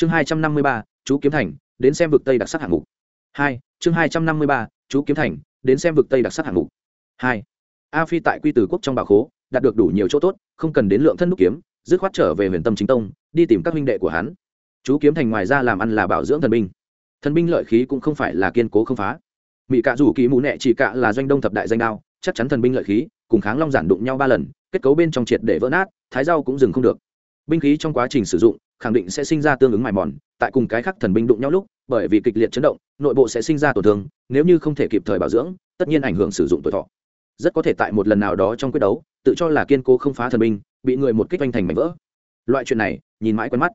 chương hai trăm năm mươi ba, chú kiếm thành, đến xem vực tây đặc sắc hạng mục. Hai, chương hai trăm năm mươi ba, chú kiếm thành, đến xem vực tây đặc sắc hạng mục. Hai, a phi tại quy tử quốc trong bảo khố, đạt được đủ nhiều chỗ tốt, không cần đến lượng thân đúc kiếm, dứt khoát trở về huyền tâm chính tông, đi tìm các huynh đệ của hắn. Chú kiếm thành ngoài ra làm ăn là bảo dưỡng thần binh. Thần binh lợi khí cũng không phải là kiên cố không phá. Mỹ cạ rủ kỳ mũ nẹ chỉ cạ là doanh đông thập đại danh đao, chắc chắn thần binh lợi khí, cùng kháng long giản đụng nhau ba lần, kết cấu bên trong triệt để vỡ nát, thái rau cũng dừng không được. Binh khí trong quá trình sử dụng khẳng định sẽ sinh ra tương ứng mài mòn, tại cùng cái khác thần binh đụng nhau lúc, bởi vì kịch liệt chấn động, nội bộ sẽ sinh ra tổn thương, nếu như không thể kịp thời bảo dưỡng, tất nhiên ảnh hưởng sử dụng tuổi thọ. Rất có thể tại một lần nào đó trong quyết đấu, tự cho là kiên cố không phá thần binh, bị người một kích oanh thành mảnh vỡ. Loại chuyện này, nhìn mãi quen mắt.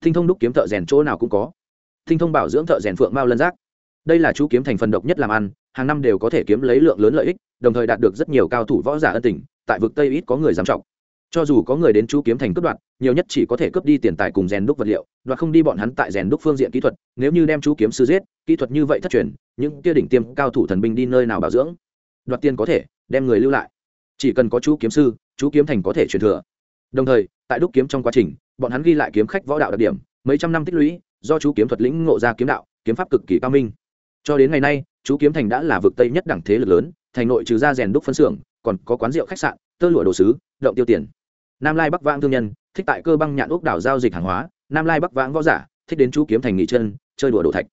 Thinh thông đúc kiếm thợ rèn chỗ nào cũng có. Thinh thông bảo dưỡng thợ rèn phượng mao lân giác. Đây là chú kiếm thành phần độc nhất làm ăn, hàng năm đều có thể kiếm lấy lượng lớn lợi ích, đồng thời đạt được rất nhiều cao thủ võ giả ân tình, tại vực tây ít có người dám trọng. Cho dù có người đến chú kiếm thành cướp đoạt nhiều nhất chỉ có thể cướp đi tiền tài cùng rèn đúc vật liệu đoạt không đi bọn hắn tại rèn đúc phương diện kỹ thuật, nếu như đem chú kiếm sư giết, kỹ thuật như vậy thất truyền, những kia đỉnh tiêm cao thủ thần binh đi nơi nào bảo dưỡng? Đoạt tiền có thể, đem người lưu lại. Chỉ cần có chú kiếm sư, chú kiếm thành có thể truyền thừa. Đồng thời, tại đúc kiếm trong quá trình, bọn hắn ghi lại kiếm khách võ đạo đặc điểm, mấy trăm năm tích lũy, do chú kiếm thuật lĩnh ngộ ra kiếm đạo, kiếm pháp cực kỳ cao minh. Cho đến ngày nay, chú kiếm thành đã là vực tây nhất đẳng thế lực lớn, thành nội trừ ra rèn đúc phân xưởng, còn có quán rượu khách sạn, tơ lụa đồ sứ, động tiêu tiền. Nam lai bắc vang thương nhân thích tại cơ băng nhạn ốc đảo giao dịch hàng hóa, nam lai bắc vãng võ giả, thích đến chú kiếm thành nghỉ chân, chơi đùa đổ thạch.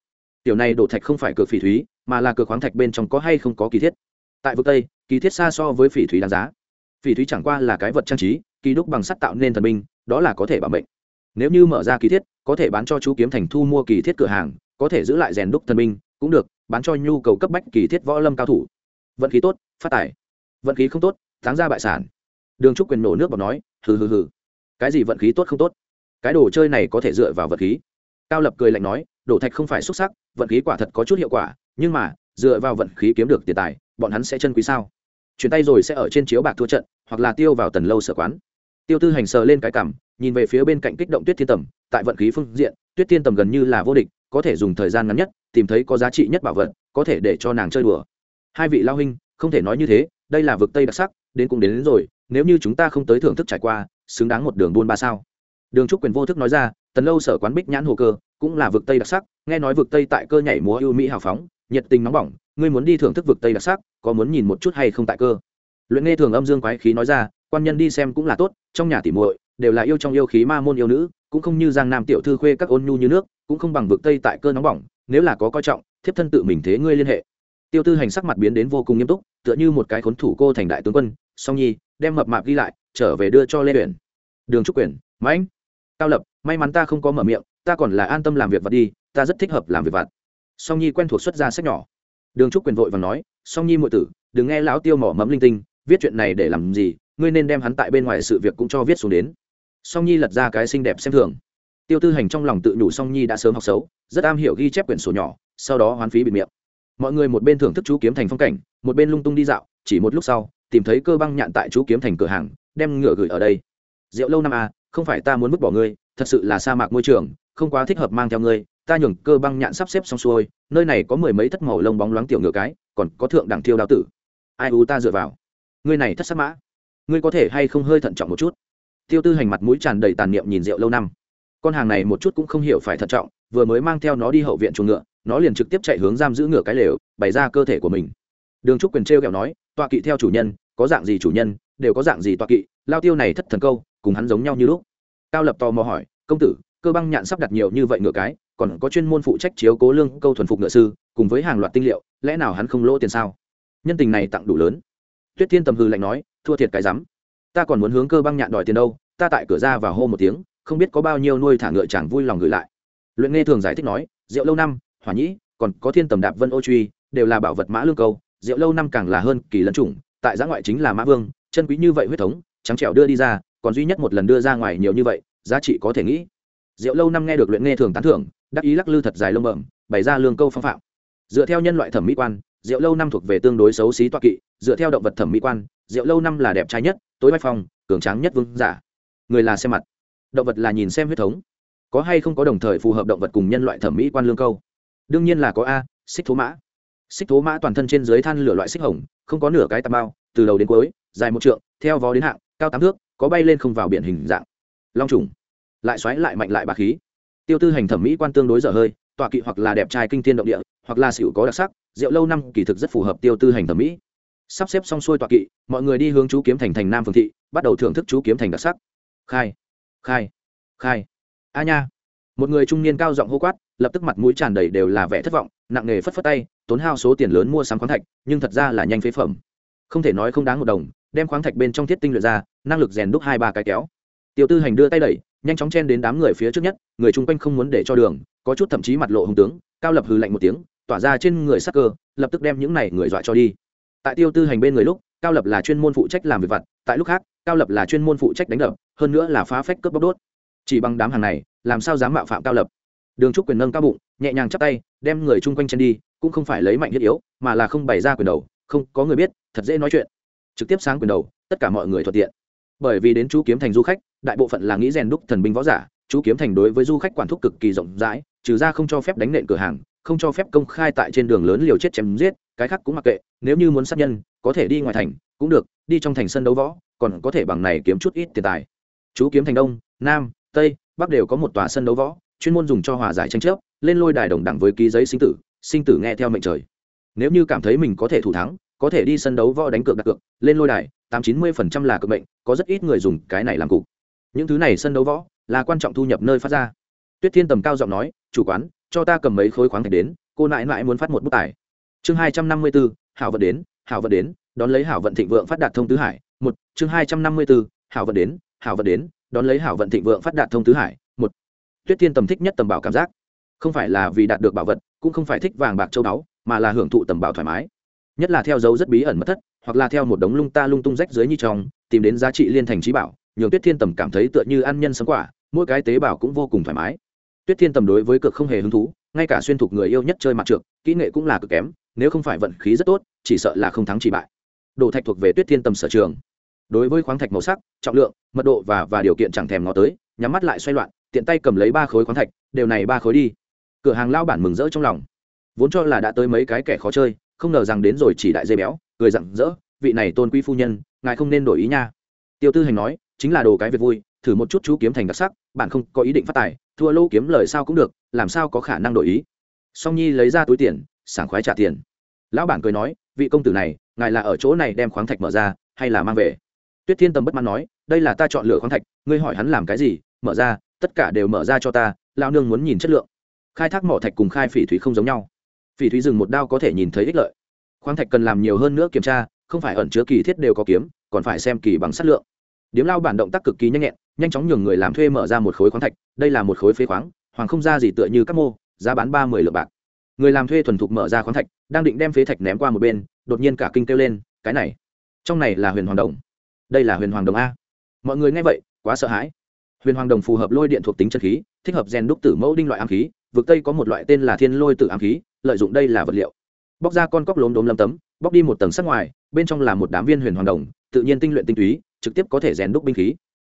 Tiểu này đổ thạch không phải cược phỉ thúy, mà là cược khoáng thạch bên trong có hay không có kỳ thiết. Tại vực tây, kỳ thiết xa so với phỉ thúy đáng giá. Phỉ thúy chẳng qua là cái vật trang trí, kỳ đúc bằng sắt tạo nên thần binh, đó là có thể bảo mệnh. Nếu như mở ra kỳ thiết, có thể bán cho chú kiếm thành thu mua kỳ thiết cửa hàng, có thể giữ lại rèn đúc thần binh, cũng được, bán cho nhu cầu cấp bách kỳ thiết võ lâm cao thủ. Vận khí tốt, phát tài. Vận khí không tốt, thắng ra bại sản. Đường trúc quyền nổ nước bọc nói, hừ hừ hừ cái gì vận khí tốt không tốt? Cái đồ chơi này có thể dựa vào vận khí. Cao lập cười lạnh nói đổ thạch không phải xuất sắc vận khí quả thật có chút hiệu quả nhưng mà dựa vào vận khí kiếm được tiền tài bọn hắn sẽ chân quý sao? Chuyển tay rồi sẽ ở trên chiếu bạc thua trận hoặc là tiêu vào tần lâu sở quán. Tiêu tư hành sờ lên cái cảm nhìn về phía bên cạnh kích động tuyết thiên tầm tại vận khí phương diện tuyết thiên tầm gần như là vô địch có thể dùng thời gian ngắn nhất tìm thấy có giá trị nhất bảo vật có thể để cho nàng chơi đùa. Hai vị lao huynh không thể nói như thế đây là vực tây đặc sắc đến cũng đến, đến rồi nếu như chúng ta không tới thưởng thức trải qua xứng đáng một đường buôn ba sao? Đường trúc quyền vô thức nói ra, tần lâu sở quán bích nhãn hồ cơ, cũng là vực tây đặc sắc, nghe nói vực tây tại cơ nhảy múa ưu mỹ hào phóng, nhiệt tình nóng bỏng, ngươi muốn đi thưởng thức vực tây đặc sắc, có muốn nhìn một chút hay không tại cơ? Luyện nghe thường âm dương quái khí nói ra, quan nhân đi xem cũng là tốt, trong nhà tỉ muội đều là yêu trong yêu khí ma môn yêu nữ, cũng không như giang nam tiểu thư khuê các ôn nhu như nước, cũng không bằng vực tây tại cơ nóng bỏng, nếu là có coi trọng, thiếp thân tự mình thế ngươi liên hệ. Tiêu tư hành sắc mặt biến đến vô cùng nghiêm túc, tựa như một cái khốn thủ cô thành đại tướng quân, song nhi, đem mập mạp ghi lại trở về đưa cho lê tuyển đường trúc quyền mãnh, cao lập, may mắn ta không có mở miệng, ta còn là an tâm làm việc vặt đi, ta rất thích hợp làm việc vặt. Song nhi quen thuộc xuất ra sách nhỏ. Đường trúc quyền vội và nói, song nhi muội tử, đừng nghe lão tiêu mỏ mẫm linh tinh, viết chuyện này để làm gì, ngươi nên đem hắn tại bên ngoài sự việc cũng cho viết xuống đến. Song nhi lật ra cái xinh đẹp xem thường. Tiêu tư hành trong lòng tự nhủ song nhi đã sớm học xấu, rất am hiểu ghi chép quyển sổ nhỏ, sau đó hoán phí bị miệng. Mọi người một bên thưởng thức chú kiếm thành phong cảnh, một bên lung tung đi dạo, chỉ một lúc sau, tìm thấy cơ băng nhạn tại chú kiếm thành cửa hàng đem ngựa gửi ở đây. Rượu lâu năm a không phải ta muốn vứt bỏ ngươi, thật sự là sa mạc môi trường, không quá thích hợp mang theo ngươi, ta nhường cơ băng nhạn sắp xếp xong xuôi, nơi này có mười mấy thất màu lông bóng loáng tiểu ngựa cái, còn có thượng đẳng thiêu đao tử. Ai u ta dựa vào? Ngươi này thất sắc mã, ngươi có thể hay không hơi thận trọng một chút? Tiêu tư hành mặt mũi tràn đầy tàn niệm nhìn rượu lâu năm. Con hàng này một chút cũng không hiểu phải thận trọng, vừa mới mang theo nó đi hậu viện chuồng ngựa, nó liền trực tiếp chạy hướng giam giữ ngựa cái lều, bày ra cơ thể của mình. Đường trúc quyền t r kẹo nói, tọa kỵ theo chủ nhân, có dạng gì chủ nhân đều có dạng gì tọa kỵ, lao tiêu này thất thần câu, cùng hắn giống nhau như lúc. Cao lập tò mò hỏi, công tử, cơ băng nhạn sắp đặt nhiều như vậy ngựa cái, còn có chuyên môn phụ trách chiếu cố lương câu thuần phục ngựa sư, cùng với hàng loạt tinh liệu, lẽ nào hắn không lỗ tiền sao? Nhân tình này tặng đủ lớn. Tuyết thiên tầm hư lạnh nói, thua thiệt cái rắm. Ta còn muốn hướng cơ băng nhạn đòi tiền đâu, ta tại cửa ra và hô một tiếng, không biết có bao nhiêu nuôi thả ngựa chẳng vui lòng gửi lại. Luyện nghe thường giải thích nói, rượu lâu năm, hỏa nhĩ, còn có thiên tầm đạp vân ô truy, đều là bảo vật mã lương câu, rượu lâu năm càng là hơn kỳ lân chủng, tại giã ngoại chính là mã vương chân quý như vậy huyết thống, trắng trẻo đưa đi ra, còn duy nhất một lần đưa ra ngoài nhiều như vậy, giá trị có thể nghĩ. Rượu lâu năm nghe được luyện nghe thường tán thưởng, đắc ý lắc lư thật dài lông bẩm, bày ra lương câu phong phạm. Dựa theo nhân loại thẩm mỹ quan rượu lâu năm thuộc về tương đối xấu xí toa kỵ, dựa theo động vật thẩm mỹ quan rượu lâu năm là đẹp trai nhất, tối bách phong, cường tráng nhất vương giả. Người là xem mặt, động vật là nhìn xem huyết thống. Có hay không có đồng thời phù hợp động vật cùng nhân loại thẩm mỹ quan lương câu? Đương nhiên là có a, xích thố mã. Xích thố mã toàn thân trên dưới than lửa loại xích hồng, không có nửa cái tà bao từ đầu đến cuối, dài một trượng, theo vó đến hạng, cao tám thước, có bay lên không vào biển hình dạng. Long trùng. Lại xoáy lại mạnh lại bà khí. Tiêu tư hành thẩm mỹ quan tương đối dở hơi, tọa kỵ hoặc là đẹp trai kinh thiên động địa, hoặc là xỉu có đặc sắc, rượu lâu năm kỳ thực rất phù hợp tiêu tư hành thẩm mỹ. Sắp xếp xong xuôi tọa kỵ, mọi người đi hướng chú kiếm thành thành nam phương thị, bắt đầu thưởng thức chú kiếm thành đặc sắc. Khai khai khai. A nha. Một người trung niên cao giọng hô quát, lập tức mặt mũi tràn đầy đều là vẻ thất vọng, nặng nề phất phất tay, tốn hao số tiền lớn mua sắm khoáng thạch, nhưng thật ra là nhanh phế phẩm không thể nói không đáng một đồng, đem khoáng thạch bên trong thiết tinh luyện ra, năng lực rèn đúc hai ba cái kéo. Tiểu tư hành đưa tay đẩy, nhanh chóng chen đến đám người phía trước nhất, người chung quanh không muốn để cho đường, có chút thậm chí mặt lộ hùng tướng, cao lập hừ lạnh một tiếng, tỏa ra trên người sắc cơ, lập tức đem những này người dọa cho đi. Tại tiêu tư hành bên người lúc, cao lập là chuyên môn phụ trách làm việc vặt, tại lúc khác, cao lập là chuyên môn phụ trách đánh đập, hơn nữa là phá phách cướp bóc đốt. Chỉ bằng đám hàng này, làm sao dám mạo phạm cao lập? Đường trúc quyền nâng cao bụng, nhẹ nhàng chắp tay, đem người chung quanh chen đi, cũng không phải lấy mạnh thiết yếu, mà là không bày ra quyền đầu không có người biết, thật dễ nói chuyện. Trực tiếp sáng quyền đầu, tất cả mọi người thuận tiện. Bởi vì đến chú kiếm thành du khách, đại bộ phận là nghĩ rèn đúc thần binh võ giả, chú kiếm thành đối với du khách quản thúc cực kỳ rộng rãi, trừ ra không cho phép đánh nện cửa hàng, không cho phép công khai tại trên đường lớn liều chết chém giết, cái khác cũng mặc kệ, nếu như muốn sát nhân, có thể đi ngoài thành, cũng được, đi trong thành sân đấu võ, còn có thể bằng này kiếm chút ít tiền tài. Chú kiếm thành đông, nam, tây, bắc đều có một tòa sân đấu võ, chuyên môn dùng cho hòa giải tranh chấp, lên lôi đài đồng đẳng với ký giấy sinh tử sinh tử nghe theo mệnh trời nếu như cảm thấy mình có thể thủ thắng, có thể đi sân đấu võ đánh cược đặt cược, lên lôi đài, tám chín mươi phần trăm là cực mệnh, có rất ít người dùng cái này làm cục. Những thứ này sân đấu võ, là quan trọng thu nhập nơi phát ra. Tuyết thiên tầm cao giọng nói, chủ quán, cho ta cầm mấy khối khoáng thạch đến, cô nại nại muốn phát một bức tài. Chương hai trăm năm mươi bốn, hảo vận đến, hảo vận đến, đón lấy hảo vận thịnh vượng phát đạt thông tứ hải. Một, chương hai trăm năm mươi bốn, hảo vận đến, hảo vận đến, đón lấy hảo vận thịnh vượng phát đạt thông tứ hải. Một, tuyết thiên tầm thích nhất tầm bảo cảm giác. Không phải là vì đạt được bảo vật, cũng không phải thích vàng bạc châu báu mà là hưởng thụ tầm bảo thoải mái. Nhất là theo dấu rất bí ẩn mất thất, hoặc là theo một đống lung ta lung tung rách dưới như trong, tìm đến giá trị liên thành trí bảo, nhường tuyết thiên tầm cảm thấy tựa như ăn nhân sống quả, mỗi cái tế bào cũng vô cùng thoải mái. Tuyết thiên tầm đối với cực không hề hứng thú, ngay cả xuyên thục người yêu nhất chơi mặt trượt kỹ nghệ cũng là cực kém, nếu không phải vận khí rất tốt, chỉ sợ là không thắng chỉ bại. Đồ thạch thuộc về tuyết thiên tầm sở trường. Đối với khoáng thạch màu sắc, trọng lượng, mật độ và và điều kiện chẳng thèm ngó tới, nhắm mắt lại xoay loạn, tiện tay cầm lấy ba khối khoáng thạch, đều này ba khối đi. Cửa hàng lao bản mừng rỡ trong lòng vốn cho là đã tới mấy cái kẻ khó chơi, không ngờ rằng đến rồi chỉ đại dây béo, cười rặng rỡ, vị này tôn quý phu nhân, ngài không nên đổi ý nha. Tiêu tư hành nói, chính là đồ cái việc vui, thử một chút chú kiếm thành đặc sắc, bạn không có ý định phát tài, thua lô kiếm lời sao cũng được, làm sao có khả năng đổi ý. Song nhi lấy ra túi tiền, sảng khoái trả tiền. Lão bản cười nói, vị công tử này, ngài là ở chỗ này đem khoáng thạch mở ra, hay là mang về? Tuyết thiên tâm bất mãn nói, đây là ta chọn lựa khoáng thạch, ngươi hỏi hắn làm cái gì, mở ra, tất cả đều mở ra cho ta lao nương muốn nhìn chất lượng. Khai thác mỏ thạch cùng khai phỉ thủy không giống nhau phỉ Thúy rừng một đao có thể nhìn thấy ích lợi. Khoáng thạch cần làm nhiều hơn nữa kiểm tra, không phải ẩn chứa kỳ thiết đều có kiếm, còn phải xem kỳ bằng chất lượng. Điếm lao bản động tác cực kỳ nhanh nhẹn, nhanh chóng nhường người làm thuê mở ra một khối khoáng thạch, đây là một khối phế khoáng, hoàng không ra gì tựa như các mô, giá bán ba mươi lượng bạc. Người làm thuê thuần thục mở ra khoáng thạch, đang định đem phế thạch ném qua một bên, đột nhiên cả kinh kêu lên, cái này, trong này là huyền hoàng đồng. Đây là huyền hoàng đồng a. Mọi người nghe vậy, quá sợ hãi. Huyền hoàng đồng phù hợp lôi điện thuộc tính chân khí, thích hợp rèn đúc tử mẫu đinh loại ám khí, vực tây có một loại tên là thiên lôi tử ám khí lợi dụng đây là vật liệu. Bóc ra con cóc lốm đốm lâm tấm, bóc đi một tầng sắc ngoài, bên trong là một đám viên huyền hoàng đồng, tự nhiên tinh luyện tinh túy, trực tiếp có thể rèn đúc binh khí.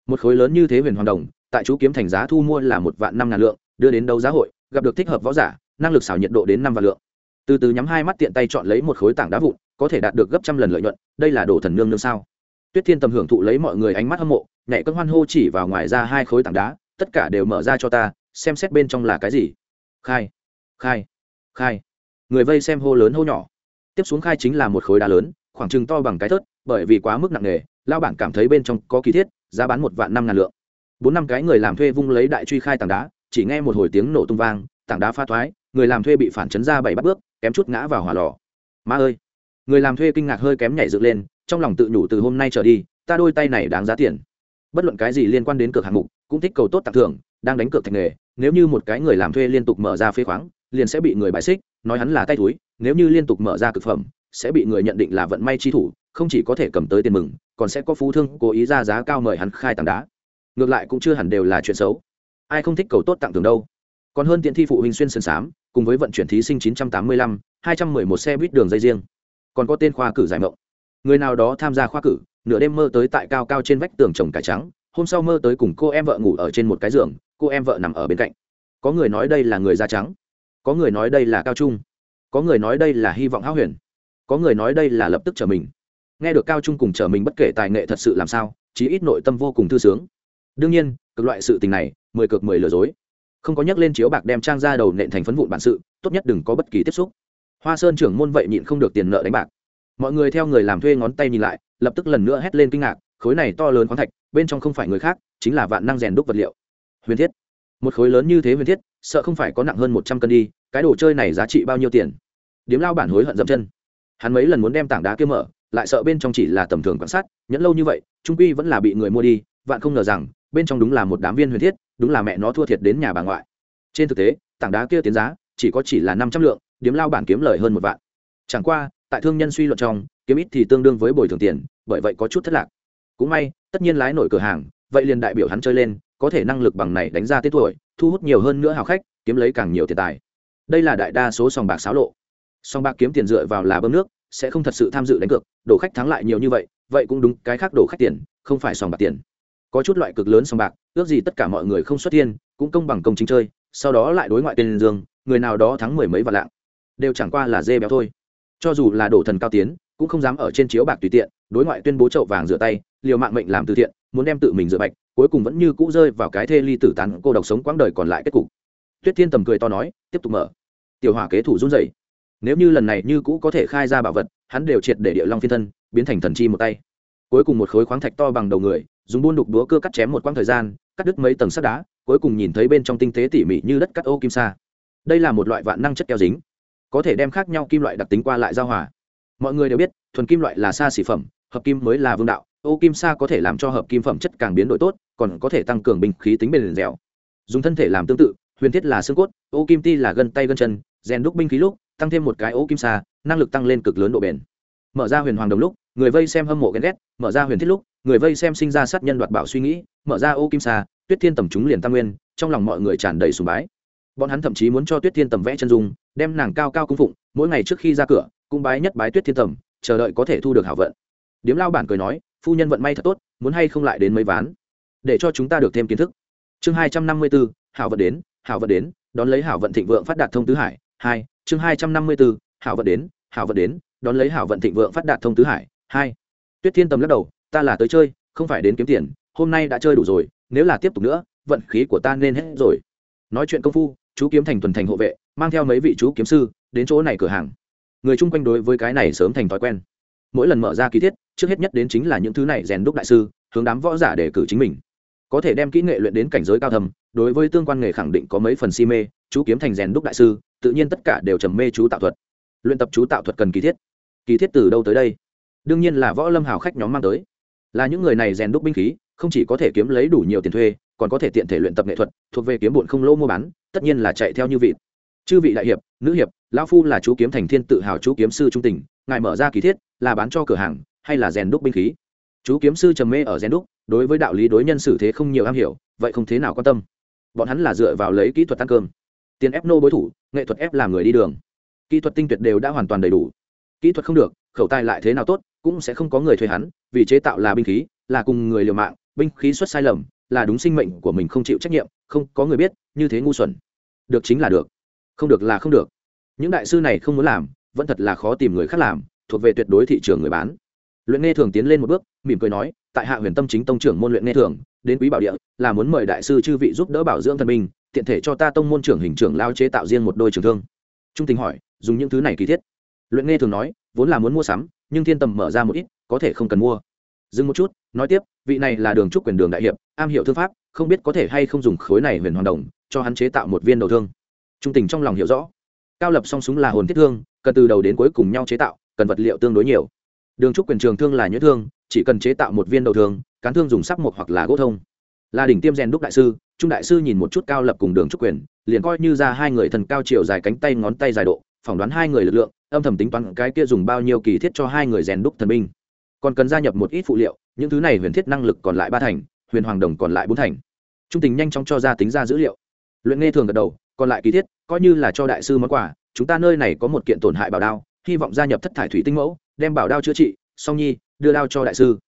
Một khối lớn như thế huyền hoàng đồng, tại chú kiếm thành giá thu mua là một vạn năm ngàn lượng, đưa đến đấu giá hội, gặp được thích hợp võ giả, năng lực xảo nhiệt độ đến năm vạn lượng. Từ từ nhắm hai mắt tiện tay chọn lấy một khối tảng đá vụn, có thể đạt được gấp trăm lần lợi nhuận, đây là đồ thần nương nương sao? Tuyết thiên tầm hưởng thụ lấy mọi người ánh mắt hâm mộ, nhảy cơn hoan hô chỉ vào ngoài ra hai khối tảng đá, tất cả đều mở ra cho ta, xem xét bên trong là cái gì. Khai khai khai. Người vây xem hô lớn hô nhỏ. Tiếp xuống khai chính là một khối đá lớn, khoảng chừng to bằng cái thớt, bởi vì quá mức nặng nề lao bản cảm thấy bên trong có kỳ thiết, giá bán một vạn năm ngàn lượng. Bốn năm cái người làm thuê vung lấy đại truy khai tảng đá, chỉ nghe một hồi tiếng nổ tung vang, tảng đá pha thoái, người làm thuê bị phản chấn ra bảy bắt bước, kém chút ngã vào hỏa lò. Ma ơi! Người làm thuê kinh ngạc hơi kém nhảy dựng lên, trong lòng tự nhủ từ hôm nay trở đi, ta đôi tay này đáng giá tiền. Bất luận cái gì liên quan đến cược hạng mục, cũng thích cầu tốt tặng thưởng, đang đánh cược thành nghề, nếu như một cái người làm thuê liên tục mở ra phế khoáng liền sẽ bị người bài xích nói hắn là tay túi nếu như liên tục mở ra cực phẩm sẽ bị người nhận định là vận may chi thủ không chỉ có thể cầm tới tiền mừng còn sẽ có phú thương cố ý ra giá cao mời hắn khai tảng đá. Ngược lại cũng chưa hẳn đều là chuyện xấu. Ai không thích cầu tốt tặng thưởng đâu. Còn hơn tiện thi phụ huynh xuyên sơn sám cùng với vận chuyển thí sinh 985, 211 xe buýt đường dây riêng. Còn có tên khoa cử giải mộng. Người nào đó tham gia khoa cử nửa đêm mơ tới tại cao cao trên vách tường trồng cải trắng hôm sau mơ tới cùng cô em vợ ngủ ở trên một cái giường cô em vợ nằm ở bên cạnh. Có người nói đây là người da trắng có người nói đây là cao trung. Có người nói đây là hy vọng hão huyền. Có người nói đây là lập tức trở mình. Nghe được cao trung cùng trở mình bất kể tài nghệ thật sự làm sao, chí ít nội tâm vô cùng thư sướng. Đương nhiên, cực loại sự tình này, mười cực mười lừa dối. Không có nhắc lên chiếu bạc đem trang ra đầu nện thành phấn vụn bản sự, tốt nhất đừng có bất kỳ tiếp xúc. Hoa sơn trưởng môn vậy nhịn không được tiền nợ đánh bạc. Mọi người theo người làm thuê ngón tay nhìn lại, lập tức lần nữa hét lên kinh ngạc, khối này to lớn khoáng thạch, bên trong không phải người khác, chính là vạn năng rèn đúc vật liệu. Huyền thiết một khối lớn như thế huyền thiết, sợ không phải có nặng hơn một trăm cân đi, cái đồ chơi này giá trị bao nhiêu tiền? Điếm lao bản hối hận dậm chân. Hắn mấy lần muốn đem tảng đá kia mở, lại sợ bên trong chỉ là tầm thường quan sát, nhẫn lâu như vậy, trung quy vẫn là bị người mua đi, vạn không ngờ rằng, bên trong đúng là một đám viên huyền thiết, đúng là mẹ nó thua thiệt đến nhà bà ngoại. Trên thực tế, tảng đá kia tiến giá, chỉ có chỉ là năm trăm lượng, điếm lao bản kiếm lời hơn một vạn. Chẳng qua, tại thương nhân suy luận trong, kiếm ít thì tương đương với bồi thường tiền, bởi vậy có chút thất lạc. Cũng may, tất nhiên lái nổi cửa hàng vậy liền đại biểu hắn chơi lên, có thể năng lực bằng này đánh ra tên tuổi, thu hút nhiều hơn nữa hào khách, kiếm lấy càng nhiều tiền tài. Đây là đại đa số sòng bạc xáo lộ. Sòng bạc kiếm tiền dựa vào là bơm nước, sẽ không thật sự tham dự đánh cược đổ khách thắng lại nhiều như vậy vậy cũng đúng, cái khác đổ khách tiền, không phải sòng bạc tiền. Có chút loại cực lớn sòng bạc, ước gì tất cả mọi người không xuất thiên cũng công bằng công chính chơi, sau đó lại đối ngoại tên dương, người nào đó thắng mười mấy vạn lạng. Đều chẳng qua là dê béo thôi. Cho dù là đổ thần cao tiến, cũng không dám ở trên chiếu bạc tùy tiện, đối ngoại tuyên bố chậu vàng rửa tay, liều mạng mệnh làm từ thiện muốn đem tự mình rửa bạch, cuối cùng vẫn như cũ rơi vào cái thê ly tử tán cô độc sống quãng đời còn lại kết cục. Tuyết thiên tầm cười to nói, tiếp tục mở. Tiểu hỏa kế thủ run rẩy. Nếu như lần này như cũ có thể khai ra bảo vật, hắn đều triệt để địa long phiên thân, biến thành thần chi một tay. Cuối cùng một khối khoáng thạch to bằng đầu người, dùng buôn đục đúa cưa cắt chém một quãng thời gian, cắt đứt mấy tầng sắt đá, cuối cùng nhìn thấy bên trong tinh tế tỉ mỉ như đất cắt ô kim sa. Đây là một loại vạn năng chất keo dính, có thể đem khác nhau kim loại đặc tính qua lại giao hòa. Mọi người đều biết, thuần kim loại là xa xỉ phẩm, hợp kim mới là vương đạo ô kim sa có thể làm cho hợp kim phẩm chất càng biến đổi tốt, còn có thể tăng cường binh khí tính bền dẻo. Dùng thân thể làm tương tự, huyền thiết là xương cốt, ô kim ti là gân tay gân chân, rèn đúc binh khí lúc, tăng thêm một cái ô kim sa, năng lực tăng lên cực lớn độ bền. Mở ra huyền hoàng đồng lúc, người vây xem hâm mộ ghen ghét, mở ra huyền thiết lúc, người vây xem sinh ra sát nhân đoạt bảo suy nghĩ, mở ra ô kim sa, tuyết thiên tầm chúng liền tam nguyên, trong lòng mọi người tràn đầy sùng bái. Bọn hắn thậm chí muốn cho tuyết thiên tầm vẽ chân dung, đem nàng cao cao cung phụng, mỗi ngày trước khi ra cửa cung bái nhất bái tuyết thiên tầm, chờ đợi có thể thu được hảo vận. Điếm lao bản cười nói phu nhân vận may thật tốt, muốn hay không lại đến mấy ván? Để cho chúng ta được thêm kiến thức. Chương hai trăm năm mươi bốn hảo vận đến, hảo vận đến, đón lấy hảo vận thịnh vượng phát đạt thông tứ hải. Hai, chương hai trăm năm mươi bốn hảo vận đến, hảo vận đến, đón lấy hảo vận thịnh vượng phát đạt thông tứ hải. Hai, tuyết thiên tầm lắc đầu, ta là tới chơi, không phải đến kiếm tiền, hôm nay đã chơi đủ rồi, nếu là tiếp tục nữa, vận khí của ta nên hết rồi. Nói chuyện công phu, chú kiếm thành tuần thành hộ vệ, mang theo mấy vị chú kiếm sư, đến chỗ này cửa hàng. Người chung quanh đối với cái này sớm thành thói quen mỗi lần mở ra ký thiết, trước hết nhất đến chính là những thứ này rèn đúc đại sư, hướng đám võ giả để cử chính mình. Có thể đem kỹ nghệ luyện đến cảnh giới cao thầm đối với tương quan nghề khẳng định có mấy phần si mê, chú kiếm thành rèn đúc đại sư, tự nhiên tất cả đều trầm mê chú tạo thuật. Luyện tập chú tạo thuật cần kỳ thiết. Kỳ thiết từ đâu tới đây? Đương nhiên là võ lâm hào khách nhóm mang tới. Là những người này rèn đúc binh khí, không chỉ có thể kiếm lấy đủ nhiều tiền thuê, còn có thể tiện thể luyện tập nghệ thuật, thuộc về kiếm bụn không lỗ mua bán, tất nhiên là chạy theo như vị chư vị đại hiệp, nữ hiệp, lão phu là chú kiếm thành thiên tự hào chú kiếm sư trung tình ngài mở ra kỳ thiết, là bán cho cửa hàng, hay là rèn đúc binh khí? Chú kiếm sư trầm mê ở rèn đúc, đối với đạo lý đối nhân xử thế không nhiều am hiểu, vậy không thế nào quan tâm. Bọn hắn là dựa vào lấy kỹ thuật ăn cơm. Tiền ép nô bối thủ, nghệ thuật ép làm người đi đường. Kỹ thuật tinh tuyệt đều đã hoàn toàn đầy đủ. Kỹ thuật không được, khẩu tài lại thế nào tốt, cũng sẽ không có người thuê hắn, vì chế tạo là binh khí, là cùng người liều mạng, binh khí xuất sai lầm, là đúng sinh mệnh của mình không chịu trách nhiệm, không có người biết, như thế ngu xuẩn. Được chính là được, không được là không được. Những đại sư này không muốn làm vẫn thật là khó tìm người khác làm, thuộc về tuyệt đối thị trường người bán. Luyện nghe thường tiến lên một bước, mỉm cười nói, tại hạ huyền tâm chính tông trưởng môn luyện nghe thường, đến quý bảo địa, là muốn mời đại sư chư vị giúp đỡ bảo dưỡng thần minh tiện thể cho ta tông môn trưởng hình trưởng lao chế tạo riêng một đôi trường thương. Trung tình hỏi, dùng những thứ này kỳ thiết. Luyện nghe thường nói, vốn là muốn mua sắm, nhưng thiên tầm mở ra một ít, có thể không cần mua. Dừng một chút, nói tiếp, vị này là đường trúc quyền đường đại hiệp, am hiểu thương pháp, không biết có thể hay không dùng khối này huyền hoàng đồng, cho hắn chế tạo một viên đầu thương. Trung tình trong lòng hiểu rõ. Cao lập song súng là hồn thiết thương cần từ đầu đến cuối cùng nhau chế tạo, cần vật liệu tương đối nhiều. Đường trúc quyền trường thương là nhuyễn thương, chỉ cần chế tạo một viên đầu thương, cán thương dùng sắc một hoặc là gỗ thông. Là đỉnh tiêm rèn đúc đại sư, trung đại sư nhìn một chút cao lập cùng đường trúc quyền, liền coi như ra hai người thần cao chiều dài cánh tay ngón tay dài độ, phỏng đoán hai người lực lượng, âm thầm tính toán cái kia dùng bao nhiêu kỳ thiết cho hai người rèn đúc thần binh. Còn cần gia nhập một ít phụ liệu, những thứ này huyền thiết năng lực còn lại ba thành, huyền hoàng đồng còn lại bốn thành. Trung tình nhanh chóng cho ra tính ra dữ liệu. Luyện nghe thường gật đầu, còn lại kỳ thiết coi như là cho đại sư món quà, chúng ta nơi này có một kiện tổn hại bảo đao, hy vọng gia nhập thất thải thủy tinh mẫu, đem bảo đao chữa trị, song nhi, đưa đao cho đại sư.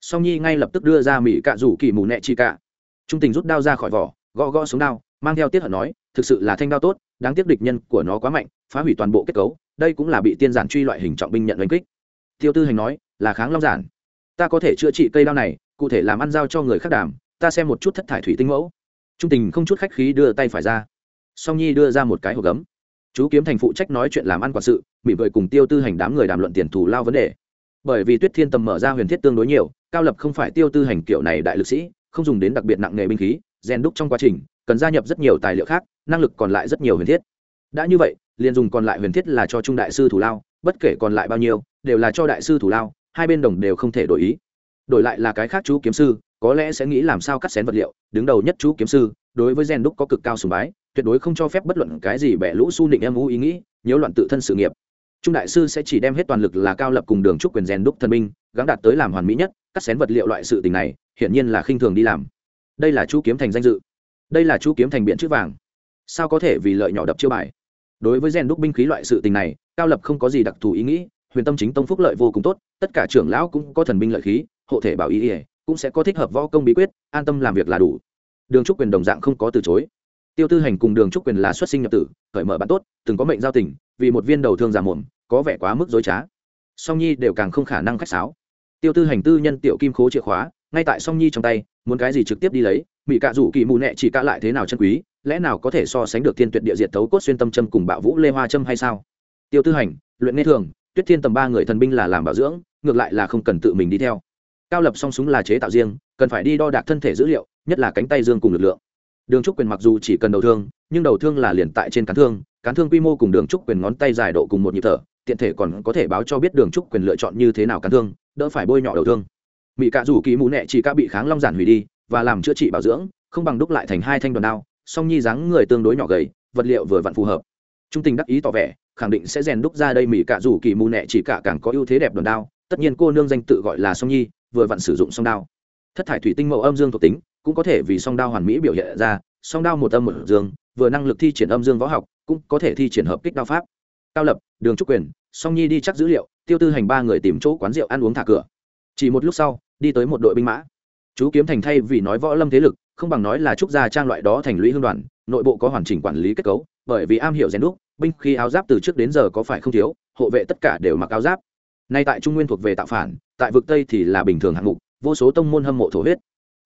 Song nhi ngay lập tức đưa ra mỹ cạ rủ kỳ mù nẹ chi cạ. Trung tình rút đao ra khỏi vỏ, gõ gõ xuống đao, mang theo tiết hận nói, thực sự là thanh đao tốt, đáng tiếc địch nhân của nó quá mạnh, phá hủy toàn bộ kết cấu, đây cũng là bị tiên giản truy loại hình trọng binh nhận đánh kích. Tiêu tư hành nói, là kháng long giản. Ta có thể chữa trị cây đao này, cụ thể làm ăn giao cho người khác đảm, ta xem một chút thất thải thủy tinh mẫu. Trung tình không chút khách khí đưa tay phải ra song nhi đưa ra một cái hộp gấm. Chú kiếm thành phụ trách nói chuyện làm ăn quản sự, mỉm cười cùng tiêu tư hành đám người đàm luận tiền thù lao vấn đề. Bởi vì tuyết thiên tầm mở ra huyền thiết tương đối nhiều, cao lập không phải tiêu tư hành kiểu này đại lực sĩ, không dùng đến đặc biệt nặng nghề binh khí, rèn đúc trong quá trình, cần gia nhập rất nhiều tài liệu khác, năng lực còn lại rất nhiều huyền thiết. Đã như vậy, liền dùng còn lại huyền thiết là cho trung đại sư thủ lao, bất kể còn lại bao nhiêu, đều là cho đại sư thủ lao, hai bên đồng đều không thể đổi ý. Đổi lại là cái khác chú kiếm sư, có lẽ sẽ nghĩ làm sao cắt xén vật liệu, đứng đầu nhất chú kiếm sư, đối với gen đúc có cực cao sùng bái tuyệt đối không cho phép bất luận cái gì bẻ lũ su nịnh em u ý nghĩ, nhiễu loạn tự thân sự nghiệp. Trung đại sư sẽ chỉ đem hết toàn lực là cao lập cùng đường trúc quyền rèn đúc thân binh, gắng đạt tới làm hoàn mỹ nhất, cắt xén vật liệu loại sự tình này, hiển nhiên là khinh thường đi làm. Đây là chú kiếm thành danh dự. Đây là chú kiếm thành biện chữ vàng. Sao có thể vì lợi nhỏ đập chiêu bài? Đối với rèn đúc binh khí loại sự tình này, cao lập không có gì đặc thù ý nghĩ, huyền tâm chính tông phúc lợi vô cùng tốt, tất cả trưởng lão cũng có thần binh lợi khí, hộ thể bảo ý ỉa cũng sẽ có thích hợp võ công bí quyết, an tâm làm việc là đủ. Đường trúc quyền đồng dạng không có từ chối tiêu tư hành cùng đường trúc quyền là xuất sinh nhập tử khởi mở bạn tốt, từng có mệnh giao tình, vì một viên đầu thương giả mồm, có vẻ quá mức dối trá. Song nhi đều càng không khả năng khách sáo. Tiêu tư hành tư nhân tiểu kim khố chìa khóa, ngay tại song nhi trong tay, muốn cái gì trực tiếp đi lấy mỹ cạ rủ kỳ mù nẹ chỉ cạ lại thế nào chân quý, lẽ nào có thể so sánh được thiên tuyệt địa diệt tấu cốt xuyên tâm châm cùng bạo vũ lê hoa châm hay sao? Tiêu tư hành, luyện nghe thường, tuyết thiên tầm ba người thần binh là làm bảo dưỡng, ngược lại là không cần tự mình đi theo. Cao lập song súng là chế tạo riêng, cần phải đi đo đạc thân thể dữ liệu, nhất là cánh tay dương cùng lực lượng đường trúc quyền mặc dù chỉ cần đầu thương, nhưng đầu thương là liền tại trên cán thương cán thương quy mô cùng đường trúc quyền ngón tay dài độ cùng một nhịp thở, tiện thể còn có thể báo cho biết đường trúc quyền lựa chọn như thế nào cán thương, đỡ phải bôi nhọ đầu thương. Mỹ cạ rủ kỳ mũ nẹ chỉ ca bị kháng long giản hủy đi và làm chữa trị bảo dưỡng, không bằng đúc lại thành hai thanh đoàn đao, song nhi dáng người tương đối nhỏ gầy, vật liệu vừa vặn phù hợp. Trung tình đắc ý tỏ vẻ, khẳng định sẽ rèn đúc ra đây mỹ cạ rủ kỳ mù nẹ chỉ cả càng có ưu thế đẹp đoàn đao, tất nhiên cô nương danh tự gọi là song nhi, vừa vặn sử dụng song đao. Thất thải thủy tinh mẫu âm dương thuộc tính cũng có thể vì song đao hoàn mỹ biểu hiện ra, song đao một âm một dương, vừa năng lực thi triển âm dương võ học, cũng có thể thi triển hợp kích đao pháp. Cao lập, đường trúc quyền, song nhi đi chắc dữ liệu, tiêu tư hành ba người tìm chỗ quán rượu ăn uống thả cửa. Chỉ một lúc sau, đi tới một đội binh mã. Chú kiếm thành thay vì nói võ lâm thế lực, không bằng nói là trúc gia trang loại đó thành lũy hương đoàn, nội bộ có hoàn chỉnh quản lý kết cấu, bởi vì am hiểu rèn đúc, binh khi áo giáp từ trước đến giờ có phải không thiếu, hộ vệ tất cả đều mặc áo giáp. Nay tại trung nguyên thuộc về tạo phản, tại vực tây thì là bình thường hạng mục, vô số tông môn hâm mộ thổ huyết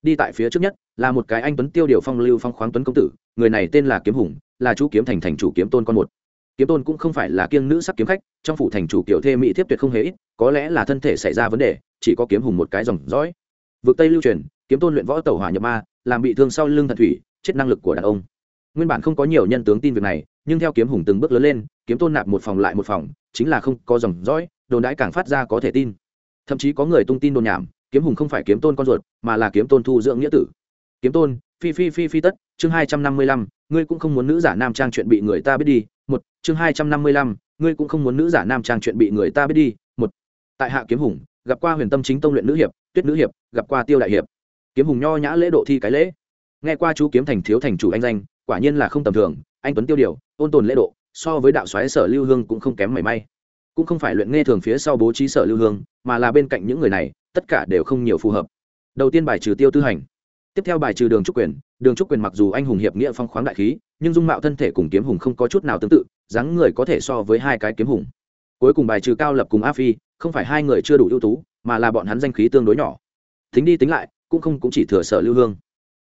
đi tại phía trước nhất, là một cái anh tuấn tiêu điều phong lưu phong khoáng tuấn công tử, người này tên là kiếm hùng, là chú kiếm thành thành chủ kiếm tôn con một. Kiếm tôn cũng không phải là kiêng nữ sắc kiếm khách, trong phủ thành chủ kiểu thê mỹ thiếp tuyệt không hề ít, có lẽ là thân thể xảy ra vấn đề, chỉ có kiếm hùng một cái dòng dõi. Vực tây lưu truyền, kiếm tôn luyện võ tẩu hỏa nhập ma, làm bị thương sau lưng thần thủy, chết năng lực của đàn ông. Nguyên bản không có nhiều nhân tướng tin việc này, nhưng theo kiếm hùng từng bước lớn lên, kiếm tôn nạp một phòng lại một phòng, chính là không có dòng dõi, đồn đãi càng phát ra có thể tin. Thậm chí có người tung tin đồn nhảm kiếm hùng không phải kiếm tôn con ruột, mà là kiếm tôn thu dưỡng nghĩa tử. Kiếm tôn, phi phi phi phi tất, chương hai trăm năm mươi lăm, ngươi cũng không muốn nữ giả nam trang chuyện bị người ta biết đi. Một, chương hai trăm năm mươi lăm, ngươi cũng không muốn nữ giả nam trang chuyện bị người ta biết đi. Một, tại hạ kiếm hùng, gặp qua huyền tâm chính tông luyện nữ hiệp, tuyết nữ hiệp, gặp qua tiêu đại hiệp. Kiếm hùng nho nhã lễ độ thi cái lễ. Nghe qua chú kiếm thành thiếu thành chủ anh danh, quả nhiên là không tầm thường. Anh tuấn tiêu điều, ôn tồn lễ độ, so với đạo xoáy sở lưu hương cũng không kém mảy may. Cũng không phải luyện nghe thường phía sau bố trí sở lưu hương mà là bên cạnh những người này, tất cả đều không nhiều phù hợp. Đầu tiên bài trừ tiêu tư hành. Tiếp theo bài trừ đường trúc quyền. Đường trúc quyền mặc dù anh hùng hiệp nghĩa phong khoáng đại khí, nhưng dung mạo thân thể cùng kiếm hùng không có chút nào tương tự, dáng người có thể so với hai cái kiếm hùng. Cuối cùng bài trừ cao lập cùng a phi, không phải hai người chưa đủ ưu tú, mà là bọn hắn danh khí tương đối nhỏ. Tính đi tính lại, cũng không cũng chỉ thừa sở lưu hương.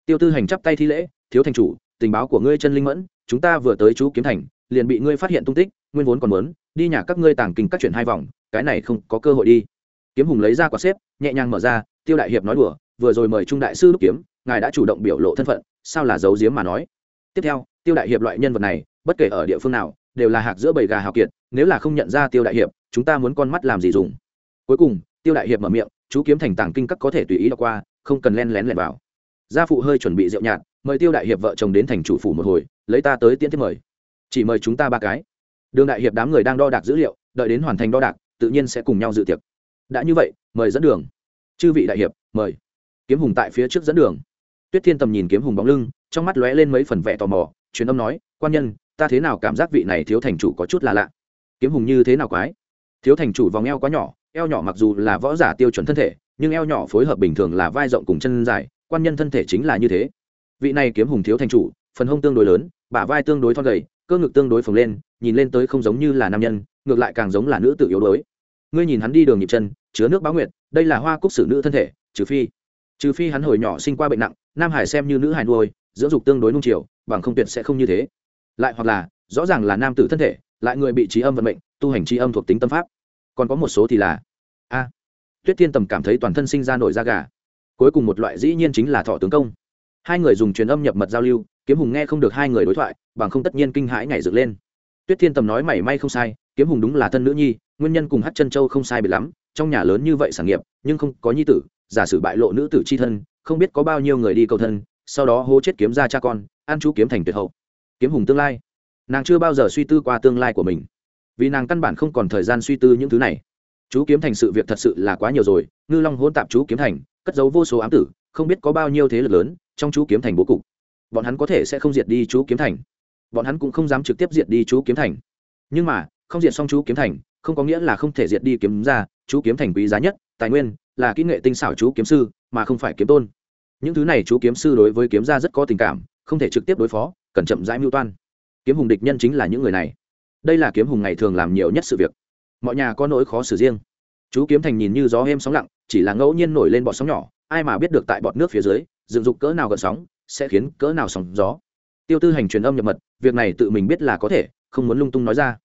Tiêu tư hành chắp tay thi lễ, thiếu thành chủ, tình báo của ngươi chân linh mẫn, chúng ta vừa tới chú kiếm thành, liền bị ngươi phát hiện tung tích, nguyên vốn còn muốn, đi nhà các ngươi tàng kinh các chuyện hai vòng, cái này không có cơ hội đi kiếm hùng lấy ra quả xếp, nhẹ nhàng mở ra, tiêu đại hiệp nói đùa, vừa rồi mời trung đại sư đúc kiếm, ngài đã chủ động biểu lộ thân phận, sao là giấu giếm mà nói? Tiếp theo, tiêu đại hiệp loại nhân vật này, bất kể ở địa phương nào, đều là hạc giữa bầy gà hào kiệt, nếu là không nhận ra tiêu đại hiệp, chúng ta muốn con mắt làm gì dùng? Cuối cùng, tiêu đại hiệp mở miệng, chú kiếm thành tảng kinh các có thể tùy ý đọc qua, không cần len lén lẻn vào. Gia phụ hơi chuẩn bị rượu nhạt, mời tiêu đại hiệp vợ chồng đến thành chủ phủ một hồi, lấy ta tới tiễn tiếp mời. Chỉ mời chúng ta ba cái. Đường đại hiệp đám người đang đo đạc dữ liệu, đợi đến hoàn thành đo đạc, tự nhiên sẽ cùng nhau dự tiệc đã như vậy, mời dẫn đường. Chư vị đại hiệp, mời. Kiếm hùng tại phía trước dẫn đường. Tuyết thiên tầm nhìn kiếm hùng bóng lưng, trong mắt lóe lên mấy phần vẻ tò mò, truyền âm nói, quan nhân, ta thế nào cảm giác vị này thiếu thành chủ có chút là lạ? Kiếm hùng như thế nào quái? Thiếu thành chủ vòng eo quá nhỏ, eo nhỏ mặc dù là võ giả tiêu chuẩn thân thể, nhưng eo nhỏ phối hợp bình thường là vai rộng cùng chân dài, quan nhân thân thể chính là như thế. Vị này kiếm hùng thiếu thành chủ, phần hông tương đối lớn, bả vai tương đối thon gầy, cơ ngực tương đối phồng lên, nhìn lên tới không giống như là nam nhân, ngược lại càng giống là nữ tự yếu đuối ngươi nhìn hắn đi đường nhịp chân, chứa nước báo nguyệt, đây là hoa cúc xử nữ thân thể, trừ phi trừ phi hắn hồi nhỏ sinh qua bệnh nặng, nam hải xem như nữ hải nuôi, dưỡng dục tương đối nung chiều, bằng không tuyệt sẽ không như thế. Lại hoặc là, rõ ràng là nam tử thân thể, lại người bị trí âm vận mệnh, tu hành trí âm thuộc tính tâm pháp. Còn có một số thì là, a, tuyết thiên tầm cảm thấy toàn thân sinh ra nổi da gà. Cuối cùng một loại dĩ nhiên chính là thọ tướng công. Hai người dùng truyền âm nhập mật giao lưu, kiếm hùng nghe không được hai người đối thoại, bằng không tất nhiên kinh hãi nhảy dựng lên tuyết thiên tầm nói mảy may không sai, kiếm hùng đúng là thân nữ nhi, nguyên nhân cùng hát chân châu không sai biệt lắm, trong nhà lớn như vậy sản nghiệp, nhưng không có nhi tử, giả sử bại lộ nữ tử c h i thân, không biết có bao nhiêu người đi cầu thân, sau đó hô chết kiếm ra cha con, an chú kiếm thành tuyệt hậu. Kiếm hùng tương lai. Nàng chưa bao giờ suy tư qua tương lai của mình. Vì nàng căn bản không còn thời gian suy tư những thứ này. Chú kiếm thành sự việc thật sự là quá nhiều rồi, ngư long hôn tạp chú kiếm thành, cất giấu vô số ám tử, không biết có bao nhiêu thế lực lớn trong chú kiếm thành bố cục. Bọn hắn có thể sẽ không diệt đi chú kiếm thành bọn hắn cũng không dám trực tiếp diệt đi chú kiếm thành. Nhưng mà, không diệt xong chú kiếm thành, không có nghĩa là không thể diệt đi kiếm ra, chú kiếm thành quý giá nhất, tài nguyên, là kỹ nghệ tinh xảo chú kiếm sư, mà không phải kiếm tôn. Những thứ này chú kiếm sư đối với kiếm gia rất có tình cảm, không thể trực tiếp đối phó, cần chậm rãi mưu toan. Kiếm hùng địch nhân chính là những người này. Đây là kiếm hùng ngày thường làm nhiều nhất sự việc. Mọi nhà có nỗi khó xử riêng. Chú kiếm thành nhìn như gió êm sóng lặng, chỉ là ngẫu nhiên nổi lên bọt sóng nhỏ, ai mà biết được tại bọt nước phía dưới, dựng dục cỡ nào gợn sóng, sẽ khiến cỡ nào sóng gió tiêu tư hành truyền âm nhập mật, việc này tự mình biết là có thể, không muốn lung tung nói ra.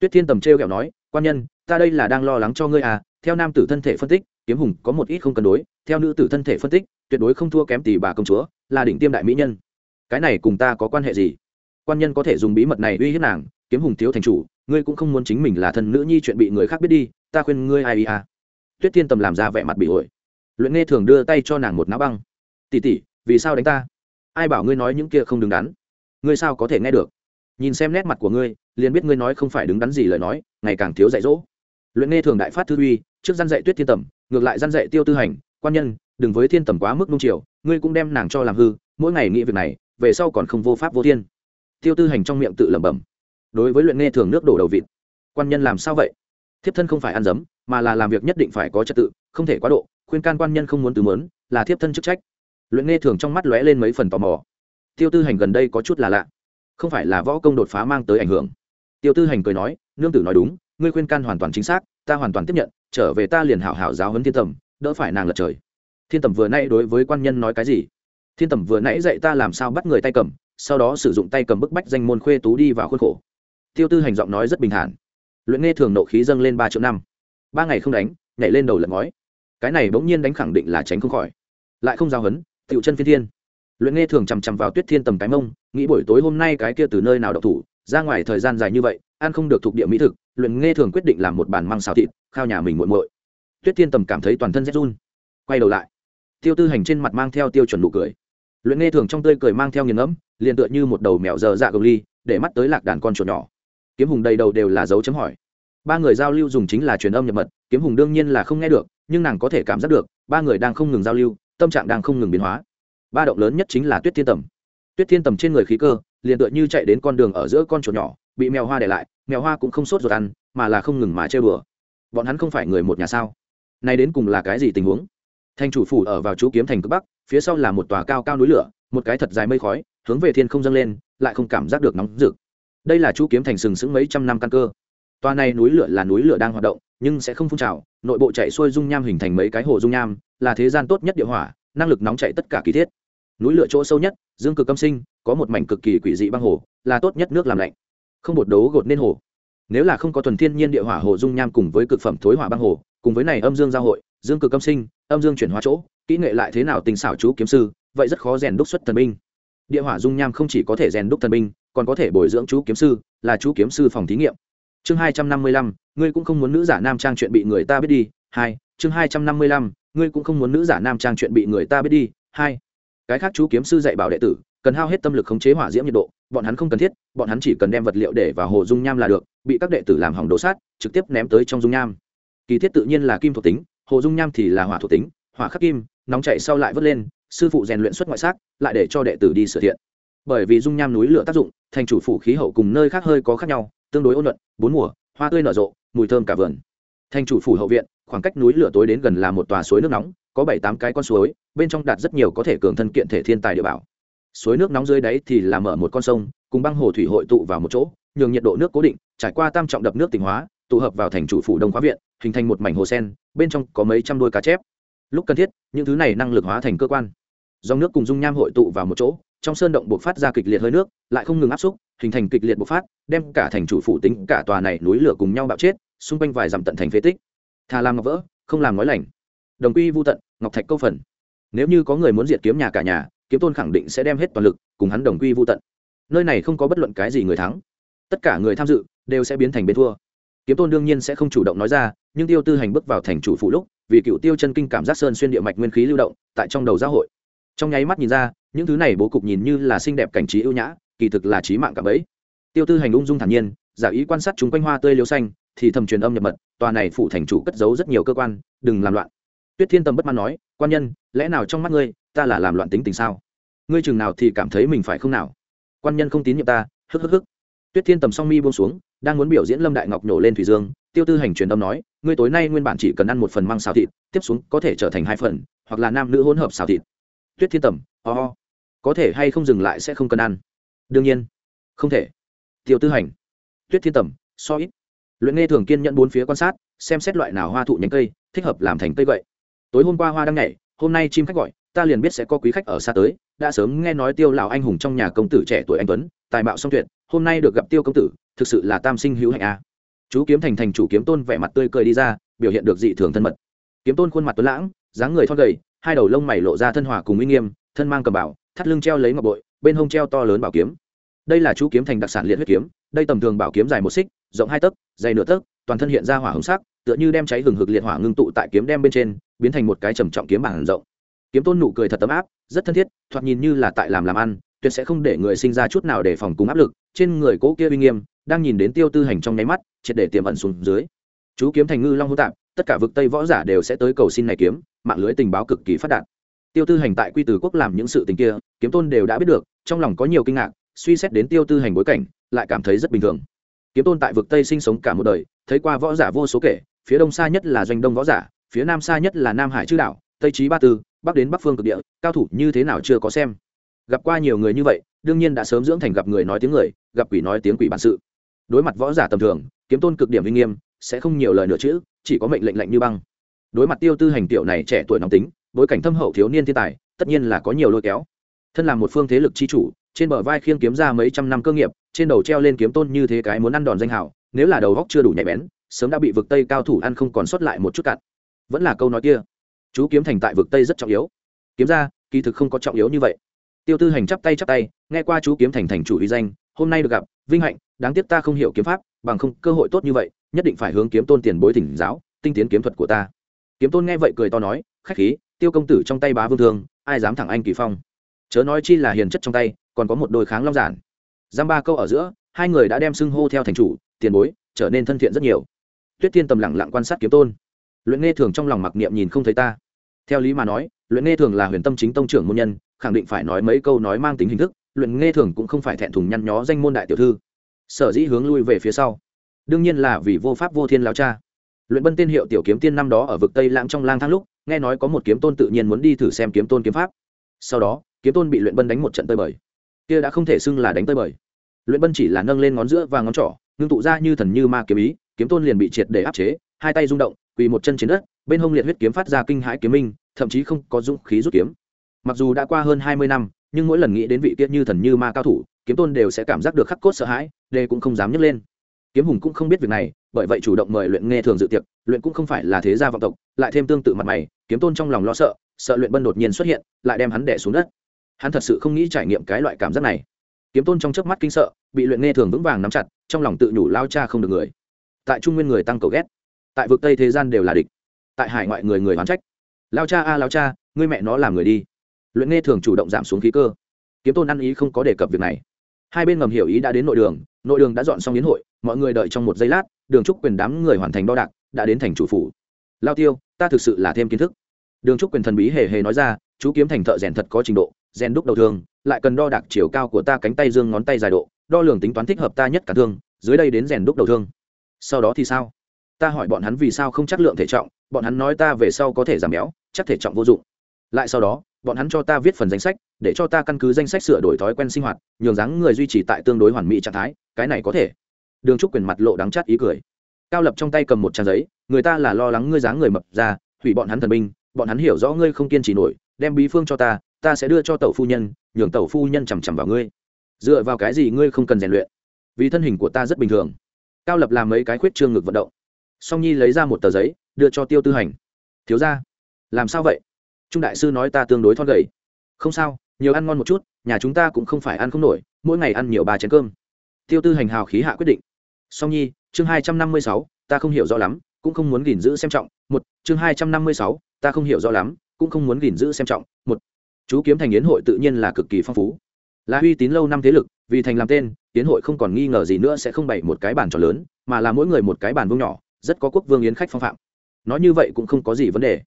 Tuyết thiên tầm t r kẹo nói, quan nhân, ta đây là đang lo lắng cho ngươi à theo nam tử thân thể phân tích, kiếm hùng có một ít không cân đối, theo nữ tử thân thể phân tích, tuyệt đối không thua kém tỷ bà công chúa, là đỉnh tiêm đại mỹ nhân. Cái này cùng ta có quan hệ gì? Quan nhân có thể dùng bí mật này uy hiếp nàng, kiếm hùng thiếu thành chủ, ngươi cũng không muốn chính mình là thân nữ nhi chuyện bị người khác biết đi, ta khuyên ngươi ai à. Tuyết thiên tầm làm ra vẻ mặt bị ổi. Luyện nghe thường đưa tay cho nàng một ná băng. Tỉ tỉ vì sao đánh ta? Ai bảo ngươi nói những kia không đứng đắn? Ngươi sao có thể nghe được? Nhìn xem nét mặt của ngươi, liền biết ngươi nói không phải đứng đắn gì lời nói, ngày càng thiếu dạy dỗ. Luyện nghe thường đại phát thư uy, trước gian dạy tuyết thiên tầm, ngược lại gian dạy tiêu tư hành, quan nhân, đừng với thiên tầm quá mức nung chiều, ngươi cũng đem nàng cho làm hư, mỗi ngày nghĩ việc này, về sau còn không vô pháp vô thiên. Tiêu tư hành trong miệng tự lẩm bẩm. Đối với luyện nghe thường nước đổ đầu vịt, quan nhân làm sao vậy? Thiếp thân không phải ăn dấm, mà là làm việc nhất định phải có trật tự, không thể quá độ, khuyên can quan nhân không muốn từ mớn, là thiếp thân chức trách. Luyện nghe thường trong mắt lóe lên mấy phần tò mò tiêu tư hành gần đây có chút là lạ. Không phải là võ công đột phá mang tới ảnh hưởng. Tiêu tư hành cười nói, nương tử nói đúng, ngươi khuyên can hoàn toàn chính xác, ta hoàn toàn tiếp nhận, trở về ta liền hảo hảo giáo huấn thiên tầm, đỡ phải nàng lật trời. Thiên tầm vừa nay đối với quan nhân nói cái gì? Thiên tầm vừa nãy dạy ta làm sao bắt người tay cầm, sau đó sử dụng tay cầm bức bách danh môn khuê tú đi vào khuôn khổ. Tiêu tư hành giọng nói rất bình thản. Luyện nghe thường nộ khí dâng lên ba triệu năm. Ba ngày không đánh, nhảy lên đầu lật ngói. Cái này bỗng nhiên đánh khẳng định là tránh không khỏi. Lại không giao hấn tựu chân phiên thiên luyện nghe thường chằm chằm vào tuyết thiên tầm cái mông, nghĩ buổi tối hôm nay cái kia từ nơi nào độc thủ, ra ngoài thời gian dài như vậy, ăn không được thuộc địa mỹ thực, luyện nghe thường quyết định làm một bàn măng xào thịt, khao nhà mình muộn muội. Tuyết thiên tầm cảm thấy toàn thân rét run, quay đầu lại. Tiêu tư hành trên mặt mang theo tiêu chuẩn nụ cười. Luyện nghe thường trong tươi cười mang theo nghiền ngẫm, liền tựa như một đầu mèo dơ dạ gồng ly, để mắt tới lạc đàn con chuột nhỏ. Kiếm hùng đầy đầu đều là dấu chấm hỏi. Ba người giao lưu dùng chính là truyền âm nhập mật, kiếm hùng đương nhiên là không nghe được, nhưng nàng có thể cảm giác được, ba người đang không ngừng giao lưu, tâm trạng đang không ngừng biến hóa ba động lớn nhất chính là tuyết thiên tầm. Tuyết thiên tầm trên người khí cơ, liền tựa như chạy đến con đường ở giữa con chuột nhỏ, bị mèo hoa để lại, mèo hoa cũng không sốt ruột ăn, mà là không ngừng mà chơi bừa bọn hắn không phải người một nhà sao? Nay đến cùng là cái gì tình huống? Thành chủ phủ ở vào chú kiếm thành cực bắc, phía sau là một tòa cao cao núi lửa, một cái thật dài mây khói, hướng về thiên không dâng lên, lại không cảm giác được nóng rực. Đây là chú kiếm thành sừng sững mấy trăm năm căn cơ. Tòa này núi lửa là núi lửa đang hoạt động, nhưng sẽ không phun trào, nội bộ chạy xuôi dung nham hình thành mấy cái hồ dung nham, là thế gian tốt nhất địa hỏa năng lực nóng chạy tất cả kỳ thiết. Núi lửa chỗ sâu nhất, dương cực âm sinh, có một mảnh cực kỳ quỷ dị băng hồ, là tốt nhất nước làm lạnh. Không bột đấu gột nên hồ. Nếu là không có thuần thiên nhiên địa hỏa hồ dung nham cùng với cực phẩm thối hỏa băng hồ, cùng với này âm dương giao hội, dương cực âm sinh, âm dương chuyển hóa chỗ, kỹ nghệ lại thế nào tình xảo chú kiếm sư, vậy rất khó rèn đúc xuất thần binh. Địa hỏa dung nham không chỉ có thể rèn đúc thần binh, còn có thể bồi dưỡng chú kiếm sư, là chú kiếm sư phòng thí nghiệm. Chương hai trăm năm mươi lăm, ngươi cũng không muốn nữ giả nam trang chuyện bị người ta biết đi. Hai, chương hai trăm năm mươi lăm ngươi cũng không muốn nữ giả nam trang chuyện bị người ta biết đi, hai, cái khác chú kiếm sư dạy bảo đệ tử, cần hao hết tâm lực khống chế hỏa diễm nhiệt độ, bọn hắn không cần thiết, bọn hắn chỉ cần đem vật liệu để vào hồ dung nham là được, bị các đệ tử làm hỏng đổ sát, trực tiếp ném tới trong dung nham. Kỳ thiết tự nhiên là kim thuộc tính, hồ dung nham thì là hỏa thuộc tính, hỏa khắc kim, nóng chạy sau lại vớt lên, sư phụ rèn luyện xuất ngoại xác, lại để cho đệ tử đi sửa thiện. Bởi vì dung nham núi lửa tác dụng, thành chủ phủ khí hậu cùng nơi khác hơi có khác nhau, tương đối ôn nhuận, bốn mùa, hoa tươi nở rộ, mùi thơm cả vườn. Thành chủ phủ hậu viện khoảng cách núi lửa tối đến gần là một tòa suối nước nóng, có bảy tám cái con suối, bên trong đạt rất nhiều có thể cường thân kiện thể thiên tài địa bảo. Suối nước nóng dưới đáy thì làm mở một con sông, cùng băng hồ thủy hội tụ vào một chỗ, nhường nhiệt độ nước cố định, trải qua tam trọng đập nước tỉnh hóa, tụ hợp vào thành chủ phủ đông khóa viện, hình thành một mảnh hồ sen, bên trong có mấy trăm đôi cá chép. Lúc cần thiết, những thứ này năng lực hóa thành cơ quan. Dòng nước cùng dung nham hội tụ vào một chỗ, trong sơn động buộc phát ra kịch liệt hơi nước, lại không ngừng áp xúc, hình thành kịch liệt bộc phát, đem cả thành chủ phủ tính cả tòa này núi lửa cùng nhau bạo chết, xung quanh vài dặm tận thành phế tích thà làm ngọc vỡ, không làm nói lành. Đồng quy vô tận, ngọc thạch câu phần. Nếu như có người muốn diệt kiếm nhà cả nhà, kiếm tôn khẳng định sẽ đem hết toàn lực cùng hắn đồng quy vô tận. Nơi này không có bất luận cái gì người thắng. Tất cả người tham dự đều sẽ biến thành bên thua. Kiếm tôn đương nhiên sẽ không chủ động nói ra, nhưng tiêu tư hành bước vào thành chủ phụ lúc, vì cựu tiêu chân kinh cảm giác sơn xuyên địa mạch nguyên khí lưu động, tại trong đầu giáo hội. Trong nháy mắt nhìn ra, những thứ này bố cục nhìn như là xinh đẹp cảnh trí ưu nhã, kỳ thực là trí mạng cả bấy tiêu tư hành ung dung thản nhiên, giả ý quan sát chúng quanh hoa tươi liêu xanh thì thầm truyền âm nhập mật, tòa này phủ thành chủ cất giấu rất nhiều cơ quan, đừng làm loạn. Tuyết thiên tâm bất mãn nói, quan nhân, lẽ nào trong mắt ngươi, ta là làm loạn tính tình sao? Ngươi chừng nào thì cảm thấy mình phải không nào? Quan nhân không tín nhiệm ta, hức hức hức. Tuyết thiên tầm song mi buông xuống, đang muốn biểu diễn lâm đại ngọc nổ lên thủy dương, tiêu tư hành truyền âm nói, ngươi tối nay nguyên bản chỉ cần ăn một phần măng xào thịt, tiếp xuống có thể trở thành hai phần, hoặc là nam nữ hỗn hợp xào thịt. Tuyết thiên tầm ho、oh. có thể hay không dừng lại sẽ không cần ăn. Đương nhiên. Không thể. Tiêu tư hành, tuyết thiên tầm so ít luyện nghe thường kiên nhận bốn phía quan sát, xem xét loại nào hoa thụ nhánh cây, thích hợp làm thành cây gậy. Tối hôm qua hoa đang nhảy, hôm nay chim khách gọi, ta liền biết sẽ có quý khách ở xa tới, đã sớm nghe nói tiêu lão anh hùng trong nhà công tử trẻ tuổi anh tuấn, tài mạo song tuyệt, hôm nay được gặp tiêu công tử, thực sự là tam sinh hữu hạnh a. Chú kiếm thành thành chủ kiếm tôn vẻ mặt tươi cười đi ra, biểu hiện được dị thường thân mật. Kiếm tôn khuôn mặt tuấn lãng, dáng người thon gầy, hai đầu lông mày lộ ra thân hòa cùng uy nghiêm, thân mang cầm bảo thắt lưng treo lấy ngọc bội, bên hông treo to lớn bảo kiếm. Đây là chú kiếm thành đặc sản liệt huyết kiếm, đây tầm thường bảo kiếm dài một xích, rộng hai tấc dày nửa tấc, toàn thân hiện ra hỏa hồng sắc, tựa như đem cháy hừng hực liệt hỏa ngưng tụ tại kiếm đem bên trên, biến thành một cái trầm trọng kiếm bản rộng. Kiếm tôn nụ cười thật tấm áp, rất thân thiết, thoạt nhìn như là tại làm làm ăn, tuyệt sẽ không để người sinh ra chút nào để phòng cùng áp lực, trên người cố kia uy nghiêm, đang nhìn đến tiêu tư hành trong nháy mắt, triệt để tiềm ẩn xuống dưới. Chú kiếm thành ngư long hô tạp, tất cả vực tây võ giả đều sẽ tới cầu xin này kiếm, mạng lưới tình báo cực kỳ phát đạt. Tiêu tư hành tại quy từ quốc làm những sự tình kia, kiếm tôn đều đã biết được, trong lòng có nhiều kinh ngạc, suy xét đến tiêu tư hành bối cảnh, lại cảm thấy rất bình thường kiếm tôn tại vực tây sinh sống cả một đời thấy qua võ giả vô số kể phía đông xa nhất là doanh đông võ giả phía nam xa nhất là nam hải chư đảo tây trí ba tư bắc đến bắc phương cực địa cao thủ như thế nào chưa có xem. Gặp qua nhiều người như vậy đương nhiên đã sớm dưỡng thành gặp người nói tiếng người gặp quỷ nói tiếng quỷ bản sự. Đối mặt võ giả tầm thường kiếm tôn cực điểm uy nghiêm sẽ không nhiều lời nữa chứ, chỉ có mệnh lệnh lạnh như băng. Đối mặt tiêu tư hành tiểu này trẻ tuổi nóng tính bối cảnh thâm hậu thiếu niên thiên tài tất nhiên là có nhiều lôi kéo. Thân là một phương thế lực chi chủ trên bờ vai khiêng kiếm ra mấy trăm năm cơ nghiệp, trên đầu treo lên kiếm tôn như thế cái muốn ăn đòn danh hảo nếu là đầu góc chưa đủ nhạy bén, sớm đã bị vực tây cao thủ ăn không còn sót lại một chút cặn. Vẫn là câu nói kia, chú kiếm thành tại vực tây rất trọng yếu. Kiếm ra, kỳ thực không có trọng yếu như vậy. Tiêu tư hành chắp tay chắp tay, nghe qua chú kiếm thành thành chủ uy danh, hôm nay được gặp, vinh hạnh, đáng tiếc ta không hiểu kiếm pháp, bằng không cơ hội tốt như vậy, nhất định phải hướng kiếm tôn tiền bối thỉnh giáo, tinh tiến kiếm thuật của ta. Kiếm tôn nghe vậy cười to nói, khách khí, tiêu công tử trong tay bá vương thương, ai dám thẳng anh kỳ phong? Chớ nói chi là hiền chất trong tay, còn có một đôi kháng long giản. Giam ba câu ở giữa, hai người đã đem xưng hô theo thành chủ, tiền bối, trở nên thân thiện rất nhiều. Tuyết tiên tầm lặng lặng quan sát kiếm tôn. Luyện nghe thường trong lòng mặc niệm nhìn không thấy ta. Theo lý mà nói, luyện nghe thường là huyền tâm chính tông trưởng môn nhân, khẳng định phải nói mấy câu nói mang tính hình thức, luyện nghe thường cũng không phải thẹn thùng nhăn nhó danh môn đại tiểu thư. Sở dĩ hướng lui về phía sau, đương nhiên là vì vô pháp vô thiên lao cha. Luyện bân tiên hiệu tiểu kiếm tiên năm đó ở vực tây lãng trong lang thang lúc, nghe nói có một kiếm tôn tự nhiên muốn đi thử xem kiếm tôn kiếm pháp. Sau đó kiếm tôn bị luyện bân đánh một trận tơi bời. Kia đã không thể xưng là đánh tơi bời. Luyện bân chỉ là nâng lên ngón giữa và ngón trỏ, ngưng tụ ra như thần như ma kiếm ý, kiếm tôn liền bị triệt để áp chế, hai tay rung động, quỳ một chân trên đất, bên hông liệt huyết kiếm phát ra kinh hãi kiếm minh, thậm chí không có dũng khí rút kiếm. Mặc dù đã qua hơn hai mươi năm, nhưng mỗi lần nghĩ đến vị tiết như thần như ma cao thủ, kiếm tôn đều sẽ cảm giác được khắc cốt sợ hãi đề cũng không dám nhấc lên. Kiếm hùng cũng không biết việc này, bởi vậy chủ động mời luyện nghe thường dự tiệc, luyện cũng không phải là thế gia vọng tộc, lại thêm tương tự mặt mày, kiếm tôn trong lòng lo sợ sợ luyện bân đột nhiên xuất hiện, lại đem hắn đẻ xuống đất hắn thật sự không nghĩ trải nghiệm cái loại cảm giác này. Kiếm tôn trong chớp mắt kinh sợ, bị luyện nghe thường vững vàng nắm chặt, trong lòng tự nhủ lao cha không được người. Tại trung nguyên người tăng cầu ghét, tại vực tây thế gian đều là địch, tại hải ngoại người người hoán trách. Lao cha a, lao cha, ngươi mẹ nó làm người đi. Luyện nghe thường chủ động giảm xuống khí cơ. Kiếm tôn ăn ý không có đề cập việc này. Hai bên ngầm hiểu ý đã đến nội đường nội đường đã dọn xong đến hội, mọi người đợi trong một giây lát, đường trúc quyền đám người hoàn thành đo đạc, đã đến thành chủ phủ. Lao tiêu, ta thực sự là thêm kiến thức. Đường trúc quyền thần bí hề hề nói ra, chú kiếm thành thợ rèn thật có trình độ rèn đúc đầu thương, lại cần đo đạc chiều cao của ta cánh tay dương ngón tay dài độ, đo lường tính toán thích hợp ta nhất cả thương, dưới đây đến rèn đúc đầu thương. Sau đó thì sao? Ta hỏi bọn hắn vì sao không chắc lượng thể trọng, bọn hắn nói ta về sau có thể giảm béo, chắc thể trọng vô dụng. Lại sau đó, bọn hắn cho ta viết phần danh sách, để cho ta căn cứ danh sách sửa đổi thói quen sinh hoạt, nhường dáng người duy trì tại tương đối hoàn mỹ trạng thái, cái này có thể. Đường trúc quyền mặt lộ đắng chát ý cười. Cao lập trong tay cầm một trang giấy, người ta là lo lắng ngươi dáng người mập ra, hủy bọn hắn thần binh, bọn hắn hiểu rõ ngươi không kiên trì nổi, đem bí phương cho ta ta sẽ đưa cho tẩu phu nhân, nhường tẩu phu nhân chằm chằm vào ngươi. Dựa vào cái gì ngươi không cần rèn luyện? Vì thân hình của ta rất bình thường. Cao lập làm mấy cái khuyết trương ngực vận động. Song nhi lấy ra một tờ giấy, đưa cho tiêu tư hành. Thiếu ra làm sao vậy? Trung đại sư nói ta tương đối thon gầy. Không sao, nhiều ăn ngon một chút, nhà chúng ta cũng không phải ăn không nổi, mỗi ngày ăn nhiều ba chén cơm. Tiêu tư hành hào khí hạ quyết định. Song nhi, chương hai trăm năm mươi sáu, ta không hiểu rõ lắm, cũng không muốn gìn giữ xem trọng. Một, chương hai trăm năm mươi sáu, ta không hiểu rõ lắm, cũng không muốn gìn giữ xem trọng. Một chú kiếm thành yến hội tự nhiên là cực kỳ phong phú. Là uy tín lâu năm thế lực, vì thành làm tên, yến hội không còn nghi ngờ gì nữa sẽ không bày một cái bàn trò lớn, mà là mỗi người một cái bàn vương nhỏ, rất có quốc vương yến khách phong phạm. Nói như vậy cũng không có gì vấn đề.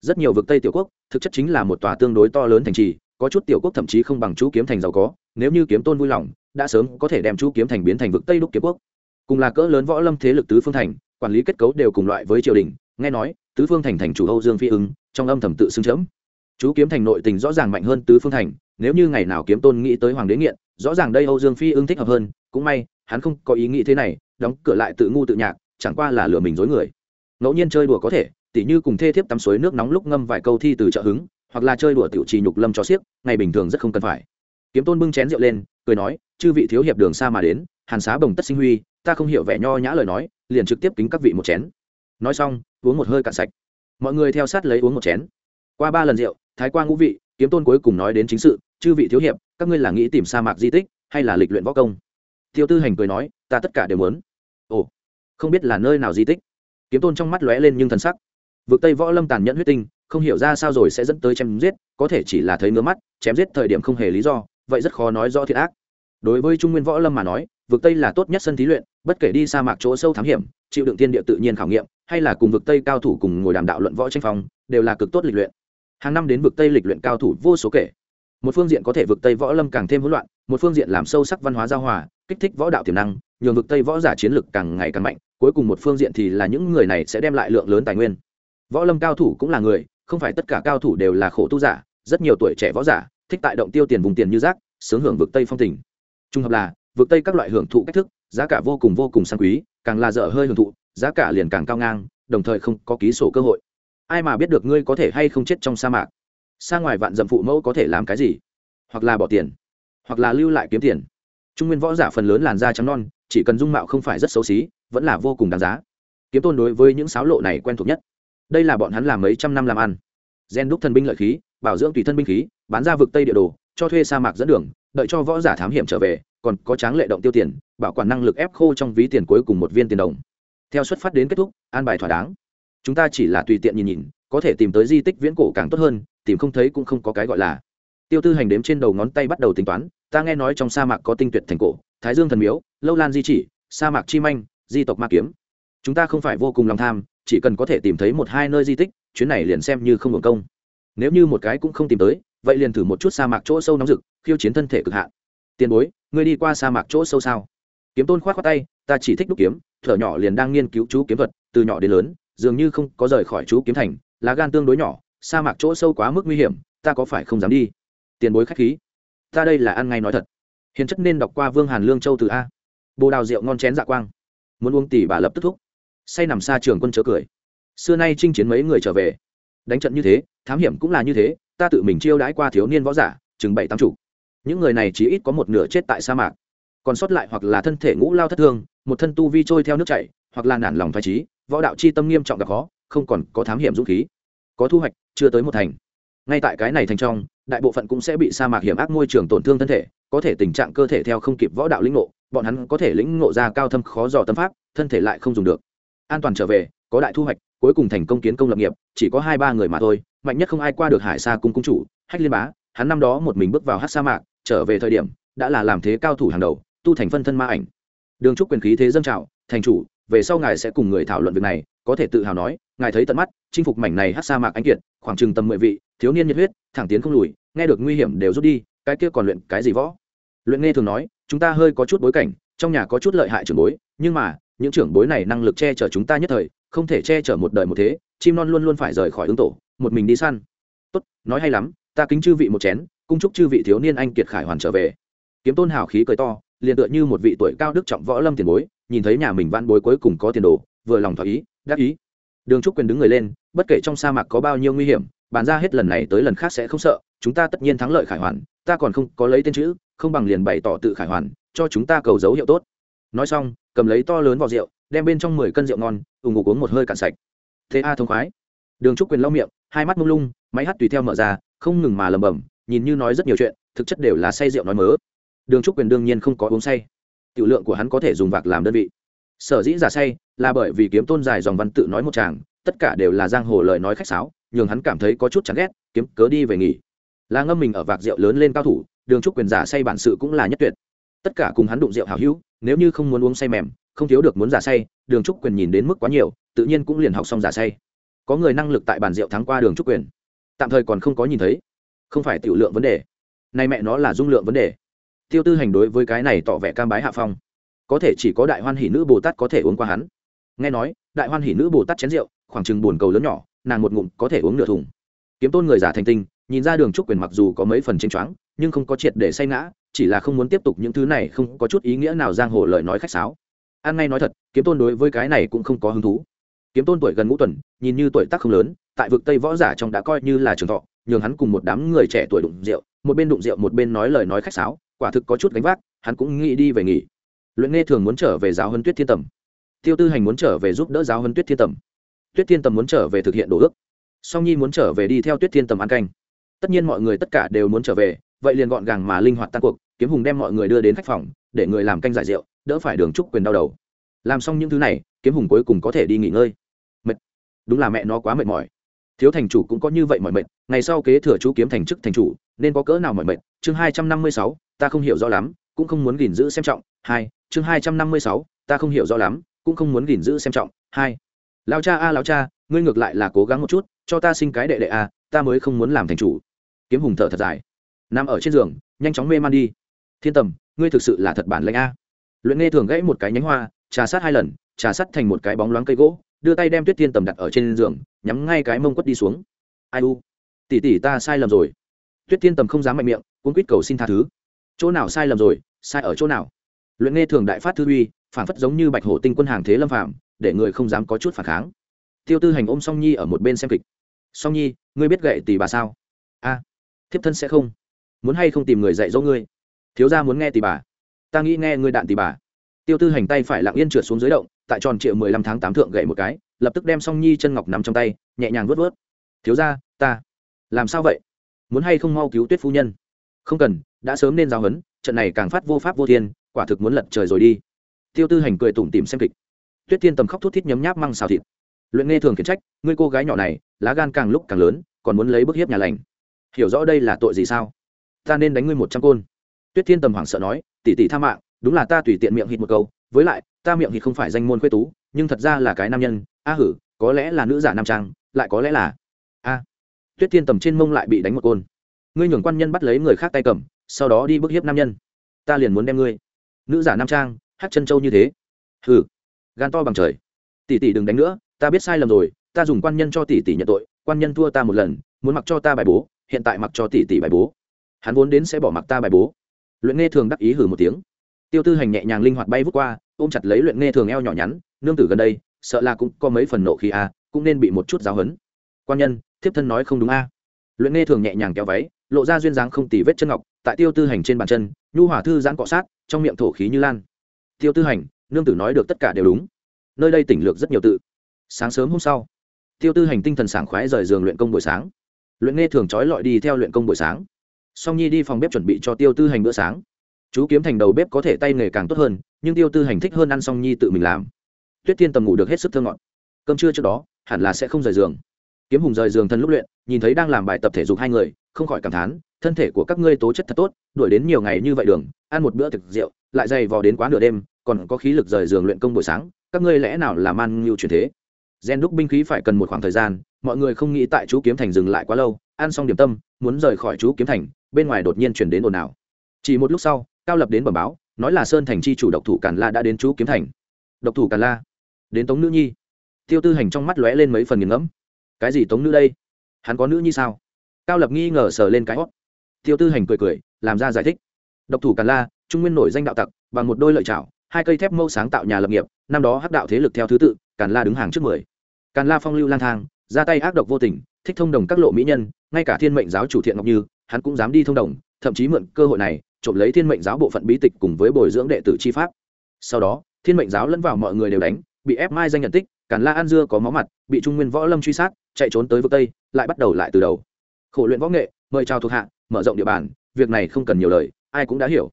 Rất nhiều vực tây tiểu quốc, thực chất chính là một tòa tương đối to lớn thành trì, có chút tiểu quốc thậm chí không bằng chú kiếm thành giàu có, nếu như kiếm tôn vui lòng, đã sớm có thể đem chú kiếm thành biến thành vực tây đúc kiếm quốc. Cùng là cỡ lớn võ lâm thế lực tứ phương thành, quản lý kết cấu đều cùng loại với triều đình, nghe nói, tứ phương thành thành chủ âu dương phi ứng, trong âm thầm tự xưng chấm chú kiếm thành nội tình rõ ràng mạnh hơn tứ phương thành, nếu như ngày nào kiếm tôn nghĩ tới hoàng đế nghiện, rõ ràng đây âu dương phi ưng thích hợp hơn, cũng may, hắn không có ý nghĩ thế này, đóng cửa lại tự ngu tự nhạc, chẳng qua là lừa mình dối người. Ngẫu nhiên chơi đùa có thể, tỉ như cùng thê thiếp tắm suối nước nóng lúc ngâm vài câu thi từ trợ hứng, hoặc là chơi đùa tiểu trì nhục lâm cho xiếc ngày bình thường rất không cần phải. Kiếm tôn bưng chén rượu lên, cười nói, chư vị thiếu hiệp đường xa mà đến, hàn xá bồng tất sinh huy, ta không hiểu vẻ nho nhã lời nói, liền trực tiếp kính các vị một chén. Nói xong, uống một hơi cạn sạch. Mọi người theo sát lấy uống một chén. Qua ba lần rượu thái Quang ngũ vị, kiếm tôn cuối cùng nói đến chính sự, chư vị thiếu hiệp, các ngươi là nghĩ tìm sa mạc di tích hay là lịch luyện võ công? Tiêu tư hành cười nói, ta tất cả đều muốn. Ồ, không biết là nơi nào di tích? Kiếm tôn trong mắt lóe lên nhưng thần sắc. Vực tây võ lâm tàn nhẫn huyết tinh, không hiểu ra sao rồi sẽ dẫn tới chém giết, có thể chỉ là thấy ngứa mắt, chém giết thời điểm không hề lý do, vậy rất khó nói rõ thiệt ác. Đối với trung nguyên võ lâm mà nói, vực tây là tốt nhất sân thí luyện, bất kể đi sa mạc chỗ sâu thám hiểm, chịu đựng tiên địa tự nhiên khảo nghiệm, hay là cùng vực tây cao thủ cùng ngồi đàm đạo luận võ tranh phong, đều là cực tốt lịch luyện hàng năm đến vực tây lịch luyện cao thủ vô số kể. Một phương diện có thể vực tây võ lâm càng thêm hỗn loạn, một phương diện làm sâu sắc văn hóa giao hòa, kích thích võ đạo tiềm năng, nhường vực tây võ giả chiến lực càng ngày càng mạnh, cuối cùng một phương diện thì là những người này sẽ đem lại lượng lớn tài nguyên. Võ lâm cao thủ cũng là người, không phải tất cả cao thủ đều là khổ tu giả, rất nhiều tuổi trẻ võ giả, thích tại động tiêu tiền vùng tiền như rác, sướng hưởng vực tây phong tình. Trung hợp là, vực tây các loại hưởng thụ cách thức, giá cả vô cùng vô cùng sang quý, càng là dở hơi hưởng thụ, giá cả liền càng cao ngang, đồng thời không có ký sổ cơ hội ai mà biết được ngươi có thể hay không chết trong sa mạc? Xa ngoài vạn dậm phụ mẫu có thể làm cái gì? Hoặc là bỏ tiền, hoặc là lưu lại kiếm tiền. Trung nguyên võ giả phần lớn làn da trắng non, chỉ cần dung mạo không phải rất xấu xí, vẫn là vô cùng đáng giá. Kiếm tôn đối với những sáo lộ này quen thuộc nhất. Đây là bọn hắn làm mấy trăm năm làm ăn. Gen đúc thần binh lợi khí, bảo dưỡng tùy thân binh khí, bán ra vực tây địa đồ, cho thuê sa mạc dẫn đường, đợi cho võ giả thám hiểm trở về, còn có tráng lệ động tiêu tiền, bảo quản năng lực ép khô trong ví tiền cuối cùng một viên tiền đồng. Theo xuất phát đến kết thúc, an bài thỏa đáng chúng ta chỉ là tùy tiện nhìn nhìn, có thể tìm tới di tích viễn cổ càng tốt hơn, tìm không thấy cũng không có cái gọi là. Tiêu tư hành đếm trên đầu ngón tay bắt đầu tính toán, ta nghe nói trong sa mạc có tinh tuyệt thành cổ, thái dương thần miếu, lâu lan di chỉ, sa mạc chi manh, di tộc ma kiếm. Chúng ta không phải vô cùng lòng tham, chỉ cần có thể tìm thấy một hai nơi di tích, chuyến này liền xem như không hưởng công. Nếu như một cái cũng không tìm tới, vậy liền thử một chút sa mạc chỗ sâu nóng rực, khiêu chiến thân thể cực hạn. Tiền bối, ngươi đi qua sa mạc chỗ sâu sao? Kiếm tôn khoát khoát tay, ta chỉ thích đúc kiếm, thở nhỏ liền đang nghiên cứu chú kiếm thuật, từ nhỏ đến lớn dường như không có rời khỏi chú kiếm thành, lá gan tương đối nhỏ, sa mạc chỗ sâu quá mức nguy hiểm, ta có phải không dám đi? Tiền bối khách khí. Ta đây là ăn ngay nói thật. Hiền chất nên đọc qua vương hàn lương châu từ a. Bồ đào rượu ngon chén dạ quang. Muốn uống tỷ bà lập tức thúc. Say nằm xa trường quân chớ cười. Xưa nay chinh chiến mấy người trở về. Đánh trận như thế, thám hiểm cũng là như thế, ta tự mình chiêu đãi qua thiếu niên võ giả, chừng bảy tám chủ những người này chỉ ít có một nửa chết tại sa mạc. Còn sót lại hoặc là thân thể ngũ lao thất thương, một thân tu vi trôi theo nước chảy, hoặc là nản lòng thoái trí võ đạo chi tâm nghiêm trọng gặp khó, không còn có thám hiểm dũng khí. Có thu hoạch, chưa tới một thành. Ngay tại cái này thành trong, đại bộ phận cũng sẽ bị sa mạc hiểm ác môi trường tổn thương thân thể, có thể tình trạng cơ thể theo không kịp võ đạo lĩnh ngộ, bọn hắn có thể lĩnh ngộ ra cao thâm khó dò tâm pháp, thân thể lại không dùng được. An toàn trở về, có đại thu hoạch, cuối cùng thành công kiến công lập nghiệp, chỉ có hai ba người mà thôi, mạnh nhất không ai qua được hải sa cung cung chủ, hách liên bá, hắn năm đó một mình bước vào hát sa mạc, trở về thời điểm, đã là làm thế cao thủ hàng đầu, tu thành phân thân ma ảnh. Đường trúc quyền khí thế dâng trào, thành chủ về sau ngài sẽ cùng người thảo luận việc này, có thể tự hào nói, ngài thấy tận mắt, chinh phục mảnh này hát sa mạc anh kiệt, khoảng chừng tầm mười vị, thiếu niên nhiệt huyết, thẳng tiến không lùi, nghe được nguy hiểm đều rút đi, cái kia còn luyện cái gì võ? Luyện nghe thường nói, chúng ta hơi có chút bối cảnh, trong nhà có chút lợi hại trưởng bối, nhưng mà, những trưởng bối này năng lực che chở chúng ta nhất thời, không thể che chở một đời một thế, chim non luôn luôn phải rời khỏi ứng tổ, một mình đi săn. Tốt, nói hay lắm, ta kính chư vị một chén, cung chúc chư vị thiếu niên anh kiệt khải hoàn trở về. Kiếm tôn hào khí cười to liền tựa như một vị tuổi cao đức trọng võ lâm tiền bối, nhìn thấy nhà mình văn bối cuối cùng có tiền đồ, vừa lòng thỏa ý đắc ý. Đường trúc quyền đứng người lên, bất kể trong sa mạc có bao nhiêu nguy hiểm, bàn ra hết lần này tới lần khác sẽ không sợ, chúng ta tất nhiên thắng lợi khải hoàn, ta còn không có lấy tên chữ, không bằng liền bày tỏ tự khải hoàn, cho chúng ta cầu dấu hiệu tốt. Nói xong, cầm lấy to lớn vào rượu, đem bên trong mười cân rượu ngon ủng ngục uống một hơi cạn sạch. Thế a thông khoái. Đường trúc quyền lau miệng, hai mắt mông lung, máy hát tùy theo mở ra, không ngừng mà lầm bầm nhìn như nói rất nhiều chuyện, thực chất đều là say rượu nói mớ đường trúc quyền đương nhiên không có uống say. Tiểu lượng của hắn có thể dùng vạc làm đơn vị. Sở dĩ giả say là bởi vì kiếm tôn dài dòng văn tự nói một chàng, tất cả đều là giang hồ lời nói khách sáo, nhường hắn cảm thấy có chút chán ghét, kiếm cớ đi về nghỉ. Là ngâm mình ở vạc rượu lớn lên cao thủ, đường trúc quyền giả say bản sự cũng là nhất tuyệt. Tất cả cùng hắn đụng rượu hào hữu, nếu như không muốn uống say mềm, không thiếu được muốn giả say, đường trúc quyền nhìn đến mức quá nhiều, tự nhiên cũng liền học xong giả say. Có người năng lực tại bàn rượu thắng qua đường trúc quyền. Tạm thời còn không có nhìn thấy. Không phải tiểu lượng vấn đề. Nay mẹ nó là dung lượng vấn đề tiêu tư hành đối với cái này tỏ vẻ cam bái hạ phong. Có thể chỉ có đại hoan hỷ nữ bồ tát có thể uống qua hắn. Nghe nói, đại hoan hỷ nữ bồ tát chén rượu, khoảng chừng bồn cầu lớn nhỏ, nàng một ngụm có thể uống nửa thùng. Kiếm tôn người giả thành tinh, nhìn ra đường trúc quyền mặc dù có mấy phần chênh choáng, nhưng không có triệt để say ngã, chỉ là không muốn tiếp tục những thứ này không có chút ý nghĩa nào giang hồ lời nói khách sáo. An ngay nói thật, kiếm tôn đối với cái này cũng không có hứng thú. Kiếm tôn tuổi gần ngũ tuần, nhìn như tuổi tác không lớn, tại vực tây võ giả trong đã coi như là trường thọ, nhường hắn cùng một đám người trẻ tuổi đụng rượu, một bên đụng rượu một bên nói lời nói khách sáo quả thực có chút gánh vác, hắn cũng nghĩ đi về nghỉ. Luyện nghe thường muốn trở về giáo huấn tuyết thiên tầm. Tiêu tư hành muốn trở về giúp đỡ giáo huấn tuyết thiên tầm. Tuyết thiên tầm muốn trở về thực hiện đồ ước. Song nhi muốn trở về đi theo tuyết thiên tầm ăn canh. Tất nhiên mọi người tất cả đều muốn trở về, vậy liền gọn gàng mà linh hoạt tan cuộc, kiếm hùng đem mọi người đưa đến khách phòng, để người làm canh giải rượu, đỡ phải đường trúc quyền đau đầu. Làm xong những thứ này, kiếm hùng cuối cùng có thể đi nghỉ ngơi. Mệt. Đúng là mẹ nó quá mệt mỏi. Thiếu thành chủ cũng có như vậy mọi mệt, ngày sau kế thừa chú kiếm thành chức thành chủ, nên có cỡ nào mọi mệt? Chương hai trăm năm mươi sáu ta không hiểu rõ lắm cũng không muốn gìn giữ xem trọng. Hai chương hai trăm năm mươi sáu ta không hiểu rõ lắm cũng không muốn gìn giữ xem trọng. Hai lao cha a à, lao cha ngươi ngược lại là cố gắng một chút cho ta sinh cái đệ đệ a ta mới không muốn làm thành chủ. Kiếm hùng thở thật dài. Nằm ở trên giường nhanh chóng mê man đi. Thiên tầm ngươi thực sự là thật bản lãnh a. Luyện nghe thường gãy một cái nhánh hoa trà sát hai lần trà sát thành một cái bóng loáng cây gỗ đưa tay đem tuyết thiên tầm đặt ở trên giường nhắm ngay cái mông quất đi xuống. Ai u? Tỉ tỉ ta sai lầm rồi. Tuyết thiên tầm không dám mạnh miệng cuốn quýt cầu xin tha thứ chỗ nào sai lầm rồi, sai ở chỗ nào? Luyện nghe thường đại phát thư uy, phản phất giống như bạch hổ tinh quân hàng thế lâm phạm để người không dám có chút phản kháng. Tiêu tư hành ôm song nhi ở một bên xem kịch. Song nhi, ngươi biết gậy tỷ bà sao? A, thiếp thân sẽ không. Muốn hay không tìm người dạy dỗ ngươi? Thiếu gia muốn nghe tỷ bà. Ta nghĩ nghe ngươi đạn tỷ bà. Tiêu tư hành tay phải lặng yên trượt xuống dưới động, tại tròn triệu mười lăm tháng tám thượng gậy một cái, lập tức đem song nhi chân ngọc nằm trong tay, nhẹ nhàng vớt vớt thiếu gia, ta. Làm sao vậy? Muốn hay không mau cứu tuyết phu nhân? Không cần, đã sớm nên giao hấn trận này càng phát vô pháp vô thiên, quả thực muốn lật trời rồi đi. Tiêu tư hành cười tủm tìm xem kịch. Tuyết Thiên tầm khóc thút thít nhấm nháp măng xào thịt. Luyện nghe thường khiển trách, ngươi cô gái nhỏ này, lá gan càng lúc càng lớn, còn muốn lấy bức hiếp nhà lành. Hiểu rõ đây là tội gì sao? Ta nên đánh ngươi một trăm côn. Tuyết thiên tầm hoảng sợ nói, tỷ tỷ tha mạng, đúng là ta tùy tiện miệng hít một câu, với lại, ta miệng hít không phải danh môn khuê tú, nhưng thật ra là cái nam nhân, a hử, có lẽ là nữ giả nam trang, lại có lẽ là, a. Tuyết thiên tầm trên mông lại bị đánh một côn ngươi nhường quan nhân bắt lấy người khác tay cầm, sau đó đi bức hiếp nam nhân. Ta liền muốn đem ngươi. Nữ giả nam trang, hát chân châu như thế. Hừ. Gan to bằng trời. Tỷ tỷ đừng đánh nữa, ta biết sai lầm rồi, ta dùng quan nhân cho tỷ tỷ nhận tội, quan nhân thua ta một lần, muốn mặc cho ta bài bố, hiện tại mặc cho tỷ tỷ bài bố. Hắn vốn đến sẽ bỏ mặc ta bài bố. Luyện nghe thường đắc ý hử một tiếng. Tiêu tư hành nhẹ nhàng linh hoạt bay vút qua, ôm chặt lấy luyện nghe thường eo nhỏ nhắn, nương tử gần đây, sợ là cũng có mấy phần nộ khi a à, cũng nên bị một chút giáo hấn quan nhân, thiếp thân nói không đúng a luyện nghe thường nhẹ nhàng kéo váy lộ ra duyên dáng không tì vết chân ngọc, tại tiêu tư hành trên bàn chân, nhu hỏa thư giãn cọ sát, trong miệng thổ khí như lan. Tiêu tư hành, nương tử nói được tất cả đều đúng. Nơi đây tỉnh lược rất nhiều tự. Sáng sớm hôm sau, tiêu tư hành tinh thần sảng khoái rời giường luyện công buổi sáng. Luyện nghe thường trói lọi đi theo luyện công buổi sáng. Song nhi đi phòng bếp chuẩn bị cho tiêu tư hành bữa sáng. Chú kiếm thành đầu bếp có thể tay nghề càng tốt hơn, nhưng tiêu tư hành thích hơn ăn song nhi tự mình làm. Tuyết tiên tầm ngủ được hết sức thơ ngọt. Cơm trưa trước đó, hẳn là sẽ không rời giường. Kiếm hùng rời giường thân lúc luyện nhìn thấy đang làm bài tập thể dục hai người, không khỏi cảm thán, thân thể của các ngươi tố chất thật tốt, đuổi đến nhiều ngày như vậy đường, ăn một bữa thực rượu, lại dày vò đến quá nửa đêm, còn có khí lực rời giường luyện công buổi sáng, các ngươi lẽ nào là man ngưu truyền thế? Gen đúc binh khí phải cần một khoảng thời gian, mọi người không nghĩ tại chú kiếm thành dừng lại quá lâu, ăn xong điểm tâm, muốn rời khỏi chú kiếm thành, bên ngoài đột nhiên chuyển đến ồn ào. Chỉ một lúc sau, cao lập đến bẩm báo, nói là sơn thành chi chủ độc thủ càn la đã đến chú kiếm thành. Độc thủ càn la? Đến tống nữ nhi. Tiêu tư hành trong mắt lóe lên mấy phần nghiền ngẫm. Cái gì tống nữ đây? Hắn có nữ nhi sao? Cao lập nghi ngờ sờ lên cái hót tiêu tư hành cười cười, làm ra giải thích. Độc thủ càn la, trung nguyên nổi danh đạo tặc, bằng một đôi lợi chảo hai cây thép mâu sáng tạo nhà lập nghiệp, năm đó hắc đạo thế lực theo thứ tự, càn la đứng hàng trước mười. Càn la phong lưu lang thang, ra tay ác độc vô tình, thích thông đồng các lộ mỹ nhân, ngay cả thiên mệnh giáo chủ thiện ngọc như, hắn cũng dám đi thông đồng, thậm chí mượn cơ hội này, trộm lấy thiên mệnh giáo bộ phận bí tịch cùng với bồi dưỡng đệ tử chi pháp. Sau đó, thiên mệnh giáo lẫn vào mọi người đều đánh, bị ép mai danh nhận tích càn la an dưa có máu mặt, bị trung nguyên võ lâm truy sát, chạy trốn tới vực tây, lại bắt đầu lại từ đầu. Khổ luyện võ nghệ, mời chào thuộc hạ, mở rộng địa bàn, việc này không cần nhiều lời, ai cũng đã hiểu.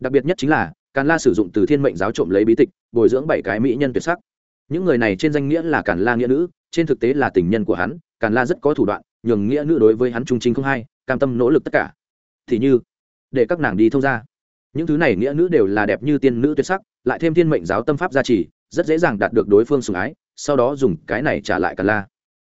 Đặc biệt nhất chính là càn la sử dụng từ thiên mệnh giáo trộm lấy bí tịch, bồi dưỡng bảy cái mỹ nhân tuyệt sắc. Những người này trên danh nghĩa là càn la nghĩa nữ, trên thực tế là tình nhân của hắn càn la rất có thủ đoạn, nhường nghĩa nữ đối với hắn trung chính không hay, cam tâm nỗ lực tất cả. Thì như, để các nàng đi thông ra. Những thứ này nghĩa nữ đều là đẹp như tiên nữ tuyệt sắc, lại thêm thiên mệnh giáo tâm pháp gia trì, rất dễ dàng đạt được đối phương sủng ái sau đó dùng cái này trả lại càn la.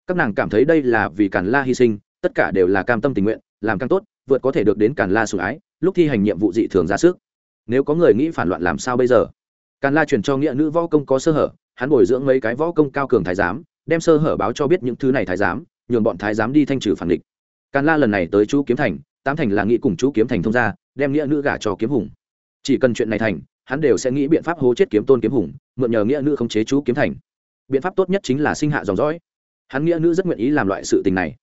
Các nàng cảm thấy đây là vì càn la hy sinh, tất cả đều là cam tâm tình nguyện, làm càng tốt, vượt có thể được đến càn la sủng ái, lúc thi hành nhiệm vụ dị thường ra sức. Nếu có người nghĩ phản loạn làm sao bây giờ? Càn la truyền cho nghĩa nữ võ công có sơ hở, hắn bồi dưỡng mấy cái võ công cao cường thái giám, đem sơ hở báo cho biết những thứ này thái giám, nhường bọn thái giám đi thanh trừ phản địch. Càn la lần này tới chú kiếm thành, tám thành là nghĩ cùng chú kiếm thành thông ra đem nghĩa nữ gả cho kiếm hùng. Chỉ cần chuyện này thành, hắn đều sẽ nghĩ biện pháp hố chết kiếm tôn kiếm hùng, mượn nhờ nghĩa nữ không chế chú kiếm thành biện pháp tốt nhất chính là sinh hạ dòng dõi. Hắn nghĩa nữ rất nguyện ý làm loại sự tình này.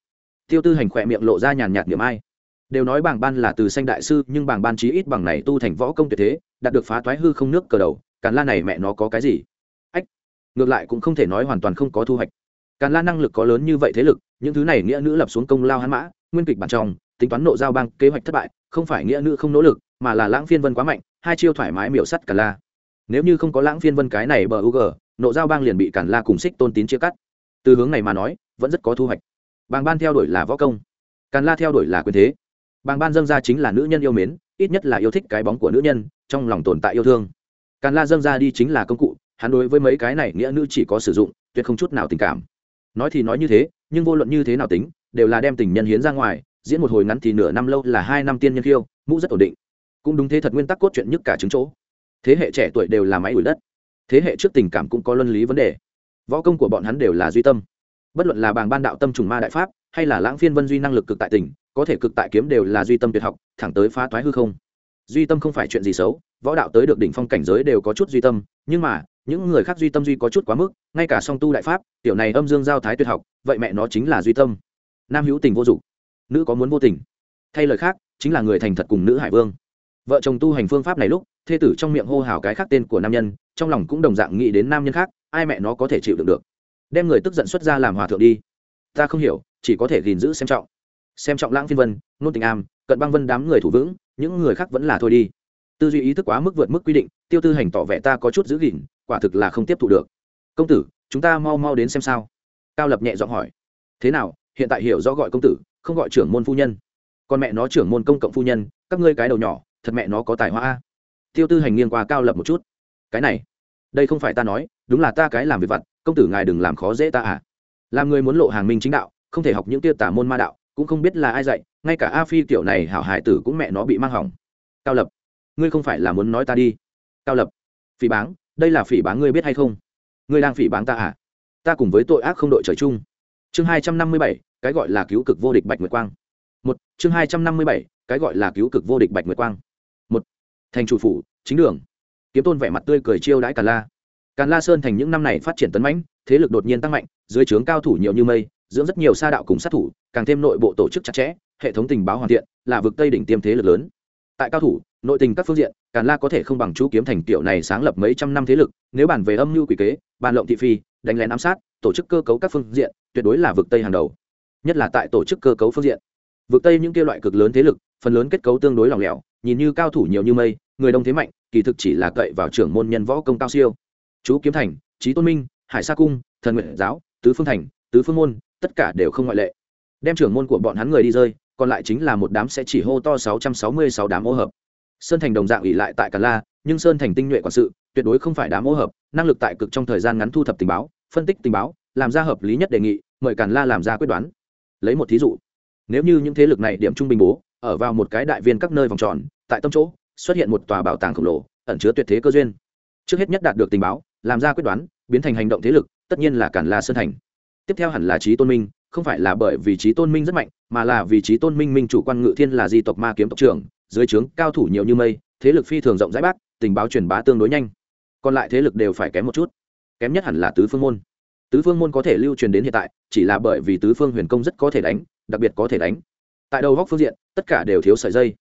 Tiêu tư hành khỏe miệng lộ ra nhàn nhạt niệm ai. Đều nói bảng ban là từ sanh đại sư, nhưng bảng ban chí ít bằng này tu thành võ công tuyệt thế, đạt được phá toái hư không nước cờ đầu, càn la này mẹ nó có cái gì? Ách, ngược lại cũng không thể nói hoàn toàn không có thu hoạch. Càn la năng lực có lớn như vậy thế lực, những thứ này nghĩa nữ lập xuống công lao hắn mã, nguyên kịch bản trong, tính toán nộ giao bang, kế hoạch thất bại, không phải nghĩa nữ không nỗ lực, mà là lãng phiên vân quá mạnh, hai chiêu thoải mái miểu sắt càn la. Nếu như không có lãng phiên vân cái này bờ u g nộ giao bang liền bị càn la cùng xích tôn tín chia cắt. Từ hướng này mà nói, vẫn rất có thu hoạch. Bàng ban theo đuổi là võ công càn la theo đuổi là quyền thế. Bàng ban dâng ra chính là nữ nhân yêu mến, ít nhất là yêu thích cái bóng của nữ nhân, trong lòng tồn tại yêu thương. Càn la dâng ra đi chính là công cụ, hắn đối với mấy cái này nghĩa nữ chỉ có sử dụng, tuyệt không chút nào tình cảm. Nói thì nói như thế, nhưng vô luận như thế nào tính, đều là đem tình nhân hiến ra ngoài, diễn một hồi ngắn thì nửa năm lâu là hai năm tiên nhân khiêu, mũ rất ổn định. Cũng đúng thế thật nguyên tắc cốt truyện nhất cả chứng chỗ. Thế hệ trẻ tuổi đều là máy ủi đất thế hệ trước tình cảm cũng có luân lý vấn đề. Võ công của bọn hắn đều là duy tâm. Bất luận là bảng ban đạo tâm trùng ma đại pháp, hay là lãng phiên vân duy năng lực cực tại tỉnh có thể cực tại kiếm đều là duy tâm tuyệt học, thẳng tới phá toái hư không. Duy tâm không phải chuyện gì xấu, võ đạo tới được đỉnh phong cảnh giới đều có chút duy tâm, nhưng mà, những người khác duy tâm duy có chút quá mức, ngay cả song tu đại pháp, tiểu này âm dương giao thái tuyệt học, vậy mẹ nó chính là duy tâm. Nam hữu tình vô dụng, nữ có muốn vô tình. Thay lời khác, chính là người thành thật cùng nữ hải vương. Vợ chồng tu hành phương pháp này lúc thê tử trong miệng hô hào cái khác tên của nam nhân, trong lòng cũng đồng dạng nghĩ đến nam nhân khác, ai mẹ nó có thể chịu đựng được. Đem người tức giận xuất ra làm hòa thượng đi. Ta không hiểu, chỉ có thể gìn giữ xem trọng. Xem trọng lãng phiên vân, nôn tình am, cận băng vân đám người thủ vững, những người khác vẫn là thôi đi. Tư duy ý thức quá mức vượt mức quy định, tiêu tư hành tỏ vẻ ta có chút giữ gìn, quả thực là không tiếp thu được. Công tử, chúng ta mau mau đến xem sao. Cao lập nhẹ giọng hỏi. Thế nào, hiện tại hiểu rõ gọi công tử, không gọi trưởng môn phu nhân. Con mẹ nó trưởng môn công cộng phu nhân, các ngươi cái đầu nhỏ, thật mẹ nó có tài hoa a tiêu tư hành nghiêng qua cao lập một chút. Cái này, đây không phải ta nói, đúng là ta cái làm việc vặt, công tử ngài đừng làm khó dễ ta à. Làm người muốn lộ hàng minh chính đạo, không thể học những tiêu tả môn ma đạo, cũng không biết là ai dạy, ngay cả a phi kiểu này hảo hải tử cũng mẹ nó bị mang hỏng. Cao lập, ngươi không phải là muốn nói ta đi. Cao lập, phỉ báng, đây là phỉ báng ngươi biết hay không? Ngươi đang phỉ báng ta à? Ta cùng với tội ác không đội trời chung. Chương hai trăm năm mươi bảy, cái gọi là cứu cực vô địch bạch nguyệt quang. Một, chương hai trăm năm mươi bảy, cái gọi là cứu cực vô địch bạch nguyệt quang thành chủ phủ, chính đường. Kiếm tôn vẻ mặt tươi cười chiêu đãi càn la. Càn la sơn thành những năm này phát triển tấn mãnh, thế lực đột nhiên tăng mạnh, dưới trướng cao thủ nhiều như mây, dưỡng rất nhiều sa đạo cùng sát thủ, càng thêm nội bộ tổ chức chặt chẽ, hệ thống tình báo hoàn thiện, là vực tây đỉnh tiêm thế lực lớn. Tại cao thủ, nội tình các phương diện, càn la có thể không bằng chú kiếm thành tiểu này sáng lập mấy trăm năm thế lực, nếu bàn về âm mưu quỷ kế, bàn lộng thị phi, đánh lén ám sát, tổ chức cơ cấu các phương diện, tuyệt đối là vực tây hàng đầu. Nhất là tại tổ chức cơ cấu phương diện vực tây những kia loại cực lớn thế lực, phần lớn kết cấu tương đối lỏng lẻo, nhìn như cao thủ nhiều như mây, người đông thế mạnh, kỳ thực chỉ là cậy vào trưởng môn nhân võ công cao siêu. Chú kiếm thành trí tôn minh, hải sa cung, thần nguyện giáo, tứ phương thành, tứ phương môn, tất cả đều không ngoại lệ. Đem trưởng môn của bọn hắn người đi rơi, còn lại chính là một đám sẽ chỉ hô to sáu trăm sáu mươi sáu đám ô hợp. Sơn thành đồng dạng ủy lại tại càn la, nhưng sơn thành tinh nhuệ quản sự, tuyệt đối không phải đám ô hợp, năng lực tại cực trong thời gian ngắn thu thập tình báo, phân tích tình báo, làm ra hợp lý nhất đề nghị, mời càn la làm ra quyết đoán. Lấy một thí dụ nếu như những thế lực này điểm trung bình bố, ở vào một cái đại viên các nơi vòng tròn, tại tâm chỗ, xuất hiện một tòa bảo tàng khổng lồ, ẩn chứa tuyệt thế cơ duyên. Trước hết nhất đạt được tình báo, làm ra quyết đoán, biến thành hành động thế lực, tất nhiên là cản la sơn thành. Tiếp theo hẳn là trí tôn minh, không phải là bởi vì trí tôn minh rất mạnh, mà là vì trí tôn minh minh chủ quan ngự thiên là di tộc ma kiếm tộc trưởng, dưới trướng cao thủ nhiều như mây, thế lực phi thường rộng rãi bác, tình báo truyền bá tương đối nhanh. Còn lại thế lực đều phải kém một chút. Kém nhất hẳn là tứ phương môn. Tứ phương môn có thể lưu truyền đến hiện tại, chỉ là bởi vì tứ phương huyền công rất có thể đánh đặc biệt có thể đánh. Tại đầu góc phương diện, tất cả đều thiếu sợi dây.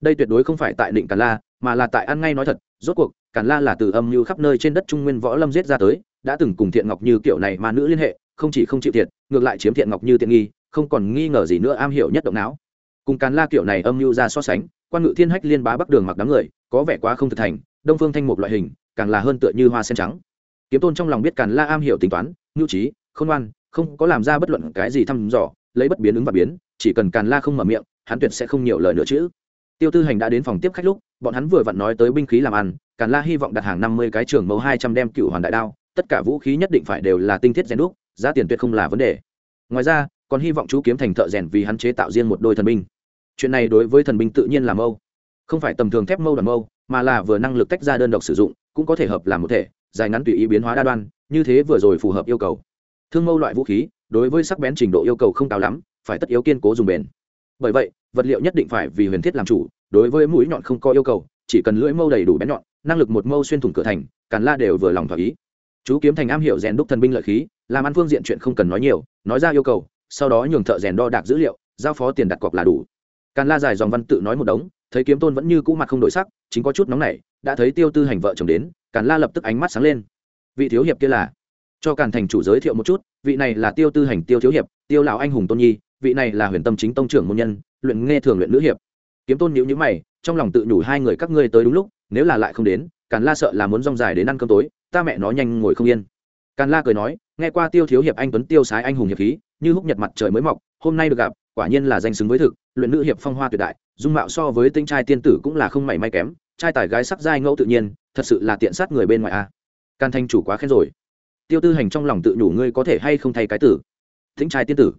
Đây tuyệt đối không phải tại định càn la, mà là tại ăn ngay nói thật, rốt cuộc, càn la là từ âm mưu khắp nơi trên đất trung nguyên võ lâm giết ra tới, đã từng cùng thiện ngọc như kiểu này mà nữ liên hệ, không chỉ không chịu thiệt, ngược lại chiếm thiện ngọc như tiện nghi, không còn nghi ngờ gì nữa am hiểu nhất động não. Cùng càn la kiểu này âm mưu ra so sánh, quan ngự thiên hách liên bá bắc đường mặc đám người, có vẻ quá không thực thành, đông phương thanh một loại hình, càng là hơn tựa như hoa sen trắng. Kiếm tôn trong lòng biết càn la am hiểu tính toán ngưu trí không ngoan, không có làm ra bất luận cái gì thăm dò lấy bất biến ứng và biến, chỉ cần càn la không mở miệng, hắn tuyệt sẽ không nhiều lời nữa chứ. Tiêu tư hành đã đến phòng tiếp khách lúc, bọn hắn vừa vặn nói tới binh khí làm ăn, càn la hy vọng đặt hàng năm mươi cái trường mẫu hai trăm đem cựu hoàn đại đao, tất cả vũ khí nhất định phải đều là tinh thiết rèn đúc, giá tiền tuyệt không là vấn đề. Ngoài ra, còn hy vọng chú kiếm thành thợ rèn vì hắn chế tạo riêng một đôi thần binh. Chuyện này đối với thần binh tự nhiên là mâu. Không phải tầm thường thép mâu đoàn mâu, mà là vừa năng lực tách ra đơn độc sử dụng, cũng có thể hợp làm một thể, dài ngắn tùy ý biến hóa đa đoan, như thế vừa rồi phù hợp yêu cầu. Thương mâu loại vũ khí đối với sắc bén trình độ yêu cầu không cao lắm, phải tất yếu kiên cố dùng bền. Bởi vậy, vật liệu nhất định phải vì huyền thiết làm chủ, đối với mũi nhọn không có yêu cầu, chỉ cần lưỡi mâu đầy đủ bén nhọn, năng lực một mâu xuyên thủng cửa thành, càn la đều vừa lòng thỏa ý. Chú kiếm thành am hiểu rèn đúc thần binh lợi khí, làm ăn phương diện chuyện không cần nói nhiều, nói ra yêu cầu, sau đó nhường thợ rèn đo đạc dữ liệu, giao phó tiền đặt cọc là đủ. Càn la dài dòng văn tự nói một đống, thấy kiếm tôn vẫn như cũ mặt không đổi sắc, chính có chút nóng nảy, đã thấy tiêu tư hành vợ chồng đến, càn la lập tức ánh mắt sáng lên. Vị thiếu hiệp kia là cho càn thành chủ giới thiệu một chút, vị này là tiêu tư hành tiêu thiếu hiệp, tiêu lão anh hùng tôn nhi, vị này là huyền tâm chính tông trưởng môn nhân, luyện nghe thường luyện nữ hiệp. Kiếm tôn nhữ nhữ mày, trong lòng tự nhủ hai người các ngươi tới đúng lúc, nếu là lại không đến, càn la sợ là muốn rong dài đến ăn cơm tối, ta mẹ nó nhanh ngồi không yên. Càn la cười nói, nghe qua tiêu thiếu hiệp anh tuấn tiêu sái anh hùng hiệp khí, như húc nhật mặt trời mới mọc, hôm nay được gặp, quả nhiên là danh xứng với thực, luyện nữ hiệp phong hoa tuyệt đại, dung mạo so với tinh trai tiên tử cũng là không mảy may kém, trai tài gái sắc dai ngẫu tự nhiên, thật sự là tiện sát người bên ngoài a. À. Càn thanh chủ quá khen rồi tiêu tư hành trong lòng tự nhủ ngươi có thể hay không thay cái tử? Thính trai tiên tử,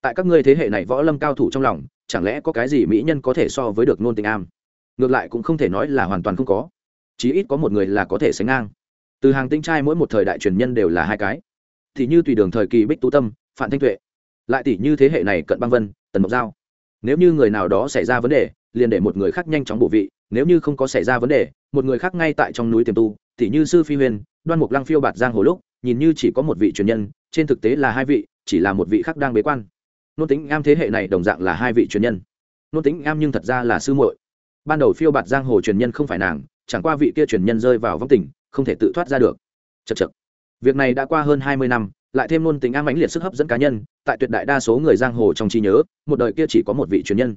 tại các ngươi thế hệ này võ lâm cao thủ trong lòng, chẳng lẽ có cái gì mỹ nhân có thể so với được nôn tình am? Ngược lại cũng không thể nói là hoàn toàn không có. Chí ít có một người là có thể sánh ngang. Từ hàng tinh trai mỗi một thời đại truyền nhân đều là hai cái. Thì như tùy đường thời kỳ bích tú tâm phạm thanh tuệ, lại tỷ như thế hệ này cận băng vân, tần mộc giao. Nếu như người nào đó xảy ra vấn đề, liền để một người khác nhanh chóng bổ vị, nếu như không có xảy ra vấn đề, một người khác ngay tại trong núi tiềm tu tỷ như sư phi huyền, đoan mục lăng phiêu bạt giang hồ lúc nhìn như chỉ có một vị truyền nhân, trên thực tế là hai vị, chỉ là một vị khác đang bế quan. Nôn tính am thế hệ này đồng dạng là hai vị truyền nhân. Nôn tính am nhưng thật ra là sư muội. Ban đầu phiêu bạt giang hồ truyền nhân không phải nàng, chẳng qua vị kia truyền nhân rơi vào vong tình, không thể tự thoát ra được. Chật chật việc này đã qua hơn hai mươi năm, lại thêm nôn tính am ánh liệt sức hấp dẫn cá nhân, tại tuyệt đại đa số người giang hồ trong trí nhớ, một đời kia chỉ có một vị truyền nhân.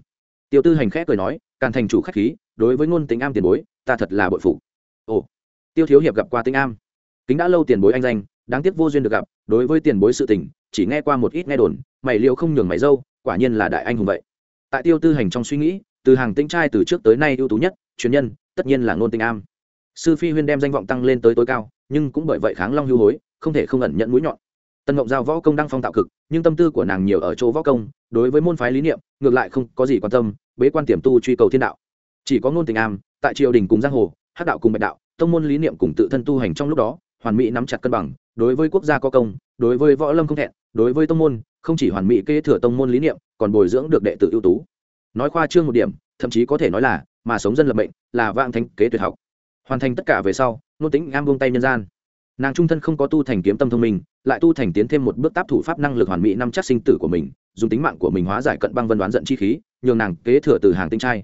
Tiêu tư hành khẽ cười nói càng thành chủ khách khí, đối với ngôn tính am tiền bối, ta thật là bội phụ ồ. Tiêu thiếu hiệp gặp qua tính am. Kính đã lâu tiền bối anh danh đáng tiếc vô duyên được gặp, đối với tiền bối sự tình, chỉ nghe qua một ít nghe đồn, mày liệu không nhường mày dâu, quả nhiên là đại anh hùng vậy. Tại tiêu tư hành trong suy nghĩ, từ hàng tinh trai từ trước tới nay ưu tú nhất, truyền nhân, tất nhiên là ngôn tinh am. Sư phi huyên đem danh vọng tăng lên tới tối cao, nhưng cũng bởi vậy kháng long hưu hối, không thể không ẩn nhận mũi nhọn. Tân ngộng giao võ công đang phong tạo cực, nhưng tâm tư của nàng nhiều ở chỗ võ công, đối với môn phái lý niệm, ngược lại không có gì quan tâm, bế quan tiềm tu truy cầu thiên đạo. Chỉ có ngôn tình am, tại triều đình cùng giang hồ hát đạo cùng bạch đạo, tông môn lý niệm cùng tự thân tu hành trong lúc đó, hoàn mỹ nắm chặt cân bằng đối với quốc gia có công, đối với võ lâm không thẹn, đối với tông môn, không chỉ hoàn mỹ kế thừa tông môn lý niệm, còn bồi dưỡng được đệ tử ưu tú. Nói khoa trương một điểm, thậm chí có thể nói là, mà sống dân lập mệnh, là vạn thánh kế tuyệt học. Hoàn thành tất cả về sau, nô tính am buông tay nhân gian. Nàng trung thân không có tu thành kiếm tâm thông minh, lại tu thành tiến thêm một bước táp thủ pháp năng lực hoàn mỹ năm chắc sinh tử của mình, dùng tính mạng của mình hóa giải cận băng vân đoán giận chi khí, nhường nàng kế thừa từ hàng tinh trai.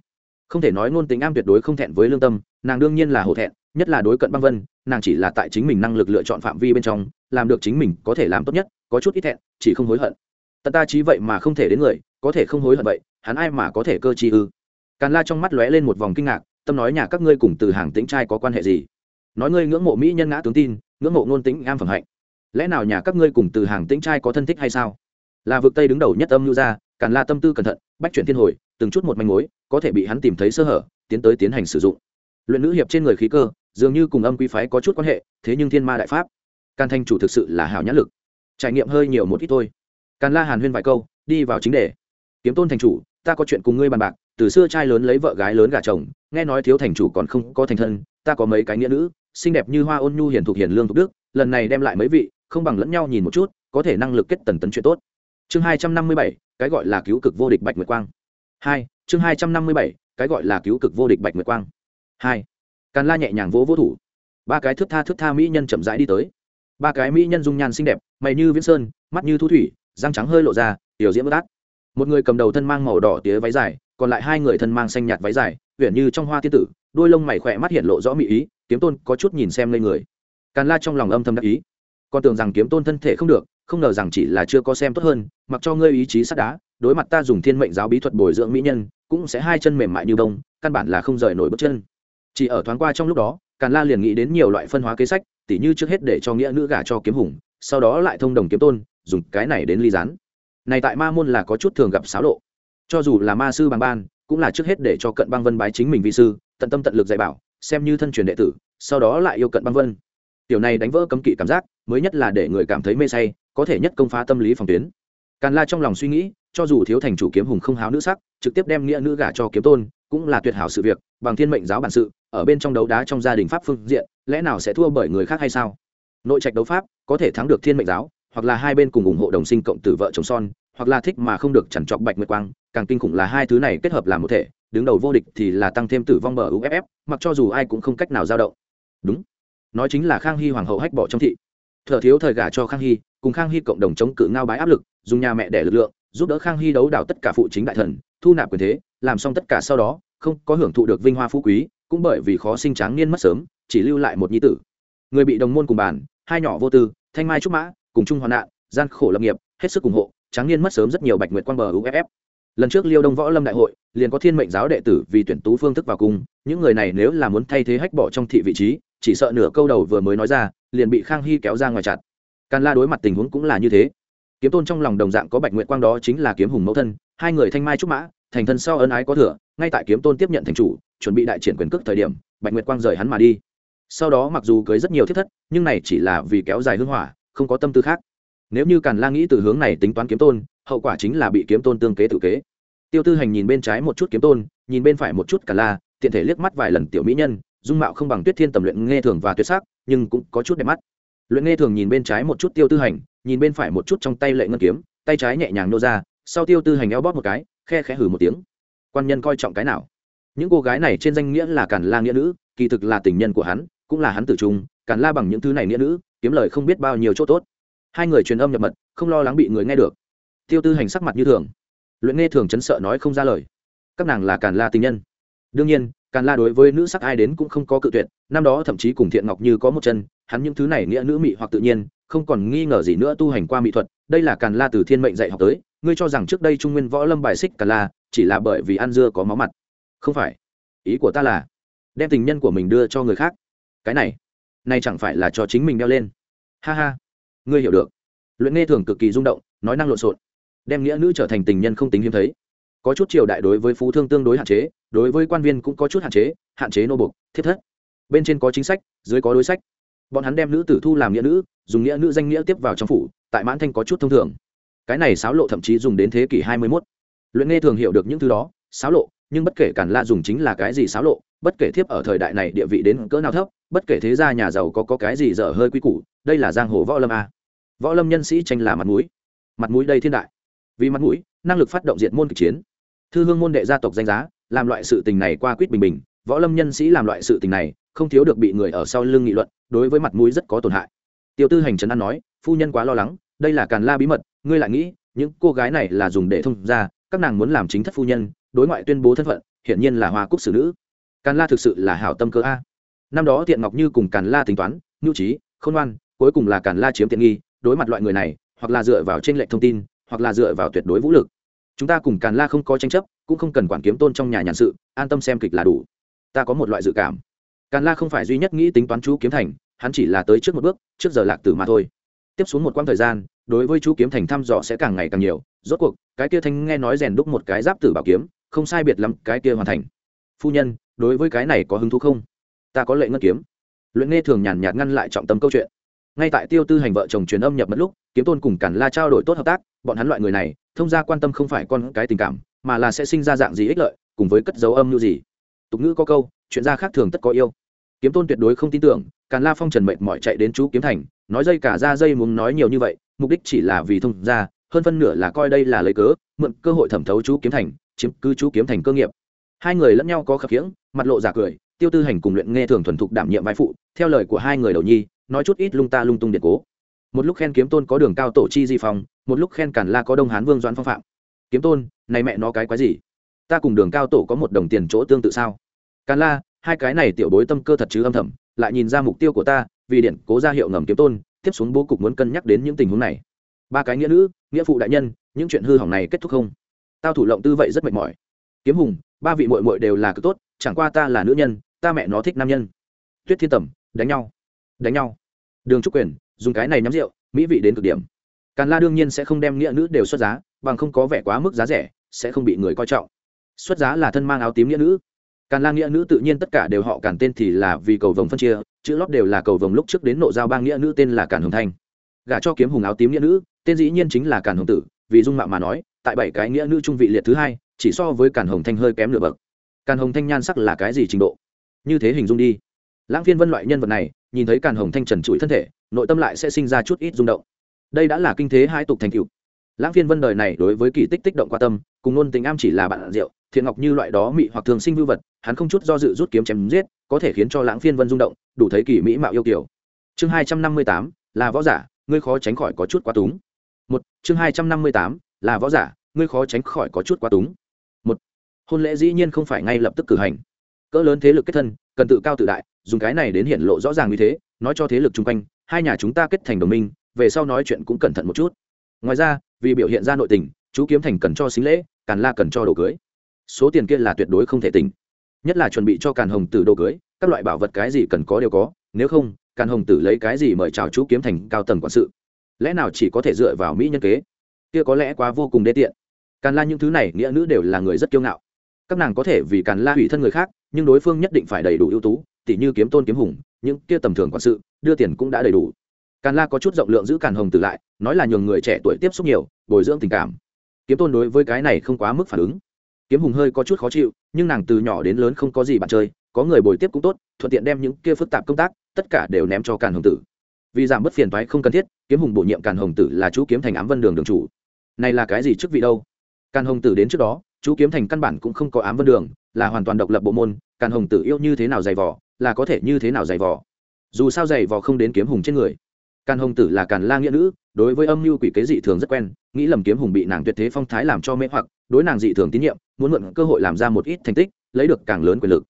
Không thể nói ngôn tính am tuyệt đối không thẹn với lương tâm, nàng đương nhiên là hổ thẹn nhất là đối cận băng vân, nàng chỉ là tại chính mình năng lực lựa chọn phạm vi bên trong, làm được chính mình có thể làm tốt nhất, có chút ít thẹn, chỉ không hối hận. Tận ta trí vậy mà không thể đến người, có thể không hối hận vậy, hắn ai mà có thể cơ chi ư? Càn la trong mắt lóe lên một vòng kinh ngạc, tâm nói nhà các ngươi cùng từ hàng tĩnh trai có quan hệ gì? Nói ngươi ngưỡng mộ mỹ nhân ngã tướng tin, ngưỡng mộ ngôn tĩnh am phẩm hạnh. Lẽ nào nhà các ngươi cùng từ hàng tĩnh trai có thân thích hay sao? Là vực tây đứng đầu nhất âm lưu gia, càn la tâm tư cẩn thận, bách chuyển thiên hồi, từng chút một manh mối, có thể bị hắn tìm thấy sơ hở, tiến tới tiến hành sử dụng. Luyện nữ hiệp trên người khí cơ dường như cùng âm quý phái có chút quan hệ, thế nhưng thiên ma đại pháp can thanh chủ thực sự là hảo nhãn lực. Trải nghiệm hơi nhiều một ít thôi. Càn la hàn huyên vài câu, đi vào chính đề. Kiếm tôn thành chủ, ta có chuyện cùng ngươi bàn bạc, từ xưa trai lớn lấy vợ gái lớn gả chồng, nghe nói thiếu thành chủ còn không có thành thân, ta có mấy cái nghĩa nữ, xinh đẹp như hoa ôn nhu hiền thục hiền lương thục đức, lần này đem lại mấy vị, không bằng lẫn nhau nhìn một chút, có thể năng lực kết tần tấn chuyện tốt. Chương hai trăm năm mươi bảy, cái gọi là cứu cực vô địch bạch nguyệt quang. Hai, chương hai trăm năm mươi bảy, cái gọi là cứu cực vô địch bạch nguyệt quang. Hai càn la nhẹ nhàng vỗ vỗ thủ. Ba cái thước tha thước tha mỹ nhân chậm rãi đi tới. Ba cái mỹ nhân dung nhan xinh đẹp, mày như viễn sơn, mắt như thu thủy, răng trắng hơi lộ ra, tiểu diễm bất át một người cầm đầu thân mang màu đỏ tía váy dài, còn lại hai người thân mang xanh nhạt váy dài uyển như trong hoa tiên tử, đôi lông mày khỏe mắt hiện lộ rõ mỹ ý, kiếm tôn có chút nhìn xem lên người. Càn la trong lòng âm thầm đắc ý. Con tưởng rằng kiếm tôn thân thể không được, không ngờ rằng chỉ là chưa có xem tốt hơn, mặc cho ngươi ý chí sắt đá, đối mặt ta dùng thiên mệnh giáo bí thuật bồi dưỡng mỹ nhân, cũng sẽ hai chân mềm mại như bông, căn bản là không rời nổi bước chân chỉ ở thoáng qua trong lúc đó, càn la liền nghĩ đến nhiều loại phân hóa kế sách, tỉ như trước hết để cho nghĩa nữ gả cho kiếm hùng, sau đó lại thông đồng kiếm tôn, dùng cái này đến ly gián. Này tại ma môn là có chút thường gặp xáo lộ. Cho dù là ma sư bằng ban, cũng là trước hết để cho cận băng vân bái chính mình vi sư, tận tâm tận lực dạy bảo, xem như thân truyền đệ tử, sau đó lại yêu cận băng vân. Tiểu này đánh vỡ cấm kỵ cảm giác, mới nhất là để người cảm thấy mê say, có thể nhất công phá tâm lý phòng tuyến. Càn la trong lòng suy nghĩ, cho dù thiếu thành chủ kiếm hùng không háo nữ sắc, trực tiếp đem nghĩa nữ gả cho kiếm tôn cũng là tuyệt hảo sự việc, bằng thiên mệnh giáo bản sự, ở bên trong đấu đá trong gia đình pháp phương diện, lẽ nào sẽ thua bởi người khác hay sao? Nội trạch đấu pháp, có thể thắng được thiên mệnh giáo, hoặc là hai bên cùng ủng hộ đồng sinh cộng tử vợ chồng son, hoặc là thích mà không được chẳng chọc bạch nguyệt quang, càng kinh khủng là hai thứ này kết hợp làm một thể, đứng đầu vô địch thì là tăng thêm tử vong bờ uff mặc cho dù ai cũng không cách nào giao động. Đúng. Nói chính là khang hy hoàng hậu hách bỏ trong thị. Thợ thiếu thời gả cho khang hy, cùng khang hy cộng đồng chống cự ngao bái áp lực, dùng nhà mẹ đẻ lực lượng giúp đỡ khang hy đấu đảo tất cả phụ chính đại thần, thu nạp quyền thế, làm xong tất cả sau đó, không có hưởng thụ được vinh hoa phú quý, cũng bởi vì khó sinh tráng niên mất sớm, chỉ lưu lại một nhi tử. Người bị đồng môn cùng bàn, hai nhỏ vô tư, thanh mai trúc mã, cùng chung hoạn nạn, gian khổ lập nghiệp, hết sức ủng hộ, tráng niên mất sớm rất nhiều bạch nguyệt quang bờ uff lần trước liêu đông võ lâm đại hội, liền có thiên mệnh giáo đệ tử vì tuyển tú phương thức vào cung, những người này nếu là muốn thay thế hách bỏ trong thị vị trí, chỉ sợ nửa câu đầu vừa mới nói ra, liền bị khang hy kéo ra ngoài chặt. Càn la đối mặt tình huống cũng là như thế kiếm tôn trong lòng đồng dạng có bạch nguyện quang đó chính là kiếm hùng mẫu thân, hai người thanh mai trúc mã, thành thân sau ân ái có thừa, ngay tại kiếm tôn tiếp nhận thành chủ, chuẩn bị đại triển quyền cước thời điểm, bạch nguyệt quang rời hắn mà đi. Sau đó mặc dù cưới rất nhiều thiết thất, nhưng này chỉ là vì kéo dài hưng hỏa, không có tâm tư khác. Nếu như càn la nghĩ từ hướng này tính toán kiếm tôn, hậu quả chính là bị kiếm tôn tương kế tự kế. Tiêu tư hành nhìn bên trái một chút kiếm tôn, nhìn bên phải một chút càn la, tiện thể liếc mắt vài lần tiểu mỹ nhân, dung mạo không bằng tuyết thiên tầm luyện nghe thường và tuyệt sắc, nhưng cũng có chút đẹp mắt. Luyện nghe thường nhìn bên trái một chút tiêu tư hành nhìn bên phải một chút trong tay lệ ngân kiếm, tay trái nhẹ nhàng nô ra, sau tiêu tư hành eo bóp một cái, khe khẽ hử một tiếng. Quan nhân coi trọng cái nào? Những cô gái này trên danh nghĩa là càn la nghĩa nữ, kỳ thực là tình nhân của hắn, cũng là hắn tử trung càn la bằng những thứ này nghĩa nữ, kiếm lời không biết bao nhiêu chỗ tốt. Hai người truyền âm nhập mật, không lo lắng bị người nghe được. Tiêu tư hành sắc mặt như thường. Luyện nghe thường chấn sợ nói không ra lời. Các nàng là càn la tình nhân. Đương nhiên càn la đối với nữ sắc ai đến cũng không có cự tuyệt, năm đó thậm chí cùng thiện ngọc như có một chân, hắn những thứ này nghĩa nữ mị hoặc tự nhiên không còn nghi ngờ gì nữa tu hành qua mỹ thuật, đây là càn la từ thiên mệnh dạy học tới, ngươi cho rằng trước đây trung nguyên võ lâm bài xích càn la, chỉ là bởi vì ăn dưa có máu mặt. Không phải. Ý của ta là, đem tình nhân của mình đưa cho người khác. Cái này này chẳng phải là cho chính mình đeo lên. Ha ha. Ngươi hiểu được. Luyện nghe thường cực kỳ rung động, nói năng lộn xộn. Đem nghĩa nữ trở thành tình nhân không tính hiếm thấy. Có chút triều đại đối với phú thương tương đối hạn chế, đối với quan viên cũng có chút hạn chế hạn chế nô bục thiết thất. Bên trên có chính sách, dưới có đối sách. Bọn hắn đem nữ tử thu làm nghĩa nữ dùng nghĩa nữ danh nghĩa tiếp vào trong phủ tại mãn thanh có chút thông thường. Cái này xáo lộ thậm chí dùng đến thế kỷ hai mươi 21. luyện nghe thường hiểu được những thứ đó xáo lộ nhưng bất kể càn la dùng chính là cái gì xáo lộ bất kể thiếp ở thời đại này địa vị đến cỡ nào thấp bất kể thế gia nhà giàu có, có cái gì dở hơi quy củ đây là giang hồ võ lâm a. Võ lâm nhân sĩ tranh là mặt mũi. Mặt mũi đây thiên đại. Vì mặt mũi năng lực phát động diện môn kịch chiến. Thư hương môn đệ gia tộc danh giá làm loại sự tình này qua quýt bình bình võ lâm nhân sĩ làm loại sự tình này không thiếu được bị người ở sau lưng nghị luận đối với mặt mũi rất có tổn hại tiêu tư hành trấn an nói, phu nhân quá lo lắng, đây là càn la bí mật, ngươi lại nghĩ, những cô gái này là dùng để thông ra các nàng muốn làm chính thất phu nhân, đối ngoại tuyên bố thân phận, hiển nhiên là hoa cúc xử nữ. Càn la thực sự là hảo tâm cơ a. Năm đó tiện ngọc như cùng càn la tính toán, nhu trí, khôn ngoan, cuối cùng là càn la chiếm tiện nghi, đối mặt loại người này, hoặc là dựa vào trên lệch thông tin, hoặc là dựa vào tuyệt đối vũ lực. Chúng ta cùng càn la không có tranh chấp, cũng không cần quản kiếm tôn trong nhà nhàn sự, an tâm xem kịch là đủ. Ta có một loại dự cảm. Càn la không phải duy nhất nghĩ tính toán chú kiếm thành hắn chỉ là tới trước một bước, trước giờ lạc tử mà thôi. Tiếp xuống một quãng thời gian, đối với chú kiếm thành thăm dò sẽ càng ngày càng nhiều. Rốt cuộc, cái kia thanh nghe nói rèn đúc một cái giáp tử bảo kiếm, không sai biệt lắm, cái kia hoàn thành. Phu nhân, đối với cái này có hứng thú không? Ta có lệ ngân kiếm. Luyện nghe thường nhàn nhạt ngăn lại trọng tâm câu chuyện. Ngay tại tiêu tư hành vợ chồng truyền âm nhập mất lúc, kiếm tôn cùng cản la trao đổi tốt hợp tác, bọn hắn loại người này, thông gia quan tâm không phải con cái tình cảm, mà là sẽ sinh ra dạng gì ích lợi, cùng với cất dấu âm như gì. Tục ngữ có câu, chuyện gia khác thường tất có yêu kiếm tôn tuyệt đối không tin tưởng, càn la phong trần mệnh mọi chạy đến chú kiếm thành, nói dây cả ra dây muốn nói nhiều như vậy, mục đích chỉ là vì thông ra hơn phân nửa là coi đây là lấy cớ, mượn cơ hội thẩm thấu chú kiếm thành, chiếm cứ chú kiếm thành cơ nghiệp. Hai người lẫn nhau có khập khiễng, mặt lộ giả cười, tiêu tư hành cùng luyện nghe thường thuần thục đảm nhiệm vai phụ, theo lời của hai người đầu nhi, nói chút ít lung ta lung tung điện cố. Một lúc khen kiếm tôn có đường cao tổ chi di phong, một lúc khen cản la có đông hán vương doãn phong phạm. Kiếm tôn, này mẹ nó cái quái gì? Ta cùng đường cao tổ có một đồng tiền chỗ tương tự sao? Càn la hai cái này tiểu bối tâm cơ thật chứ âm thầm, lại nhìn ra mục tiêu của ta, vì điện cố ra hiệu ngầm kiếm tôn, tiếp xuống bố cục muốn cân nhắc đến những tình huống này. Ba cái nghĩa nữ, nghĩa phụ đại nhân, những chuyện hư hỏng này kết thúc không? Tao thủ lộng tư vậy rất mệt mỏi. Kiếm hùng, ba vị mội mội đều là cực tốt, chẳng qua ta là nữ nhân, ta mẹ nó thích nam nhân. Tuyết thiên tầm, đánh nhau. Đánh nhau. Đường trúc quyền, dùng cái này nhắm rượu, mỹ vị đến cực điểm. Càn la đương nhiên sẽ không đem nghĩa nữ đều xuất giá, bằng không có vẻ quá mức giá rẻ, sẽ không bị người coi trọng. Xuất giá là thân mang áo tím nghĩa nữ càn la nghĩa nữ tự nhiên tất cả đều họ càn tên thì là vì cầu vồng phân chia, chữ lót đều là cầu vồng lúc trước đến nộ giao bang nghĩa nữ tên là càn hồng thanh. Gả cho kiếm hùng áo tím nghĩa nữ, tên dĩ nhiên chính là càn hồng tử, vì dung mạo mà nói, tại bảy cái nghĩa nữ trung vị liệt thứ hai, chỉ so với càn hồng thanh hơi kém nửa bậc. Càn hồng thanh nhan sắc là cái gì trình độ? Như thế hình dung đi. Lãng phiên vân loại nhân vật này, nhìn thấy càn hồng thanh trần trụi thân thể, nội tâm lại sẽ sinh ra chút ít rung động. Đây đã là kinh thế hai tục thành cựu lãng phiên vân đời này đối với kỳ tích tích động qua tâm, cùng luôn tình am chỉ là bạn rượu, thiện ngọc như loại đó mị hoặc thường sinh vưu vật hắn không chút do dự rút kiếm chém giết, có thể khiến cho lãng phiên vân rung động, đủ thấy kỳ mỹ mạo yêu kiểu chương hai trăm năm mươi tám, là võ giả, ngươi khó tránh khỏi có chút quá túng. Một, chương hai trăm năm mươi tám, là võ giả, ngươi khó tránh khỏi có chút quá túng. Một, hôn lễ dĩ nhiên không phải ngay lập tức cử hành. Cỡ lớn thế lực kết thân, cần tự cao tự đại, dùng cái này đến hiện lộ rõ ràng như thế, nói cho thế lực chung quanh, hai nhà chúng ta kết thành đồng minh, về sau nói chuyện cũng cẩn thận một chút. Ngoài ra, vì biểu hiện ra nội tình, chú kiếm thành cần cho xính lễ, càn la cần cho đồ cưới. Số tiền kia là tuyệt đối không thể tỉnh nhất là chuẩn bị cho càn hồng tử đồ cưới, các loại bảo vật cái gì cần có đều có, nếu không, càn hồng tử lấy cái gì mời chào chú kiếm thành cao tầng quản sự? Lẽ nào chỉ có thể dựa vào mỹ nhân kế? Kia có lẽ quá vô cùng đê tiện. Càn la những thứ này nghĩa nữ đều là người rất kiêu ngạo. Các nàng có thể vì càn la hủy thân người khác, nhưng đối phương nhất định phải đầy đủ ưu tú, tỉ như kiếm tôn kiếm hùng, những kia tầm thường quản sự, đưa tiền cũng đã đầy đủ. Càn la có chút rộng lượng giữ càn hồng tử lại, nói là nhường người trẻ tuổi tiếp xúc nhiều, bồi dưỡng tình cảm. Kiếm tôn đối với cái này không quá mức phản ứng kiếm hùng hơi có chút khó chịu, nhưng nàng từ nhỏ đến lớn không có gì bạn chơi, có người bồi tiếp cũng tốt, thuận tiện đem những kia phức tạp công tác, tất cả đều ném cho càn hồng tử. Vì giảm bớt phiền thoái không cần thiết, kiếm hùng bổ nhiệm càn hồng tử là chú kiếm thành ám vân đường đường chủ. Này là cái gì chức vị đâu? Càn hồng tử đến trước đó, chú kiếm thành căn bản cũng không có ám vân đường, là hoàn toàn độc lập bộ môn, càn hồng tử yêu như thế nào dày vỏ là có thể như thế nào dày vỏ dù sao dày vỏ không đến kiếm hùng trên người. Càn hồng tử là càn la nghĩa nữ, đối với âm mưu quỷ kế dị thường rất quen, nghĩ lầm kiếm hùng bị nàng tuyệt thế phong thái làm cho mê hoặc, đối nàng dị thường tín nhiệm muốn mượn cơ hội làm ra một ít thành tích, lấy được càng lớn quyền lực.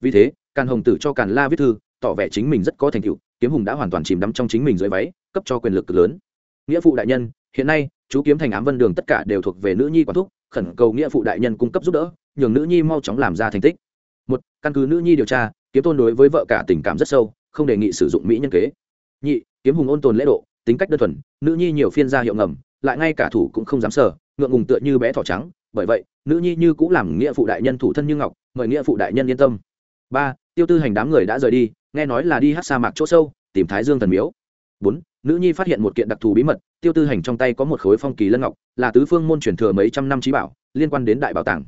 Vì thế, càn hồng tử cho càn la viết thư, tỏ vẻ chính mình rất có thành tựu, kiếm hùng đã hoàn toàn chìm đắm trong chính mình dưới váy, cấp cho quyền lực cực lớn. Nghĩa phụ đại nhân, hiện nay, chú kiếm thành ám vân đường tất cả đều thuộc về nữ nhi quản thúc, khẩn cầu nghĩa phụ đại nhân cung cấp giúp đỡ, nhường nữ nhi mau chóng làm ra thành tích. Một, căn cứ nữ nhi điều tra, kiếm tôn đối với vợ cả tình cảm rất sâu, không đề nghị sử dụng mỹ nhân kế. Nhị, kiếm hùng ôn tồn lễ độ, tính cách đơn thuần, nữ nhi nhiều phiên gia hiệu ngầm, lại ngay cả thủ cũng không dám sờ, ngượng ngùng tựa như bé thỏ trắng bởi vậy, nữ nhi như cũng làm nghĩa phụ đại nhân thủ thân như ngọc, mời nghĩa phụ đại nhân yên tâm. Ba, tiêu tư hành đám người đã rời đi, nghe nói là đi hát sa mạc chỗ sâu, tìm thái dương thần miếu. Bốn, nữ nhi phát hiện một kiện đặc thù bí mật, tiêu tư hành trong tay có một khối phong kỳ lân ngọc, là tứ phương môn truyền thừa mấy trăm năm trí bảo, liên quan đến đại bảo tàng.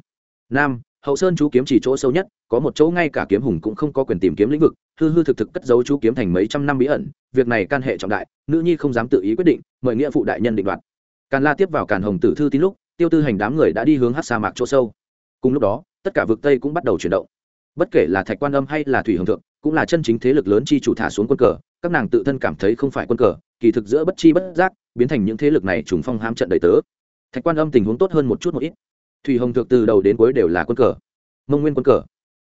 Năm, hậu sơn chú kiếm chỉ chỗ sâu nhất, có một chỗ ngay cả kiếm hùng cũng không có quyền tìm kiếm lĩnh vực, hư hư thực thực cất giấu chú kiếm thành mấy trăm năm bí ẩn, việc này can hệ trọng đại, nữ nhi không dám tự ý quyết định, mời nghĩa phụ đại nhân định đoạt. Càn la tiếp vào càn hồng tử thư tín lúc tiêu tư hành đám người đã đi hướng hát sa mạc chỗ sâu. Cùng lúc đó, tất cả vực tây cũng bắt đầu chuyển động. Bất kể là thạch quan âm hay là thủy hồng thượng, cũng là chân chính thế lực lớn chi chủ thả xuống quân cờ, các nàng tự thân cảm thấy không phải quân cờ, kỳ thực giữa bất chi bất giác, biến thành những thế lực này trùng phong ham trận đầy tớ. Thạch quan âm tình huống tốt hơn một chút một ít. Thủy hồng thượng từ đầu đến cuối đều là quân cờ. Mông nguyên quân cờ.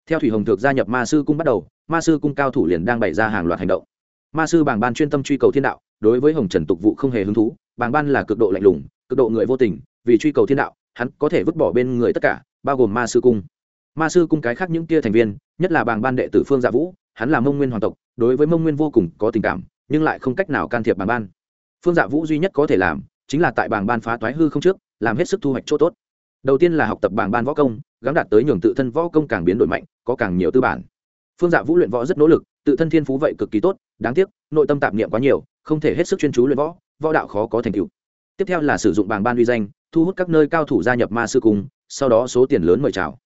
Theo thủy hồng thượng gia nhập ma sư cung bắt đầu, ma sư cung cao thủ liền đang bày ra hàng loạt hành động. Ma sư bảng ban chuyên tâm truy cầu thiên đạo, đối với hồng trần tục vụ không hề hứng thú bảng ban là cực độ lạnh lùng, cực độ người vô tình vì truy cầu thiên đạo, hắn có thể vứt bỏ bên người tất cả, bao gồm ma sư cung. Ma sư cung cái khác những kia thành viên, nhất là bàng ban đệ tử phương dạ vũ, hắn là mông nguyên hoàng tộc, đối với mông nguyên vô cùng có tình cảm, nhưng lại không cách nào can thiệp bàng ban. Phương dạ vũ duy nhất có thể làm, chính là tại bàng ban phá toái hư không trước, làm hết sức thu hoạch chỗ tốt. Đầu tiên là học tập bảng ban võ công gắn đạt tới nhường tự thân võ công càng biến đổi mạnh, có càng nhiều tư bản. Phương dạ vũ luyện võ rất nỗ lực, tự thân thiên phú vậy cực kỳ tốt, đáng tiếc, nội tâm tạp niệm quá nhiều, không thể hết sức chuyên chú luyện võ võ đạo khó có thành tựu tiếp theo là sử dụng bảng ban uy danh, thu hút các nơi cao thủ gia nhập ma sư cung, sau đó số tiền lớn mời chào.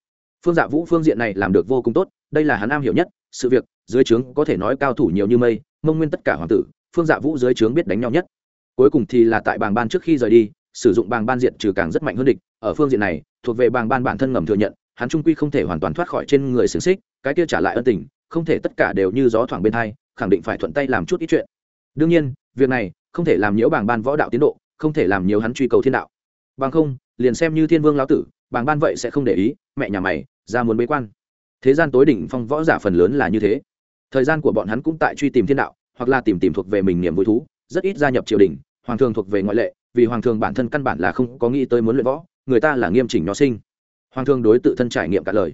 Phương dạ vũ phương diện này làm được vô cùng tốt, đây là hắn am hiểu nhất, sự việc, dưới trướng có thể nói cao thủ nhiều như mây, mông nguyên tất cả hoàng tử, phương dạ vũ dưới trướng biết đánh nhau nhất. Cuối cùng thì là tại bảng ban trước khi rời đi, sử dụng bảng ban diện trừ càng rất mạnh hơn địch, ở phương diện này, thuộc về bảng ban bản thân ngầm thừa nhận, hắn trung quy không thể hoàn toàn thoát khỏi trên người xứng xích, cái kia trả lại ân tình, không thể tất cả đều như gió thoảng bên hai, khẳng định phải thuận tay làm chút ít chuyện. Đương nhiên, việc này không thể làm nhiễu bảng ban võ đạo tiến độ không thể làm nhiều hắn truy cầu thiên đạo. Bằng không, liền xem như thiên vương lão tử, bàng ban vậy sẽ không để ý, mẹ nhà mày, ra muốn bế quan. Thế gian tối đỉnh phong võ giả phần lớn là như thế. Thời gian của bọn hắn cũng tại truy tìm thiên đạo, hoặc là tìm tìm thuộc về mình niềm vui thú, rất ít gia nhập triều đình, hoàng thường thuộc về ngoại lệ, vì hoàng thường bản thân căn bản là không có nghĩ tới muốn luyện võ, người ta là nghiêm chỉnh nho sinh. Hoàng thường đối tự thân trải nghiệm cả lời.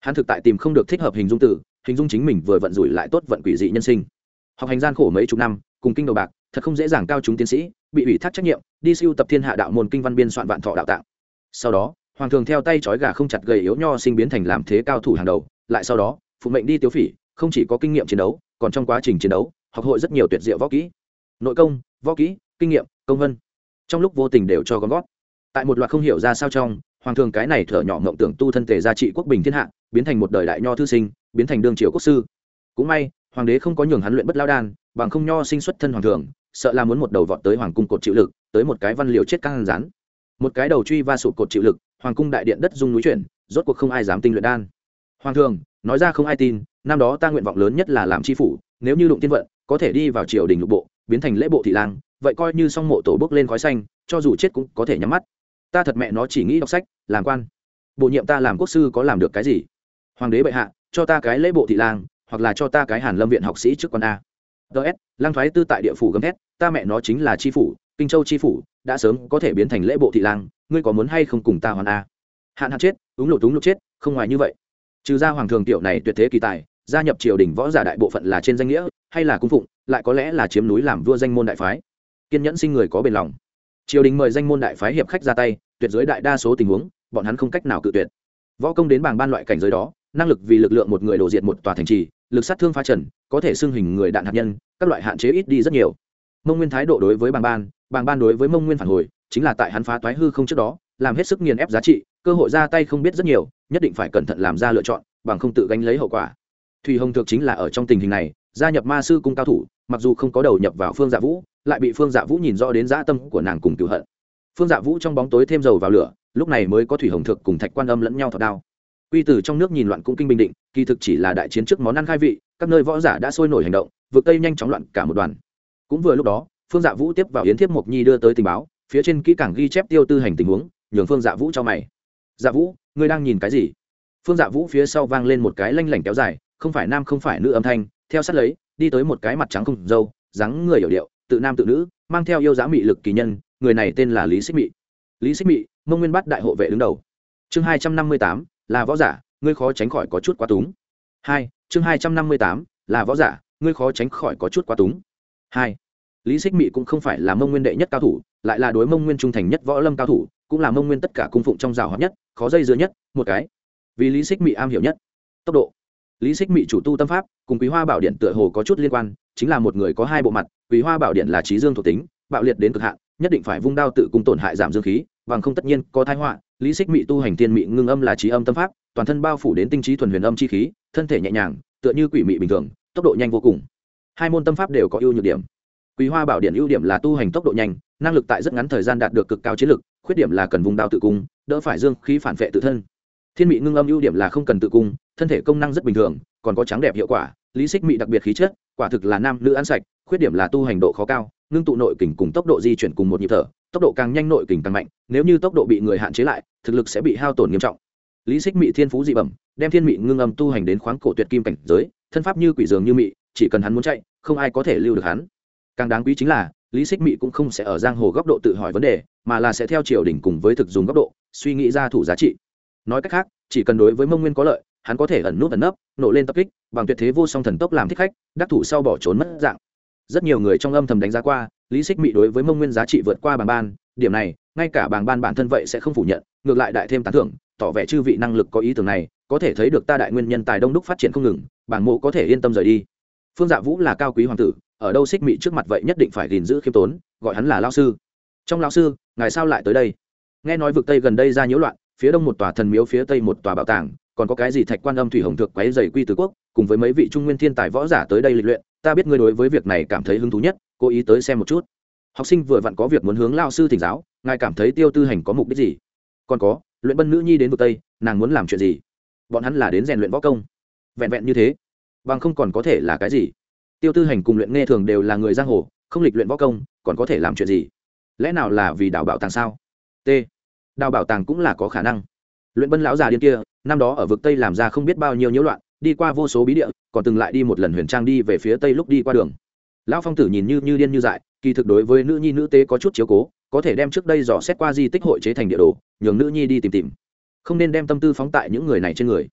Hắn thực tại tìm không được thích hợp hình dung tử hình dung chính mình vừa vận rủi lại tốt vận quỷ dị nhân sinh. Học hành gian khổ mấy chục năm, cùng kinh đầu bạc thật không dễ dàng cao chúng tiến sĩ, bị ủy thác trách nhiệm, đi siêu tập thiên hạ đạo môn kinh văn biên soạn vạn thọ đạo tạng. Sau đó, hoàng thường theo tay trói gà không chặt gầy yếu nho sinh biến thành làm thế cao thủ hàng đầu, lại sau đó, phụ mệnh đi tiêu phỉ, không chỉ có kinh nghiệm chiến đấu, còn trong quá trình chiến đấu, học hội rất nhiều tuyệt diệu võ kỹ. Nội công, võ kỹ, kinh nghiệm, công vân. Trong lúc vô tình đều cho gom gót tại một loạt không hiểu ra sao trong, hoàng thường cái này thở nhỏ ngộng tưởng tu thân thể gia trị quốc bình thiên hạ, biến thành một đời đại nho thư sinh, biến thành đương triều quốc sư. Cũng may, hoàng đế không có nhường hắn luyện bất lao đan, bằng không nho sinh xuất thân hoàng thường sợ là muốn một đầu vọt tới hoàng cung cột chịu lực, tới một cái văn liều chết căng rán một cái đầu truy va sụp cột chịu lực, hoàng cung đại điện đất dung núi chuyển, rốt cuộc không ai dám tinh luyện đan. Hoàng thường nói ra không ai tin, năm đó ta nguyện vọng lớn nhất là làm tri phủ, nếu như đụng tiên vận, có thể đi vào triều đình lục bộ, biến thành lễ bộ thị lang, vậy coi như xong mộ tổ bước lên khói xanh, cho dù chết cũng có thể nhắm mắt. Ta thật mẹ nó chỉ nghĩ đọc sách, làm quan. Bổ nhiệm ta làm quốc sư có làm được cái gì? Hoàng đế bệ hạ, cho ta cái lễ bộ thị lang, hoặc là cho ta cái hàn lâm viện học sĩ trước con a ts lang thoái tư tại địa phủ gấm thét, ta mẹ nó chính là tri phủ, kinh châu tri phủ, đã sớm có thể biến thành lễ bộ thị lang, ngươi có muốn hay không cùng ta hoàn a? Hạn hạn chết, úng lụt úng lụt chết, không ngoài như vậy. Trừ ra hoàng thường tiểu này tuyệt thế kỳ tài, gia nhập triều đình võ giả đại bộ phận là trên danh nghĩa, hay là cung phụng, lại có lẽ là chiếm núi làm vua danh môn đại phái. Kiên nhẫn sinh người có bền lòng. Triều đình mời danh môn đại phái hiệp khách ra tay, tuyệt giới đại đa số tình huống, bọn hắn không cách nào cự tuyệt. Võ công đến bảng ban loại cảnh giới đó, năng lực vì lực lượng một người đổ diệt một tòa thành trì, lực sát thương phá trần có thể xưng hình người đạn hạt nhân, các loại hạn chế ít đi rất nhiều. Mông nguyên thái độ đối với bàng ban bàng ban đối với mông nguyên phản hồi, chính là tại hắn phá toái hư không trước đó, làm hết sức nghiền ép giá trị, cơ hội ra tay không biết rất nhiều, nhất định phải cẩn thận làm ra lựa chọn, bằng không tự gánh lấy hậu quả. Thùy hồng thực chính là ở trong tình hình này, gia nhập ma sư cung cao thủ, mặc dù không có đầu nhập vào phương dạ vũ, lại bị phương dạ vũ nhìn rõ đến dã tâm của nàng cùng cựu hận. Phương dạ vũ trong bóng tối thêm dầu vào lửa, lúc này mới có thủy hồng thực cùng thạch quan âm lẫn nhau thọt đao. Quy tử trong nước nhìn loạn cũng kinh bình định, kỳ thực chỉ là đại chiến trước món ăn khai vị các nơi võ giả đã sôi nổi hành động, vượt tây nhanh chóng loạn cả một đoàn. Cũng vừa lúc đó, phương dạ vũ tiếp vào yến thiếp mộc nhi đưa tới tình báo, phía trên kỹ càng ghi chép tiêu tư hành tình huống, nhường phương dạ vũ cho mày. Dạ vũ, ngươi đang nhìn cái gì? Phương dạ vũ phía sau vang lên một cái lanh lảnh kéo dài, không phải nam không phải nữ âm thanh, theo sát lấy, đi tới một cái mặt trắng không dâu, dáng người hiểu điệu, tự nam tự nữ, mang theo yêu giá mị lực kỳ nhân, người này tên là lý xích mị. Lý xích mị, mông nguyên bắt đại hộ vệ đứng đầu. Chương hai trăm năm mươi tám, là võ giả, ngươi khó tránh khỏi có chút quá túng. Hai chương hai trăm năm mươi tám, là võ giả, ngươi khó tránh khỏi có chút quá túng. Hai, lý xích mị cũng không phải là mông nguyên đệ nhất cao thủ, lại là đối mông nguyên trung thành nhất võ lâm cao thủ, cũng là mông nguyên tất cả cung phụng trong rào hợp nhất, khó dây dưa nhất, một cái. Vì lý xích mị am hiểu nhất. Tốc độ. Lý xích mị chủ tu tâm pháp, cùng quý hoa bảo điện tựa hồ có chút liên quan, chính là một người có hai bộ mặt, quý hoa bảo điện là trí dương thuộc tính, bạo liệt đến cực hạn, nhất định phải vung đao tự cung tổn hại giảm dương khí, bằng không tất nhiên có thái họa lý xích mị tu hành tiên mị ngưng âm là trí âm tâm pháp, toàn thân bao phủ đến tinh trí thuần huyền âm chi khí, thân thể nhẹ nhàng, tựa như quỷ mị bình thường, tốc độ nhanh vô cùng. Hai môn tâm pháp đều có ưu nhược điểm. Quý hoa bảo điện ưu điểm là tu hành tốc độ nhanh, năng lực tại rất ngắn thời gian đạt được cực cao chiến lực, khuyết điểm là cần vùng đao tự cung, đỡ phải dương khí phản vệ tự thân. Thiên mị ngưng âm ưu điểm là không cần tự cung, thân thể công năng rất bình thường, còn có trắng đẹp hiệu quả, lý xích mị đặc biệt khí chất, quả thực là nam nữ ăn sạch, khuyết điểm là tu hành độ khó cao ngưng tụ nội kình cùng tốc độ di chuyển cùng một nhịp thở, tốc độ càng nhanh nội kình càng mạnh, nếu như tốc độ bị người hạn chế lại, thực lực sẽ bị hao tổn nghiêm trọng. Lý xích mị thiên phú dị bẩm, đem thiên mị ngưng âm tu hành đến khoáng cổ tuyệt kim cảnh giới, thân pháp như quỷ dường như mị, chỉ cần hắn muốn chạy, không ai có thể lưu được hắn. Càng đáng quý chính là, lý xích mị cũng không sẽ ở giang hồ góc độ tự hỏi vấn đề, mà là sẽ theo triều đình cùng với thực dùng góc độ, suy nghĩ ra thủ giá trị. Nói cách khác, chỉ cần đối với mông nguyên có lợi, hắn có thể ẩn nút ẩn nấp, nổ lên tập kích, bằng tuyệt thế vô song thần tốc làm thích khách, đắc thủ sau bỏ trốn mất dạng rất nhiều người trong âm thầm đánh giá qua, lý xích mị đối với mông nguyên giá trị vượt qua bàng ban, điểm này, ngay cả bàng ban bản thân vậy sẽ không phủ nhận, ngược lại đại thêm tán thưởng, tỏ vẻ chư vị năng lực có ý tưởng này, có thể thấy được ta đại nguyên nhân tài đông đúc phát triển không ngừng, bảng mộ có thể yên tâm rời đi. Phương dạ vũ là cao quý hoàng tử, ở đâu xích mị trước mặt vậy nhất định phải gìn giữ khiêm tốn, gọi hắn là lao sư. Trong lao sư, ngài sao lại tới đây? Nghe nói vực tây gần đây ra nhiễu loạn, phía đông một tòa thần miếu, phía tây một tòa bảo tàng, còn có cái gì thạch quan âm thủy hồng thực quấy dày quy tứ quốc, cùng với mấy vị trung nguyên thiên tài võ giả tới đây lịch luyện ta biết ngươi đối với việc này cảm thấy hứng thú nhất, cố ý tới xem một chút. Học sinh vừa vặn có việc muốn hướng lao sư thỉnh giáo, ngài cảm thấy tiêu tư hành có mục đích gì? Còn có, luyện bân nữ nhi đến vực tây, nàng muốn làm chuyện gì? Bọn hắn là đến rèn luyện võ công. Vẹn vẹn như thế, bằng không còn có thể là cái gì? Tiêu tư hành cùng luyện nghe thường đều là người giang hồ, không lịch luyện võ công, còn có thể làm chuyện gì? Lẽ nào là vì đào bảo tàng sao? T. Đào bảo tàng cũng là có khả năng. Luyện bân lão già điên kia, năm đó ở vực tây làm ra không biết bao nhiêu nhiễu loạn đi qua vô số bí địa, còn từng lại đi một lần huyền trang đi về phía tây lúc đi qua đường. Lão phong tử nhìn như như điên như dại, kỳ thực đối với nữ nhi nữ tế có chút chiếu cố, có thể đem trước đây dò xét qua di tích hội chế thành địa đồ, nhường nữ nhi đi tìm tìm. Không nên đem tâm tư phóng tại những người này trên người.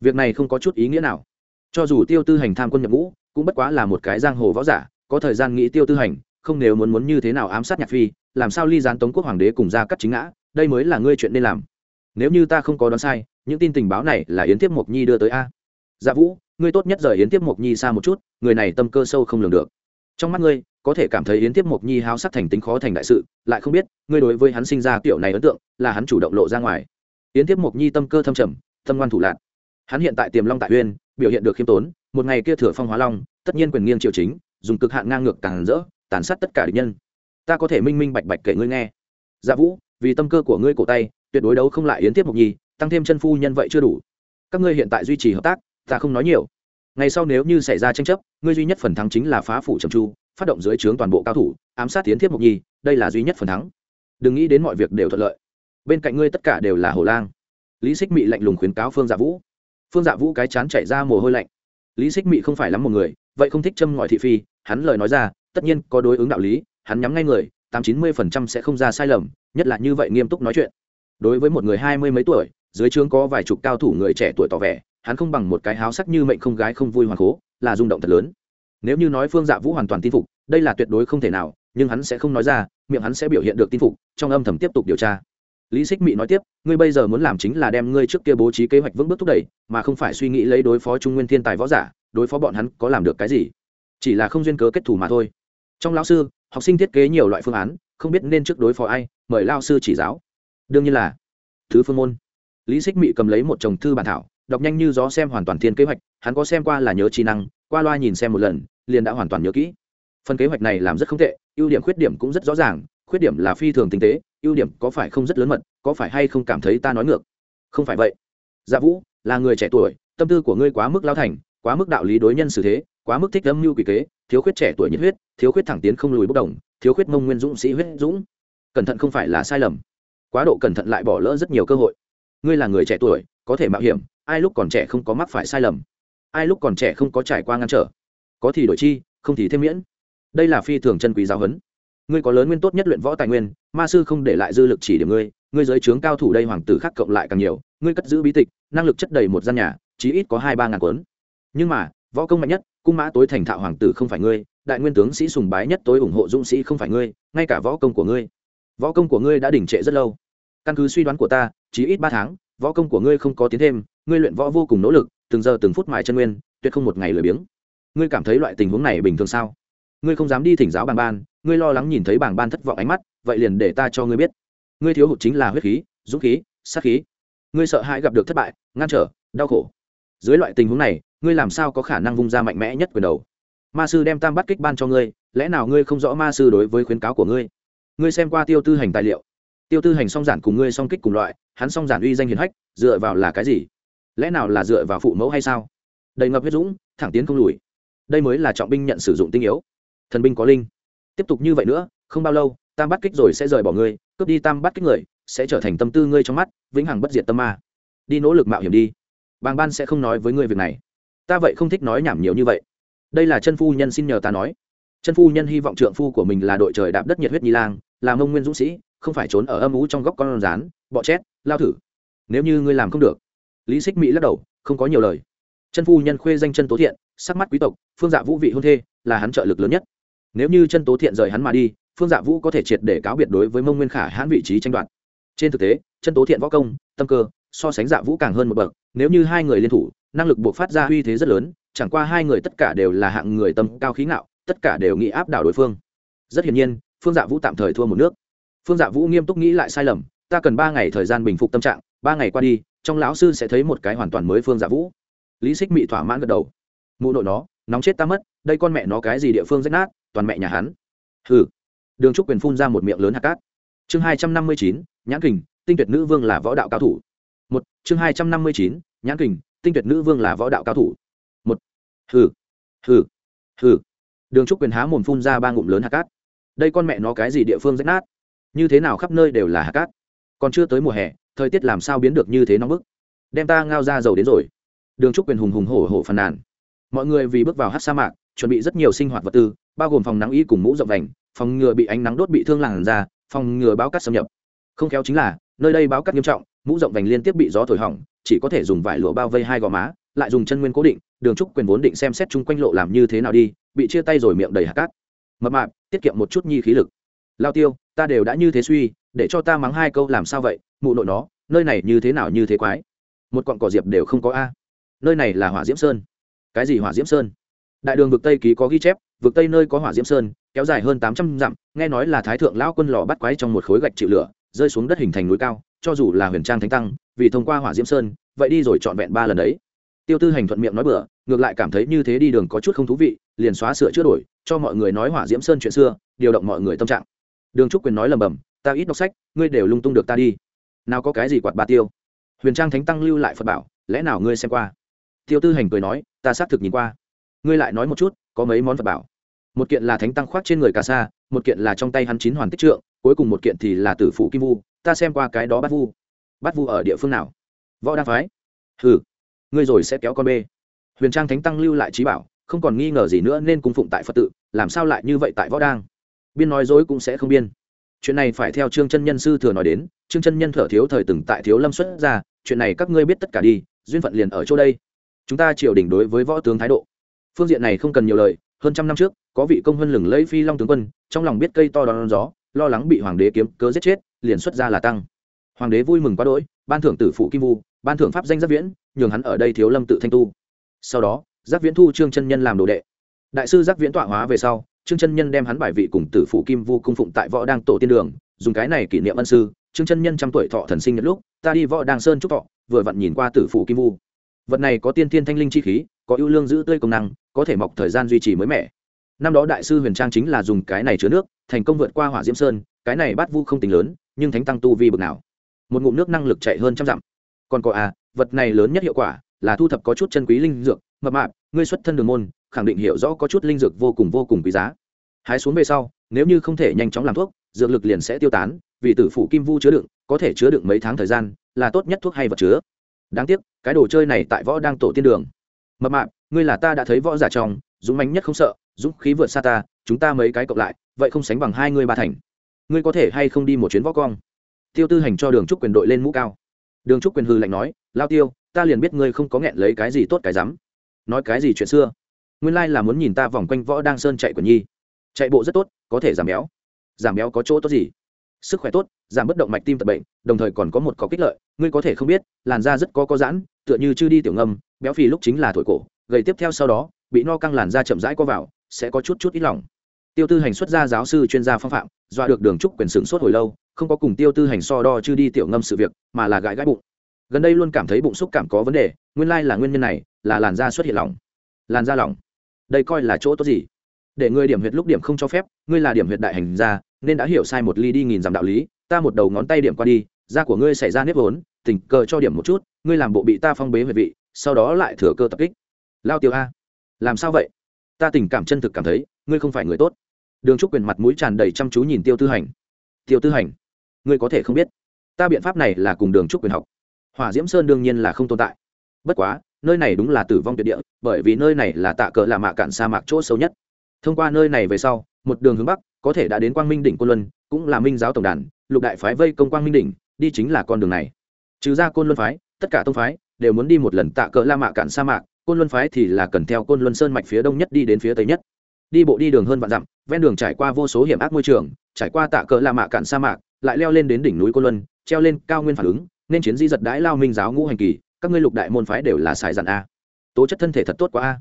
Việc này không có chút ý nghĩa nào. Cho dù tiêu tư hành tham quân nhập ngũ, cũng bất quá là một cái giang hồ võ giả, có thời gian nghĩ tiêu tư hành, không nếu muốn muốn như thế nào ám sát nhạc phi, làm sao ly gián tống quốc hoàng đế cùng ra cắt chính ngã, đây mới là ngươi chuyện nên làm. Nếu như ta không có đoán sai, những tin tình báo này là yến tiếp mộc nhi đưa tới a? Dạ vũ, ngươi tốt nhất rời yến tiếp mộc nhi xa một chút, người này tâm cơ sâu không lường được. Trong mắt ngươi, có thể cảm thấy yến tiếp mộc nhi háo sắc thành tính khó thành đại sự, lại không biết, ngươi đối với hắn sinh ra kiểu này ấn tượng, là hắn chủ động lộ ra ngoài. Yến tiếp mộc nhi tâm cơ thâm trầm, tâm ngoan thủ lạc hắn hiện tại tiềm long tại uyên, biểu hiện được khiêm tốn, một ngày kia thừa phong hóa long, tất nhiên quyền nghiêng triều chính, dùng cực hạn ngang ngược càng rỡ, tàn sát tất cả địch nhân. Ta có thể minh minh bạch bạch kể ngươi nghe. Dạ vũ, vì tâm cơ của ngươi cổ tay, tuyệt đối đấu không lại yến tiếp mộc nhi, tăng thêm chân phu nhân vậy chưa đủ. Các ngươi hiện tại duy trì hợp tác ta không nói nhiều. Ngày sau nếu như xảy ra tranh chấp, ngươi duy nhất phần thắng chính là phá phủ trầm chu, phát động dưới trướng toàn bộ cao thủ, ám sát tiến thiết mộc nhi, đây là duy nhất phần thắng. Đừng nghĩ đến mọi việc đều thuận lợi. Bên cạnh ngươi tất cả đều là hồ lang. Lý xích mị lạnh lùng khuyến cáo phương dạ vũ. Phương dạ vũ cái chán chảy ra mồ hôi lạnh. Lý xích mị không phải lắm một người, vậy không thích châm ngòi thị phi, hắn lời nói ra, tất nhiên có đối ứng đạo lý, hắn nhắm ngay người, tám chín mươi phần trăm sẽ không ra sai lầm, nhất là như vậy nghiêm túc nói chuyện. Đối với một người hai mươi mấy tuổi, dưới trướng có vài chục cao thủ người trẻ tuổi tỏ vẻ hắn không bằng một cái háo sắc như mệnh không gái không vui hoàng cố, là rung động thật lớn. Nếu như nói phương dạ vũ hoàn toàn tin phục, đây là tuyệt đối không thể nào, nhưng hắn sẽ không nói ra, miệng hắn sẽ biểu hiện được tin phục, trong âm thầm tiếp tục điều tra. Lý xích mị nói tiếp, ngươi bây giờ muốn làm chính là đem ngươi trước kia bố trí kế hoạch vững bước thúc đẩy, mà không phải suy nghĩ lấy đối phó trung nguyên thiên tài võ giả, đối phó bọn hắn có làm được cái gì? Chỉ là không duyên cớ kết thù mà thôi. Trong lão sư, học sinh thiết kế nhiều loại phương án, không biết nên trước đối phó ai, mời lao sư chỉ giáo. Đương nhiên là, thứ phương môn. Lý xích mị cầm lấy một chồng thư bản thảo đọc nhanh như gió xem hoàn toàn thiên kế hoạch, hắn có xem qua là nhớ trí năng, qua loa nhìn xem một lần, liền đã hoàn toàn nhớ kỹ. Phần kế hoạch này làm rất không tệ, ưu điểm khuyết điểm cũng rất rõ ràng, khuyết điểm là phi thường tinh tế, ưu điểm có phải không rất lớn mật, có phải hay không cảm thấy ta nói ngược? Không phải vậy. Dạ vũ, là người trẻ tuổi, tâm tư của ngươi quá mức lao thành, quá mức đạo lý đối nhân xử thế, quá mức thích âm mưu quỷ kế, thiếu khuyết trẻ tuổi nhiệt huyết, thiếu khuyết thẳng tiến không lùi bốc đồng, thiếu khuyết mông nguyên dũng sĩ huyết dũng. Cẩn thận không phải là sai lầm. Quá độ cẩn thận lại bỏ lỡ rất nhiều cơ hội. Ngươi là người trẻ tuổi, có thể mạo hiểm ai lúc còn trẻ không có mắc phải sai lầm, ai lúc còn trẻ không có trải qua ngăn trở, có thì đổi chi, không thì thêm miễn. Đây là phi thường chân quý giáo huấn. Ngươi có lớn nguyên tốt nhất luyện võ tài nguyên, ma sư không để lại dư lực chỉ điểm ngươi ngươi giới trướng cao thủ đây hoàng tử khác cộng lại càng nhiều, ngươi cất giữ bí tịch, năng lực chất đầy một gian nhà, chí ít có hai ba ngàn cuốn. Nhưng mà, võ công mạnh nhất, cung mã tối thành thạo hoàng tử không phải ngươi, đại nguyên tướng sĩ sùng bái nhất tối ủng hộ dũng sĩ không phải ngươi, ngay cả võ công của ngươi. Võ công của ngươi đã đỉnh trệ rất lâu. Căn cứ suy đoán của ta chỉ ít ba tháng, võ công của ngươi không có tiến thêm ngươi luyện võ vô cùng nỗ lực, từng giờ từng phút mài chân nguyên, tuyệt không một ngày lười biếng. Ngươi cảm thấy loại tình huống này bình thường sao? Ngươi không dám đi thỉnh giáo bàng ban, ngươi lo lắng nhìn thấy bàng ban thất vọng ánh mắt, vậy liền để ta cho ngươi biết. Ngươi thiếu hụt chính là huyết khí, dũng khí, sát khí. Ngươi sợ hãi gặp được thất bại, ngăn trở, đau khổ. Dưới loại tình huống này, ngươi làm sao có khả năng vung ra mạnh mẽ nhất quyền đầu? Ma sư đem tam bắt kích ban cho ngươi, lẽ nào ngươi không rõ ma sư đối với khuyến cáo của ngươi? Ngươi xem qua tiêu tư hành tài liệu. Tiêu tư hành song giản cùng ngươi song kích cùng loại, hắn song giản uy danh hiền hách, dựa vào là cái gì? Lẽ nào là dựa vào phụ mẫu hay sao? Đầy ngập huyết dũng, thẳng tiến không lùi. Đây mới là trọng binh nhận sử dụng tinh yếu. Thần binh có linh. Tiếp tục như vậy nữa, không bao lâu, tam bắt kích rồi sẽ rời bỏ ngươi, cướp đi tam bắt kích người, sẽ trở thành tâm tư ngươi trong mắt, vĩnh hằng bất diệt tâm ma. Đi nỗ lực mạo hiểm đi. Bàng ban sẽ không nói với ngươi việc này. Ta vậy không thích nói nhảm nhiều như vậy. Đây là chân phu nhân xin nhờ ta nói. Chân phu nhân hy vọng trượng phu của mình là đội trời đạp đất nhiệt huyết nhi lang, là mông nguyên dũng sĩ, không phải trốn ở âm ú trong góc con rán, bọ chét, lao thử. Nếu như ngươi làm không được lý xích mỹ lắc đầu, không có nhiều lời. Chân phu nhân khuê danh chân tố thiện, sắc mắt quý tộc, phương dạ vũ vị hôn thê, là hắn trợ lực lớn nhất. Nếu như chân tố thiện rời hắn mà đi, phương dạ vũ có thể triệt để cáo biệt đối với mông nguyên khả hãn vị trí tranh đoạt. Trên thực tế, chân tố thiện võ công, tâm cơ, so sánh dạ vũ càng hơn một bậc, nếu như hai người liên thủ, năng lực buộc phát ra uy thế rất lớn, chẳng qua hai người tất cả đều là hạng người tâm cao khí ngạo, tất cả đều nghĩ áp đảo đối phương. Rất hiển nhiên, phương dạ vũ tạm thời thua một nước. Phương dạ vũ nghiêm túc nghĩ lại sai lầm, ta cần ba ngày thời gian bình phục tâm trạng, ba ngày qua đi trong lão sư sẽ thấy một cái hoàn toàn mới phương giả vũ. Lý xích mị thỏa mãn gật đầu. Mụ nội nó, nóng chết ta mất, đây con mẹ nó cái gì địa phương rách nát, toàn mẹ nhà hắn. Hừ. Đường trúc quyền phun ra một miệng lớn hạt cát. Chương hai trăm năm mươi chín, nhãn kình, tinh tuyệt nữ vương là võ đạo cao thủ. Một, chương hai trăm năm mươi chín, nhãn kình, tinh tuyệt nữ vương là võ đạo cao thủ. Một. Hừ. Hừ. Hừ. Đường trúc quyền há mồm phun ra ba ngụm lớn hạt cát. Đây con mẹ nó cái gì địa phương rách nát? Như thế nào khắp nơi đều là hạt cát? Còn chưa tới mùa hè thời tiết làm sao biến được như thế nóng bức? Đem ta ngao ra dầu đến rồi. Đường trúc quyền hùng hùng hổ hổ phàn nàn. Mọi người vì bước vào hát sa mạc, chuẩn bị rất nhiều sinh hoạt vật tư, bao gồm phòng nắng y cùng mũ rộng vành, phòng ngừa bị ánh nắng đốt bị thương làn da, phòng ngừa báo cắt xâm nhập. Không khéo chính là, nơi đây báo cắt nghiêm trọng, mũ rộng vành liên tiếp bị gió thổi hỏng, chỉ có thể dùng vải lụa bao vây hai gò má, lại dùng chân nguyên cố định, đường trúc quyền vốn định xem xét chung quanh lộ làm như thế nào đi, bị chia tay rồi miệng đầy hạt cát. Mập mạp, tiết kiệm một chút nhi khí lực. Lao tiêu, ta đều đã như thế suy, để cho ta mắng hai câu làm sao vậy mụ nội nó, nơi này như thế nào như thế quái. Một cọn cỏ diệp đều không có a. Nơi này là hỏa diễm sơn. Cái gì hỏa diễm sơn? Đại đường vực tây ký có ghi chép, vực tây nơi có hỏa diễm sơn, kéo dài hơn tám trăm dặm, nghe nói là thái thượng lão quân lò bắt quái trong một khối gạch chịu lửa, rơi xuống đất hình thành núi cao, cho dù là huyền trang thánh tăng, vì thông qua hỏa diễm sơn, vậy đi rồi trọn vẹn ba lần đấy. Tiêu tư hành thuận miệng nói bừa, ngược lại cảm thấy như thế đi đường có chút không thú vị, liền xóa sửa chữa đổi, cho mọi người nói hỏa diễm sơn chuyện xưa, điều động mọi người tâm trạng. Đường trúc quyền nói lầm bầm ta ít đọc sách, ngươi đều lung tung được ta đi nào có cái gì quạt ba tiêu? Huyền trang thánh tăng lưu lại phật bảo, lẽ nào ngươi xem qua? Tiêu tư hành cười nói, ta xác thực nhìn qua. Ngươi lại nói một chút, có mấy món phật bảo? Một kiện là thánh tăng khoác trên người cà sa, một kiện là trong tay hắn chín hoàn tích trượng, cuối cùng một kiện thì là tử phụ kim vu, ta xem qua cái đó bắt vu. Bắt vu ở địa phương nào? Võ đa phái. Ừ ngươi rồi sẽ kéo con bê. Huyền trang thánh tăng lưu lại trí bảo, không còn nghi ngờ gì nữa nên cung phụng tại phật tự, làm sao lại như vậy tại võ đang biên nói dối cũng sẽ không biên chuyện này phải theo trương chân nhân sư thừa nói đến, trương chân nhân thở thiếu thời từng tại thiếu lâm xuất ra, chuyện này các ngươi biết tất cả đi, duyên phận liền ở chỗ đây. Chúng ta triều đình đối với võ tướng thái độ. Phương diện này không cần nhiều lời, hơn trăm năm trước, có vị công vân lừng lấy phi long tướng quân, trong lòng biết cây to đón gió, lo lắng bị hoàng đế kiếm cớ giết chết, liền xuất ra là tăng. Hoàng đế vui mừng quá đỗi, ban thưởng tử phụ kim vu, ban thưởng pháp danh giác viễn, nhường hắn ở đây thiếu lâm tự thanh tu. Sau đó giác viễn thu trương chân nhân làm đồ đệ đại sư giác viễn tọa hóa về sau, trương chân nhân đem hắn bài vị cùng tử phụ kim vu cung phụng tại võ đang tổ tiên đường, dùng cái này kỷ niệm ân sư, trương chân nhân trăm tuổi thọ thần sinh nhật lúc, ta đi võ đàng sơn trúc thọ, vừa vặn nhìn qua tử phụ kim vu. Vật này có tiên thiên thanh linh chi khí, có ưu lương giữ tươi công năng, có thể mọc thời gian duy trì mới mẻ. Năm đó đại sư huyền trang chính là dùng cái này chứa nước, thành công vượt qua hỏa diễm sơn, cái này bát vu không tính lớn, nhưng thánh tăng tu vi bực nào. Một ngụm nước năng lực chạy hơn trăm dặm. Còn có à vật này lớn nhất hiệu quả là thu thập có chút chân quý linh dược, mập mạp, ngươi xuất thân đường môn khẳng định hiểu rõ có chút linh dược vô cùng vô cùng quý giá. Hái xuống về sau, nếu như không thể nhanh chóng làm thuốc, dược lực liền sẽ tiêu tán, vì tử phủ kim vu chứa đựng, có thể chứa đựng mấy tháng thời gian, là tốt nhất thuốc hay vật chứa. Đáng tiếc, cái đồ chơi này tại võ đang tổ tiên đường. Mập mạp, ngươi là ta đã thấy võ giả trong, dũng mánh nhất không sợ, dũng khí vượt xa ta, chúng ta mấy cái cộng lại, vậy không sánh bằng hai ngươi ba thành. Ngươi có thể hay không đi một chuyến võ cong? Tiêu tư hành cho đường trúc quyền đội lên mũ cao. Đường trúc quyền hư lạnh nói, lao tiêu, ta liền biết ngươi không có nghẹn lấy cái gì tốt cái rắm. Nói cái gì chuyện xưa? Nguyên lai là muốn nhìn ta vòng quanh võ đang sơn chạy của nhi. Chạy bộ rất tốt, có thể giảm béo. Giảm béo có chỗ tốt gì? Sức khỏe tốt, giảm bất động mạch tim tật bệnh, đồng thời còn có một có kích lợi. Ngươi có thể không biết, làn da rất có có giãn, tựa như chưa đi tiểu ngâm, béo phì lúc chính là thổi cổ, gầy tiếp theo sau đó, bị no căng làn da chậm rãi co vào, sẽ có chút chút ít lỏng. tiêu tư hành xuất gia giáo sư chuyên gia phong phạm, dọa được đường trúc quyền sửng sốt hồi lâu, không có cùng tiêu tư hành so đo chưa đi tiểu ngâm sự việc, mà là gãi gãi bụng. Gần đây luôn cảm thấy bụng xúc cảm có vấn đề, nguyên lai là nguyên nhân này, là làn da xuất hiện lỏng. Làn da lỏng đây coi là chỗ tốt gì? Để ngươi điểm huyệt lúc điểm không cho phép, ngươi là điểm huyệt đại hành gia, nên đã hiểu sai một ly đi nghìn dặm đạo lý, ta một đầu ngón tay điểm qua đi, da của ngươi xảy ra nếp vốn, tình cờ cho điểm một chút, ngươi làm bộ bị ta phong bế huyệt vị, sau đó lại thừa cơ tập kích. Lao tiêu a, làm sao vậy? Ta tình cảm chân thực cảm thấy, ngươi không phải người tốt. Đường trúc quyền mặt mũi tràn đầy chăm chú nhìn tiêu tư hành. Tiêu tư hành, ngươi có thể không biết, ta biện pháp này là cùng đường trúc quyền học. Hỏa diễm sơn đương nhiên là không tồn tại. Bất quá nơi này đúng là tử vong tuyệt địa, bởi vì nơi này là tạ cờ là mạ cạn sa mạc chỗ sâu nhất. Thông qua nơi này về sau, một đường hướng bắc, có thể đã đến quang minh đỉnh côn luân, cũng là minh giáo tổng đàn, lục đại phái vây công quang minh đỉnh, đi chính là con đường này. Trừ ra côn luân phái, tất cả tông phái đều muốn đi một lần tạ cờ la mạ cạn sa mạc, côn luân phái thì là cần theo côn luân sơn mạch phía đông nhất đi đến phía tây nhất. Đi bộ đi đường hơn vạn dặm, ven đường trải qua vô số hiểm ác môi trường, trải qua tạ cờ la mạ cạn sa mạc, lại leo lên đến đỉnh núi côn luân, treo lên cao nguyên phản ứng, nên chiến di giật đãi lao minh giáo ngũ hành kỳ các ngươi lục đại môn phái đều là xài dặn a. Tố chất thân thể thật tốt quá a.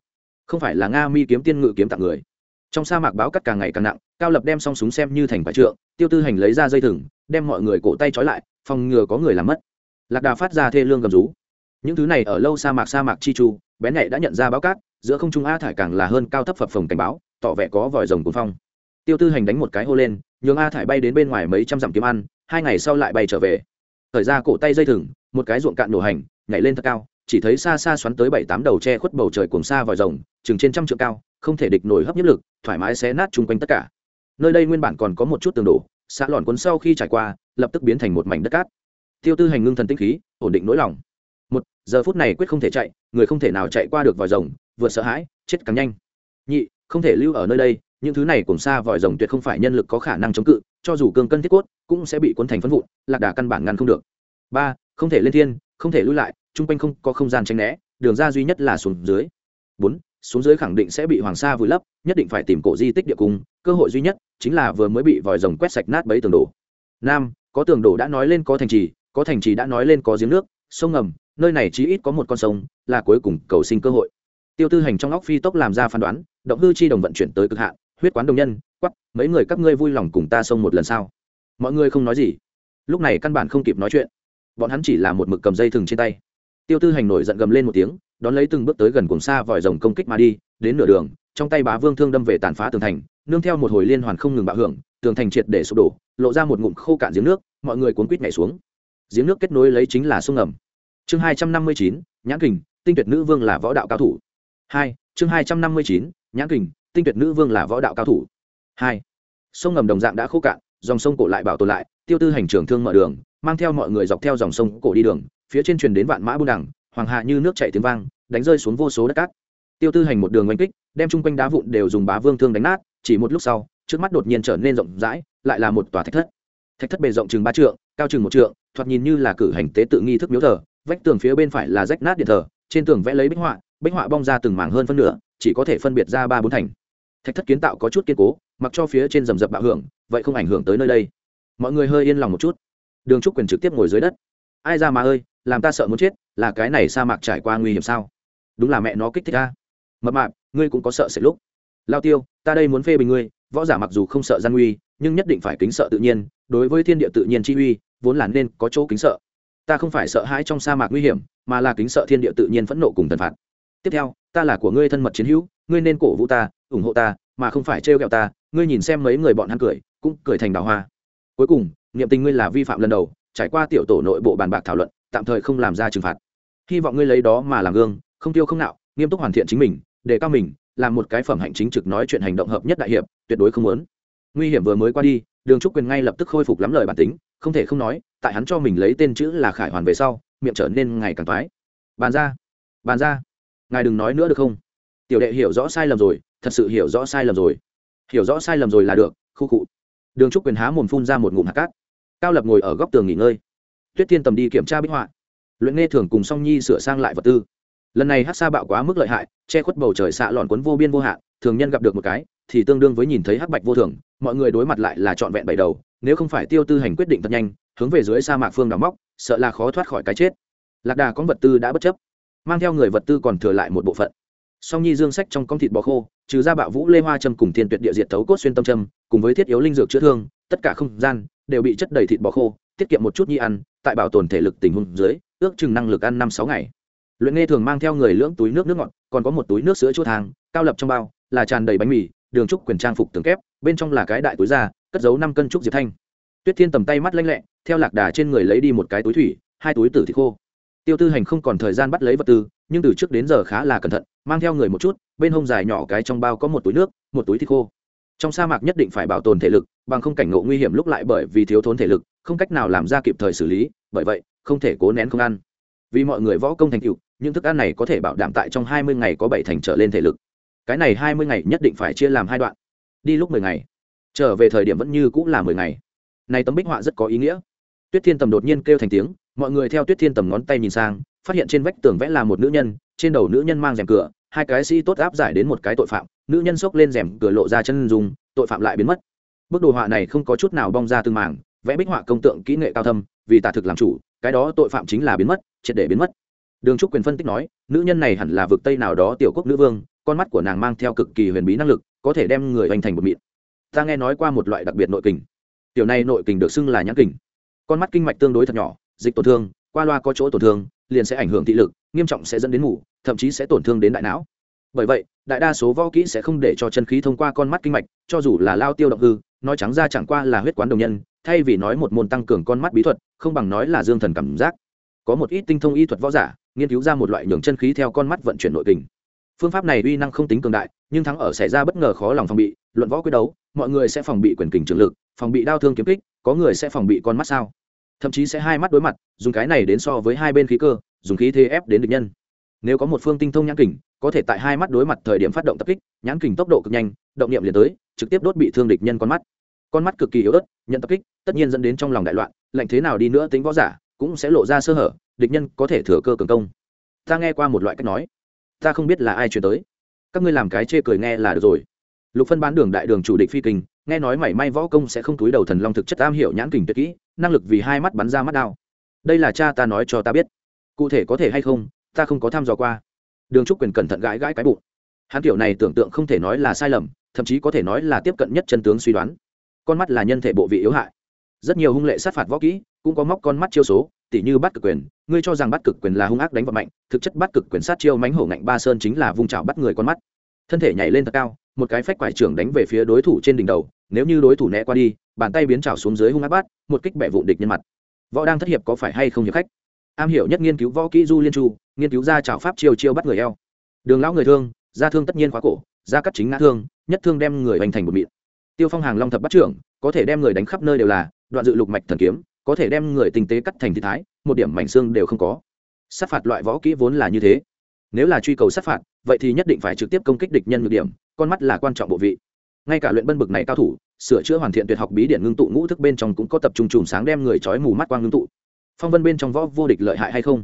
Không phải là nga mi kiếm tiên ngự kiếm tặng người. Trong sa mạc báo cắt càng ngày càng nặng, cao lập đem song súng xem như thành phải trượng, tiêu tư hành lấy ra dây thừng, đem mọi người cổ tay trói lại, phòng ngừa có người làm mất. Lạc đà phát ra thê lương gầm rú. Những thứ này ở lâu sa mạc sa mạc chi chu, bén nhạy đã nhận ra báo cát, giữa không trung a thải càng là hơn cao thấp phập phồng cảnh báo, tỏ vẻ có vòi rồng cuốn phong. Tiêu tư hành đánh một cái hô lên, nhường a thải bay đến bên ngoài mấy trăm dặm kiếm ăn, hai ngày sau lại bay trở về. Thời ra cổ tay dây thừng, một cái ruộng cạn nổ hành nhảy lên thật cao, chỉ thấy xa xa xoắn tới bảy tám đầu tre khuất bầu trời cuồng xa vòi rồng, chừng trên trăm trượng cao, không thể địch nổi hấp nhất lực, thoải mái xé nát chung quanh tất cả. Nơi đây nguyên bản còn có một chút tường đổ xã lòn cuốn sau khi trải qua, lập tức biến thành một mảnh đất cát. Tiêu tư hành ngưng thần tinh khí, ổn định nỗi lòng. Một, giờ phút này quyết không thể chạy, người không thể nào chạy qua được vòi rồng, vừa sợ hãi, chết càng nhanh. Nhị, không thể lưu ở nơi đây, những thứ này cùng xa vòi rồng tuyệt không phải nhân lực có khả năng chống cự, cho dù cương cân thiết cốt, cũng sẽ bị cuốn thành phân vụn, lạc đà căn bản ngăn không được. Ba, không thể lên thiên không thể lui lại, chung quanh không có không gian tranh né, đường ra duy nhất là xuống dưới. Bốn, xuống dưới khẳng định sẽ bị hoàng sa vùi lấp, nhất định phải tìm cổ di tích địa cung, cơ hội duy nhất chính là vừa mới bị vòi rồng quét sạch nát bấy tường đổ. Năm có tường đổ đã nói lên có thành trì, có thành trì đã nói lên có giếng nước, sông ngầm, nơi này chí ít có một con sông, là cuối cùng cầu sinh cơ hội. Tiêu tư hành trong óc phi tốc làm ra phán đoán, động hư chi đồng vận chuyển tới cực hạn, huyết quán đồng nhân quắp mấy người các ngươi vui lòng cùng ta xông một lần sao? Mọi người không nói gì. Lúc này căn bản không kịp nói chuyện bọn hắn chỉ là một mực cầm dây thừng trên tay. Tiêu tư hành nổi giận gầm lên một tiếng, đón lấy từng bước tới gần cùng xa vòi rồng công kích mà đi, đến nửa đường, trong tay bá vương thương đâm về tàn phá tường thành, nương theo một hồi liên hoàn không ngừng bạo hưởng, tường thành triệt để sụp đổ, lộ ra một ngụm khô cạn giếng nước, mọi người cuốn quýt nhảy xuống. Giếng nước kết nối lấy chính là sông ngầm. Chương hai trăm năm mươi chín, nhãn kình, tinh tuyệt nữ vương là võ đạo cao thủ. Hai, chương hai trăm năm mươi chín, nhãn kình, tinh tuyệt nữ vương là võ đạo cao thủ. Hai, sông ngầm đồng dạng đã khô cạn, dòng sông cổ lại bảo tồn lại, tiêu tư hành trường thương mở đường mang theo mọi người dọc theo dòng sông cổ đi đường, phía trên truyền đến vạn mã buôn đẳng hoàng hạ như nước chảy tiếng vang, đánh rơi xuống vô số đất cát. Tiêu tư hành một đường oanh kích, đem chung quanh đá vụn đều dùng bá vương thương đánh nát, chỉ một lúc sau, trước mắt đột nhiên trở nên rộng rãi, lại là một tòa thạch thất. Thạch thất bề rộng chừng ba trượng, cao chừng một trượng, thoạt nhìn như là cử hành tế tự nghi thức miếu thờ, vách tường phía bên phải là rách nát điện thờ, trên tường vẽ lấy bích họa bích họa bong ra từng mảng hơn phân nửa, chỉ có thể phân biệt ra ba bốn thành. Thạch thất kiến tạo có chút kiên cố, mặc cho phía trên rầm rập bạo hưởng, vậy không ảnh hưởng tới nơi đây. Mọi người hơi yên lòng một chút đường trúc quyền trực tiếp ngồi dưới đất. Ai ra mà ơi, làm ta sợ muốn chết, là cái này sa mạc trải qua nguy hiểm sao? Đúng là mẹ nó kích thích ta mập mạp, ngươi cũng có sợ sẽ lúc. Lao tiêu, ta đây muốn phê bình ngươi, võ giả mặc dù không sợ gian nguy, nhưng nhất định phải kính sợ tự nhiên, đối với thiên địa tự nhiên chi uy, vốn là nên có chỗ kính sợ. Ta không phải sợ hãi trong sa mạc nguy hiểm, mà là kính sợ thiên địa tự nhiên phẫn nộ cùng thần phạt. Tiếp theo, ta là của ngươi thân mật chiến hữu, ngươi nên cổ vũ ta, ủng hộ ta, mà không phải trêu ghẹo ta. Ngươi nhìn xem mấy người bọn hắn cười, cũng cười thành đào hoa. Cuối cùng niệm tình ngươi là vi phạm lần đầu, trải qua tiểu tổ nội bộ bàn bạc thảo luận, tạm thời không làm ra trừng phạt. Hy vọng ngươi lấy đó mà làm gương, không tiêu không nạo, nghiêm túc hoàn thiện chính mình để cao mình, làm một cái phẩm hạnh chính trực nói chuyện hành động hợp nhất đại hiệp, tuyệt đối không muốn. Nguy hiểm vừa mới qua đi, đường trúc quyền ngay lập tức khôi phục lắm lời bản tính, không thể không nói, tại hắn cho mình lấy tên chữ là khải hoàn về sau, miệng trở nên ngày càng toái. Bàn ra bàn ra, ngài đừng nói nữa được không? Tiểu đệ hiểu rõ sai lầm rồi, thật sự hiểu rõ sai lầm rồi. Hiểu rõ sai lầm rồi là được, khu cụ đường trúc quyền há mồm phun ra một ngụm hạt cát cao lập ngồi ở góc tường nghỉ ngơi. Tuyết thiên tầm đi kiểm tra bích họa. Luyện nghe thường cùng song nhi sửa sang lại vật tư. Lần này hát xa bạo quá mức lợi hại, che khuất bầu trời xạ lọn quấn vô biên vô hạn, thường nhân gặp được một cái, thì tương đương với nhìn thấy hắc bạch vô thường, mọi người đối mặt lại là trọn vẹn bảy đầu, nếu không phải tiêu tư hành quyết định thật nhanh, hướng về dưới sa mạc phương đào móc, sợ là khó thoát khỏi cái chết. Lạc đà có vật tư đã bất chấp, mang theo người vật tư còn thừa lại một bộ phận. Song nhi dương sách trong con thịt bò khô, trừ ra bạo vũ lê hoa châm cùng thiên tuyệt địa diệt thấu cốt xuyên tâm châm, cùng với thiết yếu linh dược chữa thương, tất cả không gian đều bị chất đầy thịt bò khô, tiết kiệm một chút nhi ăn, tại bảo tồn thể lực tình huống dưới, ước chừng năng lực ăn năm sáu ngày. Luyện nghe thường mang theo người lưỡng túi nước nước ngọt, còn có một túi nước sữa chua thang, cao lập trong bao, là tràn đầy bánh mì, đường trúc quyền trang phục tường kép, bên trong là cái đại túi da, cất giấu năm cân trúc diệp thanh. Tuyết thiên tầm tay mắt lanh lẹ, theo lạc đà trên người lấy đi một cái túi thủy, hai túi tử thịt khô. Tiêu tư hành không còn thời gian bắt lấy vật tư, nhưng từ trước đến giờ khá là cẩn thận, mang theo người một chút, bên hông dài nhỏ cái trong bao có một túi nước, một túi thịt khô trong sa mạc nhất định phải bảo tồn thể lực, bằng không cảnh ngộ nguy hiểm lúc lại bởi vì thiếu thốn thể lực, không cách nào làm ra kịp thời xử lý, bởi vậy, không thể cố nén không ăn. Vì mọi người võ công thành tựu, những thức ăn này có thể bảo đảm tại trong hai mươi ngày có bảy thành trở lên thể lực. Cái này hai mươi ngày nhất định phải chia làm hai đoạn. Đi lúc mười ngày. Trở về thời điểm vẫn như cũng là mười ngày. Này tấm bích họa rất có ý nghĩa. Tuyết thiên tầm đột nhiên kêu thành tiếng, mọi người theo tuyết thiên tầm ngón tay nhìn sang, phát hiện trên vách tường vẽ là một nữ nhân, trên đầu nữ nhân mang rèm cửa hai cái sĩ tốt áp giải đến một cái tội phạm, nữ nhân xốc lên rèm cửa lộ ra chân dùng tội phạm lại biến mất. Bức đồ họa này không có chút nào bong ra tương màng vẽ bích họa công tượng kỹ nghệ cao thâm, vì tả thực làm chủ, cái đó tội phạm chính là biến mất, triệt để biến mất. Đường trúc quyền phân tích nói, nữ nhân này hẳn là vực tây nào đó tiểu quốc nữ vương, con mắt của nàng mang theo cực kỳ huyền bí năng lực, có thể đem người hoành thành một mịn ta nghe nói qua một loại đặc biệt nội kình. Tiểu này nội kình được xưng là nhãn kình. Con mắt kinh mạch tương đối thật nhỏ, dịch tổn thương, qua loa có chỗ tổn thương, liền sẽ ảnh hưởng thị lực nghiêm trọng sẽ dẫn đến ngủ, thậm chí sẽ tổn thương đến đại não. Bởi vậy, đại đa số võ kỹ sẽ không để cho chân khí thông qua con mắt kinh mạch, cho dù là lao tiêu động hư, nói trắng ra chẳng qua là huyết quán đồng nhân, thay vì nói một môn tăng cường con mắt bí thuật, không bằng nói là dương thần cảm giác. Có một ít tinh thông y thuật võ giả, nghiên cứu ra một loại nhường chân khí theo con mắt vận chuyển nội tình. phương pháp này uy năng không tính cường đại, nhưng thắng ở xảy ra bất ngờ khó lòng phòng bị, luận võ quyết đấu, mọi người sẽ phòng bị quyền kình trường lực, phòng bị đau thương kiếm kích, có người sẽ phòng bị con mắt sao? Thậm chí sẽ hai mắt đối mặt, dùng cái này đến so với hai bên khí cơ dùng khí thế ép đến địch nhân. Nếu có một phương tinh thông nhãn kình, có thể tại hai mắt đối mặt thời điểm phát động tập kích, nhãn kình tốc độ cực nhanh, động niệm liền tới, trực tiếp đốt bị thương địch nhân con mắt. Con mắt cực kỳ yếu ớt, nhận tập kích, tất nhiên dẫn đến trong lòng đại loạn, lạnh thế nào đi nữa tính võ giả, cũng sẽ lộ ra sơ hở, địch nhân có thể thừa cơ cường công. Ta nghe qua một loại cách nói, ta không biết là ai truyền tới. Các ngươi làm cái chê cười nghe là được rồi. Lục phân bán đường đại đường chủ địch phi kình, nghe nói mảy may võ công sẽ không túi đầu thần long thực chất am hiểu nhãn kình tuyệt kỹ, năng lực vì hai mắt bắn ra mắt đao. Đây là cha ta nói cho ta biết cụ thể có thể hay không, ta không có tham dò qua. Đường trúc quyền cẩn thận gãi gãi cái bụng. Hắn kiểu này tưởng tượng không thể nói là sai lầm, thậm chí có thể nói là tiếp cận nhất chân tướng suy đoán. Con mắt là nhân thể bộ vị yếu hại. Rất nhiều hung lệ sát phạt võ kỹ, cũng có móc con mắt chiêu số, tỉ như bắt cực quyền. Ngươi cho rằng bắt cực quyền là hung ác đánh vật mạnh, thực chất bắt cực quyền sát chiêu mánh hổ ngạnh ba sơn chính là vung trào bắt người con mắt. Thân thể nhảy lên thật cao, một cái phách quải trưởng đánh về phía đối thủ trên đỉnh đầu, nếu như đối thủ né qua đi, bàn tay biến trào xuống dưới hung ác bắt, một kích bẻ vụn địch nhân mặt. Võ đang thất hiệp có phải hay không hiệp khách? Am hiểu nhất nghiên cứu võ kỹ du liên chu, nghiên cứu ra trào pháp chiêu chiêu bắt người eo. Đường lão người thương ra thương tất nhiên khóa cổ ra cắt chính ngã thương, nhất thương đem người hoành thành một mịn. Tiêu phong hàng long thập bắt trưởng, có thể đem người đánh khắp nơi đều là, đoạn dự lục mạch thần kiếm, có thể đem người tinh tế cắt thành thị thái, một điểm mảnh xương đều không có. Sát phạt loại võ kỹ vốn là như thế. Nếu là truy cầu sát phạt, vậy thì nhất định phải trực tiếp công kích địch nhân nhược điểm, con mắt là quan trọng bộ vị. Ngay cả luyện bân bực này cao thủ, sửa chữa hoàn thiện tuyệt học bí điển ngưng tụ ngũ thức bên trong cũng có tập trung chùm sáng đem người trói mù mắt quang ngưng tụ phong vân bên trong võ vô địch lợi hại hay không?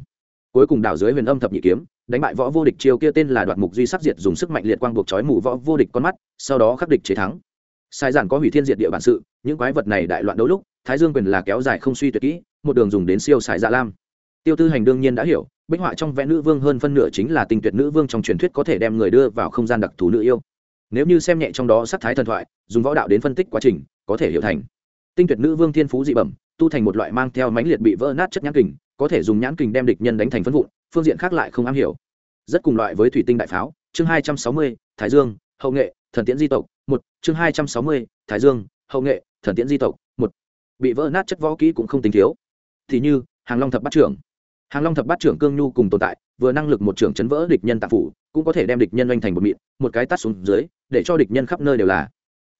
Cuối cùng đảo dưới huyền âm thập nhị kiếm, đánh bại võ vô địch chiêu kia tên là đoạt mục duy sắc diệt dùng sức mạnh liệt quang buộc trói mù võ vô địch con mắt, sau đó khắc địch chế thắng. Sai giản có hủy thiên diệt địa bản sự, những quái vật này đại loạn đấu lúc, thái dương quyền là kéo dài không suy tuyệt kỹ, một đường dùng đến siêu sải dạ lam. Tiêu tư hành đương nhiên đã hiểu, bích họa trong vẽ nữ vương hơn phân nửa chính là tinh tuyệt nữ vương trong truyền thuyết có thể đem người đưa vào không gian đặc thù nữ yêu. Nếu như xem nhẹ trong đó sắc thái thần thoại, dùng võ đạo đến phân tích quá trình, có thể hiểu thành. Tinh tuyệt nữ vương thiên phú dị bẩm tu thành một loại mang theo mánh liệt bị vỡ nát chất nhãn kình, có thể dùng nhãn kình đem địch nhân đánh thành phân vụn, phương diện khác lại không am hiểu. Rất cùng loại với thủy tinh đại pháo, chương hai trăm sáu mươi, thái dương, hậu nghệ, thần tiễn di tộc, một, chương hai trăm sáu mươi, thái dương, hậu nghệ, thần tiễn di tộc, một. Bị vỡ nát chất võ kỹ cũng không tính thiếu. Thì như, hàng long thập bát trưởng. Hàng long thập bát trưởng cương nhu cùng tồn tại, vừa năng lực một trưởng chấn vỡ địch nhân tạp phủ, cũng có thể đem địch nhân oanh thành một mịn, một cái tắt xuống dưới, để cho địch nhân khắp nơi đều là.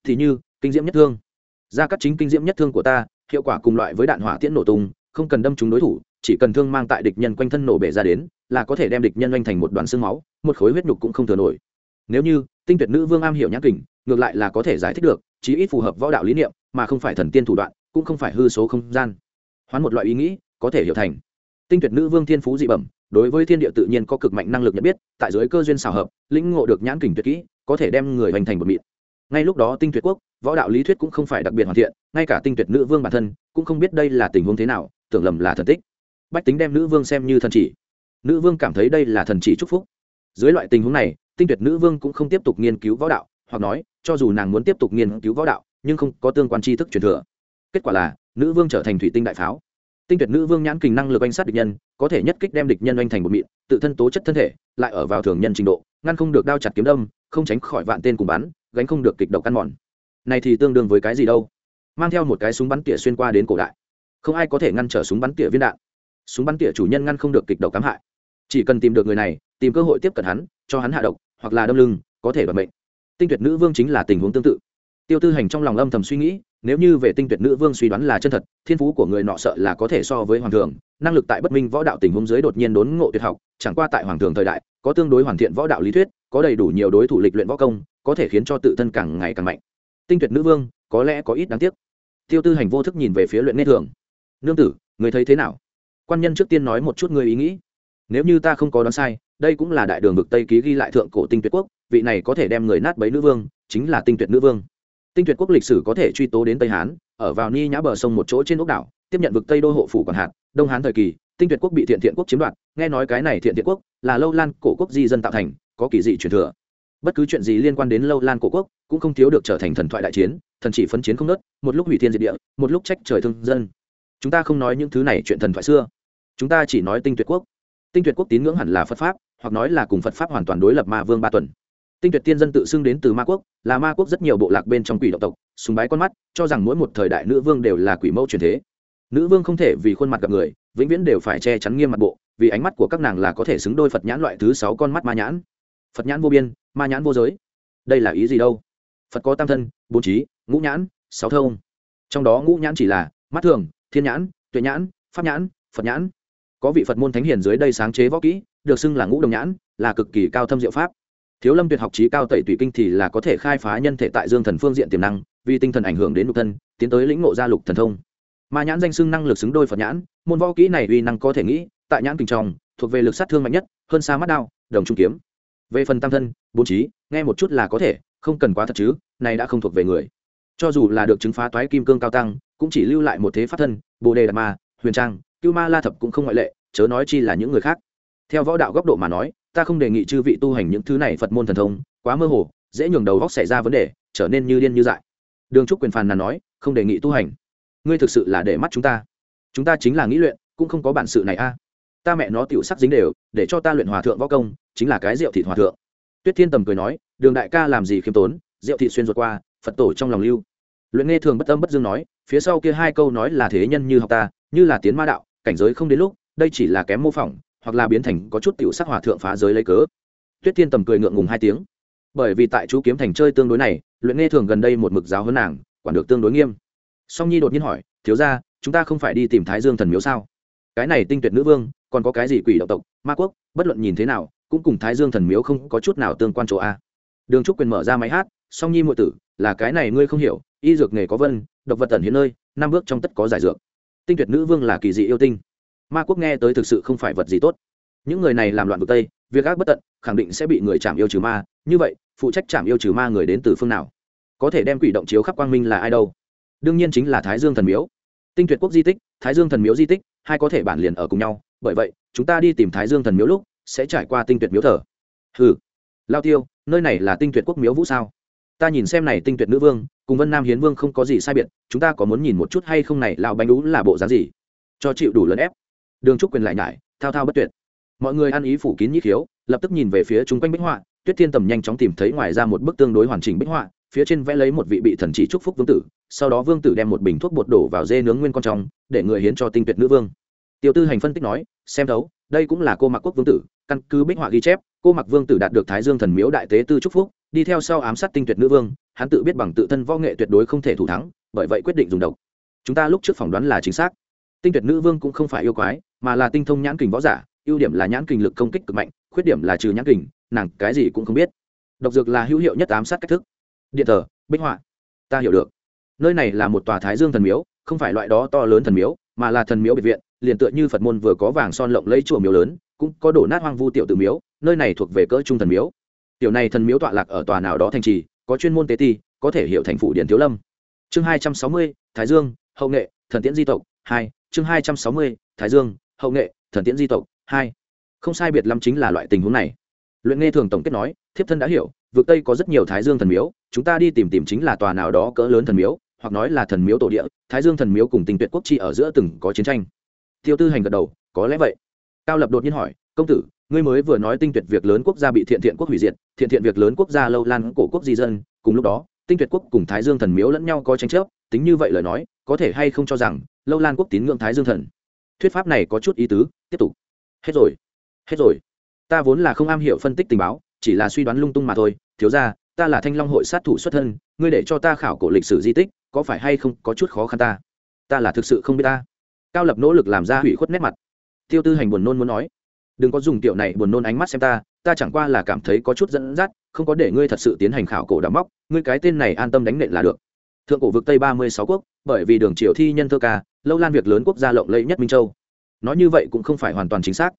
Thì như, kinh diễm nhất thương. Ra cắt chính kinh diễm nhất thương của ta hiệu quả cùng loại với đạn hỏa tiễn nổ tung, không cần đâm trúng đối thủ, chỉ cần thương mang tại địch nhân quanh thân nổ bể ra đến, là có thể đem địch nhân oanh thành một đoàn xương máu, một khối huyết nhục cũng không thừa nổi. Nếu như, tinh tuyệt nữ vương am hiểu nhãn kình, ngược lại là có thể giải thích được, chí ít phù hợp võ đạo lý niệm, mà không phải thần tiên thủ đoạn, cũng không phải hư số không gian. Hoán một loại ý nghĩ, có thể hiểu thành. Tinh tuyệt nữ vương thiên phú dị bẩm, đối với thiên địa tự nhiên có cực mạnh năng lực nhận biết, tại dưới cơ duyên xào hợp, lĩnh ngộ được nhãn kình tuyệt kỹ, có thể đem người hoành thành một mịn. Ngay lúc đó tinh tuyệt quốc võ đạo lý thuyết cũng không phải đặc biệt hoàn thiện, ngay cả tinh tuyệt nữ vương bản thân cũng không biết đây là tình huống thế nào, tưởng lầm là thần tích. Bách tính đem nữ vương xem như thần chỉ. Nữ vương cảm thấy đây là thần chỉ chúc phúc. Dưới loại tình huống này, tinh tuyệt nữ vương cũng không tiếp tục nghiên cứu võ đạo, hoặc nói, cho dù nàng muốn tiếp tục nghiên cứu võ đạo, nhưng không có tương quan tri thức truyền thừa. Kết quả là, nữ vương trở thành thủy tinh đại pháo. Tinh tuyệt nữ vương nhãn kình năng lực oanh sát địch nhân, có thể nhất kích đem địch nhân oanh thành một mịn, tự thân tố chất thân thể, lại ở vào thường nhân trình độ, ngăn không được đao chặt kiếm đâm, không tránh khỏi vạn tên cùng bắn, gánh không được kịch độc căn mòn này thì tương đương với cái gì đâu. Mang theo một cái súng bắn tỉa xuyên qua đến cổ đại. Không ai có thể ngăn trở súng bắn tỉa viên đạn. Súng bắn tỉa chủ nhân ngăn không được kịch độc cám hại. Chỉ cần tìm được người này, tìm cơ hội tiếp cận hắn, cho hắn hạ độc, hoặc là đâm lưng, có thể bật mệnh. Tinh tuyệt nữ vương chính là tình huống tương tự. Tiêu tư hành trong lòng âm thầm suy nghĩ, nếu như về tinh tuyệt nữ vương suy đoán là chân thật, thiên phú của người nọ sợ là có thể so với hoàng thường năng lực tại bất minh võ đạo tình huống dưới đột nhiên đốn ngộ tuyệt học, chẳng qua tại hoàng thường thời đại, có tương đối hoàn thiện võ đạo lý thuyết, có đầy đủ nhiều đối thủ lịch luyện võ công, có thể khiến cho tự thân càng ngày càng mạnh tinh tuyệt nữ vương, có lẽ có ít đáng tiếc. Tiêu tư hành vô thức nhìn về phía luyện nghe thường. Nương tử, người thấy thế nào? Quan nhân trước tiên nói một chút người ý nghĩ. Nếu như ta không có đoán sai, đây cũng là đại đường vực tây ký ghi lại thượng cổ tinh tuyệt quốc, vị này có thể đem người nát bấy nữ vương, chính là tinh tuyệt nữ vương. Tinh tuyệt quốc lịch sử có thể truy tố đến tây hán, ở vào ni nhã bờ sông một chỗ trên ốc đảo, tiếp nhận vực tây đô hộ phủ còn hạt, đông hán thời kỳ, tinh tuyệt quốc bị thiện thiện quốc chiếm đoạt, nghe nói cái này thiện thiện quốc là lâu lan cổ quốc di dân tạo thành, có kỳ dị truyền thừa. Bất cứ chuyện gì liên quan đến lâu lan cổ quốc cũng không thiếu được trở thành thần thoại đại chiến, thần chỉ phấn chiến không nớt, một lúc hủy thiên diệt địa, một lúc trách trời thương dân. Chúng ta không nói những thứ này chuyện thần thoại xưa. Chúng ta chỉ nói tinh tuyệt quốc. Tinh tuyệt quốc tín ngưỡng hẳn là phật pháp, hoặc nói là cùng phật pháp hoàn toàn đối lập ma vương ba tuần. Tinh tuyệt tiên dân tự xưng đến từ ma quốc, là ma quốc rất nhiều bộ lạc bên trong quỷ động tộc súng bái con mắt, cho rằng mỗi một thời đại nữ vương đều là quỷ mẫu truyền thế. Nữ vương không thể vì khuôn mặt gặp người, vĩnh viễn đều phải che chắn nghiêm mặt bộ, vì ánh mắt của các nàng là có thể xứng đôi phật nhãn loại thứ sáu con mắt ma nhãn. Phật nhãn vô biên, ma nhãn vô giới. Đây là ý gì đâu? Phật có tam thân, bốn trí, ngũ nhãn, sáu thông. Trong đó ngũ nhãn chỉ là mắt thường, thiên nhãn, tuệ nhãn, pháp nhãn, phật nhãn. Có vị phật môn thánh hiền dưới đây sáng chế võ kỹ, được xưng là ngũ đồng nhãn, là cực kỳ cao thâm diệu pháp. Thiếu lâm tuyệt học trí cao tẩy tùy kinh thì là có thể khai phá nhân thể tại dương thần phương diện tiềm năng, vì tinh thần ảnh hưởng đến lục thân, tiến tới lĩnh ngộ gia lục thần thông. Mà nhãn danh xưng năng lực xứng đôi phật nhãn, môn võ kỹ này uy năng có thể nghĩ, tại nhãn kinh trong, thuộc về lực sát thương mạnh nhất, hơn xa mắt đao, đồng trung kiếm. Về phần tam thân, bốn trí, nghe một chút là có thể không cần quá thật chứ, này đã không thuộc về người. Cho dù là được chứng phá toái kim cương cao tăng, cũng chỉ lưu lại một thế pháp thân, bồ đề đạt ma, huyền trang, cưu ma la thập cũng không ngoại lệ, chớ nói chi là những người khác. Theo võ đạo góc độ mà nói, ta không đề nghị chư vị tu hành những thứ này phật môn thần thông, quá mơ hồ, dễ nhường đầu góc xảy ra vấn đề, trở nên như điên như dại. Đường trúc quyền phàn là nói, không đề nghị tu hành. Ngươi thực sự là để mắt chúng ta. Chúng ta chính là nghĩ luyện, cũng không có bản sự này a. Ta mẹ nó tiểu sắc dính đều, để cho ta luyện hòa thượng võ công, chính là cái rượu thịt hòa thượng tuyết thiên tầm cười nói, đường đại ca làm gì khiêm tốn, rượu Thị xuyên ruột qua, phật tổ trong lòng lưu. Luyện nghe thường bất âm bất dương nói, phía sau kia hai câu nói là thế nhân như học ta, như là tiến ma đạo, cảnh giới không đến lúc, đây chỉ là kém mô phỏng, hoặc là biến thành có chút tiểu sắc hòa thượng phá giới lấy cớ. Tuyết thiên tầm cười ngượng ngùng hai tiếng. Bởi vì tại chú kiếm thành chơi tương đối này, luyện nghe thường gần đây một mực giáo hơn nàng, quản được tương đối nghiêm. Song nhi đột nhiên hỏi, thiếu ra chúng ta không phải đi tìm thái dương thần miếu sao? Cái này tinh tuyệt nữ vương, còn có cái gì quỷ động tộc, ma quốc, bất luận nhìn thế nào cũng cùng thái dương thần miếu không có chút nào tương quan chỗ a. Đường trúc quyền mở ra máy hát, song nhi muội tử, là cái này ngươi không hiểu, y dược nghề có vân, độc vật tẩn hiến nơi, năm bước trong tất có giải dược. Tinh tuyệt nữ vương là kỳ dị yêu tinh. Ma quốc nghe tới thực sự không phải vật gì tốt. Những người này làm loạn vực tây, việc ác bất tận, khẳng định sẽ bị người chạm yêu trừ ma. Như vậy, phụ trách chạm yêu trừ ma người đến từ phương nào? Có thể đem quỷ động chiếu khắp quang minh là ai đâu? Đương nhiên chính là thái dương thần miếu. Tinh tuyệt quốc di tích, thái dương thần miếu di tích, hai có thể bản liền ở cùng nhau. Bởi vậy, chúng ta đi tìm thái dương thần miếu lúc sẽ trải qua tinh tuyệt miếu thờ. Ừ lao tiêu, nơi này là tinh tuyệt quốc miếu vũ sao? Ta nhìn xem này tinh tuyệt nữ vương, cùng vân nam hiến vương không có gì sai biệt, chúng ta có muốn nhìn một chút hay không này lao bánh đú là bộ dáng gì? Cho chịu đủ lớn ép. Đường trúc quyền lại nhải, thao thao bất tuyệt. Mọi người ăn ý phủ kín nhĩ khiếu, lập tức nhìn về phía chung quanh bích họa, tuyết thiên tầm nhanh chóng tìm thấy ngoài ra một bức tương đối hoàn chỉnh bích họa, phía trên vẽ lấy một vị bị thần chỉ chúc phúc vương tử, sau đó vương tử đem một bình thuốc bột đổ vào dê nướng nguyên con trong, để người hiến cho tinh tuyệt nữ vương. Tiêu tư hành phân tích nói, xem thấu, đây cũng là cô mặc quốc vương tử căn cứ bích họa ghi chép, cô mặc vương tử đạt được thái dương thần miếu đại tế tư trúc phúc, đi theo sau ám sát tinh tuyệt nữ vương, hắn tự biết bằng tự thân võ nghệ tuyệt đối không thể thủ thắng, bởi vậy quyết định dùng độc. Chúng ta lúc trước phỏng đoán là chính xác. Tinh tuyệt nữ vương cũng không phải yêu quái, mà là tinh thông nhãn kình võ giả, ưu điểm là nhãn kình lực công kích cực mạnh, khuyết điểm là trừ nhãn kình, nàng cái gì cũng không biết. Độc dược là hữu hiệu nhất ám sát cách thức. Điện thờ bích họa. Ta hiểu được. Nơi này là một tòa thái dương thần miếu, không phải loại đó to lớn thần miếu, mà là thần miếu biệt viện, liền tựa như phật môn vừa có vàng son lộng lấy chùa miếu lớn cũng có đổ nát hoang vu tiểu tự miếu, nơi này thuộc về cỡ trung thần miếu. Tiểu này thần miếu tọa lạc ở tòa nào đó thành trì, có chuyên môn tế ti, có thể hiểu thành phủ điện thiếu lâm. Chương hai trăm sáu mươi, thái dương, hậu nghệ, thần tiễn di tộc, hai. Chương hai trăm sáu mươi, thái dương, hậu nghệ, thần tiễn di tộc, hai. Không sai biệt lắm chính là loại tình huống này. Luyện nghe thường tổng kết nói, thiếp thân đã hiểu, vực tây có rất nhiều thái dương thần miếu, chúng ta đi tìm tìm chính là tòa nào đó cỡ lớn thần miếu, hoặc nói là thần miếu tổ địa, thái dương thần miếu cùng tình tuyệt quốc chi ở giữa từng có chiến tranh. Tiêu tư hành gật đầu, có lẽ vậy cao lập đột nhiên hỏi, công tử, ngươi mới vừa nói tinh tuyệt việc lớn quốc gia bị thiện thiện quốc hủy diệt, thiện thiện việc lớn quốc gia lâu lan cổ quốc di dân, cùng lúc đó, tinh tuyệt quốc cùng thái dương thần miếu lẫn nhau có tranh chấp, tính như vậy lời nói, có thể hay không cho rằng, lâu lan quốc tín ngưỡng thái dương thần? Thuyết pháp này có chút ý tứ, tiếp tục. Hết rồi hết rồi. Ta vốn là không am hiểu phân tích tình báo, chỉ là suy đoán lung tung mà thôi. Thiếu ra ta là thanh long hội sát thủ xuất thân, ngươi để cho ta khảo cổ lịch sử di tích, có phải hay không có chút khó khăn ta? Ta là thực sự không biết ta. Cao lập nỗ lực làm ra hủy khuất nét mặt tiêu tư hành buồn nôn muốn nói, đừng có dùng tiểu này buồn nôn ánh mắt xem ta ta chẳng qua là cảm thấy có chút dẫn dắt, không có để ngươi thật sự tiến hành khảo cổ đắm móc, ngươi cái tên này an tâm đánh nện là được. Thượng cổ vực tây ba mươi sáu quốc, bởi vì đường triều thi nhân thơ ca, lâu lan việc lớn quốc gia lộng lẫy nhất minh châu. Nói như vậy cũng không phải hoàn toàn chính xác.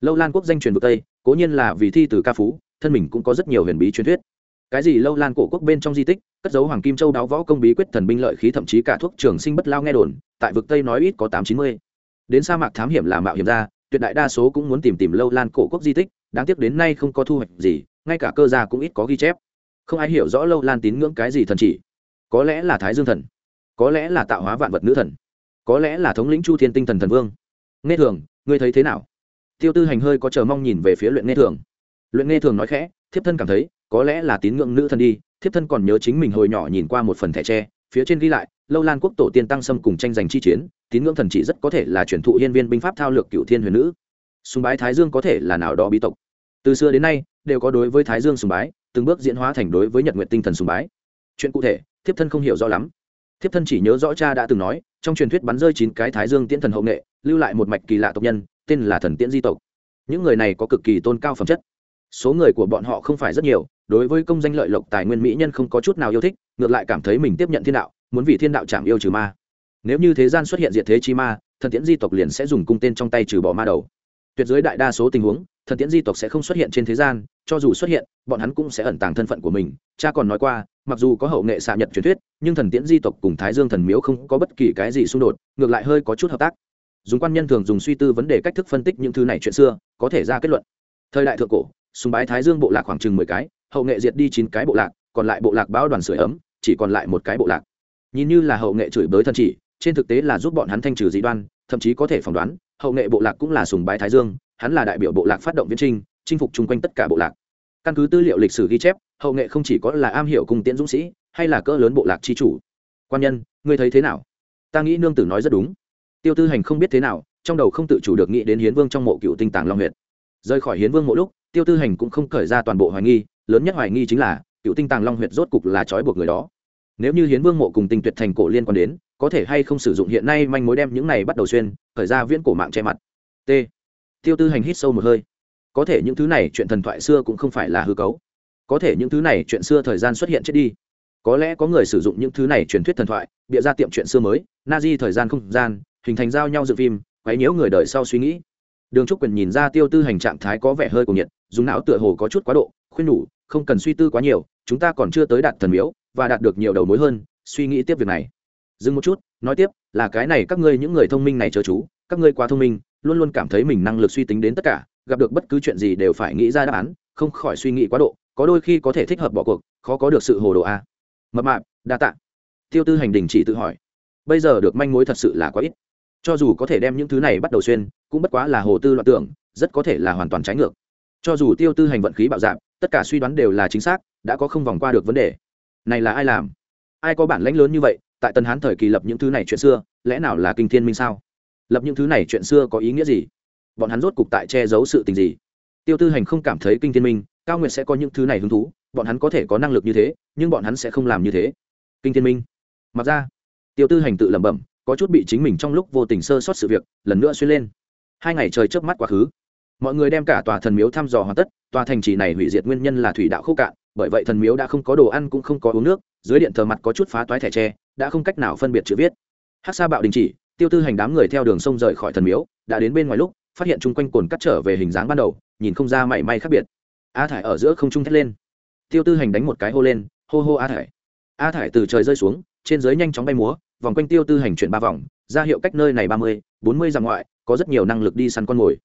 Lâu lan quốc danh truyền vực tây, cố nhiên là vì thi từ ca phú, thân mình cũng có rất nhiều huyền bí truyền thuyết. Cái gì lâu lan cổ quốc bên trong di tích, cất dấu hoàng kim châu đáo võ công bí quyết thần binh lợi khí thậm chí cả thuốc trường sinh bất lao nghe đồn, tại vực tây nói ít có tám chín mươi đến sa mạc thám hiểm là mạo hiểm ra, tuyệt đại đa số cũng muốn tìm tìm lâu lan cổ quốc di tích, đáng tiếc đến nay không có thu hoạch gì, ngay cả cơ gia cũng ít có ghi chép. Không ai hiểu rõ lâu lan tín ngưỡng cái gì thần chỉ. Có lẽ là thái dương thần, có lẽ là tạo hóa vạn vật nữ thần, có lẽ là thống lĩnh chu thiên tinh thần thần vương. Nghe thường, ngươi thấy thế nào? Tiêu tư hành hơi có chờ mong nhìn về phía luyện nghe thường. Luyện nghe thường nói khẽ, thiếp thân cảm thấy, có lẽ là tín ngưỡng nữ thần đi, thiếp thân còn nhớ chính mình hồi nhỏ nhìn qua một phần thẻ tre, phía trên ghi lại lâu lan quốc tổ tiên tăng xâm cùng tranh giành chi chiến, tín ngưỡng thần chỉ rất có thể là truyền thụ hiên viên binh pháp thao lược cựu thiên huyền nữ. Sùng bái thái dương có thể là nào đó bí tộc. Từ xưa đến nay, đều có đối với thái dương sùng bái, từng bước diễn hóa thành đối với nhật nguyện tinh thần sùng bái. Chuyện cụ thể, thiếp thân không hiểu rõ lắm. Thiếp thân chỉ nhớ rõ cha đã từng nói, trong truyền thuyết bắn rơi chín cái thái dương tiễn thần hậu nghệ, lưu lại một mạch kỳ lạ tộc nhân, tên là thần tiễn di tộc. Những người này có cực kỳ tôn cao phẩm chất. Số người của bọn họ không phải rất nhiều, đối với công danh lợi lộc tài nguyên mỹ nhân không có chút nào yêu thích, ngược lại cảm thấy mình tiếp nhận thiên đạo muốn vì thiên đạo chạm yêu trừ ma. Nếu như thế gian xuất hiện diệt thế chi ma, thần tiễn di tộc liền sẽ dùng cung tên trong tay trừ bỏ ma đầu. Tuyệt giới đại đa số tình huống, thần tiễn di tộc sẽ không xuất hiện trên thế gian, cho dù xuất hiện, bọn hắn cũng sẽ ẩn tàng thân phận của mình. Cha còn nói qua, mặc dù có hậu nghệ xạ nhật truyền thuyết, nhưng thần tiễn di tộc cùng thái dương thần miếu không có bất kỳ cái gì xung đột, ngược lại hơi có chút hợp tác. Dùng quan nhân thường dùng suy tư vấn đề cách thức phân tích những thứ này chuyện xưa, có thể ra kết luận. Thời đại thượng cổ, sùng bái thái dương bộ lạc khoảng chừng mười cái, hậu nghệ diệt đi chín cái bộ lạc, còn lại bộ lạc báo đoàn sửa ấm, chỉ còn lại một cái bộ lạc nhìn như là hậu nghệ chửi bới thân chỉ, trên thực tế là giúp bọn hắn thanh trừ dị đoan, thậm chí có thể phỏng đoán, hậu nghệ bộ lạc cũng là sùng bái thái dương, hắn là đại biểu bộ lạc phát động viễn trinh chinh phục chung quanh tất cả bộ lạc. Căn cứ tư liệu lịch sử ghi chép, hậu nghệ không chỉ có là am hiểu cùng tiễn dũng sĩ, hay là cỡ lớn bộ lạc chi chủ. Quan nhân, ngươi thấy thế nào? Ta nghĩ nương tử nói rất đúng. Tiêu tư hành không biết thế nào, trong đầu không tự chủ được nghĩ đến hiến vương trong mộ cựu tinh tàng long huyệt. Rời khỏi hiến vương mỗi lúc, tiêu tư hành cũng không khởi ra toàn bộ hoài nghi, lớn nhất hoài nghi chính là, cựu tinh tàng long huyệt rốt cục là trói buộc người đó nếu như hiến vương mộ cùng tinh tuyệt thành cổ liên quan đến, có thể hay không sử dụng hiện nay manh mối đem những này bắt đầu xuyên, khởi ra viễn cổ mạng che mặt. T. Tiêu tư hành hít sâu một hơi. Có thể những thứ này chuyện thần thoại xưa cũng không phải là hư cấu. Có thể những thứ này chuyện xưa thời gian xuất hiện chết đi. Có lẽ có người sử dụng những thứ này truyền thuyết thần thoại, bịa ra tiệm chuyện xưa mới na di thời gian không gian, hình thành giao nhau dự phim, quấy nhiễu người đời sau suy nghĩ. Đường trúc quyền nhìn ra tiêu tư hành trạng thái có vẻ hơi cuồng nhiệt, dùng não tựa hồ có chút quá độ, khuyên nhủ, không cần suy tư quá nhiều, chúng ta còn chưa tới đạt thần miếu và đạt được nhiều đầu mối hơn, suy nghĩ tiếp việc này. Dừng một chút, nói tiếp, là cái này các ngươi những người thông minh này chớ chú, các ngươi quá thông minh, luôn luôn cảm thấy mình năng lực suy tính đến tất cả, gặp được bất cứ chuyện gì đều phải nghĩ ra đáp án, không khỏi suy nghĩ quá độ, có đôi khi có thể thích hợp bỏ cuộc, khó có được sự hồ đồ a. Mập mạp, đa tạ. Tiêu tư hành đình chỉ tự hỏi. Bây giờ được manh mối thật sự là quá ít. Cho dù có thể đem những thứ này bắt đầu xuyên, cũng bất quá là hồ tư loạn tưởng, rất có thể là hoàn toàn trái ngược. Cho dù tiêu tư hành vận khí bạo dạp tất cả suy đoán đều là chính xác, đã có không vòng qua được vấn đề này là ai làm? Ai có bản lãnh lớn như vậy, tại tân hán thời kỳ lập những thứ này chuyện xưa, lẽ nào là kinh thiên minh sao? Lập những thứ này chuyện xưa có ý nghĩa gì? Bọn hắn rốt cục tại che giấu sự tình gì? Tiêu tư hành không cảm thấy kinh thiên minh, cao nguyệt sẽ có những thứ này hứng thú, bọn hắn có thể có năng lực như thế, nhưng bọn hắn sẽ không làm như thế. Kinh thiên minh. Mặc ra. Tiêu tư hành tự lẩm bẩm, có chút bị chính mình trong lúc vô tình sơ sót sự việc, lần nữa xuyên lên. Hai ngày trời trước mắt quá khứ. Mọi người đem cả tòa thần miếu thăm dò hoàn tất, tòa thành trì này hủy diệt nguyên nhân là thủy đạo khô cạn bởi vậy thần miếu đã không có đồ ăn cũng không có uống nước, dưới điện thờ mặt có chút phá toái thẻ tre, đã không cách nào phân biệt chữ viết. Hát sa bạo đình chỉ, tiêu tư hành đám người theo đường sông rời khỏi thần miếu, đã đến bên ngoài lúc, phát hiện chung quanh cồn cắt trở về hình dáng ban đầu, nhìn không ra mảy may khác biệt. A thải ở giữa không trung thét lên. Tiêu tư hành đánh một cái hô lên, hô hô a thải. A thải từ trời rơi xuống, trên dưới nhanh chóng bay múa, vòng quanh tiêu tư hành chuyển ba vòng, ra hiệu cách nơi này ba mươi, bốn mươi dặm ngoại, có rất nhiều năng lực đi săn con mồi.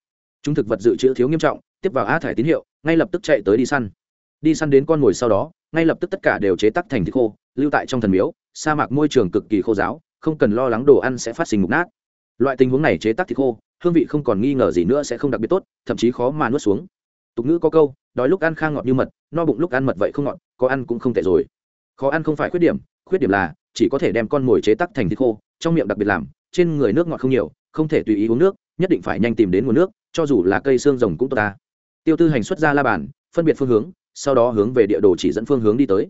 Chúng thực vật dự trữ thiếu nghiêm trọng, tiếp vào a thải tín hiệu, ngay lập tức chạy tới đi săn đi săn đến con mồi sau đó, ngay lập tức tất cả đều chế tắc thành thịt khô, lưu tại trong thần miếu, sa mạc môi trường cực kỳ khô giáo, không cần lo lắng đồ ăn sẽ phát sinh mục nát. Loại tình huống này chế tác thịt khô, hương vị không còn nghi ngờ gì nữa sẽ không đặc biệt tốt, thậm chí khó mà nuốt xuống. Tục ngữ có câu, đói lúc ăn khang ngọt như mật, no bụng lúc ăn mật vậy không ngọt, có ăn cũng không tệ rồi. Khó ăn không phải khuyết điểm khuyết điểm là, chỉ có thể đem con mồi chế tắc thành thịt khô, trong miệng đặc biệt làm, trên người nước ngọt không nhiều, không thể tùy ý uống nước, nhất định phải nhanh tìm đến nguồn nước, cho dù là cây xương rồng cũng tốt ta. Tiêu tư hành xuất ra la bàn, phân biệt phương hướng sau đó hướng về địa đồ chỉ dẫn phương hướng đi tới.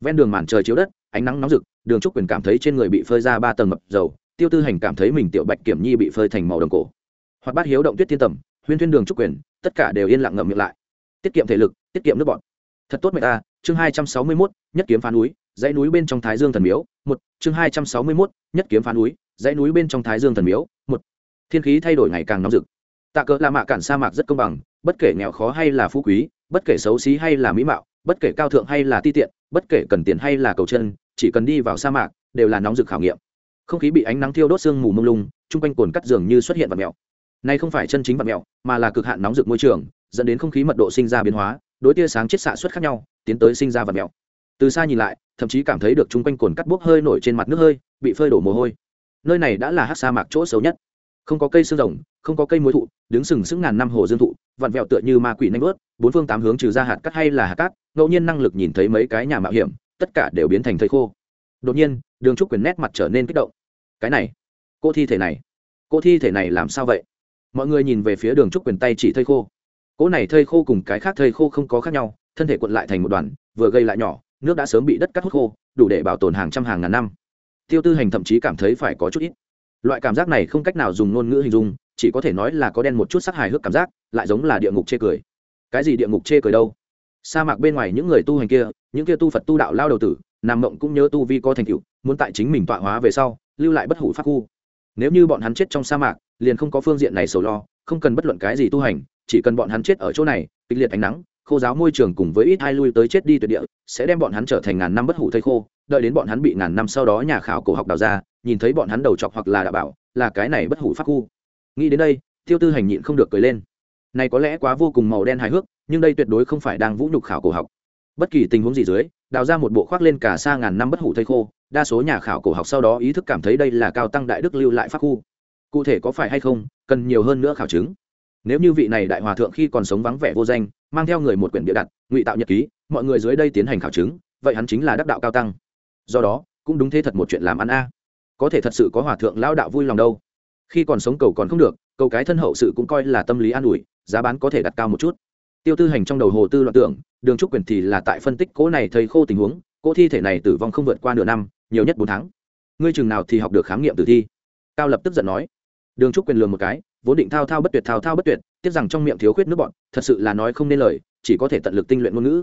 Ven đường màn trời chiếu đất, ánh nắng nóng rực, đường trúc quyền cảm thấy trên người bị phơi ra ba tầng mập dầu, tiêu tư hành cảm thấy mình tiểu bạch kiểm nhi bị phơi thành màu đồng cổ. Hoặc bát hiếu động tuyết thiên tầm, huyên thuyên đường trúc quyền, tất cả đều yên lặng ngậm miệng lại. Tiết kiệm thể lực, tiết kiệm nước bọn thật tốt mẹ ta, chương hai trăm sáu mươi mốt, nhất kiếm phá núi, dãy núi bên trong thái dương thần miếu, một, chương hai trăm sáu mươi mốt, nhất kiếm phá núi, dãy núi bên trong thái dương thần miếu, một. Thiên khí thay đổi ngày càng nóng rực. Tạ cỡ là mạ cản sa mạc rất công bằng, bất kể nghèo khó hay là phú quý bất kể xấu xí hay là mỹ mạo, bất kể cao thượng hay là ti tiện, bất kể cần tiền hay là cầu chân, chỉ cần đi vào sa mạc, đều là nóng rực khảo nghiệm. Không khí bị ánh nắng thiêu đốt sương mù mông lung, chung quanh cồn cắt dường như xuất hiện vật mèo. Này không phải chân chính vật mèo, mà là cực hạn nóng rực môi trường, dẫn đến không khí mật độ sinh ra biến hóa, đối tia sáng chiết xạ xuất khác nhau, tiến tới sinh ra vật mèo. Từ xa nhìn lại, thậm chí cảm thấy được chung quanh cồn cắt bốc hơi nổi trên mặt nước hơi, bị phơi đổ mồ hôi. Nơi này đã là hát sa mạc chỗ xấu nhất. Không có cây xương rồng, không có cây muối thụ, đứng sừng sững ngàn năm hồ dương thụ vặn vẹo tựa như ma quỷ nanh vớt, bốn phương tám hướng trừ ra hạt cắt hay là hạt cát, ngẫu nhiên năng lực nhìn thấy mấy cái nhà mạo hiểm, tất cả đều biến thành thây khô. Đột nhiên, đường trúc quyền nét mặt trở nên kích động. Cái này, cô thi thể này, cô thi thể này làm sao vậy? Mọi người nhìn về phía đường trúc quyền tay chỉ thây khô. Cỗ này thây khô cùng cái khác thây khô không có khác nhau, thân thể cuộn lại thành một đoàn, vừa gây lại nhỏ, nước đã sớm bị đất cắt hút khô, đủ để bảo tồn hàng trăm hàng ngàn năm. Tiêu tư hành thậm chí cảm thấy phải có chút ít. Loại cảm giác này không cách nào dùng ngôn ngữ hình dung chỉ có thể nói là có đen một chút sắc hài hước cảm giác, lại giống là địa ngục chê cười. Cái gì địa ngục chê cười đâu? Sa mạc bên ngoài những người tu hành kia, những kia tu phật tu đạo lao đầu tử, nam mộng cũng nhớ tu vi có thành tựu, muốn tại chính mình tọa hóa về sau, lưu lại bất hủ pháp khu. Nếu như bọn hắn chết trong sa mạc, liền không có phương diện này sầu lo, không cần bất luận cái gì tu hành, chỉ cần bọn hắn chết ở chỗ này, kịch liệt ánh nắng, khô giáo môi trường cùng với ít hai lui tới chết đi tuyệt địa, sẽ đem bọn hắn trở thành ngàn năm bất hủ thây khô, đợi đến bọn hắn bị ngàn năm sau đó nhà khảo cổ học đào ra, nhìn thấy bọn hắn đầu chọc hoặc là đạo bảo, là cái này bất hủ pháp khu nghĩ đến đây, tiêu tư hành nhịn không được cười lên. Này có lẽ quá vô cùng màu đen hài hước, nhưng đây tuyệt đối không phải đang vũ nhục khảo cổ học. Bất kỳ tình huống gì dưới, đào ra một bộ khoác lên cả xa ngàn năm bất hủ thây khô, đa số nhà khảo cổ học sau đó ý thức cảm thấy đây là cao tăng đại đức lưu lại pháp khu. Cụ thể có phải hay không, cần nhiều hơn nữa khảo chứng. Nếu như vị này đại hòa thượng khi còn sống vắng vẻ vô danh, mang theo người một quyển địa đặt, ngụy tạo nhật ký, mọi người dưới đây tiến hành khảo chứng, vậy hắn chính là đắc đạo cao tăng. Do đó, cũng đúng thế thật một chuyện làm ăn a. Có thể thật sự có hòa thượng lao đạo vui lòng đâu khi còn sống cầu còn không được, cầu cái thân hậu sự cũng coi là tâm lý an ủi, giá bán có thể đặt cao một chút. Tiêu tư hành trong đầu hồ tư loạn tưởng, đường trúc quyền thì là tại phân tích cỗ này thầy khô tình huống cỗ thi thể này tử vong không vượt qua nửa năm, nhiều nhất bốn tháng. Ngươi chừng nào thì học được khám nghiệm tử thi? Cao lập tức giận nói. Đường trúc quyền lường một cái, vốn định thao thao bất tuyệt thao thao bất tuyệt, tiếc rằng trong miệng thiếu khuyết nước bọn, thật sự là nói không nên lời, chỉ có thể tận lực tinh luyện ngôn ngữ.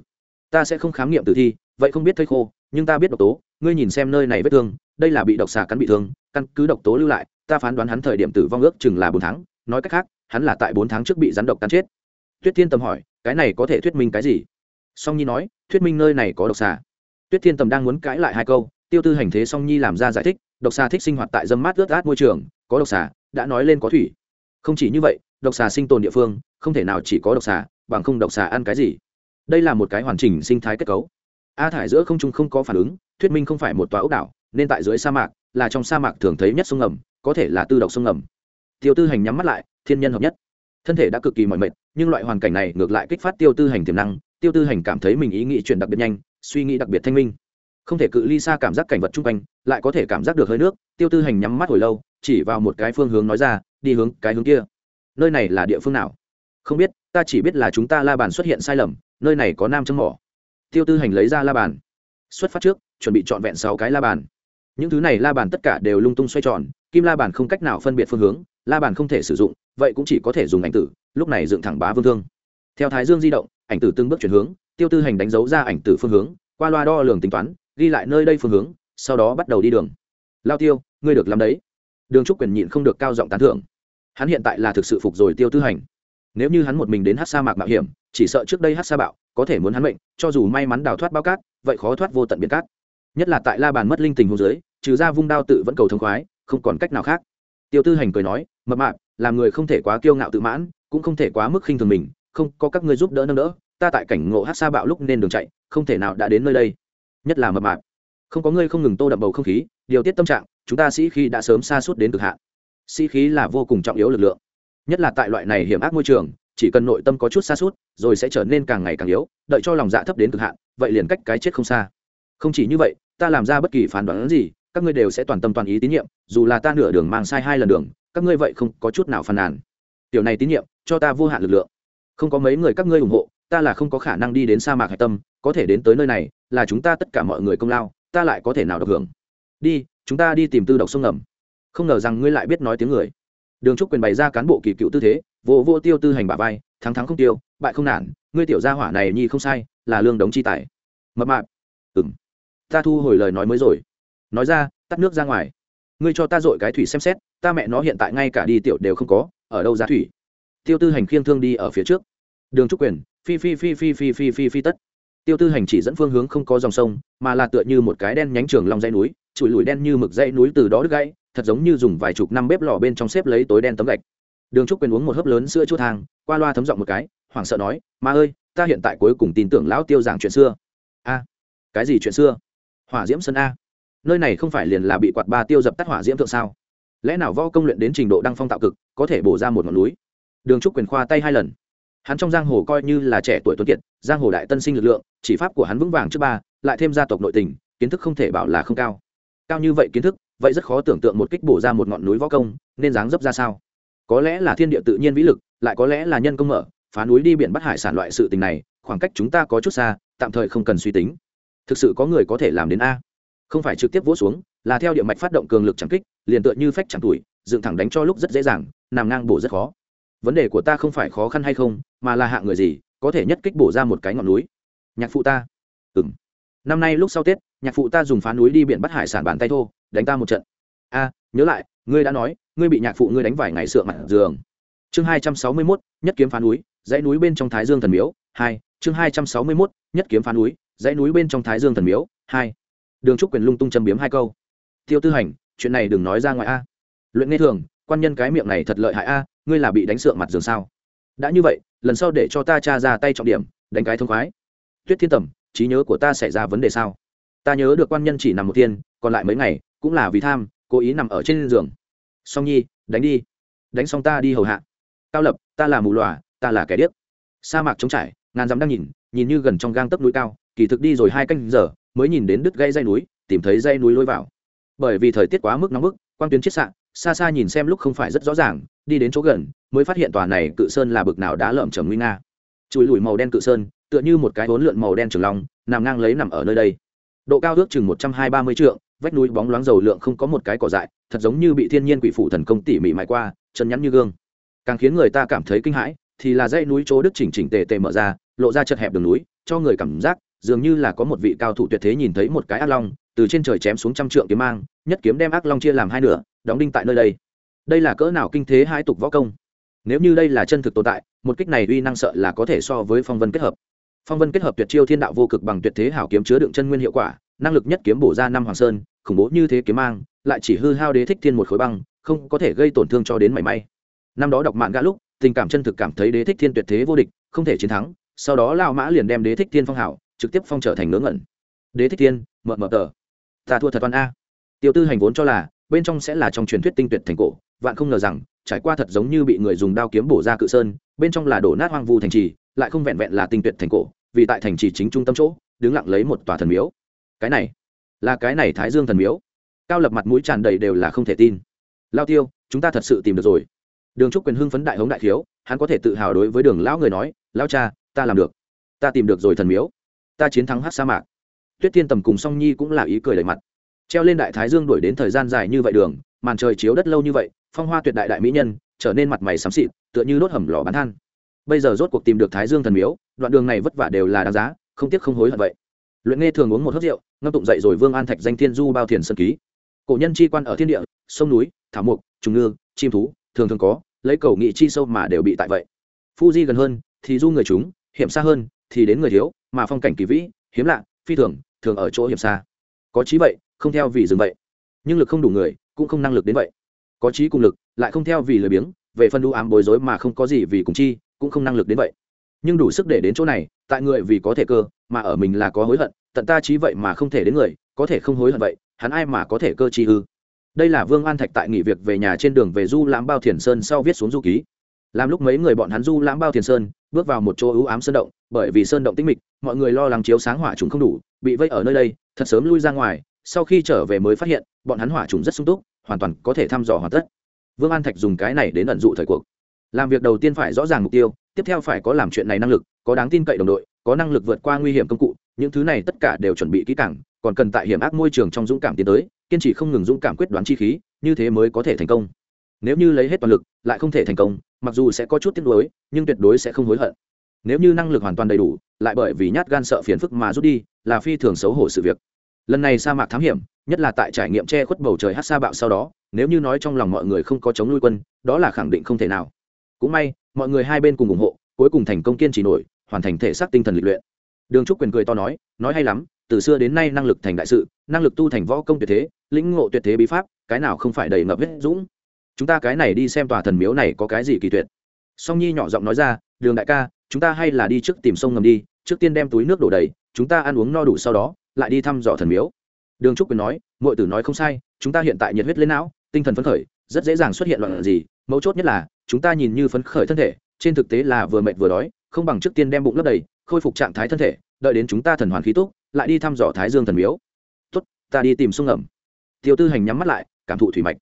Ta sẽ không khám nghiệm tử thi, vậy không biết thây khô, nhưng ta biết độc tố, ngươi nhìn xem nơi này vết thương, đây là bị độc xà cắn bị thương căn cứ độc tố lưu lại, ta phán đoán hắn thời điểm tử vong ước chừng là bốn tháng, nói cách khác, hắn là tại bốn tháng trước bị rắn độc cắn chết. Tuyết thiên tầm hỏi, cái này có thể thuyết minh cái gì? Song nhi nói, thuyết minh nơi này có độc xà. Tuyết thiên tầm đang muốn cãi lại hai câu, tiêu tư hành thế song nhi làm ra giải thích, độc xà thích sinh hoạt tại dâm mát ướt át môi trường, có độc xà, đã nói lên có thủy. Không chỉ như vậy, độc xà sinh tồn địa phương, không thể nào chỉ có độc xà, bằng không độc xà ăn cái gì? Đây là một cái hoàn chỉnh sinh thái kết cấu. A thải giữa không trung không có phản ứng, thuyết minh không phải một tòa ốc đảo, nên tại dưới sa mạc là trong sa mạc thường thấy nhất sông ngầm, có thể là tư độc sông ngầm. Tiêu tư hành nhắm mắt lại, thiên nhân hợp nhất. Thân thể đã cực kỳ mỏi mệt, nhưng loại hoàn cảnh này ngược lại kích phát tiêu tư hành tiềm năng tiêu tư hành cảm thấy mình ý nghĩ chuyển đặc biệt nhanh, suy nghĩ đặc biệt thanh minh. Không thể cự ly xa cảm giác cảnh vật chung quanh, lại có thể cảm giác được hơi nước tiêu tư hành nhắm mắt hồi lâu, chỉ vào một cái phương hướng nói ra, đi hướng cái hướng kia. Nơi này là địa phương nào? Không biết, ta chỉ biết là chúng ta la bàn xuất hiện sai lầm, nơi này có nam châm mỏ. Tiêu tư hành lấy ra la bàn. Xuất phát trước, chuẩn bị trọn vẹn sáu cái la bàn những thứ này la bàn tất cả đều lung tung xoay tròn, kim la bàn không cách nào phân biệt phương hướng, la bàn không thể sử dụng, vậy cũng chỉ có thể dùng ảnh tử, lúc này dựng thẳng bá vương thương. Theo thái dương di động, ảnh tử từng bước chuyển hướng, tiêu tư hành đánh dấu ra ảnh tử phương hướng, qua loa đo lường tính toán, ghi lại nơi đây phương hướng, sau đó bắt đầu đi đường. Lao tiêu, ngươi được làm đấy. Đường trúc quyền nhịn không được cao giọng tán thưởng. Hắn hiện tại là thực sự phục rồi tiêu tư hành. Nếu như hắn một mình đến hát sa mạc mạo hiểm, chỉ sợ trước đây hát sa bạo, có thể muốn hắn mệnh, cho dù may mắn đào thoát bao cát, vậy khó thoát vô tận biển cát. Nhất là tại la bàn mất linh tình hồ dưới trừ ra vung đao tự vẫn cầu thông khoái, không còn cách nào khác. Tiêu tư hành cười nói, mập mạp, làm người không thể quá kiêu ngạo tự mãn, cũng không thể quá mức khinh thường mình, không, có các ngươi giúp đỡ nâng đỡ, ta tại cảnh ngộ hát xa bạo lúc nên đường chạy, không thể nào đã đến nơi đây. Nhất là mập mạp, không có ngươi không ngừng tô đậm bầu không khí, điều tiết tâm trạng, chúng ta sĩ khí đã sớm xa suốt đến cực hạn. Sĩ khí là vô cùng trọng yếu lực lượng. Nhất là tại loại này hiểm ác môi trường, chỉ cần nội tâm có chút xa suốt rồi sẽ trở nên càng ngày càng yếu, đợi cho lòng dạ thấp đến cực hạn, vậy liền cách cái chết không xa. Không chỉ như vậy, ta làm ra bất kỳ phán đoán gì các ngươi đều sẽ toàn tâm toàn ý tín nhiệm, dù là ta nửa đường mang sai hai lần đường, các ngươi vậy không có chút nào phàn nàn. Tiểu này tín nhiệm, cho ta vô hạn lực lượng. Không có mấy người các ngươi ủng hộ, ta là không có khả năng đi đến sa mạc hạch tâm, có thể đến tới nơi này, là chúng ta tất cả mọi người công lao, ta lại có thể nào được hưởng? Đi, chúng ta đi tìm tư độc sông ngầm. Không ngờ rằng ngươi lại biết nói tiếng người. Đường trúc quyền bày ra cán bộ kỳ cựu tư thế, vô vô tiêu tư hành bà vai, thắng thắng không tiêu, bại không nản, ngươi tiểu gia hỏa này nhi không sai, là lương đống chi tài. Mập mạp. Ừng ta thu hồi lời nói mới rồi nói ra, tắt nước ra ngoài. Ngươi cho ta dội cái thủy xem xét, ta mẹ nó hiện tại ngay cả đi tiểu đều không có, ở đâu ra thủy? Tiêu tư hành khiêng thương đi ở phía trước. Đường trúc quyền, phi phi phi phi phi phi phi phi tất. Tiêu tư hành chỉ dẫn phương hướng không có dòng sông, mà là tựa như một cái đen nhánh trường lòng dãy núi, trụi lùi đen như mực dãy núi từ đó đứt gãy, thật giống như dùng vài chục năm bếp lò bên trong xếp lấy tối đen tấm gạch. Đường trúc quyền uống một hớp lớn sữa chua thang, qua loa thấm giọng một cái, hoảng sợ nói, ma ơi, ta hiện tại cuối cùng tin tưởng lão tiêu giảng chuyện xưa. A, cái gì chuyện xưa? Hỏa diễm sân a nơi này không phải liền là bị quạt ba tiêu dập tắt hỏa diễm thượng sao? Lẽ nào võ công luyện đến trình độ đăng phong tạo cực, có thể bổ ra một ngọn núi? Đường trúc quyền khoa tay hai lần. Hắn trong giang hồ coi như là trẻ tuổi tuấn kiệt, giang hồ đại tân sinh lực lượng, chỉ pháp của hắn vững vàng trước ba, lại thêm gia tộc nội tình, kiến thức không thể bảo là không cao. Cao như vậy kiến thức, vậy rất khó tưởng tượng một kích bổ ra một ngọn núi võ công, nên dáng dấp ra sao? Có lẽ là thiên địa tự nhiên vĩ lực, lại có lẽ là nhân công mở, phá núi đi biển bắt hải sản loại sự tình này, khoảng cách chúng ta có chút xa, tạm thời không cần suy tính. Thực sự có người có thể làm đến a không phải trực tiếp vỗ xuống, là theo địa mạch phát động cường lực chẳng kích, liền tựa như phách chẳng tuổi, dựng thẳng đánh cho lúc rất dễ dàng, nằm ngang bổ rất khó. Vấn đề của ta không phải khó khăn hay không, mà là hạng người gì, có thể nhất kích bổ ra một cái ngọn núi. Nhạc phụ ta. Ừ m năm nay lúc sau tết, nhạc phụ ta dùng phá núi đi biển bắt hải sản bàn tay thô, đánh ta một trận. A, nhớ lại, ngươi đã nói, ngươi bị nhạc phụ ngươi đánh vài ngày sượng mặt giường. Chương hai trăm sáu mươi mốt, nhất kiếm phá núi, dãy núi bên trong thái dương thần miếu, hai, chương hai trăm sáu mươi mốt, nhất kiếm phá núi, dãy núi bên trong thái dương thần miếu, hai đường trúc quyền lung tung châm biếm hai câu. Tiêu tư hành, chuyện này đừng nói ra ngoài a. Luyện nghe thường, quan nhân cái miệng này thật lợi hại a, ngươi là bị đánh sượng mặt giường sao? Đã như vậy, lần sau để cho ta tra ra tay trọng điểm, đánh cái thông khoái. Tuyết thiên tầm, trí nhớ của ta xảy ra vấn đề sao? Ta nhớ được quan nhân chỉ nằm một thiên, còn lại mấy ngày, cũng là vì tham, cố ý nằm ở trên giường. Song nhi, đánh đi. Đánh xong ta đi hầu hạ. Cao lập, ta là mù lòa, ta là kẻ điếc. Sa mạc trống trải, ngàn dặm đang nhìn nhìn như gần trong gang tấc núi cao, kỳ thực đi rồi hai canh giờ mới nhìn đến đứt gây dây núi tìm thấy dây núi lôi vào. Bởi vì thời tiết quá mức nóng bức quang tuyến chiết sạng, xa xa nhìn xem lúc không phải rất rõ ràng đi đến chỗ gần mới phát hiện tòa này cự sơn là bực nào đã lởm chởm nguy nga. Chùi lùi màu đen cự sơn tựa như một cái hốn lượn màu đen trường long nằm ngang lấy nằm ở nơi đây. Độ cao ước chừng một trăm hai ba mươi trượng vách núi bóng loáng dầu lượng không có một cái cỏ dại thật giống như bị thiên nhiên quỷ phủ thần công tỉ mỉ mãi qua chân nhắn như gương. Càng khiến người ta cảm thấy kinh hãi thì là dãy núi chỗ đức chỉnh chỉnh tề tề mở ra lộ ra chật hẹp đường núi cho người cảm giác dường như là có một vị cao thủ tuyệt thế nhìn thấy một cái ác long, từ trên trời chém xuống trăm trượng kiếm mang, nhất kiếm đem ác long chia làm hai nửa, đóng đinh tại nơi đây. Đây là cỡ nào kinh thế hai tục võ công? Nếu như đây là chân thực tồn tại, một kích này uy năng sợ là có thể so với phong vân kết hợp. Phong vân kết hợp tuyệt chiêu thiên đạo vô cực bằng tuyệt thế hảo kiếm chứa đựng chân nguyên hiệu quả, năng lực nhất kiếm bổ ra năm hoàng sơn, khủng bố như thế kiếm mang, lại chỉ hư hao đế thích thiên một khối băng, không có thể gây tổn thương cho đến mảy may. Năm đó đọc mạng gã lúc, tình cảm chân thực cảm thấy đế thích thiên tuyệt thế vô địch, không thể chiến thắng, sau đó lao mã liền đem đế thích thiên phong hảo trực tiếp phong trở thành ngớ ngẩn. Đế thích tiên mợ mợ tờ. Ta thua thật toàn a. Tiêu tư hành vốn cho là, bên trong sẽ là trong truyền thuyết tinh tuyệt thành cổ, vạn không ngờ rằng, trải qua thật giống như bị người dùng đao kiếm bổ ra cự sơn, bên trong là đổ nát hoang vu thành trì, lại không vẹn vẹn là tinh tuyệt thành cổ, vì tại thành trì chính trung tâm chỗ, đứng lặng lấy một tòa thần miếu. Cái này, là cái này thái dương thần miếu. Cao lập mặt mũi tràn đầy đều là không thể tin. Lao tiêu, chúng ta thật sự tìm được rồi. Đường trúc quyền hưng phấn đại hống đại thiếu hắn có thể tự hào đối với đường lão người nói lao cha, ta làm được. Ta tìm được rồi thần miếu ta chiến thắng hát sa mạc. Tuyết thiên tầm cùng song nhi cũng là ý cười đầy mặt. Treo lên đại thái dương đuổi đến thời gian dài như vậy đường, màn trời chiếu đất lâu như vậy, phong hoa tuyệt đại đại mỹ nhân, trở nên mặt mày xám xịt, tựa như đốt hầm lò bán than. Bây giờ rốt cuộc tìm được thái dương thần miếu, đoạn đường này vất vả đều là đáng giá, không tiếc không hối hận vậy. Luyện nghe thường uống một hớt rượu, ngâm tụng dậy rồi vương an thạch danh thiên du bao thiền sơn ký. Cổ nhân chi quan ở thiên địa, sông núi, thảo mục trùng ngư, chim thú, thường thường có, lấy cầu nghị chi sâu mà đều bị tại vậy. Phu di gần hơn, thì du người chúng, hiểm xa hơn, thì đến người thiếu mà phong cảnh kỳ vĩ, hiếm lạ, phi thường thường ở chỗ hiểm xa. Có trí vậy, không theo vì dừng vậy. Nhưng lực không đủ người, cũng không năng lực đến vậy. Có trí cùng lực, lại không theo vì lười biếng, về phân đu ám bối rối mà không có gì vì cùng chi, cũng không năng lực đến vậy. Nhưng đủ sức để đến chỗ này, tại người vì có thể cơ, mà ở mình là có hối hận, tận ta trí vậy mà không thể đến người, có thể không hối hận vậy, hắn ai mà có thể cơ chi hư? Đây là vương an thạch tại nghỉ việc về nhà trên đường về du lãm bao thiền sơn sau viết xuống du ký làm lúc mấy người bọn hắn du lãm bao thiền sơn, bước vào một chỗ ưu ám sơn động, bởi vì sơn động tĩnh mịch, mọi người lo lắng chiếu sáng hỏa trùng không đủ, bị vây ở nơi đây, thật sớm lui ra ngoài, sau khi trở về mới phát hiện, bọn hắn hỏa trùng rất sung túc, hoàn toàn có thể thăm dò hoàn tất. Vương an thạch dùng cái này đến ẩn dụ thời cuộc. Làm việc đầu tiên phải rõ ràng mục tiêu, tiếp theo phải có làm chuyện này năng lực, có đáng tin cậy đồng đội, có năng lực vượt qua nguy hiểm công cụ, những thứ này tất cả đều chuẩn bị kỹ càng, còn cần tại hiểm ác môi trường trong dũng cảm tiến tới, kiên trì không ngừng dũng cảm quyết đoán chi khí, như thế mới có thể thành công. Nếu như lấy hết toàn lực, lại không thể thành công mặc dù sẽ có chút tiếc nuối, nhưng tuyệt đối sẽ không hối hận. Nếu như năng lực hoàn toàn đầy đủ, lại bởi vì nhát gan sợ phiền phức mà rút đi, là phi thường xấu hổ sự việc. Lần này sa mạc thám hiểm, nhất là tại trải nghiệm che khuất bầu trời hát sa bạo sau đó, nếu như nói trong lòng mọi người không có chống nuôi quân, đó là khẳng định không thể nào. Cũng may, mọi người hai bên cùng ủng hộ, cuối cùng thành công kiên trì nổi, hoàn thành thể xác tinh thần lịch luyện. Đường trúc quyền cười to nói nói hay lắm, từ xưa đến nay năng lực thành đại sự, năng lực tu thành võ công tuyệt thế, lĩnh ngộ tuyệt thế bí pháp, cái nào không phải đầy ngập huyết dũng chúng ta cái này đi xem tòa thần miếu này có cái gì kỳ tuyệt. Song nhi nhỏ giọng nói ra, đường đại ca, chúng ta hay là đi trước tìm sông ngầm đi, trước tiên đem túi nước đổ đầy, chúng ta ăn uống no đủ sau đó, lại đi thăm dò thần miếu. Đường trúc quyền nói mọi tử nói không sai, chúng ta hiện tại nhiệt huyết lên não, tinh thần phấn khởi, rất dễ dàng xuất hiện loạn gì, mấu chốt nhất là, chúng ta nhìn như phấn khởi thân thể, trên thực tế là vừa mệt vừa đói, không bằng trước tiên đem bụng lấp đầy, khôi phục trạng thái thân thể, đợi đến chúng ta thần hoàn khí túc, lại đi thăm dò thái dương thần miếu. Tốt, ta đi tìm sông ngầm. Tiêu tư hành nhắm mắt lại, cảm thụ thủy mạch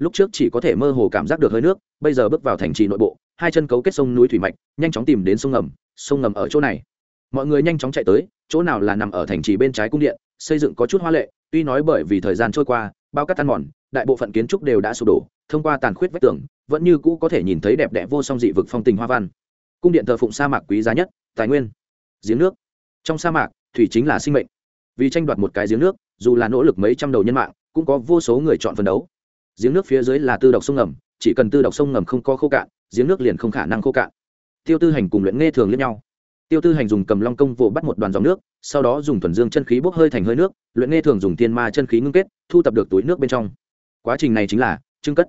lúc trước chỉ có thể mơ hồ cảm giác được hơi nước, bây giờ bước vào thành trì nội bộ, hai chân cấu kết sông núi thủy mạch, nhanh chóng tìm đến sông ngầm sông ngầm ở chỗ này. Mọi người nhanh chóng chạy tới, chỗ nào là nằm ở thành trì bên trái cung điện, xây dựng có chút hoa lệ, tuy nói bởi vì thời gian trôi qua, bao cát tan mòn, đại bộ phận kiến trúc đều đã sụp đổ, thông qua tàn khuyết vách tường, vẫn như cũ có thể nhìn thấy đẹp đẽ vô song dị vực phong tình hoa văn. Cung điện thờ phụng sa mạc quý giá nhất, tài nguyên. Giếng nước. Trong sa mạc, thủy chính là sinh mệnh. Vì tranh đoạt một cái giếng nước, dù là nỗ lực mấy trăm đầu nhân mạng, cũng có vô số người chọn phấn đấu giếng nước phía dưới là tư độc sông ngầm, chỉ cần tư độc sông ngầm không có khô cạn, giếng nước liền không khả năng khô cạn. Tiêu tư hành cùng luyện nghe thường lẫn nhau. Tiêu tư hành dùng cầm long công vụ bắt một đoàn dòng nước, sau đó dùng thuần dương chân khí bốc hơi thành hơi nước, luyện nghe thường dùng tiên ma chân khí ngưng kết, thu tập được túi nước bên trong. Quá trình này chính là trưng cất.